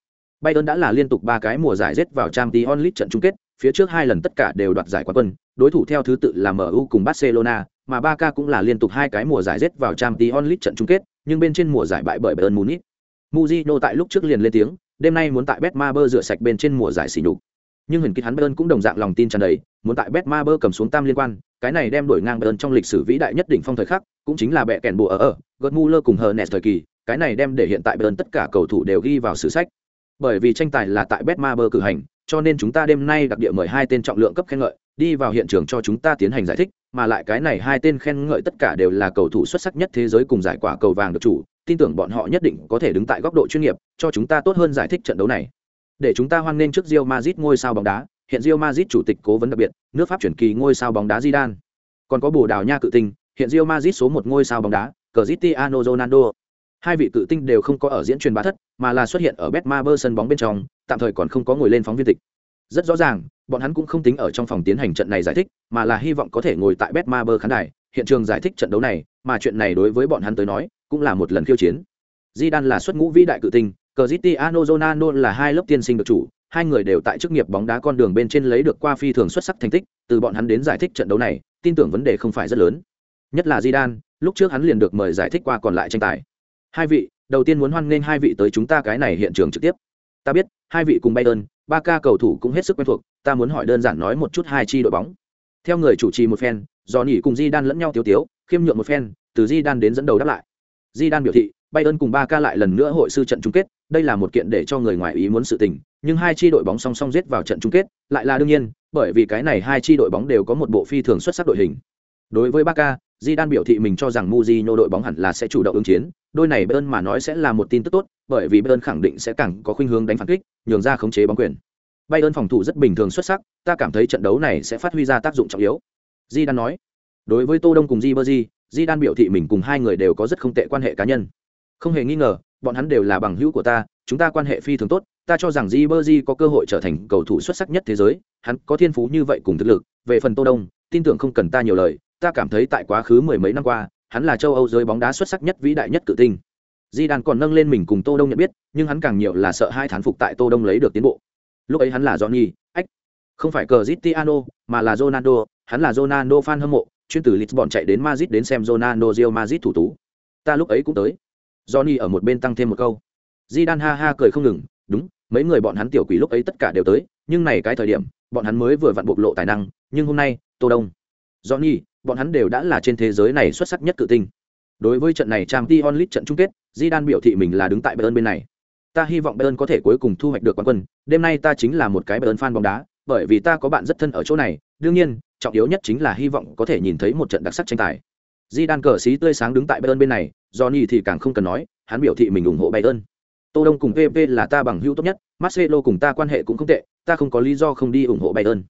Bayern đã là liên tục ba cái mùa giải rớt vào Champions League trận chung kết, phía trước hai lần tất cả đều đoạt giải quán quân, đối thủ theo thứ tự là MU cùng Barcelona, mà Barca cũng là liên tục hai cái mùa giải rớt vào Champions League trận chung kết, nhưng bên trên mùa giải bại bởi Bayern Munich. Mujino tại lúc trước liền lên tiếng, đêm nay muốn tại Betmaber rửa sạch bên trên mùa giải sỉ nhục. Nhưng hình Kịch hắn Bayern cũng đồng dạng lòng tin tràn đầy, muốn tại Betmaber cầm xuống tam liên quan, cái này đem đổi ngang Bayern trong lịch sử vĩ đại nhất đỉnh phong thời khắc, cũng chính là bẻ kèn bộ ở ở, Götze cùng Hernes thời kỳ, cái này đem để hiện tại Bayern tất cả cầu thủ đều ghi vào sử sách. Bởi vì tranh tài là tại Betmaber cử hành, cho nên chúng ta đêm nay đặc địa mời hai tên trọng lượng cấp khen ngợi, đi vào hiện trường cho chúng ta tiến hành giải thích, mà lại cái này hai tên khen ngợi tất cả đều là cầu thủ xuất sắc nhất thế giới cùng giải quả cầu vàng được chủ, tin tưởng bọn họ nhất định có thể đứng tại góc độ chuyên nghiệp, cho chúng ta tốt hơn giải thích trận đấu này. Để chúng ta hoan nghênh trước Real Madrid ngôi sao bóng đá, hiện Real Madrid chủ tịch cố vấn đặc biệt, nước Pháp chuyển kỳ ngôi sao bóng đá Zidane. Còn có Bồ Đào Nha cự tinh, hiện Real Madrid số một ngôi sao bóng đá, Cristiano Ronaldo. Hai vị cự tinh đều không có ở diễn truyền bá thất, mà là xuất hiện ở Betmaber sân bóng bên trong, tạm thời còn không có ngồi lên phóng viên tịch. Rất rõ ràng, bọn hắn cũng không tính ở trong phòng tiến hành trận này giải thích, mà là hy vọng có thể ngồi tại Betmaber khán đài, hiện trường giải thích trận đấu này, mà chuyện này đối với bọn hắn tới nói, cũng là một lần khiêu chiến. Zidane là xuất ngũ vĩ đại cự tinh, Cristiano Ronaldo là hai lớp tiên sinh được chủ, hai người đều tại chức nghiệp bóng đá con đường bên trên lấy được qua phi thường xuất sắc thành tích, từ bọn hắn đến giải thích trận đấu này, tin tưởng vấn đề không phải rất lớn. Nhất là Zidane, lúc trước hắn liền được mời giải thích qua còn lại tranh tài. Hai vị, đầu tiên muốn hoan nghênh hai vị tới chúng ta cái này hiện trường trực tiếp. Ta biết, hai vị cùng Bayern, ba ca cầu thủ cũng hết sức quen thuộc, ta muốn hỏi đơn giản nói một chút hai chi đội bóng. Theo người chủ trì một phen, do nhỉ cùng di đan lẫn nhau tiếu tiếu, khiêm nhượng một phen, từ di đan đến dẫn đầu đáp lại. di đan biểu thị, Bayern cùng ba ca lại lần nữa hội sư trận chung kết, đây là một kiện để cho người ngoài ý muốn sự tình, nhưng hai chi đội bóng song song giết vào trận chung kết, lại là đương nhiên, bởi vì cái này hai chi đội bóng đều có một bộ phi thường xuất sắc đội hình. Đối với ba ca. Zidane biểu thị mình cho rằng Mourinho đội bóng hẳn là sẽ chủ động ứng chiến, đôi này Bayern mà nói sẽ là một tin tức tốt, bởi vì Bayern khẳng định sẽ càng có khuynh hướng đánh phản kích, nhường ra khống chế bóng quyền. Bayern phòng thủ rất bình thường xuất sắc, ta cảm thấy trận đấu này sẽ phát huy ra tác dụng trọng yếu. Zidane nói. Đối với Tô Đông cùng Ribery, Zidane biểu thị mình cùng hai người đều có rất không tệ quan hệ cá nhân không hề nghi ngờ bọn hắn đều là bằng hữu của ta chúng ta quan hệ phi thường tốt ta cho rằng di bơ có cơ hội trở thành cầu thủ xuất sắc nhất thế giới hắn có thiên phú như vậy cùng thực lực về phần tô đông tin tưởng không cần ta nhiều lời ta cảm thấy tại quá khứ mười mấy năm qua hắn là châu âu giới bóng đá xuất sắc nhất vĩ đại nhất cự tinh. Di Đan còn nâng lên mình cùng tô đông nhận biết nhưng hắn càng nhiều là sợ hai thán phục tại tô đông lấy được tiến bộ. Lúc ấy hắn là johnny ách không phải Cristiano, mà là ronaldo hắn là ronaldo fan hâm mộ chuyên từ lisbon chạy đến madrid đến xem ronaldo Real madrid thủ tú. Ta lúc ấy cũng tới. Johnny ở một bên tăng thêm một câu. Di Đan ha ha cười không ngừng, đúng, mấy người bọn hắn tiểu quỷ lúc ấy tất cả đều tới, nhưng này cái thời điểm, bọn hắn mới vừa vặn bộc lộ tài năng, nhưng hôm nay, Tô Đông, Johnny, bọn hắn đều đã là trên thế giới này xuất sắc nhất cự tinh. Đối với trận này Trang Champions League trận chung kết, Zidane biểu thị mình là đứng tại Bayern bên này. Ta hy vọng Bayern có thể cuối cùng thu hoạch được quán quân, đêm nay ta chính là một cái Bayern fan bóng đá, bởi vì ta có bạn rất thân ở chỗ này, đương nhiên, trọng yếu nhất chính là hy vọng có thể nhìn thấy một trận đặc sắc tranh tài. Zidane cờ xí tươi sáng đứng tại Bayern bên này, Johnny thì càng không cần nói, hắn biểu thị mình ủng hộ Bayern. Tô Đông cùng PP là ta bằng hữu tốt nhất, Marcelo cùng ta quan hệ cũng không tệ, ta không có lý do không đi ủng hộ Bayern.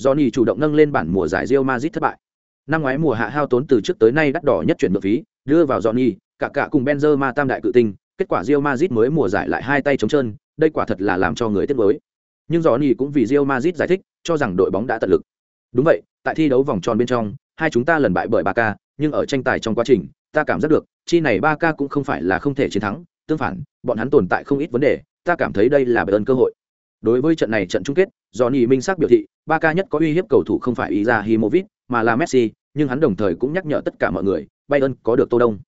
Johnny chủ động nâng lên bản mùa giải Real Madrid thất bại. Năm ngoái mùa hạ hao tốn từ trước tới nay đắt đỏ nhất chuyển nhượng phí, đưa vào Johnny, cả cả cùng Benzema tam đại cự tinh, kết quả Real Madrid mới mùa giải lại hai tay trống trơn, đây quả thật là làm cho người tiếc nuối. Nhưng Johnny cũng vì Real Madrid giải thích, cho rằng đội bóng đã tận lực. Đúng vậy, tại thi đấu vòng tròn bên trong, hai chúng ta lần bại bởi Barca, nhưng ở tranh tài trong quá trình, ta cảm giác được, chi này ba ca cũng không phải là không thể chiến thắng, tương phản, bọn hắn tồn tại không ít vấn đề, ta cảm thấy đây là ơn cơ hội. Đối với trận này trận chung kết, Johnny Minh xác biểu thị, ba ca nhất có uy hiếp cầu thủ không phải Izahimovic, mà là Messi, nhưng hắn đồng thời cũng nhắc nhở tất cả mọi người bayern có được tô đông.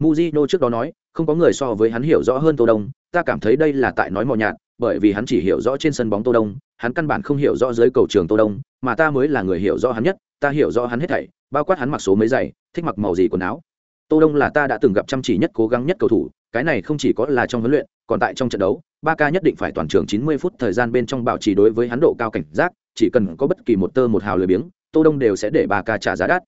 Muzino trước đó nói không có người so với hắn hiểu rõ hơn tô đông ta cảm thấy đây là tại nói mò nhạt bởi vì hắn chỉ hiểu rõ trên sân bóng tô đông hắn căn bản không hiểu rõ dưới cầu trường tô đông mà ta mới là người hiểu rõ hắn nhất ta hiểu rõ hắn hết thảy bao quát hắn mặc số mấy giày thích mặc màu gì quần áo. Tô đông là ta đã từng gặp chăm chỉ nhất cố gắng nhất cầu thủ cái này không chỉ có là trong huấn luyện còn tại trong trận đấu ba ca nhất định phải toàn trường 90 phút thời gian bên trong bảo trì đối với hắn độ cao cảnh giác chỉ cần có bất kỳ một tơ một hào lười biếng tô đông đều sẽ để bà ca trả giá đắt.